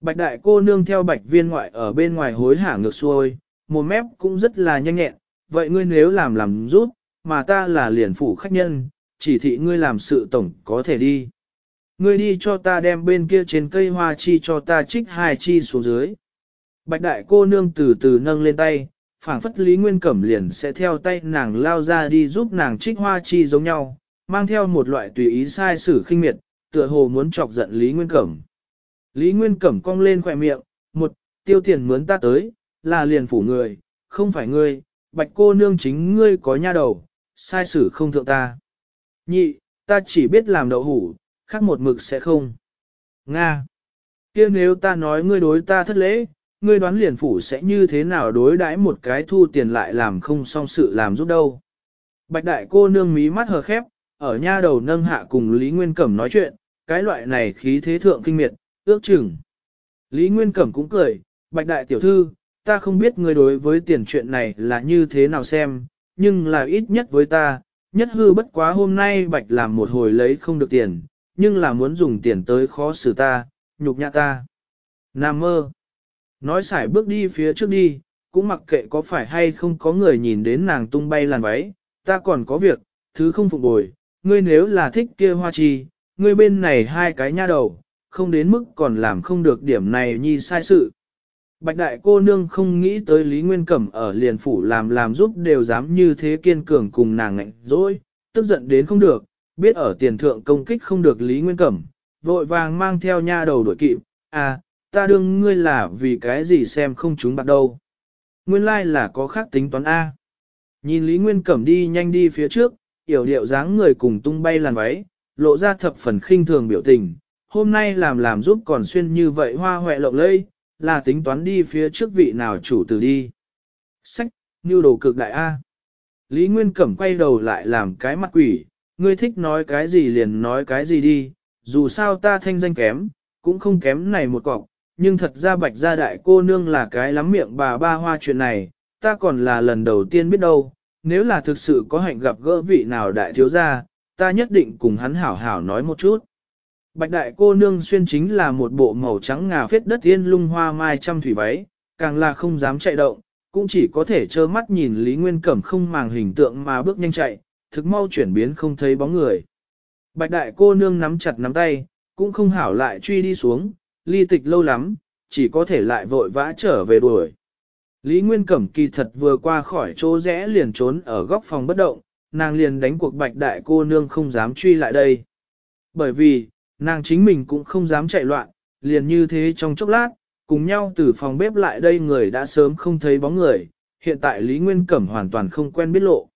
Bạch đại cô nương theo bạch viên ngoại ở bên ngoài hối hả ngược xuôi, một mép cũng rất là nhanh nhẹn, vậy ngươi nếu làm làm rút, mà ta là liền phủ khách nhân, chỉ thị ngươi làm sự tổng có thể đi. Ngươi đi cho ta đem bên kia trên cây hoa chi cho ta trích hai chi xuống dưới. Bạch đại cô nương từ từ nâng lên tay, phảng phất Lý Nguyên Cẩm liền sẽ theo tay nàng lao ra đi giúp nàng trích hoa chi giống nhau, mang theo một loại tùy ý sai sử khinh miệt, tựa hồ muốn chọc giận Lý Nguyên Cẩm. Lý Nguyên Cẩm cong lên khỏe miệng, một, tiêu tiền mướn ta tới, là liền phủ người, không phải ngươi, bạch cô nương chính ngươi có nha đầu, sai xử không thượng ta. Nhị, ta chỉ biết làm đậu hủ, khác một mực sẽ không. Nga, kia nếu ta nói ngươi đối ta thất lễ, ngươi đoán liền phủ sẽ như thế nào đối đãi một cái thu tiền lại làm không xong sự làm giúp đâu. Bạch đại cô nương mí mắt hờ khép, ở nha đầu nâng hạ cùng Lý Nguyên Cẩm nói chuyện, cái loại này khí thế thượng kinh miệt, ước chừng. Lý Nguyên Cẩm cũng cười, bạch đại tiểu thư, ta không biết ngươi đối với tiền chuyện này là như thế nào xem, nhưng là ít nhất với ta, nhất hư bất quá hôm nay bạch làm một hồi lấy không được tiền, nhưng là muốn dùng tiền tới khó xử ta, nhục nhã ta. Nam mơ. Nói xải bước đi phía trước đi, cũng mặc kệ có phải hay không có người nhìn đến nàng tung bay làn váy, ta còn có việc, thứ không phục bồi, ngươi nếu là thích kia hoa chi, ngươi bên này hai cái nha đầu, không đến mức còn làm không được điểm này nhi sai sự. Bạch đại cô nương không nghĩ tới Lý Nguyên Cẩm ở liền phủ làm làm giúp đều dám như thế kiên cường cùng nàng ngạnh dối, tức giận đến không được, biết ở tiền thượng công kích không được Lý Nguyên Cẩm, vội vàng mang theo nha đầu đổi kịp, à, ta đương ngươi là vì cái gì xem không chúng bắt đầu. Nguyên lai like là có khác tính toán A. Nhìn Lý Nguyên Cẩm đi nhanh đi phía trước, yểu điệu dáng người cùng tung bay làn váy, lộ ra thập phần khinh thường biểu tình, hôm nay làm làm giúp còn xuyên như vậy hoa hòe lộng lây, là tính toán đi phía trước vị nào chủ tử đi. Sách, như đồ cực đại A. Lý Nguyên Cẩm quay đầu lại làm cái mặt quỷ, ngươi thích nói cái gì liền nói cái gì đi, dù sao ta thanh danh kém, cũng không kém này một cọc, nhưng thật ra bạch gia đại cô nương là cái lắm miệng bà ba hoa chuyện này, ta còn là lần đầu tiên biết đâu, nếu là thực sự có hạnh gặp gỡ vị nào đại thiếu gia, ta nhất định cùng hắn hảo hảo nói một chút. Bạch đại cô nương xuyên chính là một bộ màu trắng ngà phết đất yên lung hoa mai trăm thủy váy, càng là không dám chạy động, cũng chỉ có thể trơ mắt nhìn Lý Nguyên Cẩm không màng hình tượng mà bước nhanh chạy, thực mau chuyển biến không thấy bóng người. Bạch đại cô nương nắm chặt nắm tay, cũng không hảo lại truy đi xuống, ly tịch lâu lắm, chỉ có thể lại vội vã trở về đuổi. Lý Nguyên Cẩm kỳ thật vừa qua khỏi chỗ rẽ liền trốn ở góc phòng bất động, nàng liền đánh cuộc bạch đại cô nương không dám truy lại đây. Bởi vì, Nàng chính mình cũng không dám chạy loạn, liền như thế trong chốc lát, cùng nhau từ phòng bếp lại đây người đã sớm không thấy bóng người, hiện tại Lý Nguyên Cẩm hoàn toàn không quen biết lộ.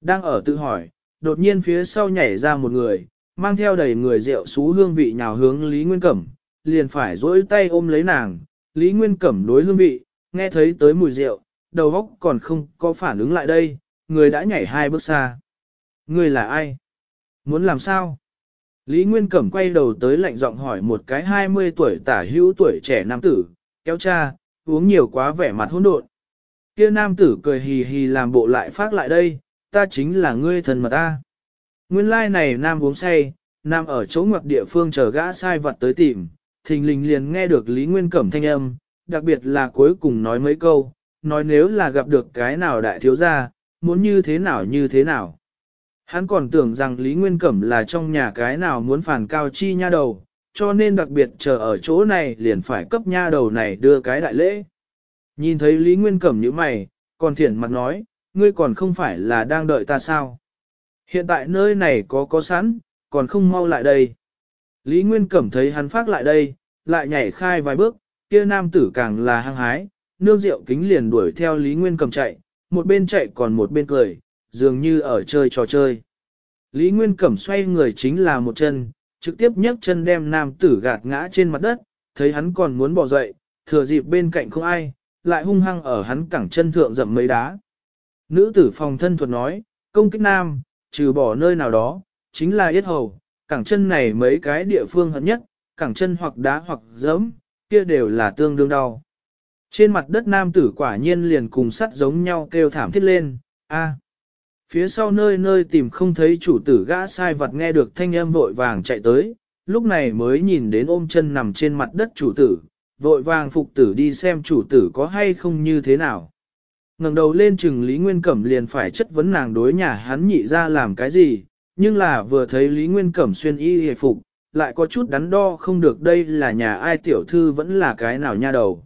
Đang ở tự hỏi, đột nhiên phía sau nhảy ra một người, mang theo đầy người rượu xú hương vị nhào hướng Lý Nguyên Cẩm, liền phải dỗi tay ôm lấy nàng, Lý Nguyên Cẩm đối hương vị, nghe thấy tới mùi rượu, đầu óc còn không có phản ứng lại đây, người đã nhảy hai bước xa. Người là ai? Muốn làm sao? Lý Nguyên Cẩm quay đầu tới lạnh giọng hỏi một cái 20 tuổi tả hữu tuổi trẻ nam tử, kéo cha, uống nhiều quá vẻ mặt hỗn độn. Kia nam tử cười hì hì làm bộ lại phát lại đây, ta chính là ngươi thần mà ta. Nguyên lai này nam uống say, nam ở chỗ ngoặc địa phương chờ gã sai vật tới tìm, thình lình liền nghe được Lý Nguyên Cẩm thanh âm, đặc biệt là cuối cùng nói mấy câu, nói nếu là gặp được cái nào đại thiếu gia, muốn như thế nào như thế nào hắn còn tưởng rằng Lý Nguyên Cẩm là trong nhà cái nào muốn phản cao chi nha đầu, cho nên đặc biệt chờ ở chỗ này liền phải cấp nha đầu này đưa cái đại lễ. Nhìn thấy Lý Nguyên Cẩm như mày, còn thiển mặt nói, ngươi còn không phải là đang đợi ta sao? Hiện tại nơi này có có sẵn, còn không mau lại đây. Lý Nguyên Cẩm thấy hắn phát lại đây, lại nhảy khai vài bước, kia nam tử càng là hăng hái, nương rượu kính liền đuổi theo Lý Nguyên Cẩm chạy, một bên chạy còn một bên cười, dường như ở chơi trò chơi. Lý Nguyên Cẩm xoay người chính là một chân, trực tiếp nhấc chân đem nam tử gạt ngã trên mặt đất, thấy hắn còn muốn bỏ dậy, thừa dịp bên cạnh không ai, lại hung hăng ở hắn cẳng chân thượng dậm mấy đá. Nữ tử phòng thân thuật nói, công kích nam, trừ bỏ nơi nào đó, chính là yết hầu, cẳng chân này mấy cái địa phương hận nhất, cẳng chân hoặc đá hoặc giẫm, kia đều là tương đương đau. Trên mặt đất nam tử quả nhiên liền cùng sắt giống nhau kêu thảm thiết lên, a. Phía sau nơi nơi tìm không thấy chủ tử gã sai vật nghe được thanh âm vội vàng chạy tới, lúc này mới nhìn đến ôm chân nằm trên mặt đất chủ tử, vội vàng phục tử đi xem chủ tử có hay không như thế nào. ngẩng đầu lên chừng Lý Nguyên Cẩm liền phải chất vấn nàng đối nhà hắn nhị ra làm cái gì, nhưng là vừa thấy Lý Nguyên Cẩm xuyên y hề phục, lại có chút đắn đo không được đây là nhà ai tiểu thư vẫn là cái nào nha đầu.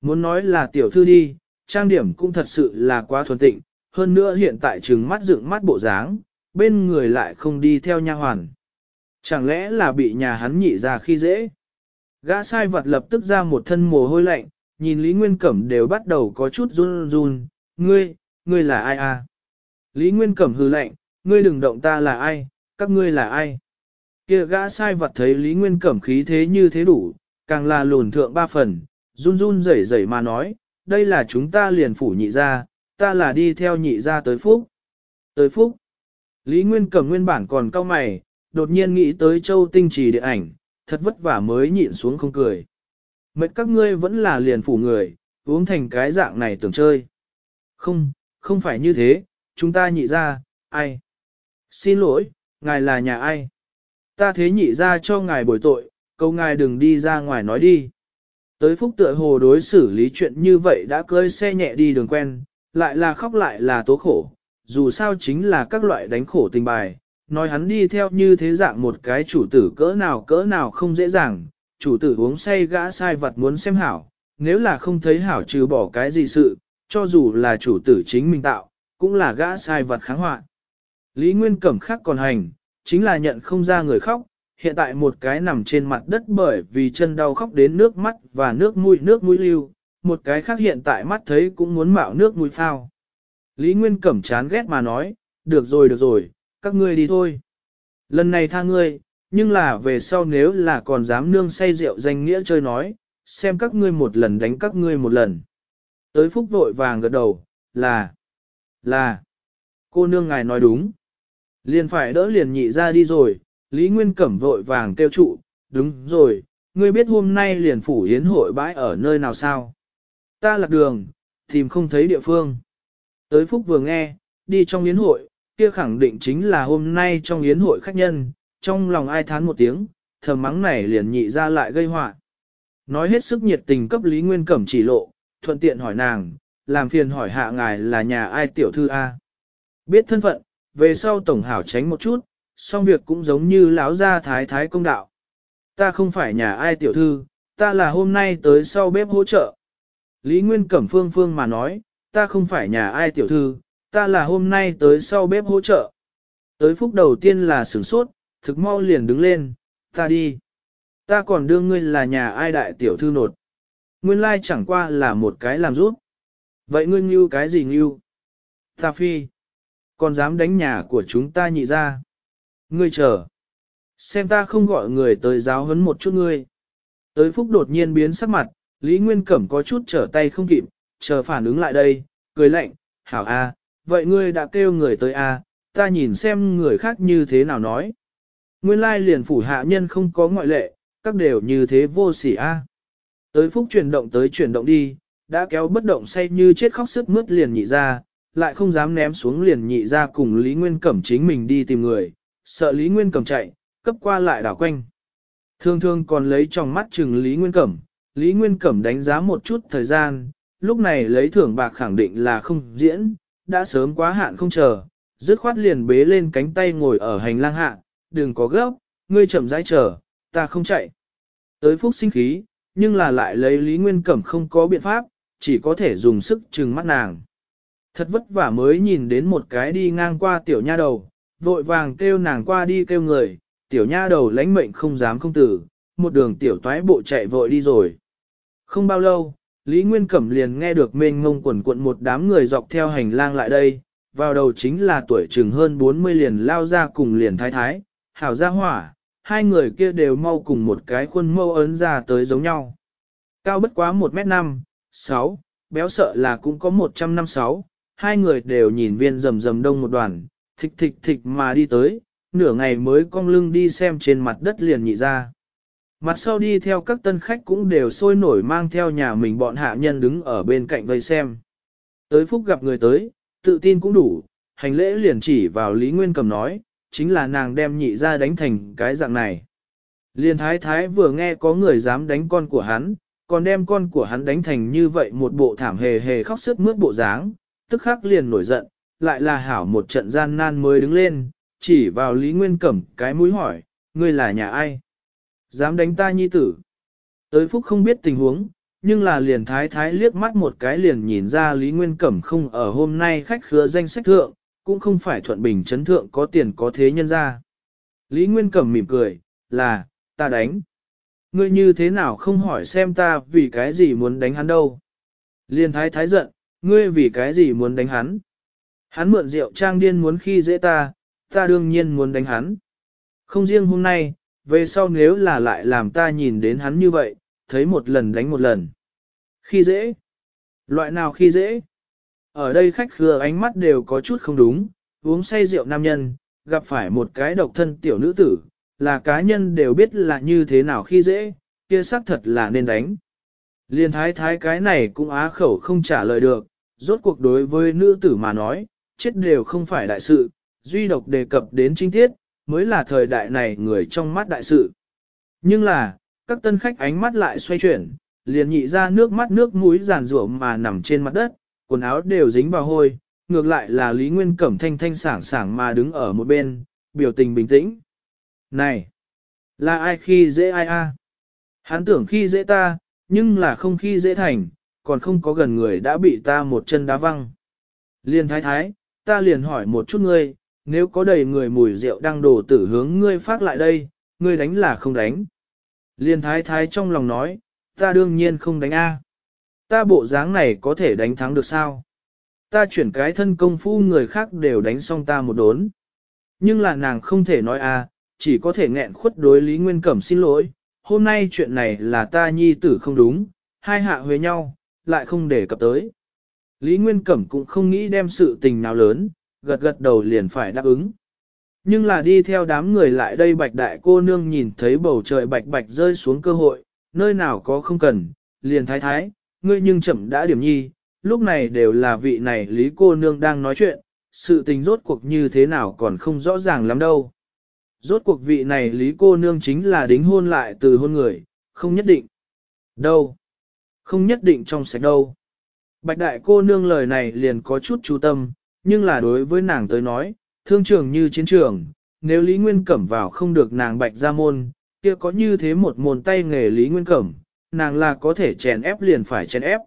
Muốn nói là tiểu thư đi, trang điểm cũng thật sự là quá thuần tịnh, hơn nữa hiện tại trừng mắt dựng mắt bộ dáng, bên người lại không đi theo nha hoàn. Chẳng lẽ là bị nhà hắn nhị ra khi dễ? Gã sai vật lập tức ra một thân mồ hôi lạnh, nhìn Lý Nguyên Cẩm đều bắt đầu có chút run run, ngươi, ngươi là ai à? Lý Nguyên Cẩm hư lạnh, ngươi đừng động ta là ai, các ngươi là ai? kia gã sai vật thấy Lý Nguyên Cẩm khí thế như thế đủ, càng là lồn thượng ba phần, run run rẩy rẩy mà nói, đây là chúng ta liền phủ nhị ra, ta là đi theo nhị ra tới phúc. Tới phúc. Lý Nguyên cầm nguyên bản còn cao mày, đột nhiên nghĩ tới châu tinh trì địa ảnh, thật vất vả mới nhịn xuống không cười. Mệt các ngươi vẫn là liền phủ người, uống thành cái dạng này tưởng chơi. Không, không phải như thế, chúng ta nhị ra, ai? Xin lỗi, ngài là nhà ai? Ta thế nhị ra cho ngài bồi tội, câu ngài đừng đi ra ngoài nói đi. Tới phúc tựa hồ đối xử lý chuyện như vậy đã cưới xe nhẹ đi đường quen, lại là khóc lại là tố khổ, dù sao chính là các loại đánh khổ tình bài, nói hắn đi theo như thế dạng một cái chủ tử cỡ nào cỡ nào không dễ dàng, chủ tử uống say gã sai vật muốn xem hảo, nếu là không thấy hảo trừ bỏ cái gì sự, cho dù là chủ tử chính mình tạo, cũng là gã sai vật kháng hoạn. Lý Nguyên Cẩm khác còn hành, chính là nhận không ra người khóc, hiện tại một cái nằm trên mặt đất bởi vì chân đau khóc đến nước mắt và nước mũi nước mũi lưu, một cái khác hiện tại mắt thấy cũng muốn mạo nước mũi phao. Lý Nguyên Cẩm chán ghét mà nói, được rồi được rồi, các ngươi đi thôi. Lần này tha ngươi, nhưng là về sau nếu là còn dám nương say rượu danh nghĩa chơi nói, xem các ngươi một lần đánh các ngươi một lần. Tới phúc vội vàng gật đầu, là, là, cô nương ngài nói đúng. Liền phải đỡ liền nhị ra đi rồi, Lý Nguyên Cẩm vội vàng kêu trụ, đúng rồi, ngươi biết hôm nay liền phủ yến hội bãi ở nơi nào sao? ta lạc đường, tìm không thấy địa phương. Tới Phúc vừa nghe, đi trong yến hội, kia khẳng định chính là hôm nay trong yến hội khách nhân, trong lòng ai thán một tiếng, thầm mắng này liền nhị ra lại gây họa. Nói hết sức nhiệt tình cấp Lý Nguyên Cẩm chỉ lộ, thuận tiện hỏi nàng, làm phiền hỏi hạ ngài là nhà ai tiểu thư A. Biết thân phận, về sau tổng hảo tránh một chút, xong việc cũng giống như lão gia thái thái công đạo. Ta không phải nhà ai tiểu thư, ta là hôm nay tới sau bếp hỗ trợ, Lý Nguyên Cẩm Phương Phương mà nói, ta không phải nhà ai tiểu thư, ta là hôm nay tới sau bếp hỗ trợ. Tới phút đầu tiên là sửng sốt, thực mau liền đứng lên, ta đi. Ta còn đưa ngươi là nhà ai đại tiểu thư nột. Nguyên lai chẳng qua là một cái làm rút. Vậy ngươi như cái gì như? Ta phi. Còn dám đánh nhà của chúng ta nhị ra. Ngươi chờ. Xem ta không gọi người tới giáo hấn một chút ngươi. Tới phúc đột nhiên biến sắc mặt, Lý Nguyên Cẩm có chút trở tay không kịp, chờ phản ứng lại đây, cười lạnh, hảo a à, vậy ngươi đã kêu người tới a ta nhìn xem người khác như thế nào nói. Nguyên lai liền phủ hạ nhân không có ngoại lệ, các đều như thế vô sỉ a. Tới phúc chuyển động tới chuyển động đi, đã kéo bất động say như chết khóc sức mướt liền nhị ra, lại không dám ném xuống liền nhị ra cùng Lý Nguyên Cẩm chính mình đi tìm người, sợ Lý Nguyên Cẩm chạy, cấp qua lại đảo quanh. Thường thường còn lấy trong mắt chừng Lý Nguyên Cẩm, Lý Nguyên Cẩm đánh giá một chút thời gian, lúc này lấy thưởng bạc khẳng định là không diễn, đã sớm quá hạn không chờ, dứt khoát liền bế lên cánh tay ngồi ở hành lang hạ, đừng có gấp, ngươi chậm rãi chờ, ta không chạy. Tới phúc sinh khí, nhưng là lại lấy Lý Nguyên Cẩm không có biện pháp, chỉ có thể dùng sức trừng mắt nàng. Thật vất vả mới nhìn đến một cái đi ngang qua tiểu nha đầu, vội vàng kêu nàng qua đi kêu người, tiểu nha đầu lánh mệnh không dám không tử, một đường tiểu toái bộ chạy vội đi rồi. Không bao lâu, Lý Nguyên Cẩm liền nghe được mênh ngông quần cuộn một đám người dọc theo hành lang lại đây, vào đầu chính là tuổi chừng hơn 40 liền lao ra cùng liền thái thái, hảo ra hỏa, hai người kia đều mau cùng một cái khuôn mâu ấn ra tới giống nhau. Cao bất quá 1m5, 6, béo sợ là cũng có 156, hai người đều nhìn viên rầm rầm đông một đoàn, thịch thịch thịch mà đi tới, nửa ngày mới cong lưng đi xem trên mặt đất liền nhị ra. Mặt sau đi theo các tân khách cũng đều sôi nổi mang theo nhà mình bọn hạ nhân đứng ở bên cạnh vây xem. Tới phúc gặp người tới, tự tin cũng đủ, hành lễ liền chỉ vào Lý Nguyên Cầm nói, chính là nàng đem nhị ra đánh thành cái dạng này. Liên thái thái vừa nghe có người dám đánh con của hắn, còn đem con của hắn đánh thành như vậy một bộ thảm hề hề khóc sức mướt bộ dáng, tức khắc liền nổi giận, lại là hảo một trận gian nan mới đứng lên, chỉ vào Lý Nguyên Cẩm cái mũi hỏi, ngươi là nhà ai? Dám đánh ta nhi tử. Tới phúc không biết tình huống, nhưng là liền thái thái liếc mắt một cái liền nhìn ra Lý Nguyên Cẩm không ở hôm nay khách khứa danh sách thượng, cũng không phải thuận bình chấn thượng có tiền có thế nhân ra. Lý Nguyên Cẩm mỉm cười, là, ta đánh. Ngươi như thế nào không hỏi xem ta vì cái gì muốn đánh hắn đâu. Liên thái thái giận, ngươi vì cái gì muốn đánh hắn. Hắn mượn rượu trang điên muốn khi dễ ta, ta đương nhiên muốn đánh hắn. Không riêng hôm nay, về sau nếu là lại làm ta nhìn đến hắn như vậy, thấy một lần đánh một lần. Khi dễ? Loại nào khi dễ? Ở đây khách khứa ánh mắt đều có chút không đúng, uống say rượu nam nhân, gặp phải một cái độc thân tiểu nữ tử, là cá nhân đều biết là như thế nào khi dễ, kia xác thật là nên đánh. Liên thái thái cái này cũng á khẩu không trả lời được, rốt cuộc đối với nữ tử mà nói, chết đều không phải đại sự, duy độc đề cập đến trinh tiết, mới là thời đại này người trong mắt đại sự. Nhưng là, các tân khách ánh mắt lại xoay chuyển, liền nhị ra nước mắt nước mũi giàn rủa mà nằm trên mặt đất, quần áo đều dính vào hôi, ngược lại là Lý Nguyên Cẩm thanh thanh sảng sảng mà đứng ở một bên, biểu tình bình tĩnh. Này, là ai khi dễ ai a? Hắn tưởng khi dễ ta, nhưng là không khi dễ thành, còn không có gần người đã bị ta một chân đá văng. Liền thái thái, ta liền hỏi một chút ngươi, nếu có đầy người mùi rượu đang đổ tử hướng ngươi phát lại đây, ngươi đánh là không đánh. Liên thái thái trong lòng nói, ta đương nhiên không đánh A. Ta bộ dáng này có thể đánh thắng được sao? Ta chuyển cái thân công phu người khác đều đánh xong ta một đốn. Nhưng là nàng không thể nói A, chỉ có thể nghẹn khuất đối Lý Nguyên Cẩm xin lỗi, hôm nay chuyện này là ta nhi tử không đúng, hai hạ huế nhau, lại không để cập tới. Lý Nguyên Cẩm cũng không nghĩ đem sự tình nào lớn, gật gật đầu liền phải đáp ứng. Nhưng là đi theo đám người lại đây bạch đại cô nương nhìn thấy bầu trời bạch bạch rơi xuống cơ hội, nơi nào có không cần, liền thái thái, ngươi nhưng chậm đã điểm nhi, lúc này đều là vị này lý cô nương đang nói chuyện, sự tình rốt cuộc như thế nào còn không rõ ràng lắm đâu. Rốt cuộc vị này lý cô nương chính là đính hôn lại từ hôn người, không nhất định. Đâu? Không nhất định trong sạch đâu. Bạch đại cô nương lời này liền có chút chú tâm, nhưng là đối với nàng tới nói, thương trường như chiến trường, nếu Lý Nguyên Cẩm vào không được nàng bạch ra môn, kia có như thế một môn tay nghề Lý Nguyên Cẩm, nàng là có thể chèn ép liền phải chèn ép.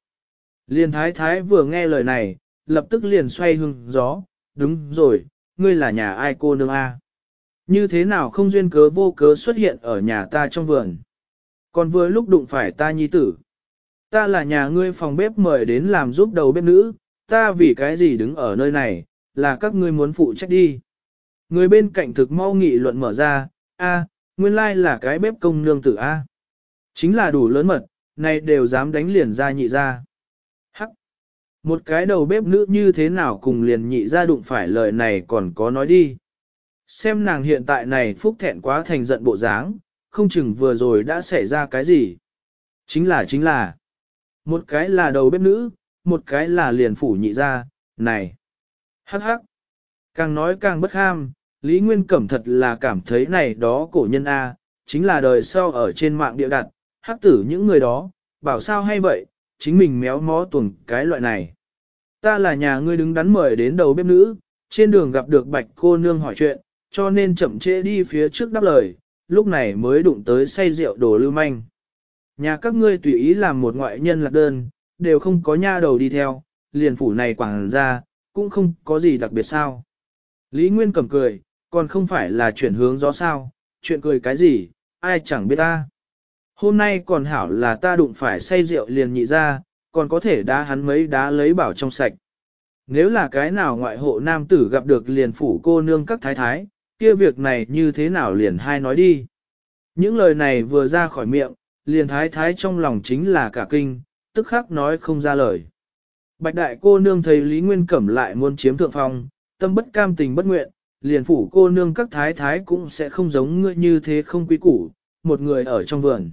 Liền thái thái vừa nghe lời này, lập tức liền xoay hưng gió, đúng rồi, ngươi là nhà ai cô nương A. Như thế nào không duyên cớ vô cớ xuất hiện ở nhà ta trong vườn. Còn vừa lúc đụng phải ta nhi tử. Ta là nhà ngươi phòng bếp mời đến làm giúp đầu bếp nữ, ta vì cái gì đứng ở nơi này, là các ngươi muốn phụ trách đi. Người bên cạnh thực mau nghị luận mở ra, a, nguyên lai là cái bếp công nương tử a. Chính là đủ lớn mật, này đều dám đánh liền ra nhị ra. Hắc. Một cái đầu bếp nữ như thế nào cùng liền nhị ra đụng phải lời này còn có nói đi. Xem nàng hiện tại này phúc thẹn quá thành giận bộ dáng, không chừng vừa rồi đã xảy ra cái gì. Chính là chính là. Một cái là đầu bếp nữ, một cái là liền phủ nhị ra, này. Hắc hắc. Càng nói càng bất ham, Lý Nguyên Cẩm thật là cảm thấy này đó cổ nhân A, chính là đời sau ở trên mạng địa đặt, hắc tử những người đó, bảo sao hay vậy, chính mình méo mó tuần cái loại này. Ta là nhà ngươi đứng đắn mời đến đầu bếp nữ, trên đường gặp được bạch cô nương hỏi chuyện, cho nên chậm trễ đi phía trước đáp lời, lúc này mới đụng tới say rượu đồ lưu manh. Nhà các ngươi tùy ý làm một ngoại nhân lạc đơn, đều không có nha đầu đi theo, liền phủ này quảng ra, cũng không có gì đặc biệt sao. Lý Nguyên cầm cười, còn không phải là chuyển hướng gió sao, chuyện cười cái gì, ai chẳng biết ta. Hôm nay còn hảo là ta đụng phải say rượu liền nhị ra, còn có thể đá hắn mấy đá lấy bảo trong sạch. Nếu là cái nào ngoại hộ nam tử gặp được liền phủ cô nương các thái thái, kia việc này như thế nào liền hai nói đi. Những lời này vừa ra khỏi miệng, liền thái thái trong lòng chính là cả kinh, tức khắc nói không ra lời. Bạch đại cô nương thấy Lý Nguyên Cẩm lại muốn chiếm thượng phong, tâm bất cam tình bất nguyện, liền phủ cô nương các thái thái cũng sẽ không giống ngươi như thế không quý củ, một người ở trong vườn.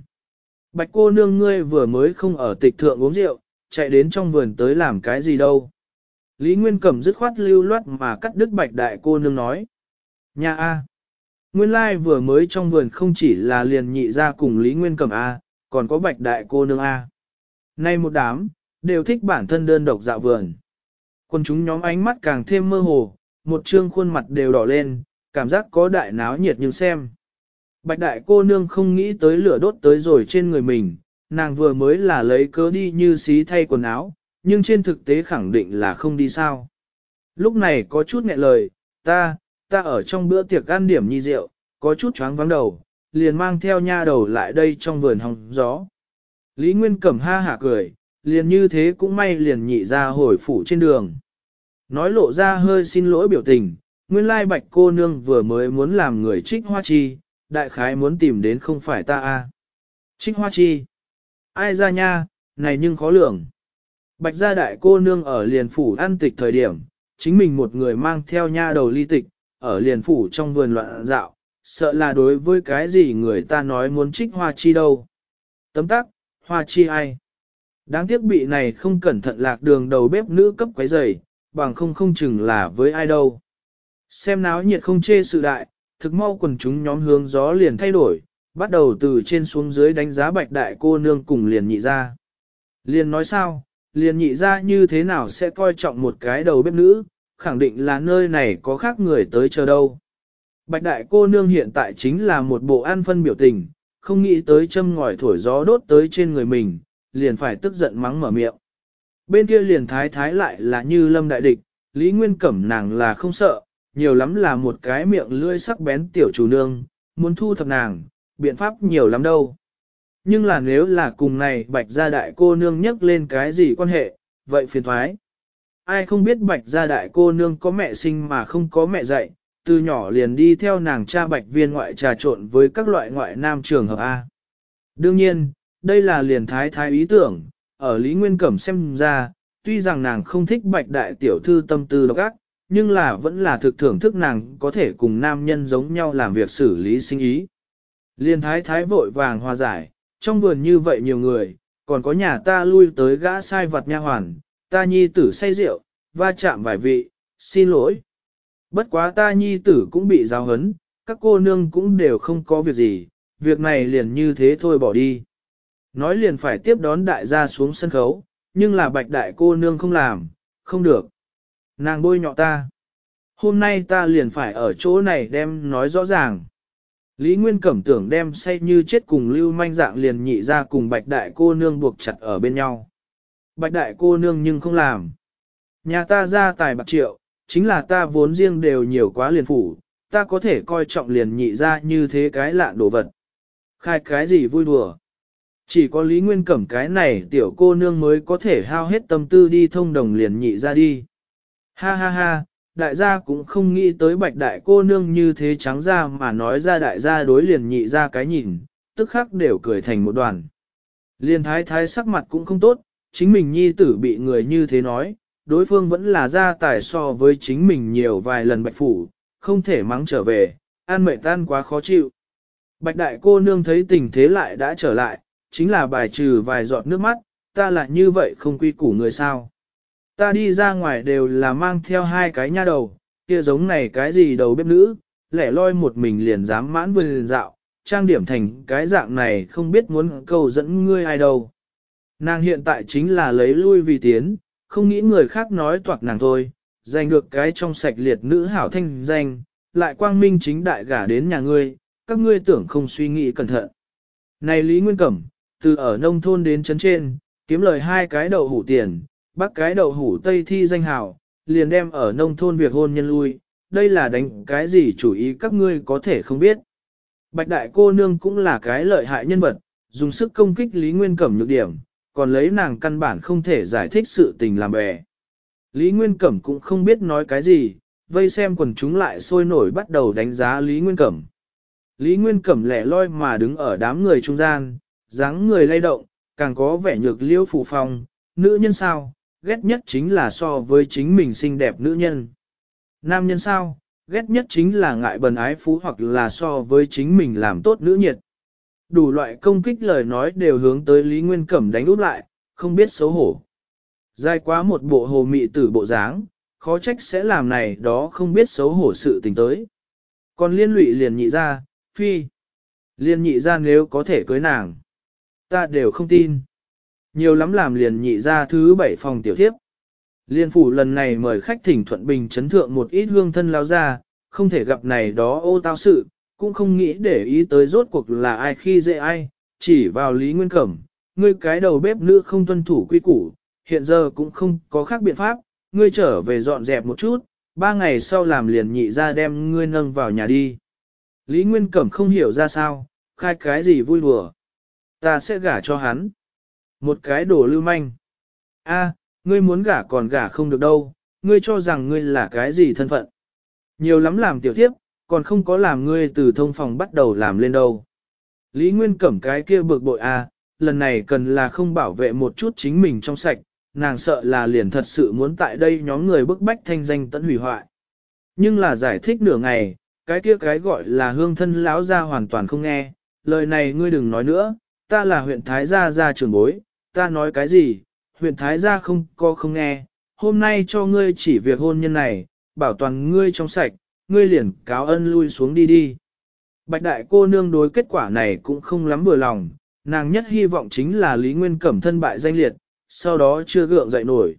Bạch cô nương ngươi vừa mới không ở tịch thượng uống rượu, chạy đến trong vườn tới làm cái gì đâu. Lý Nguyên Cẩm dứt khoát lưu loát mà cắt đứt bạch đại cô nương nói. Nhà A. Nguyên lai vừa mới trong vườn không chỉ là liền nhị ra cùng Lý Nguyên Cẩm A, còn có bạch đại cô nương A. Nay một đám, đều thích bản thân đơn độc dạo vườn. Quân chúng nhóm ánh mắt càng thêm mơ hồ, một trương khuôn mặt đều đỏ lên, cảm giác có đại náo nhiệt nhưng xem. Bạch đại cô nương không nghĩ tới lửa đốt tới rồi trên người mình, nàng vừa mới là lấy cớ đi như xí thay quần áo, nhưng trên thực tế khẳng định là không đi sao. Lúc này có chút nghẹn lời, ta, ta ở trong bữa tiệc ăn điểm nhi rượu, có chút choáng vắng đầu, liền mang theo nha đầu lại đây trong vườn hồng gió. Lý Nguyên Cẩm ha hả cười, liền như thế cũng may liền nhị ra hồi phủ trên đường. Nói lộ ra hơi xin lỗi biểu tình, nguyên lai bạch cô nương vừa mới muốn làm người trích hoa chi, đại khái muốn tìm đến không phải ta a à. Trích hoa chi? Ai ra nha, này nhưng khó lường. Bạch gia đại cô nương ở liền phủ ăn tịch thời điểm, chính mình một người mang theo nha đầu ly tịch, ở liền phủ trong vườn loạn dạo, sợ là đối với cái gì người ta nói muốn trích hoa chi đâu. Tấm tắc, Hoa chi ai? Đáng tiếc bị này không cẩn thận lạc đường đầu bếp nữ cấp quấy rầy, bằng không không chừng là với ai đâu. Xem náo nhiệt không chê sự đại, thực mau quần chúng nhóm hướng gió liền thay đổi, bắt đầu từ trên xuống dưới đánh giá bạch đại cô nương cùng liền nhị ra. Liền nói sao, liền nhị ra như thế nào sẽ coi trọng một cái đầu bếp nữ, khẳng định là nơi này có khác người tới chờ đâu. Bạch đại cô nương hiện tại chính là một bộ an phân biểu tình, không nghĩ tới châm ngòi thổi gió đốt tới trên người mình, liền phải tức giận mắng mở miệng. Bên kia liền thái thái lại là như lâm đại địch, Lý Nguyên Cẩm nàng là không sợ, nhiều lắm là một cái miệng lươi sắc bén tiểu chủ nương, muốn thu thập nàng, biện pháp nhiều lắm đâu. Nhưng là nếu là cùng này bạch gia đại cô nương nhắc lên cái gì quan hệ, vậy phiền thoái. Ai không biết bạch gia đại cô nương có mẹ sinh mà không có mẹ dạy, từ nhỏ liền đi theo nàng cha bạch viên ngoại trà trộn với các loại ngoại nam trường hợp A. Đương nhiên, đây là liền thái thái ý tưởng, ở Lý Nguyên Cẩm xem ra, tuy rằng nàng không thích bạch đại tiểu thư tâm tư độc ác, nhưng là vẫn là thực thưởng thức nàng có thể cùng nam nhân giống nhau làm việc xử lý sinh ý. Liên thái thái vội vàng hòa giải, trong vườn như vậy nhiều người, còn có nhà ta lui tới gã sai vật nha hoàn, ta nhi tử say rượu, va chạm vài vị, xin lỗi, bất quá ta nhi tử cũng bị giáo hấn, các cô nương cũng đều không có việc gì, việc này liền như thế thôi bỏ đi. Nói liền phải tiếp đón đại gia xuống sân khấu, nhưng là bạch đại cô nương không làm, không được. Nàng bôi nhọ ta. Hôm nay ta liền phải ở chỗ này đem nói rõ ràng. Lý Nguyên Cẩm tưởng đem say như chết cùng lưu manh dạng liền nhị ra cùng bạch đại cô nương buộc chặt ở bên nhau. Bạch đại cô nương nhưng không làm. Nhà ta ra tài bạc triệu, chính là ta vốn riêng đều nhiều quá liền phủ, ta có thể coi trọng liền nhị ra như thế cái lạ đồ vật. Khai cái gì vui đùa. Chỉ có Lý Nguyên Cẩm cái này tiểu cô nương mới có thể hao hết tâm tư đi thông đồng liền nhị ra đi. Ha ha ha, đại gia cũng không nghĩ tới bạch đại cô nương như thế trắng ra mà nói ra đại gia đối liền nhị ra cái nhìn, tức khắc đều cười thành một đoàn. Liên thái thái sắc mặt cũng không tốt, chính mình nhi tử bị người như thế nói, đối phương vẫn là ra tài so với chính mình nhiều vài lần bạch phủ, không thể mắng trở về, an mệnh tan quá khó chịu. Bạch đại cô nương thấy tình thế lại đã trở lại, chính là bài trừ vài giọt nước mắt, ta lại như vậy không quy củ người sao. Ta đi ra ngoài đều là mang theo hai cái nha đầu, kia giống này cái gì đầu bếp nữ, lẻ loi một mình liền dám mãn vườn dạo, trang điểm thành cái dạng này không biết muốn cầu dẫn ngươi ai đâu. Nàng hiện tại chính là lấy lui vì tiến, không nghĩ người khác nói toạc nàng thôi, giành được cái trong sạch liệt nữ hảo thanh danh, lại quang minh chính đại gả đến nhà ngươi, các ngươi tưởng không suy nghĩ cẩn thận. Này Lý Nguyên Cẩm, từ ở nông thôn đến chấn trên, kiếm lời hai cái đậu hủ tiền, bắt cái đậu hủ tây thi danh hảo, liền đem ở nông thôn việc hôn nhân lui, đây là đánh cái gì chủ ý các ngươi có thể không biết. Bạch đại cô nương cũng là cái lợi hại nhân vật, dùng sức công kích Lý Nguyên Cẩm nhược điểm, còn lấy nàng căn bản không thể giải thích sự tình làm bè. Lý Nguyên Cẩm cũng không biết nói cái gì, vây xem quần chúng lại sôi nổi bắt đầu đánh giá Lý Nguyên Cẩm. Lý Nguyên Cẩm lẻ loi mà đứng ở đám người trung gian, dáng người lay động, càng có vẻ nhược liêu phù phong, nữ nhân sao, ghét nhất chính là so với chính mình xinh đẹp nữ nhân. Nam nhân sao, ghét nhất chính là ngại bần ái phú hoặc là so với chính mình làm tốt nữ nhiệt đủ loại công kích lời nói đều hướng tới Lý Nguyên Cẩm đánh úp lại, không biết xấu hổ. Dài quá một bộ hồ mị tử bộ dáng, khó trách sẽ làm này đó không biết xấu hổ sự tình tới. Còn liên lụy liền nhị ra, phi. Liên nhị ra nếu có thể cưới nàng. Ta đều không tin. Nhiều lắm làm liền nhị ra thứ bảy phòng tiểu thiếp. Liên phủ lần này mời khách thỉnh Thuận Bình chấn thượng một ít hương thân lao ra, không thể gặp này đó ô tao sự, cũng không nghĩ để ý tới rốt cuộc là ai khi dễ ai, chỉ vào Lý Nguyên Cẩm, ngươi cái đầu bếp nữ không tuân thủ quy củ, hiện giờ cũng không có khác biện pháp, ngươi trở về dọn dẹp một chút, ba ngày sau làm liền nhị ra đem ngươi nâng vào nhà đi. Lý Nguyên Cẩm không hiểu ra sao, khai cái gì vui đùa. Ta sẽ gả cho hắn. Một cái đồ lưu manh. a ngươi muốn gả còn gả không được đâu, ngươi cho rằng ngươi là cái gì thân phận. Nhiều lắm làm tiểu thiếp, còn không có làm ngươi từ thông phòng bắt đầu làm lên đâu. Lý Nguyên cẩm cái kia bực bội à, lần này cần là không bảo vệ một chút chính mình trong sạch, nàng sợ là liền thật sự muốn tại đây nhóm người bức bách thanh danh tận hủy hoại. Nhưng là giải thích nửa ngày, cái kia cái gọi là hương thân lão ra hoàn toàn không nghe, lời này ngươi đừng nói nữa, ta là huyện Thái Gia ra trưởng bối, ta nói cái gì, huyện Thái Gia không có không nghe, hôm nay cho ngươi chỉ việc hôn nhân này, bảo toàn ngươi trong sạch, ngươi liền cáo ân lui xuống đi đi. Bạch đại cô nương đối kết quả này cũng không lắm vừa lòng, nàng nhất hy vọng chính là Lý Nguyên Cẩm thân bại danh liệt, sau đó chưa gượng dậy nổi.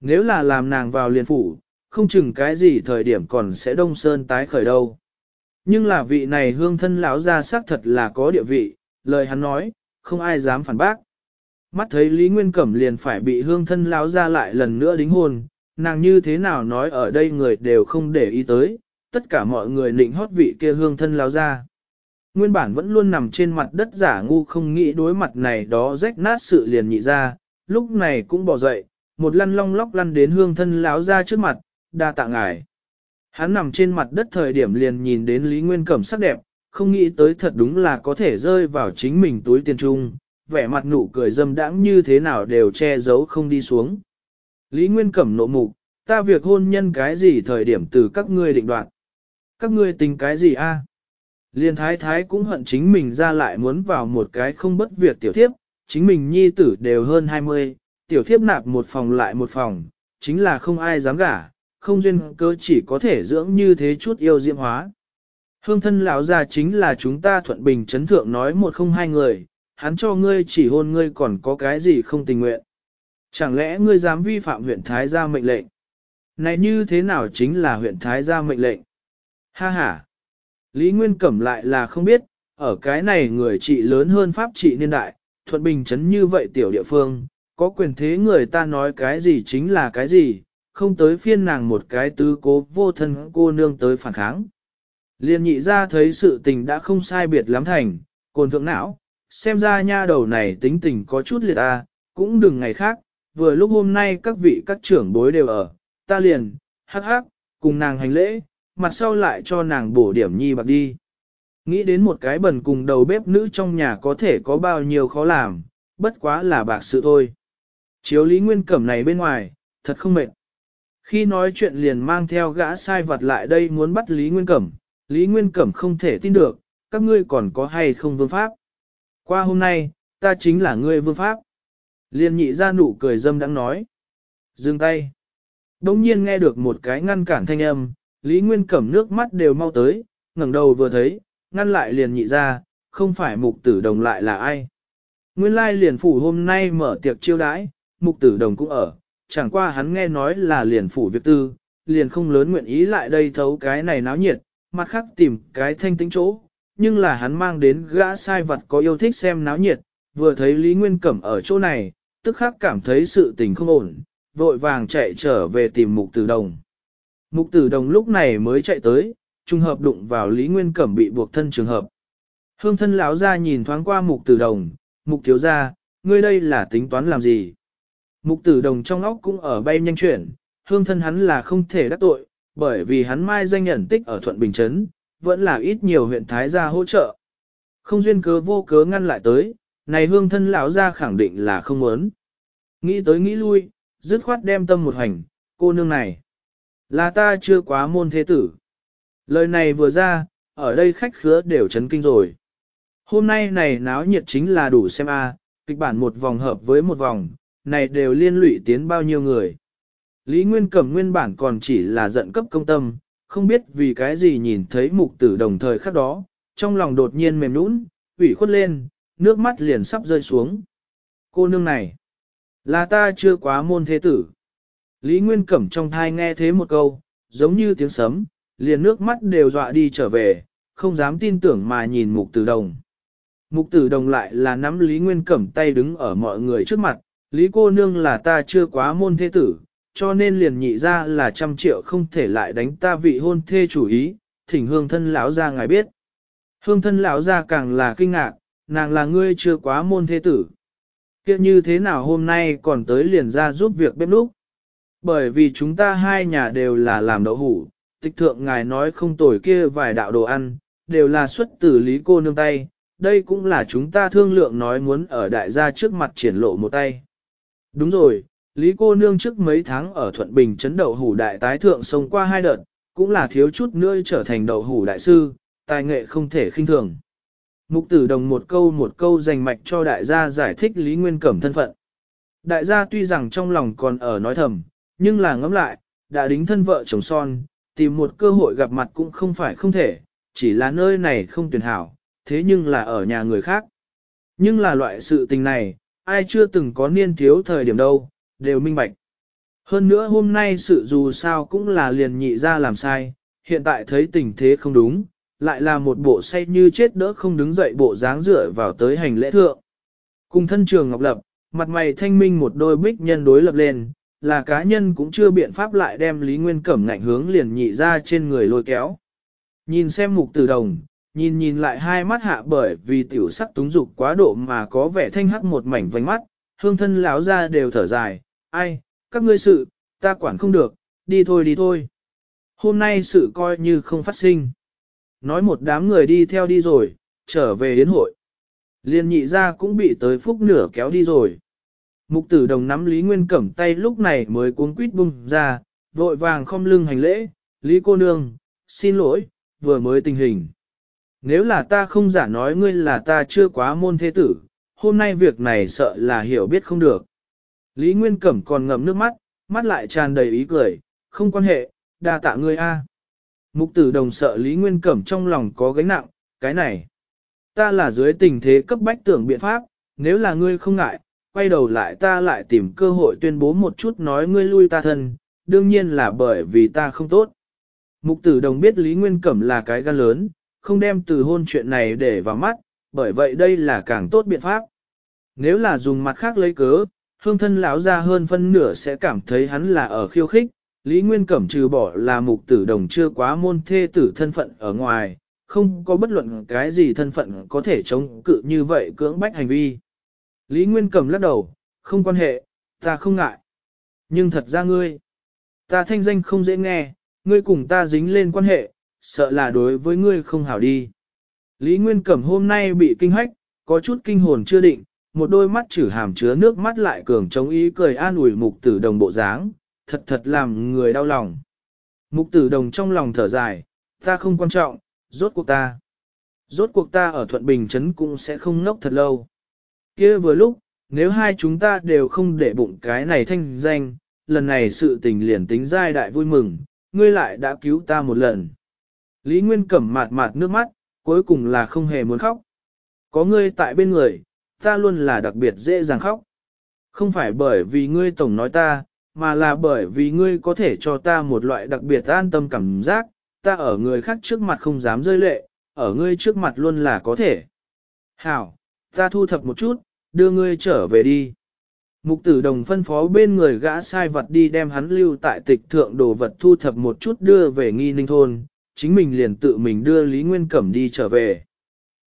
Nếu là làm nàng vào liền phủ, không chừng cái gì thời điểm còn sẽ đông sơn tái khởi đâu. Nhưng là vị này hương thân lão ra xác thật là có địa vị, lời hắn nói, không ai dám phản bác. Mắt thấy Lý Nguyên Cẩm liền phải bị hương thân lão ra lại lần nữa đính hôn, nàng như thế nào nói ở đây người đều không để ý tới, tất cả mọi người nịnh hót vị kia hương thân lao ra. Nguyên bản vẫn luôn nằm trên mặt đất giả ngu không nghĩ đối mặt này đó rách nát sự liền nhị ra, lúc này cũng bỏ dậy, một lăn long lóc lăn đến hương thân lão ra trước mặt, đa tạ ngài. Hắn nằm trên mặt đất thời điểm liền nhìn đến Lý Nguyên Cẩm sắc đẹp, không nghĩ tới thật đúng là có thể rơi vào chính mình túi tiền trung, vẻ mặt nụ cười dâm đãng như thế nào đều che giấu không đi xuống. Lý Nguyên Cẩm nộ mục, ta việc hôn nhân cái gì thời điểm từ các ngươi định đoạn các ngươi tính cái gì a? Liên thái thái cũng hận chính mình ra lại muốn vào một cái không bất việc tiểu thiếp, chính mình nhi tử đều hơn 20, tiểu thiếp nạp một phòng lại một phòng, chính là không ai dám gả, không duyên cơ chỉ có thể dưỡng như thế chút yêu diễm hóa. Hương thân lão già chính là chúng ta thuận bình chấn thượng nói một không hai người, hắn cho ngươi chỉ hôn ngươi còn có cái gì không tình nguyện. Chẳng lẽ ngươi dám vi phạm huyện Thái gia mệnh lệnh? Này như thế nào chính là huyện Thái gia mệnh lệnh? Ha ha! Lý Nguyên Cẩm lại là không biết, ở cái này người trị lớn hơn pháp trị niên đại, thuận bình chấn như vậy tiểu địa phương, có quyền thế người ta nói cái gì chính là cái gì, không tới phiên nàng một cái tứ cố vô thân cô nương tới phản kháng. Liên nhị ra thấy sự tình đã không sai biệt lắm thành, cồn thượng não, xem ra nha đầu này tính tình có chút liệt ta, cũng đừng ngày khác, vừa lúc hôm nay các vị các trưởng bối đều ở, ta liền, hắc hắc, cùng nàng hành lễ, mặt sau lại cho nàng bổ điểm nhi bạc đi. Nghĩ đến một cái bẩn cùng đầu bếp nữ trong nhà có thể có bao nhiêu khó làm, bất quá là bạc sự thôi. Chiếu lý nguyên cẩm này bên ngoài, thật không mệt. Khi nói chuyện liền mang theo gã sai vật lại đây muốn bắt Lý Nguyên Cẩm, Lý Nguyên Cẩm không thể tin được, các ngươi còn có hay không vương pháp. Qua hôm nay, ta chính là ngươi vương pháp. Liên nhị ra nụ cười dâm đang nói. Dừng tay. Đông nhiên nghe được một cái ngăn cản thanh âm, Lý Nguyên Cẩm nước mắt đều mau tới, ngẩng đầu vừa thấy, ngăn lại liền nhị ra, không phải mục tử đồng lại là ai. Nguyên lai liền phủ hôm nay mở tiệc chiêu đãi, mục tử đồng cũng ở, chẳng qua hắn nghe nói là liền phủ việc tư, liền không lớn nguyện ý lại đây thấu cái này náo nhiệt, mặt khác tìm cái thanh tính chỗ, nhưng là hắn mang đến gã sai vật có yêu thích xem náo nhiệt, vừa thấy Lý Nguyên Cẩm ở chỗ này, tức khắc cảm thấy sự tình không ổn, vội vàng chạy trở về tìm mục tử đồng. Mục tử đồng lúc này mới chạy tới, trùng hợp đụng vào Lý Nguyên Cẩm bị buộc thân trường hợp. Hương thân lão ra nhìn thoáng qua mục tử đồng, mục thiếu ra, ngươi đây là tính toán làm gì? Mục tử đồng trong óc cũng ở bay nhanh chuyển, hương thân hắn là không thể đắc tội, bởi vì hắn mai danh nhận tích ở Thuận Bình Trấn, vẫn là ít nhiều huyện Thái gia hỗ trợ. Không duyên cớ vô cớ ngăn lại tới, này hương thân lão ra khẳng định là không muốn. Nghĩ tới nghĩ lui, dứt khoát đem tâm một hành, cô nương này. Là ta chưa quá môn thế tử. Lời này vừa ra, ở đây khách khứa đều chấn kinh rồi. Hôm nay này náo nhiệt chính là đủ xem a, kịch bản một vòng hợp với một vòng, này đều liên lụy tiến bao nhiêu người. Lý Nguyên Cẩm nguyên bản còn chỉ là giận cấp công tâm, không biết vì cái gì nhìn thấy mục tử đồng thời khắc đó, trong lòng đột nhiên mềm nũng, ủy khuất lên, nước mắt liền sắp rơi xuống. Cô nương này, là ta chưa quá môn thế tử. Lý Nguyên Cẩm trong thai nghe thế một câu, giống như tiếng sấm, liền nước mắt đều dọa đi trở về, không dám tin tưởng mà nhìn mục tử đồng. Mục tử đồng lại là nắm Lý Nguyên Cẩm tay đứng ở mọi người trước mặt, Lý cô nương là ta chưa quá môn thế tử, cho nên liền nhị ra là trăm triệu không thể lại đánh ta vị hôn thê chủ ý, thỉnh hương thân lão ra ngài biết. Hương thân lão ra càng là kinh ngạc, nàng là ngươi chưa quá môn thế tử. Kiếp như thế nào hôm nay còn tới liền ra giúp việc bếp núc bởi vì chúng ta hai nhà đều là làm đậu hủ, tịch thượng ngài nói không tồi kia vài đạo đồ ăn, đều là xuất từ lý cô nương tay, đây cũng là chúng ta thương lượng nói muốn ở đại gia trước mặt triển lộ một tay. Đúng rồi, lý cô nương trước mấy tháng ở Thuận Bình chấn đậu hủ đại tái thượng sống qua hai đợt, cũng là thiếu chút nữa trở thành đậu hủ đại sư, tài nghệ không thể khinh thường. Mục tử đồng một câu một câu dành mạch cho đại gia giải thích Lý Nguyên Cẩm thân phận. Đại gia tuy rằng trong lòng còn ở nói thầm, nhưng là ngẫm lại, đã đính thân vợ chồng son, tìm một cơ hội gặp mặt cũng không phải không thể, chỉ là nơi này không tuyển hảo, thế nhưng là ở nhà người khác. Nhưng là loại sự tình này, ai chưa từng có niên thiếu thời điểm đâu, đều minh bạch. Hơn nữa hôm nay sự dù sao cũng là liền nhị ra làm sai, hiện tại thấy tình thế không đúng, lại là một bộ say như chết đỡ không đứng dậy bộ dáng dựa vào tới hành lễ thượng. Cùng thân trường Ngọc Lập, mặt mày thanh minh một đôi bích nhân đối lập lên, là cá nhân cũng chưa biện pháp lại đem Lý Nguyên Cẩm ngạnh hướng liền nhị ra trên người lôi kéo. Nhìn xem mục tử đồng, nhìn nhìn lại hai mắt hạ bởi vì tiểu sắc túng dục quá độ mà có vẻ thanh hắc một mảnh vành mắt, hương thân lão ra đều thở dài, ai, các ngươi sự, ta quản không được, đi thôi đi thôi. Hôm nay sự coi như không phát sinh. Nói một đám người đi theo đi rồi, trở về yến hội. Liên nhị ra cũng bị tới phúc nửa kéo đi rồi. Mục tử đồng nắm Lý Nguyên Cẩm tay lúc này mới cuốn quýt bung ra, vội vàng không lưng hành lễ, Lý cô nương, xin lỗi, vừa mới tình hình. Nếu là ta không giả nói ngươi là ta chưa quá môn thế tử, hôm nay việc này sợ là hiểu biết không được. Lý Nguyên Cẩm còn ngầm nước mắt, mắt lại tràn đầy ý cười, không quan hệ, đa tạ ngươi a à. Mục tử đồng sợ Lý Nguyên Cẩm trong lòng có gánh nặng, cái này. Ta là dưới tình thế cấp bách tưởng biện pháp, nếu là ngươi không ngại, quay đầu lại ta lại tìm cơ hội tuyên bố một chút nói ngươi lui ta thân, đương nhiên là bởi vì ta không tốt. Mục tử đồng biết Lý Nguyên Cẩm là cái gan lớn, không đem từ hôn chuyện này để vào mắt, bởi vậy đây là càng tốt biện pháp. Nếu là dùng mặt khác lấy cớ, hương thân lão ra hơn phân nửa sẽ cảm thấy hắn là ở khiêu khích, Lý Nguyên Cẩm trừ bỏ là mục tử đồng chưa quá môn thê tử thân phận ở ngoài, không có bất luận cái gì thân phận có thể chống cự như vậy cưỡng bách hành vi. Lý Nguyên Cẩm lắc đầu, không quan hệ, ta không ngại. Nhưng thật ra ngươi, ta thanh danh không dễ nghe, ngươi cùng ta dính lên quan hệ, sợ là đối với ngươi không hảo đi. Lý Nguyên Cẩm hôm nay bị kinh hách, có chút kinh hồn chưa định, một đôi mắt chử hàm chứa nước mắt lại cường chống ý cười an ủi mục tử đồng bộ dáng, thật thật làm người đau lòng. Mục tử đồng trong lòng thở dài, ta không quan trọng, rốt cuộc ta. Rốt cuộc ta ở Thuận Bình Trấn cũng sẽ không ngốc thật lâu kia vừa lúc, nếu hai chúng ta đều không để bụng cái này thanh danh, lần này sự tình liền tính giai đại vui mừng, ngươi lại đã cứu ta một lần. Lý Nguyên cẩm mạt mạt nước mắt, cuối cùng là không hề muốn khóc. Có ngươi tại bên người, ta luôn là đặc biệt dễ dàng khóc. Không phải bởi vì ngươi tổng nói ta, mà là bởi vì ngươi có thể cho ta một loại đặc biệt an tâm cảm giác, ta ở người khác trước mặt không dám rơi lệ, ở ngươi trước mặt luôn là có thể. Hảo, ta thu thập một chút, đưa ngươi trở về đi. Mục tử đồng phân phó bên người gã sai vật đi đem hắn lưu tại tịch thượng đồ vật thu thập một chút đưa về nghi ninh thôn, chính mình liền tự mình đưa Lý Nguyên Cẩm đi trở về.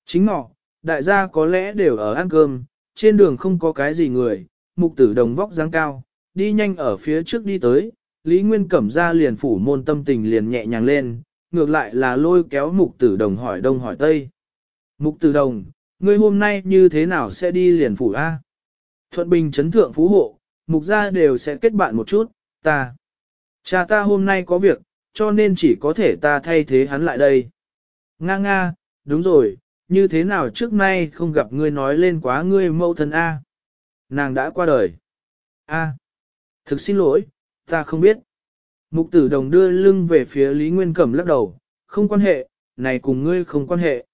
Chính ngọ, đại gia có lẽ đều ở ăn cơm, trên đường không có cái gì người, mục tử đồng vóc dáng cao, đi nhanh ở phía trước đi tới, Lý Nguyên Cẩm ra liền phủ môn tâm tình liền nhẹ nhàng lên, ngược lại là lôi kéo mục tử đồng hỏi đông hỏi tây. Mục tử đồng, ngươi hôm nay như thế nào sẽ đi liền phủ A? Thuận Bình chấn thượng phú hộ, mục gia đều sẽ kết bạn một chút, ta. Cha ta hôm nay có việc, cho nên chỉ có thể ta thay thế hắn lại đây. Nga nga, đúng rồi, như thế nào trước nay không gặp ngươi nói lên quá ngươi mẫu thân A. Nàng đã qua đời. A. Thực xin lỗi, ta không biết. Mục tử đồng đưa lưng về phía Lý Nguyên Cẩm lắc đầu, không quan hệ, này cùng ngươi không quan hệ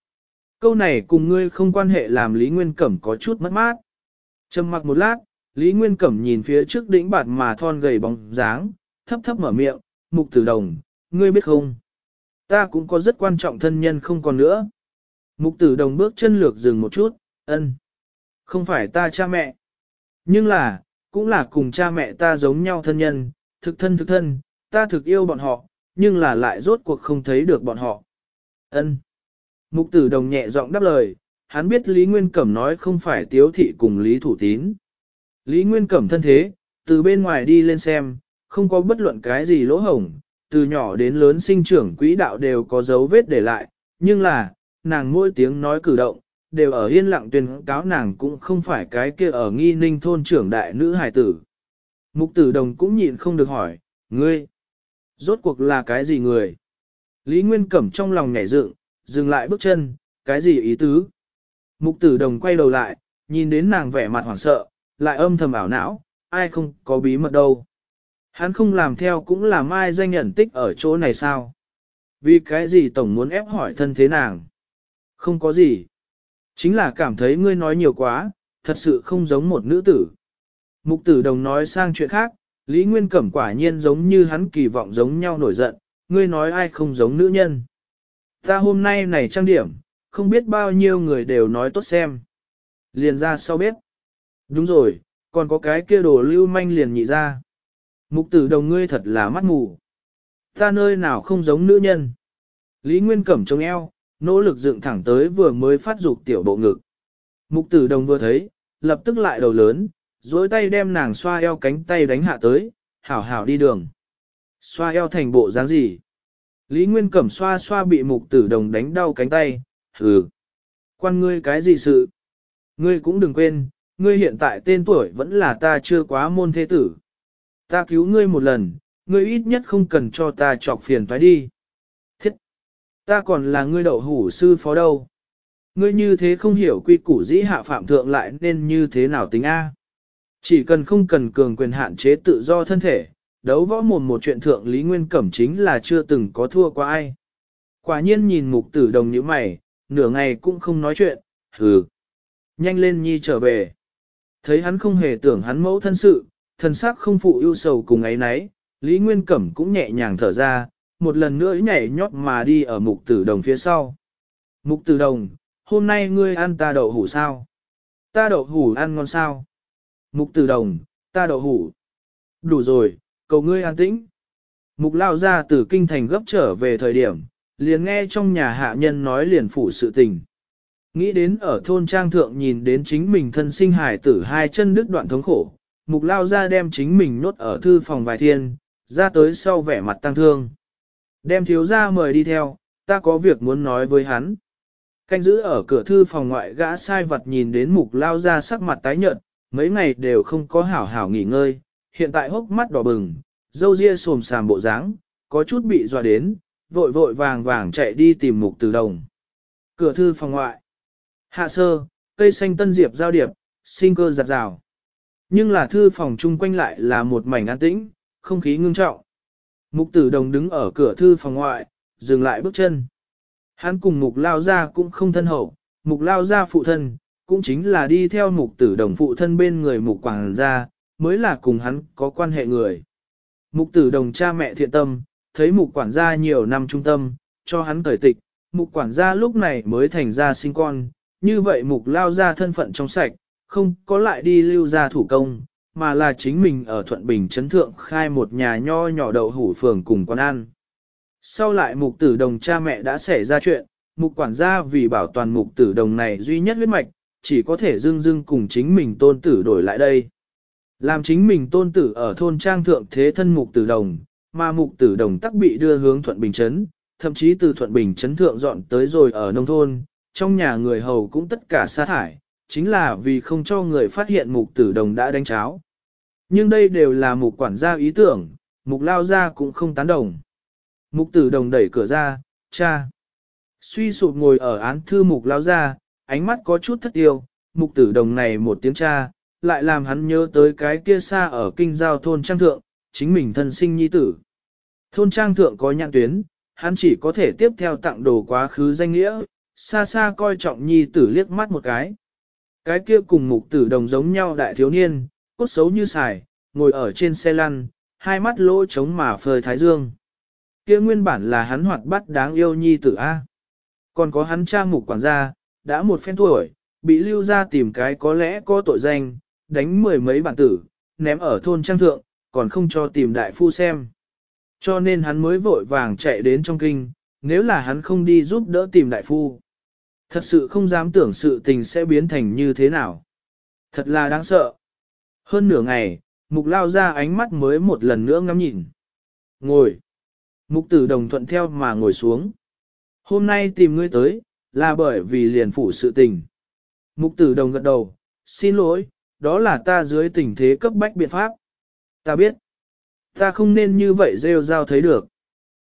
câu này cùng ngươi không quan hệ làm Lý Nguyên Cẩm có chút mất mát. Trầm mặc một lát, Lý Nguyên Cẩm nhìn phía trước đỉnh bạt mà thon gầy bóng dáng, thấp thấp mở miệng, mục tử đồng, ngươi biết không? Ta cũng có rất quan trọng thân nhân không còn nữa. Mục tử đồng bước chân lược dừng một chút, ân. Không phải ta cha mẹ. Nhưng là, cũng là cùng cha mẹ ta giống nhau thân nhân, thực thân thực thân, ta thực yêu bọn họ, nhưng là lại rốt cuộc không thấy được bọn họ. ân Mục tử đồng nhẹ giọng đáp lời, hắn biết Lý Nguyên Cẩm nói không phải tiếu thị cùng Lý Thủ Tín. Lý Nguyên Cẩm thân thế, từ bên ngoài đi lên xem, không có bất luận cái gì lỗ hổng, từ nhỏ đến lớn sinh trưởng quỹ đạo đều có dấu vết để lại, nhưng là, nàng mỗi tiếng nói cử động, đều ở yên lặng tuyên cáo nàng cũng không phải cái kia ở nghi ninh thôn trưởng đại nữ hài tử. Mục tử đồng cũng nhịn không được hỏi, ngươi, rốt cuộc là cái gì người? Lý Nguyên Cẩm trong lòng nhảy dựng dừng lại bước chân, cái gì ý tứ? Mục tử đồng quay đầu lại, nhìn đến nàng vẻ mặt hoảng sợ, lại âm thầm ảo não, ai không có bí mật đâu. Hắn không làm theo cũng là mai danh nhận tích ở chỗ này sao? Vì cái gì tổng muốn ép hỏi thân thế nàng? Không có gì. Chính là cảm thấy ngươi nói nhiều quá, thật sự không giống một nữ tử. Mục tử đồng nói sang chuyện khác, Lý Nguyên Cẩm quả nhiên giống như hắn kỳ vọng giống nhau nổi giận, ngươi nói ai không giống nữ nhân. Ta hôm nay này trang điểm, không biết bao nhiêu người đều nói tốt xem. Liền ra sau bếp. Đúng rồi, còn có cái kia đồ lưu manh liền nhị ra. Mục tử đồng ngươi thật là mắt mù. Ta nơi nào không giống nữ nhân. Lý Nguyên cẩm trông eo, nỗ lực dựng thẳng tới vừa mới phát dục tiểu bộ ngực. Mục tử đồng vừa thấy, lập tức lại đầu lớn, dối tay đem nàng xoa eo cánh tay đánh hạ tới, hảo hảo đi đường. Xoa eo thành bộ dáng gì? Lý Nguyên Cẩm xoa xoa bị mục tử đồng đánh đau cánh tay, hừ. Quan ngươi cái gì sự? Ngươi cũng đừng quên, ngươi hiện tại tên tuổi vẫn là ta chưa quá môn thế tử. Ta cứu ngươi một lần, ngươi ít nhất không cần cho ta trọc phiền phải đi. Thiết! Ta còn là ngươi đậu hủ sư phó đâu. Ngươi như thế không hiểu quy củ dĩ hạ phạm thượng lại nên như thế nào tính A. Chỉ cần không cần cường quyền hạn chế tự do thân thể, đấu võ mồm một chuyện thượng Lý Nguyên Cẩm chính là chưa từng có thua qua ai. Quả nhiên nhìn mục tử đồng như mày, nửa ngày cũng không nói chuyện, hừ. Nhanh lên nhi trở về. Thấy hắn không hề tưởng hắn mẫu thân sự, thân xác không phụ ưu sầu cùng ấy nấy, Lý Nguyên Cẩm cũng nhẹ nhàng thở ra, một lần nữa nhảy nhót mà đi ở mục tử đồng phía sau. Mục tử đồng, hôm nay ngươi ăn ta đậu hủ sao? Ta đậu hủ ăn ngon sao? Mục tử đồng, ta đậu hủ. Đủ rồi, cầu ngươi an tĩnh. Mục lao ra từ kinh thành gấp trở về thời điểm, liền nghe trong nhà hạ nhân nói liền phủ sự tình. Nghĩ đến ở thôn trang thượng nhìn đến chính mình thân sinh hải tử hai chân đứt đoạn thống khổ, mục lao ra đem chính mình nốt ở thư phòng vài thiên, ra tới sau vẻ mặt tăng thương. Đem thiếu ra mời đi theo, ta có việc muốn nói với hắn. Canh giữ ở cửa thư phòng ngoại gã sai vật nhìn đến mục lao ra sắc mặt tái nhợt, mấy ngày đều không có hảo hảo nghỉ ngơi, hiện tại hốc mắt đỏ bừng, dâu ria xồm sàm bộ dáng, có chút bị dọa đến, vội vội vàng vàng chạy đi tìm mục từ đồng. Cửa thư phòng ngoại. Hạ sơ, cây xanh tân diệp giao điệp, sinh cơ giặt rào. Nhưng là thư phòng chung quanh lại là một mảnh an tĩnh, không khí ngưng trọng. Mục tử đồng đứng ở cửa thư phòng ngoại, dừng lại bước chân. Hắn cùng mục lao ra cũng không thân hậu, mục lao ra phụ thân, cũng chính là đi theo mục tử đồng phụ thân bên người mục quảng ra, mới là cùng hắn có quan hệ người. Mục tử đồng cha mẹ thiện tâm, thấy mục quản gia nhiều năm trung tâm, cho hắn thời tịch, mục quản gia lúc này mới thành ra sinh con, như vậy mục lao ra thân phận trong sạch, không có lại đi lưu ra thủ công, mà là chính mình ở Thuận Bình Trấn Thượng khai một nhà nho nhỏ đậu hủ phường cùng quán ăn. Sau lại mục tử đồng cha mẹ đã xảy ra chuyện, mục quản gia vì bảo toàn mục tử đồng này duy nhất huyết mạch, chỉ có thể dưng dưng cùng chính mình tôn tử đổi lại đây. Làm chính mình tôn tử ở thôn trang thượng thế thân mục tử đồng, mà mục tử đồng tắc bị đưa hướng Thuận Bình Trấn, thậm chí từ Thuận Bình Trấn thượng dọn tới rồi ở nông thôn, trong nhà người hầu cũng tất cả sa thải, chính là vì không cho người phát hiện mục tử đồng đã đánh cháo. Nhưng đây đều là mục quản gia ý tưởng, mục lao gia cũng không tán đồng. Mục tử đồng đẩy cửa ra, cha. Suy sụp ngồi ở án thư mục lao gia, ánh mắt có chút thất tiêu, mục tử đồng này một tiếng cha, lại làm hắn nhớ tới cái kia xa ở kinh giao thôn trang thượng, chính mình thân sinh nhi tử. Thôn trang thượng có nhãn tuyến, hắn chỉ có thể tiếp theo tặng đồ quá khứ danh nghĩa, xa xa coi trọng nhi tử liếc mắt một cái. Cái kia cùng mục tử đồng giống nhau đại thiếu niên, cốt xấu như xài, ngồi ở trên xe lăn, hai mắt lỗ trống mà phơi thái dương. Kia nguyên bản là hắn hoạt bắt đáng yêu nhi tử A. Còn có hắn cha mục quản gia, đã một phen tuổi, bị lưu ra tìm cái có lẽ có tội danh, đánh mười mấy bản tử, ném ở thôn trang thượng, còn không cho tìm đại phu xem. Cho nên hắn mới vội vàng chạy đến trong kinh, nếu là hắn không đi giúp đỡ tìm đại phu. Thật sự không dám tưởng sự tình sẽ biến thành như thế nào. Thật là đáng sợ. Hơn nửa ngày, mục lao ra ánh mắt mới một lần nữa ngắm nhìn. Ngồi. Mục tử đồng thuận theo mà ngồi xuống. Hôm nay tìm ngươi tới, là bởi vì liền phủ sự tình. Mục tử đồng gật đầu, xin lỗi, đó là ta dưới tình thế cấp bách biện pháp. Ta biết, ta không nên như vậy rêu rao thấy được.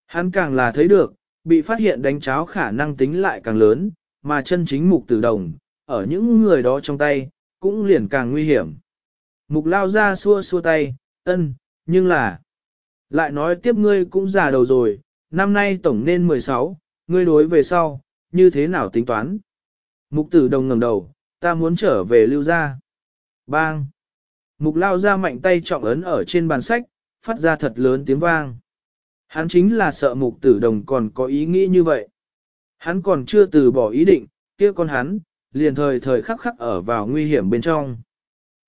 Hắn càng là thấy được, bị phát hiện đánh cháo khả năng tính lại càng lớn, mà chân chính mục tử đồng, ở những người đó trong tay, cũng liền càng nguy hiểm. Mục lao ra xua xua tay, ân, nhưng là... Lại nói tiếp ngươi cũng già đầu rồi, năm nay tổng nên 16, ngươi đối về sau, như thế nào tính toán? Mục tử đồng ngẩng đầu, ta muốn trở về lưu gia. Bang! Mục lao ra mạnh tay trọng ấn ở trên bàn sách, phát ra thật lớn tiếng vang. Hắn chính là sợ mục tử đồng còn có ý nghĩ như vậy. Hắn còn chưa từ bỏ ý định, kia con hắn, liền thời thời khắc khắc ở vào nguy hiểm bên trong.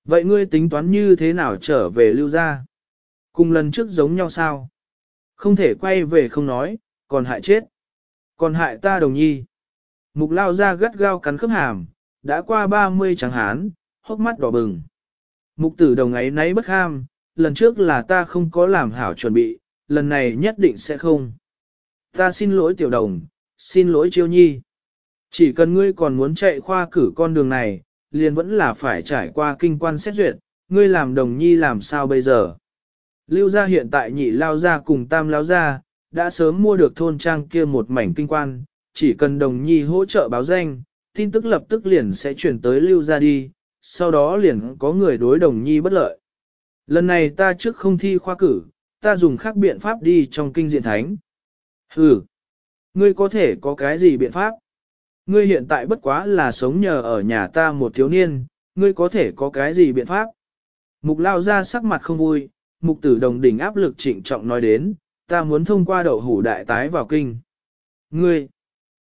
Vậy ngươi tính toán như thế nào trở về lưu gia? Cùng lần trước giống nhau sao? Không thể quay về không nói, còn hại chết. Còn hại ta đồng nhi. Mục lao ra gắt gao cắn khớp hàm, đã qua 30 trắng hán, hốc mắt đỏ bừng. Mục tử đồng ấy nấy bất ham, lần trước là ta không có làm hảo chuẩn bị, lần này nhất định sẽ không. Ta xin lỗi tiểu đồng, xin lỗi chiêu nhi. Chỉ cần ngươi còn muốn chạy khoa cử con đường này, liền vẫn là phải trải qua kinh quan xét duyệt, ngươi làm đồng nhi làm sao bây giờ. Lưu gia hiện tại nhị lao gia cùng tam lao gia, đã sớm mua được thôn trang kia một mảnh kinh quan, chỉ cần đồng nhi hỗ trợ báo danh, tin tức lập tức liền sẽ chuyển tới lưu gia đi, sau đó liền có người đối đồng nhi bất lợi. Lần này ta trước không thi khoa cử, ta dùng khác biện pháp đi trong kinh diện thánh. hừ, ngươi có thể có cái gì biện pháp? Ngươi hiện tại bất quá là sống nhờ ở nhà ta một thiếu niên, ngươi có thể có cái gì biện pháp? Mục lao ra sắc mặt không vui, mục tử đồng đỉnh áp lực trịnh trọng nói đến, ta muốn thông qua đậu hủ đại tái vào kinh. Ngươi,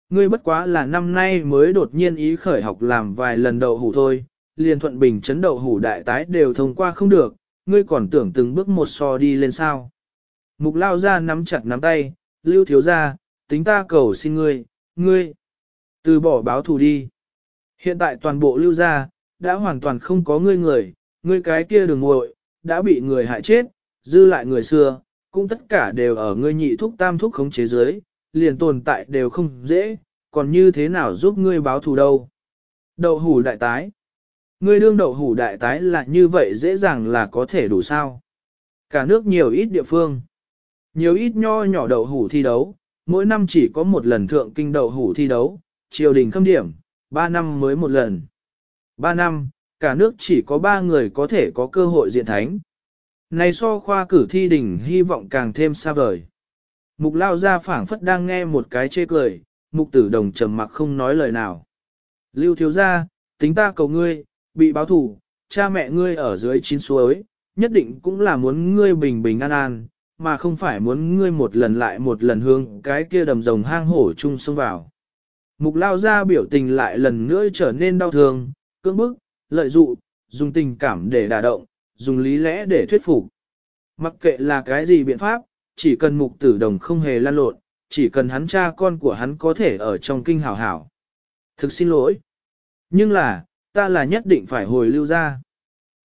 ngươi bất quá là năm nay mới đột nhiên ý khởi học làm vài lần đậu hủ thôi, liền thuận bình chấn đậu hủ đại tái đều thông qua không được, ngươi còn tưởng từng bước một so đi lên sao. Mục lao ra nắm chặt nắm tay, lưu thiếu ra, tính ta cầu xin ngươi, ngươi, từ bỏ báo thù đi. Hiện tại toàn bộ lưu ra, đã hoàn toàn không có ngươi người, ngươi cái kia đường muội đã bị người hại chết, dư lại người xưa, cũng tất cả đều ở ngươi nhị thúc tam thúc khống chế giới, liền tồn tại đều không dễ, còn như thế nào giúp ngươi báo thù đâu. Đậu hủ đại tái, Ngươi đương đậu hủ đại tái là như vậy dễ dàng là có thể đủ sao. Cả nước nhiều ít địa phương. Nhiều ít nho nhỏ đậu hủ thi đấu, mỗi năm chỉ có một lần thượng kinh đậu hủ thi đấu, triều đình khâm điểm, ba năm mới một lần. Ba năm, cả nước chỉ có ba người có thể có cơ hội diện thánh. Này so khoa cử thi đỉnh hy vọng càng thêm xa vời. Mục lao ra phảng phất đang nghe một cái chê cười, mục tử đồng trầm mặc không nói lời nào. Lưu thiếu gia, tính ta cầu ngươi, bị báo thù, cha mẹ ngươi ở dưới chín suối, nhất định cũng là muốn ngươi bình bình an an, mà không phải muốn ngươi một lần lại một lần hướng cái kia đầm rồng hang hổ chung xông vào. Mục lao ra biểu tình lại lần nữa trở nên đau thương, cưỡng bức, lợi dụ, dùng tình cảm để đả động, dùng lý lẽ để thuyết phục. Mặc kệ là cái gì biện pháp, chỉ cần mục tử đồng không hề lan lộn, chỉ cần hắn cha con của hắn có thể ở trong kinh hảo hảo. Thực xin lỗi. Nhưng là, ta là nhất định phải hồi lưu ra.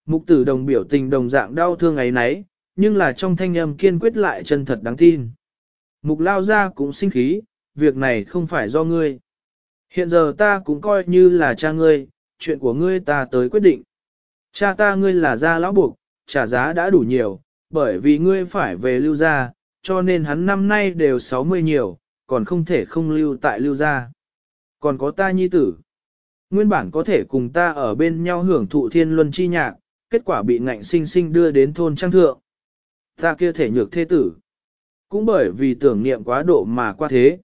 Mục tử đồng biểu tình đồng dạng đau thương ấy nấy, nhưng là trong thanh âm kiên quyết lại chân thật đáng tin. Mục lao ra cũng sinh khí, việc này không phải do ngươi. Hiện giờ ta cũng coi như là cha ngươi, chuyện của ngươi ta tới quyết định. Cha ta ngươi là gia lão buộc, trả giá đã đủ nhiều, bởi vì ngươi phải về lưu gia, cho nên hắn năm nay đều 60 nhiều, còn không thể không lưu tại lưu gia. Còn có ta nhi tử nguyên bản có thể cùng ta ở bên nhau hưởng thụ thiên luân chi nhạc, kết quả bị ngạnh sinh sinh đưa đến thôn trang thượng. Ta kia thể nhược thế tử. Cũng bởi vì tưởng niệm quá độ mà qua thế.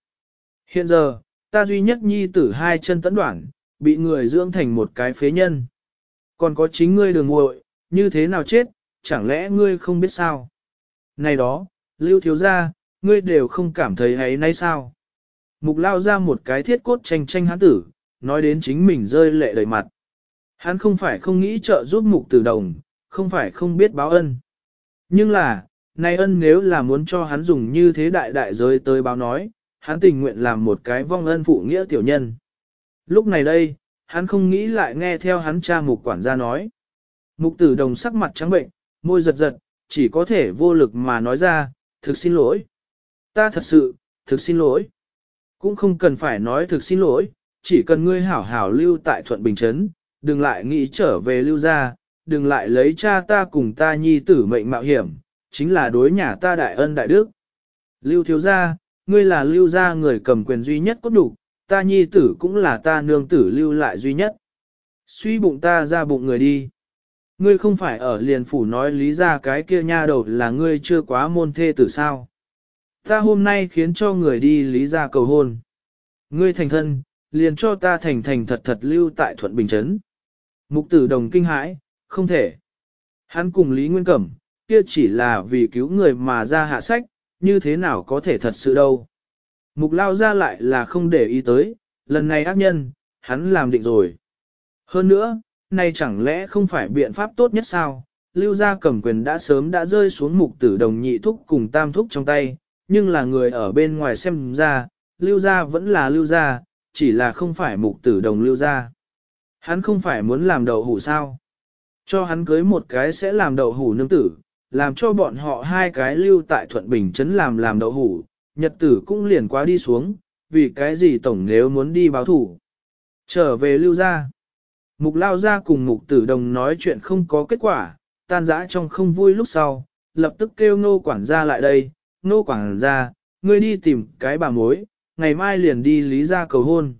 Hiện giờ, ta duy nhất nhi tử hai chân tấn đoạn, bị người dưỡng thành một cái phế nhân. Còn có chính ngươi đường muội như thế nào chết, chẳng lẽ ngươi không biết sao? Này đó, lưu thiếu gia, ngươi đều không cảm thấy ấy nay sao? Mục lao ra một cái thiết cốt tranh tranh hán tử, nói đến chính mình rơi lệ đầy mặt. Hắn không phải không nghĩ trợ giúp mục tử đồng, không phải không biết báo ân. Nhưng là, nay ân nếu là muốn cho hắn dùng như thế đại đại giới tới báo nói, hắn tình nguyện làm một cái vong ân phụ nghĩa tiểu nhân. Lúc này đây, hắn không nghĩ lại nghe theo hắn cha mục quản gia nói. Mục tử đồng sắc mặt trắng bệnh, môi giật giật, chỉ có thể vô lực mà nói ra, thực xin lỗi. Ta thật sự, thực xin lỗi. Cũng không cần phải nói thực xin lỗi, chỉ cần ngươi hảo hảo lưu tại Thuận Bình Trấn, đừng lại nghĩ trở về lưu gia, đừng lại lấy cha ta cùng ta nhi tử mệnh mạo hiểm, chính là đối nhà ta đại ân đại đức. Lưu thiếu gia, ngươi là lưu gia người cầm quyền duy nhất có đủ, ta nhi tử cũng là ta nương tử lưu lại duy nhất. Suy bụng ta ra bụng người đi. Ngươi không phải ở liền phủ nói lý ra cái kia nha đầu là ngươi chưa quá môn thê tử sao. Ta hôm nay khiến cho người đi lý ra cầu hôn. Ngươi thành thân, liền cho ta thành thành thật thật lưu tại Thuận Bình Trấn. Mục tử đồng kinh hãi, không thể. Hắn cùng Lý Nguyên Cẩm, kia chỉ là vì cứu người mà ra hạ sách, như thế nào có thể thật sự đâu. Mục lao ra lại là không để ý tới, lần này ác nhân, hắn làm định rồi. Hơn nữa, nay chẳng lẽ không phải biện pháp tốt nhất sao? Lưu gia cầm quyền đã sớm đã rơi xuống mục tử đồng nhị thúc cùng tam thúc trong tay, nhưng là người ở bên ngoài xem ra, lưu gia vẫn là lưu gia, chỉ là không phải mục tử đồng lưu ra. Hắn không phải muốn làm đậu hủ sao? Cho hắn cưới một cái sẽ làm đậu hủ nương tử, làm cho bọn họ hai cái lưu tại Thuận Bình Trấn làm làm đậu hủ, nhật tử cũng liền quá đi xuống, vì cái gì tổng nếu muốn đi báo thủ. Trở về lưu ra. Mục lao ra cùng mục tử đồng nói chuyện không có kết quả, tan rã trong không vui lúc sau, lập tức kêu nô quản gia lại đây, nô quản gia, ngươi đi tìm cái bà mối, ngày mai liền đi lý ra cầu hôn.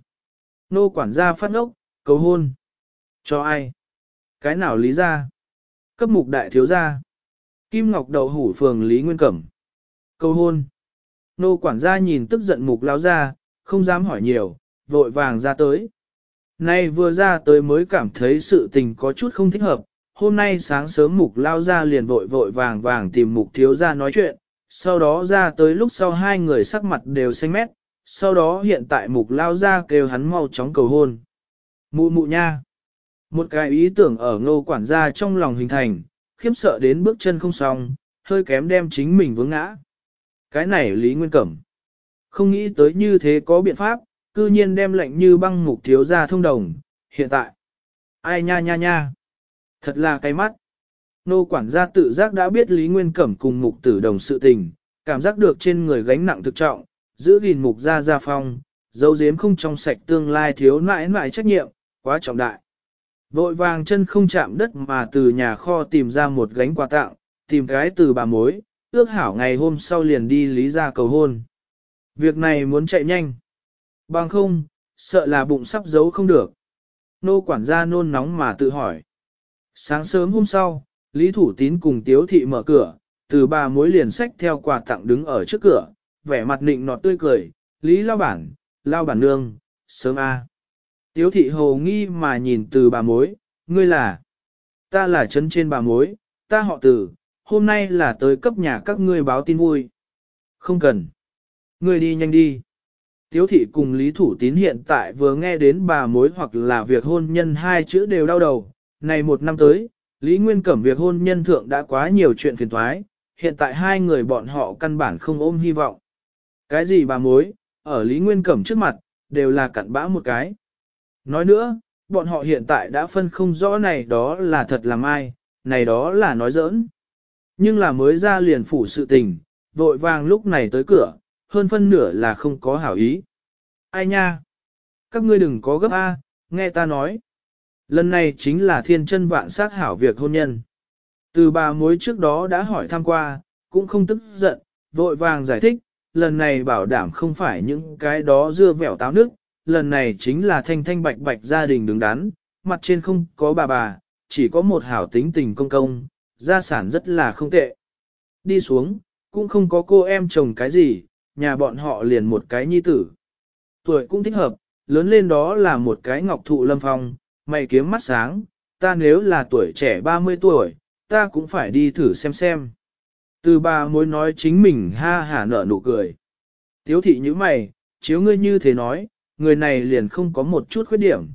Nô quản gia phát ngốc, cầu hôn. Cho ai? Cái nào lý ra? Cấp mục đại thiếu gia. Kim Ngọc Đậu hủ phường Lý Nguyên Cẩm. Cầu hôn. Nô quản gia nhìn tức giận mục lao ra, không dám hỏi nhiều, vội vàng ra tới. Nay vừa ra tới mới cảm thấy sự tình có chút không thích hợp, hôm nay sáng sớm mục lao ra liền vội vội vàng vàng tìm mục thiếu ra nói chuyện, sau đó ra tới lúc sau hai người sắc mặt đều xanh mét, sau đó hiện tại mục lao ra kêu hắn mau chóng cầu hôn. Mụ mụ nha. Một cái ý tưởng ở ngô quản gia trong lòng hình thành, khiếp sợ đến bước chân không xong, hơi kém đem chính mình vướng ngã. Cái này Lý Nguyên Cẩm. Không nghĩ tới như thế có biện pháp, cư nhiên đem lệnh như băng mục thiếu ra thông đồng, hiện tại. Ai nha nha nha. Thật là cay mắt. Nô quản gia tự giác đã biết Lý Nguyên Cẩm cùng mục tử đồng sự tình, cảm giác được trên người gánh nặng thực trọng, giữ gìn mục gia gia phong, dấu giếm không trong sạch tương lai thiếu nãi nãi trách nhiệm, quá trọng đại. Vội vàng chân không chạm đất mà từ nhà kho tìm ra một gánh quà tặng, tìm cái từ bà mối, ước hảo ngày hôm sau liền đi lý ra cầu hôn. Việc này muốn chạy nhanh. Bằng không, sợ là bụng sắp giấu không được. Nô quản gia nôn nóng mà tự hỏi. Sáng sớm hôm sau, Lý Thủ Tín cùng Tiếu Thị mở cửa, từ bà mối liền sách theo quà tặng đứng ở trước cửa, vẻ mặt nịnh nọt tươi cười, Lý lao bản, lao bản nương, sớm a. À. Tiếu thị hồ nghi mà nhìn từ bà mối, ngươi là, ta là chân trên bà mối, ta họ tử, hôm nay là tới cấp nhà các ngươi báo tin vui. Không cần. Ngươi đi nhanh đi. Tiếu thị cùng Lý Thủ Tín hiện tại vừa nghe đến bà mối hoặc là việc hôn nhân hai chữ đều đau đầu. Này một năm tới, Lý Nguyên Cẩm việc hôn nhân thượng đã quá nhiều chuyện phiền thoái, hiện tại hai người bọn họ căn bản không ôm hy vọng. Cái gì bà mối, ở Lý Nguyên Cẩm trước mặt, đều là cặn bã một cái. Nói nữa, bọn họ hiện tại đã phân không rõ này đó là thật làm ai, này đó là nói giỡn. Nhưng là mới ra liền phủ sự tình, vội vàng lúc này tới cửa, hơn phân nửa là không có hảo ý. Ai nha? Các ngươi đừng có gấp A, nghe ta nói. Lần này chính là thiên chân vạn sát hảo việc hôn nhân. Từ bà mối trước đó đã hỏi thăm qua, cũng không tức giận, vội vàng giải thích, lần này bảo đảm không phải những cái đó dưa vẻo táo nước, lần này chính là thanh thanh bạch bạch gia đình đứng đắn, mặt trên không có bà bà, chỉ có một hảo tính tình công công, gia sản rất là không tệ. Đi xuống, cũng không có cô em chồng cái gì, nhà bọn họ liền một cái nhi tử. Tuổi cũng thích hợp, lớn lên đó là một cái ngọc thụ lâm phong, mày kiếm mắt sáng, ta nếu là tuổi trẻ 30 tuổi, ta cũng phải đi thử xem xem. Từ bà mối nói chính mình ha hả nở nụ cười. Tiếu thị như mày, chiếu ngươi như thế nói, người này liền không có một chút khuyết điểm.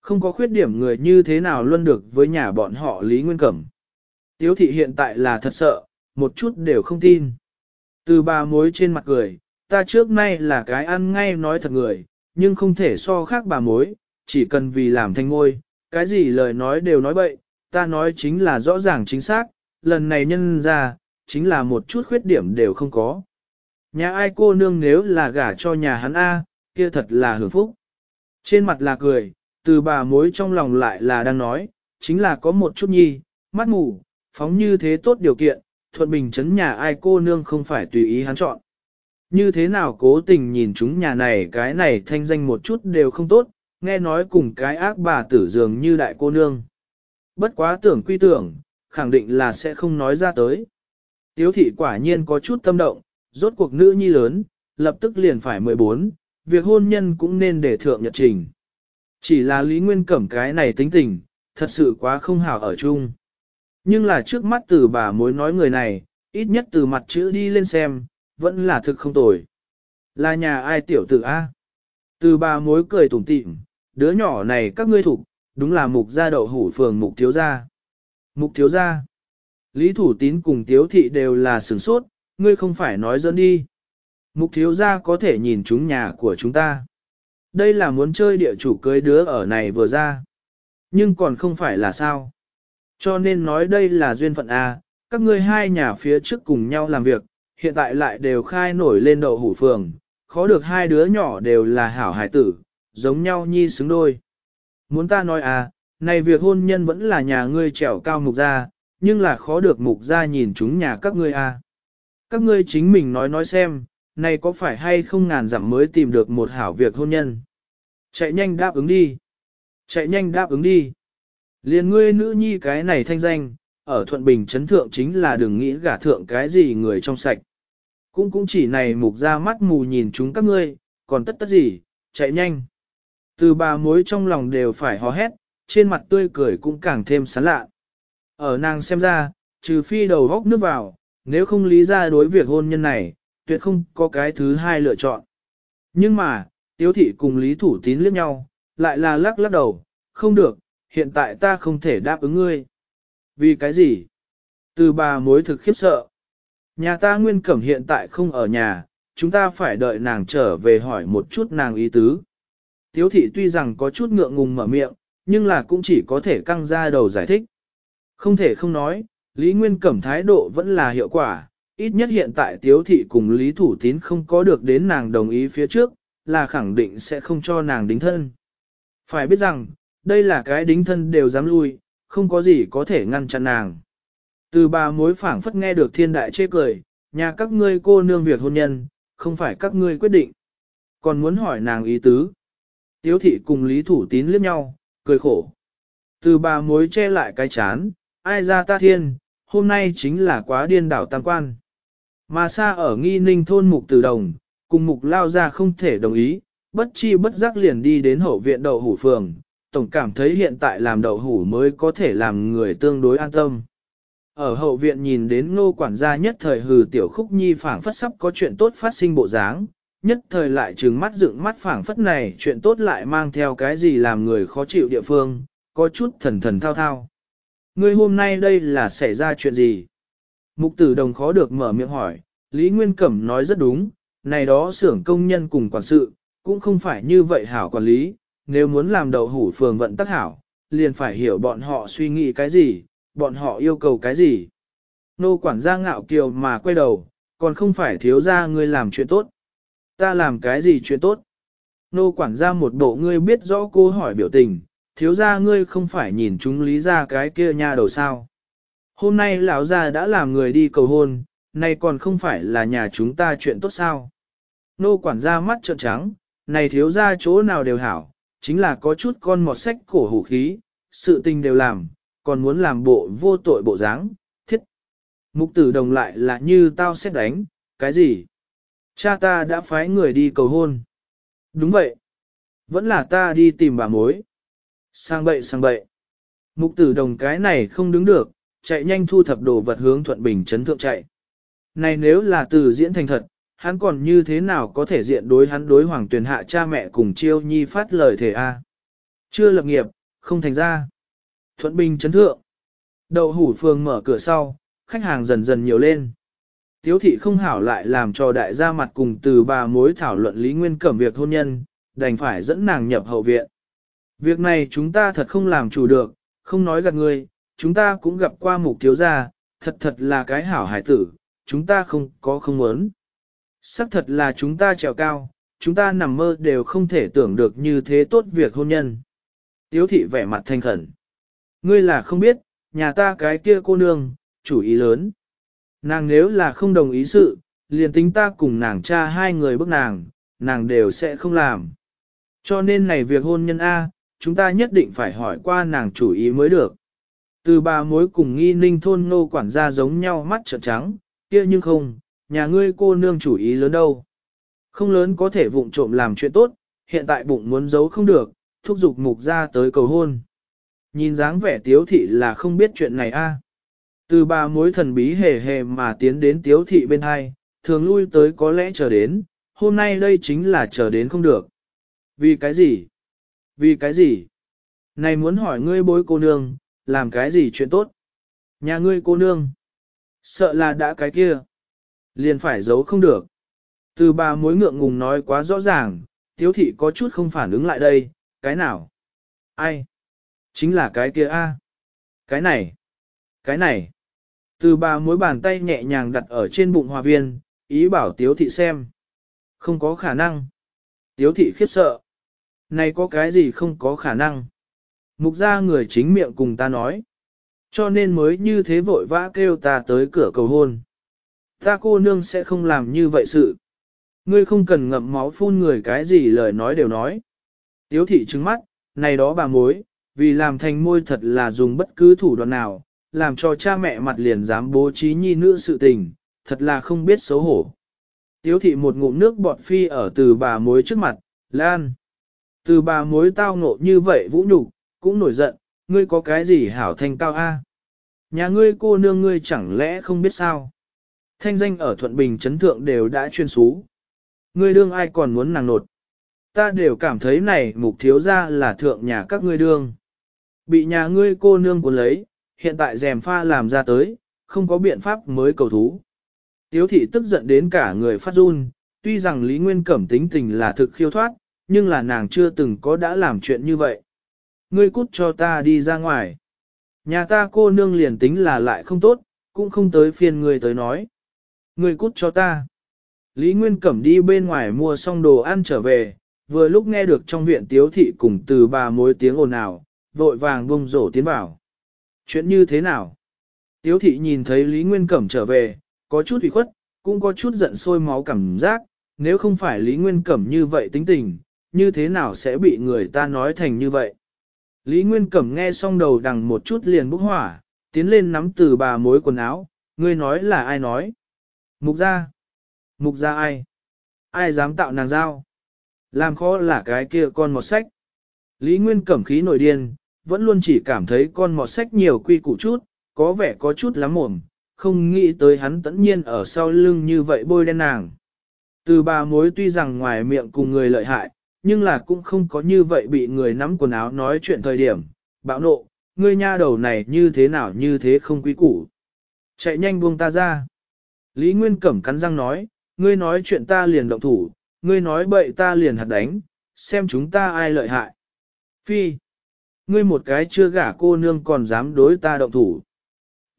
Không có khuyết điểm người như thế nào luôn được với nhà bọn họ Lý Nguyên Cẩm. Tiếu thị hiện tại là thật sợ, một chút đều không tin. Từ bà mối trên mặt cười, ta trước nay là cái ăn ngay nói thật người, nhưng không thể so khác bà mối, chỉ cần vì làm thanh ngôi, cái gì lời nói đều nói bậy, ta nói chính là rõ ràng chính xác, lần này nhân ra, chính là một chút khuyết điểm đều không có. Nhà ai cô nương nếu là gả cho nhà hắn A, kia thật là hưởng phúc. Trên mặt là cười, từ bà mối trong lòng lại là đang nói, chính là có một chút nhi, mắt mù, phóng như thế tốt điều kiện, thuận bình chấn nhà ai cô nương không phải tùy ý hắn chọn. Như thế nào cố tình nhìn chúng nhà này cái này thanh danh một chút đều không tốt, nghe nói cùng cái ác bà tử dường như đại cô nương. Bất quá tưởng quy tưởng, khẳng định là sẽ không nói ra tới. Tiếu thị quả nhiên có chút tâm động, rốt cuộc nữ nhi lớn, lập tức liền phải 14, việc hôn nhân cũng nên để thượng nhật trình. Chỉ là Lý Nguyên Cẩm cái này tính tình, thật sự quá không hảo ở chung. Nhưng là trước mắt từ bà mối nói người này, ít nhất từ mặt chữ đi lên xem, vẫn là thực không tồi. Là nhà ai tiểu tử A? Từ bà mối cười tủm tịm, đứa nhỏ này các ngươi thủ, đúng là mục gia đậu hủ phường mục thiếu gia. Mục thiếu gia. Lý Thủ Tín cùng Tiếu Thị đều là sửng sốt, ngươi không phải nói dẫn đi. Mục thiếu gia có thể nhìn chúng nhà của chúng ta. Đây là muốn chơi địa chủ cưới đứa ở này vừa ra. Nhưng còn không phải là sao. Cho nên nói đây là duyên phận A, các ngươi hai nhà phía trước cùng nhau làm việc, hiện tại lại đều khai nổi lên đậu hủ phường, khó được hai đứa nhỏ đều là hảo hải tử, giống nhau nhi xứng đôi. Muốn ta nói à, này việc hôn nhân vẫn là nhà ngươi trèo cao mục gia nhưng là khó được mục ra nhìn chúng nhà các ngươi a. À. Các ngươi chính mình nói nói xem, này có phải hay không ngàn dặm mới tìm được một hảo việc hôn nhân. Chạy nhanh đáp ứng đi. Chạy nhanh đáp ứng đi. Liên ngươi nữ nhi cái này thanh danh, ở Thuận Bình chấn thượng chính là đừng nghĩ gả thượng cái gì người trong sạch. Cũng cũng chỉ này mục ra mắt mù nhìn chúng các ngươi, còn tất tất gì, chạy nhanh. Từ bà mối trong lòng đều phải hò hét, trên mặt tươi cười cũng càng thêm sán lạ. Ở nàng xem ra, trừ phi đầu góc nước vào, nếu không lý ra đối việc hôn nhân này, tuyệt không có cái thứ hai lựa chọn. Nhưng mà, tiếu thị cùng lý thủ tín liếc nhau, lại là lắc lắc đầu, không được, hiện tại ta không thể đáp ứng ngươi. Vì cái gì? Từ bà mối thực khiếp sợ. Nhà ta nguyên cẩm hiện tại không ở nhà, chúng ta phải đợi nàng trở về hỏi một chút nàng ý tứ. Tiếu thị tuy rằng có chút ngượng ngùng mở miệng, nhưng là cũng chỉ có thể căng ra đầu giải thích. Không thể không nói, Lý Nguyên Cẩm thái độ vẫn là hiệu quả, ít nhất hiện tại tiếu thị cùng Lý Thủ Tín không có được đến nàng đồng ý phía trước, là khẳng định sẽ không cho nàng đính thân. Phải biết rằng, đây là cái đính thân đều dám lui, không có gì có thể ngăn chặn nàng. Từ bà mối phảng phất nghe được thiên đại chê cười, nhà các ngươi cô nương việc hôn nhân, không phải các ngươi quyết định. Còn muốn hỏi nàng ý tứ. Tiếu thị cùng Lý Thủ Tín liếc nhau, cười khổ. Từ bà mối che lại cái chán, ai ra ta thiên, hôm nay chính là quá điên đảo tam quan. Mà xa ở nghi ninh thôn mục tử đồng, cùng mục lao ra không thể đồng ý, bất chi bất giác liền đi đến hậu viện đậu hủ phường, tổng cảm thấy hiện tại làm đậu hủ mới có thể làm người tương đối an tâm. Ở hậu viện nhìn đến ngô quản gia nhất thời hừ tiểu khúc nhi phảng phất sắp có chuyện tốt phát sinh bộ dáng, nhất thời lại trừng mắt dựng mắt phảng phất này chuyện tốt lại mang theo cái gì làm người khó chịu địa phương, có chút thần thần thao thao ngươi hôm nay đây là xảy ra chuyện gì? Mục tử đồng khó được mở miệng hỏi, Lý Nguyên Cẩm nói rất đúng, này đó xưởng công nhân cùng quản sự, cũng không phải như vậy hảo quản lý, nếu muốn làm đầu hủ phường vận tắc hảo, liền phải hiểu bọn họ suy nghĩ cái gì, bọn họ yêu cầu cái gì. Nô quản gia ngạo kiều mà quay đầu, còn không phải thiếu ra ngươi làm chuyện tốt. Ta làm cái gì chuyện tốt? Nô quản gia một bộ ngươi biết rõ cô hỏi biểu tình, thiếu gia ngươi không phải nhìn chúng lý ra cái kia nha đầu sao. Hôm nay lão gia đã làm người đi cầu hôn, nay còn không phải là nhà chúng ta chuyện tốt sao. Nô quản gia mắt trợn trắng, này thiếu gia chỗ nào đều hảo, chính là có chút con mọt sách cổ hủ khí, sự tình đều làm, còn muốn làm bộ vô tội bộ dáng, thiết. Mục tử đồng lại là như tao xét đánh, cái gì? Cha ta đã phái người đi cầu hôn. Đúng vậy. Vẫn là ta đi tìm bà mối. Sang bậy sang bậy. Mục tử đồng cái này không đứng được, chạy nhanh thu thập đồ vật hướng thuận bình chấn thượng chạy. Này nếu là từ diễn thành thật, hắn còn như thế nào có thể diện đối hắn đối hoàng tuyển hạ cha mẹ cùng chiêu nhi phát lời thể a? Chưa lập nghiệp, không thành ra. Thuận bình chấn thượng. Đậu hủ phường mở cửa sau, khách hàng dần dần nhiều lên. Tiếu thị không hảo lại làm cho đại gia mặt cùng từ bà mối thảo luận Lý Nguyên Cẩm việc hôn nhân, đành phải dẫn nàng nhập hậu viện. Việc này chúng ta thật không làm chủ được, không nói gạt người, chúng ta cũng gặp qua mục thiếu gia, thật thật là cái hảo hải tử, chúng ta không có không muốn. Sắc thật là chúng ta trèo cao, chúng ta nằm mơ đều không thể tưởng được như thế tốt việc hôn nhân. Tiếu thị vẻ mặt thanh khẩn. Ngươi là không biết, nhà ta cái kia cô nương, chủ ý lớn. Nàng nếu là không đồng ý sự, liền tính ta cùng nàng cha hai người bước nàng, nàng đều sẽ không làm. Cho nên này việc hôn nhân A, chúng ta nhất định phải hỏi qua nàng chủ ý mới được. Từ bà mối cùng nghi ninh thôn nô quản gia giống nhau mắt trợn trắng, kia nhưng không, nhà ngươi cô nương chủ ý lớn đâu. Không lớn có thể vụng trộm làm chuyện tốt, hiện tại bụng muốn giấu không được, thúc giục mục ra tới cầu hôn. Nhìn dáng vẻ tiếu thị là không biết chuyện này a. À. Từ bà mối thần bí hề hề mà tiến đến tiếu thị bên hai, thường lui tới có lẽ chờ đến, hôm nay đây chính là chờ đến không được. Vì cái gì? Vì cái gì? Này muốn hỏi ngươi bối cô nương, làm cái gì chuyện tốt? Nhà ngươi cô nương. Sợ là đã cái kia. Liền phải giấu không được. Từ bà mối ngượng ngùng nói quá rõ ràng, tiếu thị có chút không phản ứng lại đây, cái nào? Ai? Chính là cái kia a. Cái này. Cái này. Từ bà mối bàn tay nhẹ nhàng đặt ở trên bụng hòa viên, ý bảo tiếu thị xem. Không có khả năng. Tiếu thị khiếp sợ. Này có cái gì không có khả năng? Mục ra người chính miệng cùng ta nói. Cho nên mới như thế vội vã kêu ta tới cửa cầu hôn. Ta cô nương sẽ không làm như vậy sự. Ngươi không cần ngậm máu phun người cái gì lời nói đều nói. Tiếu thị trứng mắt, này đó bà mối, vì làm thành môi thật là dùng bất cứ thủ đoạn nào, làm cho cha mẹ mặt liền dám bố trí nhi nữ sự tình, thật là không biết xấu hổ. Tiếu thị một ngụm nước bọt phi ở từ bà mối trước mặt, Lan. Từ bà mối tao ngộ như vậy vũ nhục, cũng nổi giận, ngươi có cái gì hảo thanh cao a? Nhà ngươi cô nương ngươi chẳng lẽ không biết sao? Thanh danh ở Thuận Bình trấn thượng đều đã chuyên xú. Ngươi đương ai còn muốn nàng nột. Ta đều cảm thấy này mục thiếu ra là thượng nhà các ngươi đương. Bị nhà ngươi cô nương cuốn lấy, hiện tại rèm pha làm ra tới, không có biện pháp mới cầu thú. Tiếu thị tức giận đến cả người phát run, tuy rằng Lý Nguyên Cẩm tính tình là thực khiêu thoát, nhưng là nàng chưa từng có đã làm chuyện như vậy. Ngươi cút cho ta đi ra ngoài. Nhà ta cô nương liền tính là lại không tốt, cũng không tới phiên ngươi tới nói. Ngươi cút cho ta. Lý Nguyên Cẩm đi bên ngoài mua xong đồ ăn trở về, vừa lúc nghe được trong viện tiếu thị cùng từ bà mối tiếng ồn ào, vội vàng bông rổ tiến vào. Chuyện như thế nào? Tiếu thị nhìn thấy Lý Nguyên Cẩm trở về, có chút ủy khuất, cũng có chút giận sôi máu cảm giác, nếu không phải Lý Nguyên Cẩm như vậy tính tình, như thế nào sẽ bị người ta nói thành như vậy. Lý Nguyên Cẩm nghe xong đầu đằng một chút liền bốc hỏa, tiến lên nắm từ bà mối quần áo, ngươi nói là ai nói. Mục ra. Mục ra ai? Ai dám tạo nàng giao? Làm khó là cái kia con mọt sách. Lý Nguyên Cẩm khí nổi điên, vẫn luôn chỉ cảm thấy con mọt sách nhiều quy củ chút, có vẻ có chút lắm mồm, không nghĩ tới hắn tẫn nhiên ở sau lưng như vậy bôi đen nàng. Từ bà mối tuy rằng ngoài miệng cùng người lợi hại, nhưng là cũng không có như vậy bị người nắm quần áo nói chuyện thời điểm, bạo nộ, ngươi nha đầu này như thế nào như thế không quý củ. Chạy nhanh buông ta ra. Lý Nguyên Cẩm cắn răng nói, ngươi nói chuyện ta liền động thủ, ngươi nói bậy ta liền hạt đánh, xem chúng ta ai lợi hại. Phi, ngươi một cái chưa gả cô nương còn dám đối ta động thủ.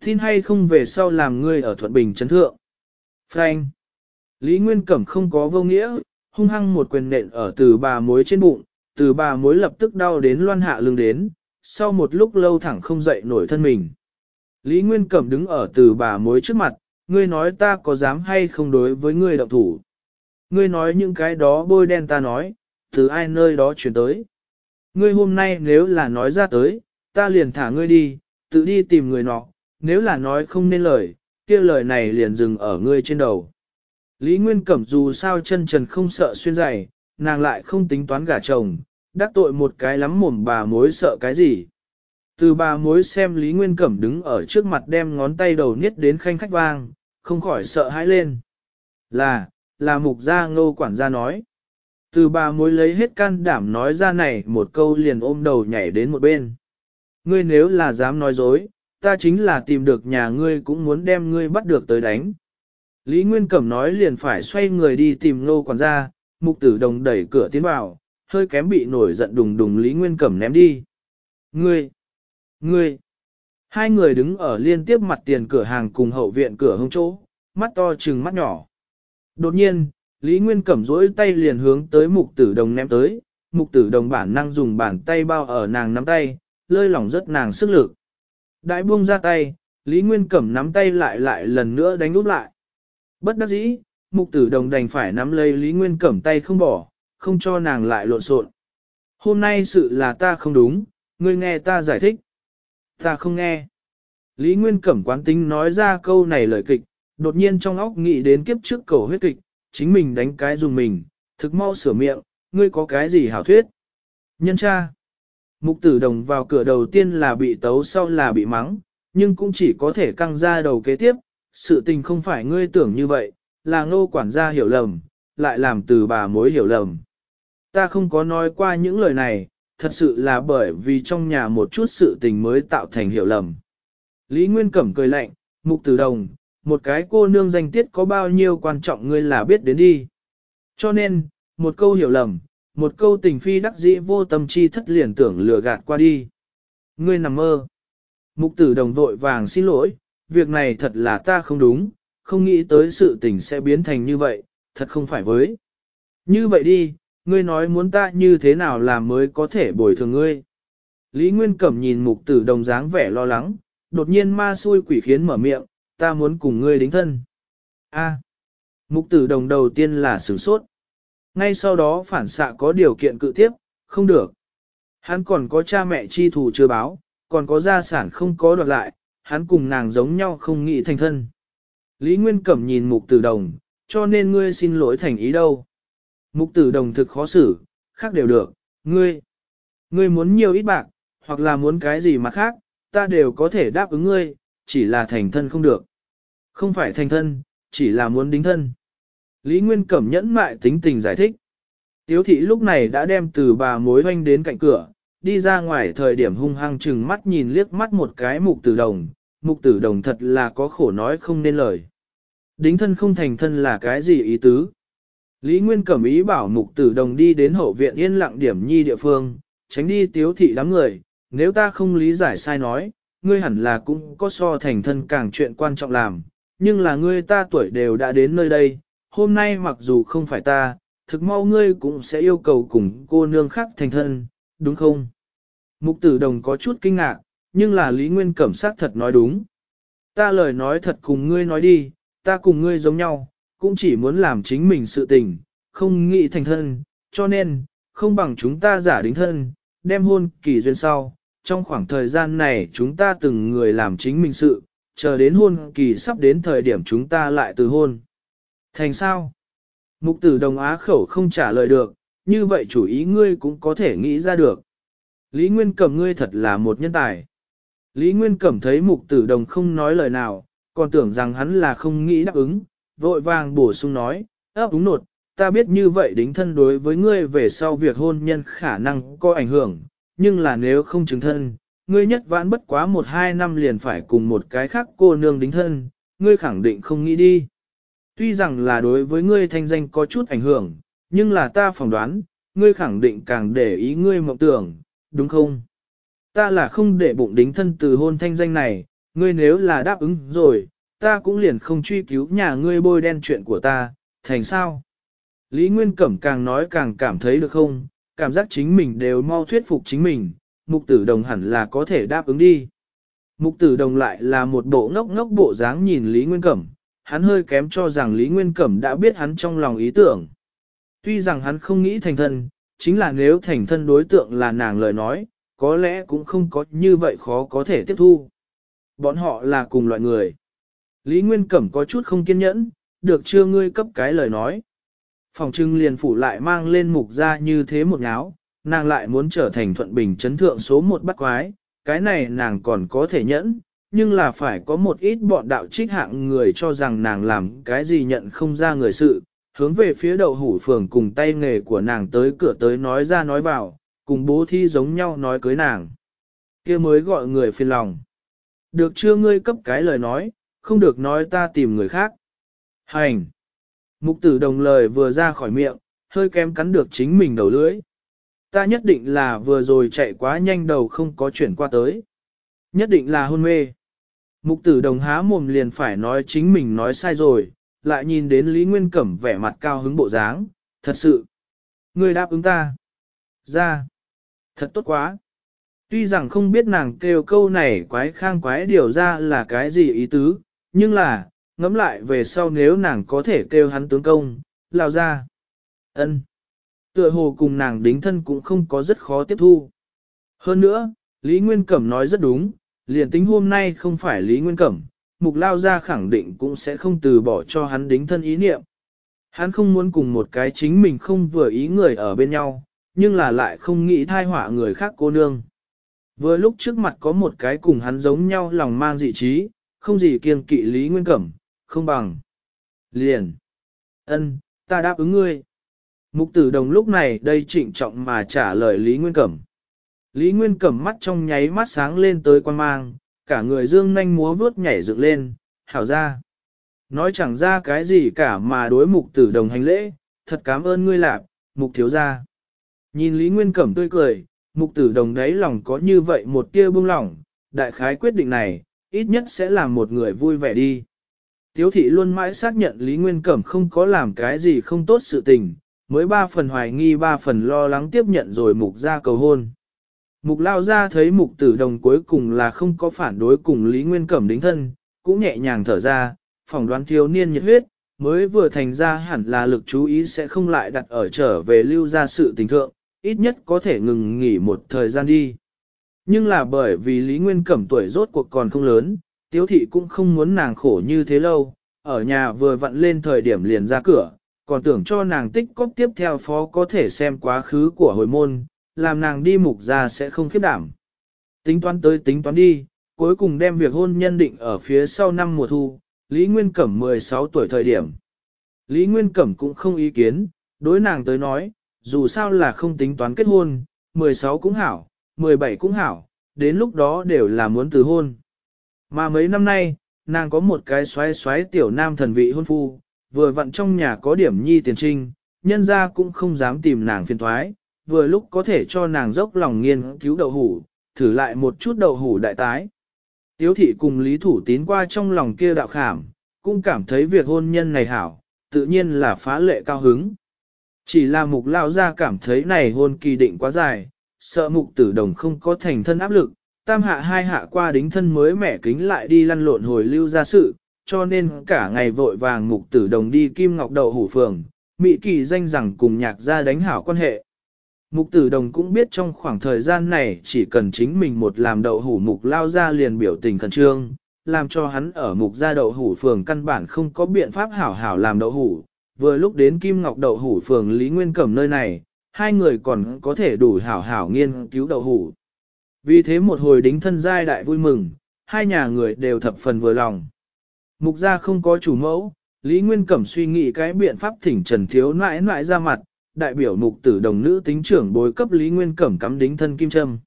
Tin hay không về sau làm ngươi ở Thuận Bình trấn thượng. Frank, Lý Nguyên Cẩm không có vô nghĩa, hung hăng một quyền nện ở từ bà mối trên bụng, từ bà mối lập tức đau đến loan hạ lưng đến, sau một lúc lâu thẳng không dậy nổi thân mình. Lý Nguyên Cẩm đứng ở từ bà mối trước mặt, ngươi nói ta có dám hay không đối với ngươi động thủ. Ngươi nói những cái đó bôi đen ta nói, từ ai nơi đó chuyển tới. Ngươi hôm nay nếu là nói ra tới, ta liền thả ngươi đi, tự đi tìm người nọ, nếu là nói không nên lời, kia lời này liền dừng ở ngươi trên đầu. Lý Nguyên Cẩm dù sao chân trần không sợ xuyên giày, nàng lại không tính toán gả chồng, đắc tội một cái lắm mồm bà mối sợ cái gì. Từ bà mối xem Lý Nguyên Cẩm đứng ở trước mặt đem ngón tay đầu niết đến khanh khách vang, không khỏi sợ hãi lên. Là, là mục gia ngô quản gia nói. Từ bà mối lấy hết can đảm nói ra này một câu liền ôm đầu nhảy đến một bên. Ngươi nếu là dám nói dối, ta chính là tìm được nhà ngươi cũng muốn đem ngươi bắt được tới đánh. Lý Nguyên Cẩm nói liền phải xoay người đi tìm nô quản gia, mục tử đồng đẩy cửa tiến vào, hơi kém bị nổi giận đùng đùng Lý Nguyên Cẩm ném đi. Ngươi! Ngươi! Hai người đứng ở liên tiếp mặt tiền cửa hàng cùng hậu viện cửa hông chỗ, mắt to trừng mắt nhỏ. Đột nhiên, Lý Nguyên Cẩm rỗi tay liền hướng tới mục tử đồng ném tới, mục tử đồng bản năng dùng bàn tay bao ở nàng nắm tay, lơi lỏng rất nàng sức lực. Đại buông ra tay, Lý Nguyên Cẩm nắm tay lại lại lần nữa đánh úp lại. Bất đắc dĩ, mục tử đồng đành phải nắm lấy Lý Nguyên Cẩm tay không bỏ, không cho nàng lại lộn xộn. Hôm nay sự là ta không đúng, ngươi nghe ta giải thích. Ta không nghe. Lý Nguyên Cẩm quán tính nói ra câu này lời kịch, đột nhiên trong óc nghĩ đến kiếp trước cầu huyết kịch, chính mình đánh cái dùng mình, thực mau sửa miệng, ngươi có cái gì hảo thuyết. Nhân cha. Mục tử đồng vào cửa đầu tiên là bị tấu sau là bị mắng, nhưng cũng chỉ có thể căng ra đầu kế tiếp, sự tình không phải ngươi tưởng như vậy, là ngô quản gia hiểu lầm, lại làm từ bà mối hiểu lầm. Ta không có nói qua những lời này, thật sự là bởi vì trong nhà một chút sự tình mới tạo thành hiểu lầm. Lý Nguyên Cẩm cười lạnh, mục tử đồng, một cái cô nương danh tiết có bao nhiêu quan trọng ngươi là biết đến đi. Cho nên, một câu hiểu lầm, một câu tình phi đắc dĩ vô tâm chi thất liền tưởng lừa gạt qua đi. Ngươi nằm mơ. Mục tử đồng vội vàng xin lỗi, việc này thật là ta không đúng, không nghĩ tới sự tình sẽ biến thành như vậy, thật không phải với. Như vậy đi, ngươi nói muốn ta như thế nào là mới có thể bồi thường ngươi. Lý Nguyên Cẩm nhìn mục tử đồng dáng vẻ lo lắng, đột nhiên ma xui quỷ khiến mở miệng, ta muốn cùng ngươi đính thân. a mục tử đồng đầu tiên là sửng sốt. Ngay sau đó phản xạ có điều kiện cự tiếp, không được. Hắn còn có cha mẹ chi thù chưa báo, còn có gia sản không có đoạt lại, hắn cùng nàng giống nhau không nghĩ thành thân. Lý Nguyên Cẩm nhìn mục tử đồng, cho nên ngươi xin lỗi thành ý đâu. Mục tử đồng thực khó xử, khác đều được, ngươi. Ngươi muốn nhiều ít bạc, hoặc là muốn cái gì mà khác, ta đều có thể đáp ứng ngươi, chỉ là thành thân không được. Không phải thành thân, chỉ là muốn đính thân. Lý Nguyên Cẩm nhẫn mại tính tình giải thích. Tiếu thị lúc này đã đem từ bà mối hoanh đến cạnh cửa, đi ra ngoài thời điểm hung hăng chừng mắt nhìn liếc mắt một cái mục tử đồng, mục tử đồng thật là có khổ nói không nên lời. Đính thân không thành thân là cái gì ý tứ? Lý Nguyên cẩm ý bảo mục tử đồng đi đến hậu viện yên lặng điểm nhi địa phương, tránh đi tiếu thị đám người, nếu ta không lý giải sai nói, ngươi hẳn là cũng có so thành thân càng chuyện quan trọng làm, nhưng là ngươi ta tuổi đều đã đến nơi đây, hôm nay mặc dù không phải ta, thực mau ngươi cũng sẽ yêu cầu cùng cô nương khác thành thân, đúng không? Mục tử đồng có chút kinh ngạc, nhưng là Lý Nguyên Cẩm xác thật nói đúng. Ta lời nói thật cùng ngươi nói đi, ta cùng ngươi giống nhau, cũng chỉ muốn làm chính mình sự tình, không nghĩ thành thân, cho nên, không bằng chúng ta giả đính thân, đem hôn kỳ duyên sau. Trong khoảng thời gian này chúng ta từng người làm chính mình sự, chờ đến hôn kỳ sắp đến thời điểm chúng ta lại từ hôn. Thành sao? Mục tử đồng á khẩu không trả lời được, như vậy chủ ý ngươi cũng có thể nghĩ ra được. Lý Nguyên cầm ngươi thật là một nhân tài. Lý Nguyên Cẩm thấy mục tử đồng không nói lời nào, còn tưởng rằng hắn là không nghĩ đáp ứng, vội vàng bổ sung nói, ấp đúng nột, ta biết như vậy đính thân đối với ngươi về sau việc hôn nhân khả năng có ảnh hưởng, nhưng là nếu không chứng thân, ngươi nhất vãn bất quá một hai năm liền phải cùng một cái khác cô nương đính thân, ngươi khẳng định không nghĩ đi. Tuy rằng là đối với ngươi thanh danh có chút ảnh hưởng, nhưng là ta phỏng đoán, ngươi khẳng định càng để ý ngươi mộng tưởng, đúng không? ta là không để bụng đính thân từ hôn thanh danh này, ngươi nếu là đáp ứng rồi, ta cũng liền không truy cứu nhà ngươi bôi đen chuyện của ta, thành sao? Lý Nguyên Cẩm càng nói càng cảm thấy được không, cảm giác chính mình đều mau thuyết phục chính mình, mục tử đồng hẳn là có thể đáp ứng đi. Mục tử đồng lại là một bộ ngốc ngốc bộ dáng nhìn Lý Nguyên Cẩm, hắn hơi kém cho rằng Lý Nguyên Cẩm đã biết hắn trong lòng ý tưởng. Tuy rằng hắn không nghĩ thành thân, chính là nếu thành thân đối tượng là nàng lời nói, có lẽ cũng không có như vậy khó có thể tiếp thu. Bọn họ là cùng loại người. Lý Nguyên Cẩm có chút không kiên nhẫn, được chưa ngươi cấp cái lời nói. Phòng trưng liền phủ lại mang lên mục ra như thế một ngáo, nàng lại muốn trở thành thuận bình chấn thượng số một bắt quái, cái này nàng còn có thể nhẫn, nhưng là phải có một ít bọn đạo trích hạng người cho rằng nàng làm cái gì nhận không ra người sự, hướng về phía đầu hủ phường cùng tay nghề của nàng tới cửa tới nói ra nói vào, cùng bố thi giống nhau nói cưới nàng. kia mới gọi người phiền lòng. Được chưa ngươi cấp cái lời nói, không được nói ta tìm người khác. Hành! Mục tử đồng lời vừa ra khỏi miệng, hơi kém cắn được chính mình đầu lưỡi. Ta nhất định là vừa rồi chạy quá nhanh đầu không có chuyển qua tới. Nhất định là hôn mê. Mục tử đồng há mồm liền phải nói chính mình nói sai rồi, lại nhìn đến Lý Nguyên Cẩm vẻ mặt cao hứng bộ dáng, thật sự. Người đáp ứng ta. Ra thật tốt quá. Tuy rằng không biết nàng kêu câu này quái khang quái điều ra là cái gì ý tứ, nhưng là, ngẫm lại về sau nếu nàng có thể kêu hắn tướng công, lao ra. ân Tựa hồ cùng nàng đính thân cũng không có rất khó tiếp thu. Hơn nữa, Lý Nguyên Cẩm nói rất đúng, liền tính hôm nay không phải Lý Nguyên Cẩm, mục lao ra khẳng định cũng sẽ không từ bỏ cho hắn đính thân ý niệm. Hắn không muốn cùng một cái chính mình không vừa ý người ở bên nhau, nhưng là lại không nghĩ thai họa người khác cô nương. Vừa lúc trước mặt có một cái cùng hắn giống nhau lòng mang dị trí, không gì kiêng kỵ Lý Nguyên Cẩm, không bằng. Liền. ân ta đáp ứng ngươi. Mục tử đồng lúc này đây trịnh trọng mà trả lời Lý Nguyên Cẩm. Lý Nguyên Cẩm mắt trong nháy mắt sáng lên tới quan mang, cả người dương nanh múa vướt nhảy dựng lên, hảo ra. Nói chẳng ra cái gì cả mà đối mục tử đồng hành lễ, thật cảm ơn ngươi lạc, mục thiếu gia. Nhìn Lý Nguyên Cẩm tươi cười, mục tử đồng đáy lòng có như vậy một tia bông lòng, đại khái quyết định này, ít nhất sẽ làm một người vui vẻ đi. Tiếu thị luôn mãi xác nhận Lý Nguyên Cẩm không có làm cái gì không tốt sự tình, mới ba phần hoài nghi ba phần lo lắng tiếp nhận rồi mục ra cầu hôn. Mục lao ra thấy mục tử đồng cuối cùng là không có phản đối cùng Lý Nguyên Cẩm đính thân, cũng nhẹ nhàng thở ra, phỏng đoán thiếu niên nhiệt huyết, mới vừa thành ra hẳn là lực chú ý sẽ không lại đặt ở trở về lưu ra sự tình thượng, ít nhất có thể ngừng nghỉ một thời gian đi. Nhưng là bởi vì Lý Nguyên Cẩm tuổi rốt cuộc còn không lớn, Tiếu Thị cũng không muốn nàng khổ như thế lâu, ở nhà vừa vặn lên thời điểm liền ra cửa, còn tưởng cho nàng tích cóp tiếp theo phó có thể xem quá khứ của hồi môn, làm nàng đi mục ra sẽ không khiếp đảm. Tính toán tới tính toán đi, cuối cùng đem việc hôn nhân định ở phía sau năm mùa thu, Lý Nguyên Cẩm 16 tuổi thời điểm. Lý Nguyên Cẩm cũng không ý kiến, đối nàng tới nói, dù sao là không tính toán kết hôn, 16 cũng hảo, 17 cũng hảo, đến lúc đó đều là muốn từ hôn. Mà mấy năm nay, nàng có một cái xoáy xoáy tiểu nam thần vị hôn phu, vừa vặn trong nhà có điểm nhi tiền trinh, nhân ra cũng không dám tìm nàng phiền thoái, vừa lúc có thể cho nàng dốc lòng nghiên cứu đậu hủ, thử lại một chút đậu hủ đại tái. Tiếu thị cùng Lý Thủ Tín qua trong lòng kia đạo khảm, cũng cảm thấy việc hôn nhân này hảo, tự nhiên là phá lệ cao hứng. Chỉ là mục lao ra cảm thấy này hôn kỳ định quá dài, sợ mục tử đồng không có thành thân áp lực, tam hạ hai hạ qua đính thân mới mẻ kính lại đi lăn lộn hồi lưu ra sự, cho nên cả ngày vội vàng mục tử đồng đi kim ngọc đậu hủ phường, Mỹ kỳ danh rằng cùng nhạc gia đánh hảo quan hệ. Mục tử đồng cũng biết trong khoảng thời gian này chỉ cần chính mình một làm đậu hủ mục lao ra liền biểu tình khẩn trương, làm cho hắn ở mục gia đậu hủ phường căn bản không có biện pháp hảo hảo làm đậu hủ, vừa lúc đến Kim Ngọc Đậu Hủ phường Lý Nguyên Cẩm nơi này, hai người còn có thể đủ hảo hảo nghiên cứu đậu hủ. Vì thế một hồi đính thân giai đại vui mừng, hai nhà người đều thập phần vừa lòng. Mục gia không có chủ mẫu, Lý Nguyên Cẩm suy nghĩ cái biện pháp thỉnh Trần Thiếu nãi nãi ra mặt, đại biểu mục tử đồng nữ tính trưởng bối cấp Lý Nguyên Cẩm cắm đính thân kim trâm.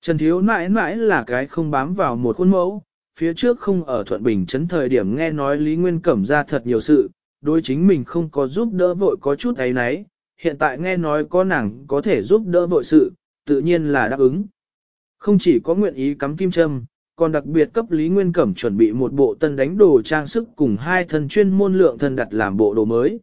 Trần Thiếu nãi nãi là cái không bám vào một khuôn mẫu, phía trước không ở Thuận Bình Trấn thời điểm nghe nói Lý Nguyên Cẩm ra thật nhiều sự, đối chính mình không có giúp đỡ vội có chút ấy nấy, hiện tại nghe nói có nàng có thể giúp đỡ vội sự, tự nhiên là đáp ứng. Không chỉ có nguyện ý cắm kim châm, còn đặc biệt cấp Lý Nguyên Cẩm chuẩn bị một bộ tân đánh đồ trang sức cùng hai thân chuyên môn lượng thân đặt làm bộ đồ mới.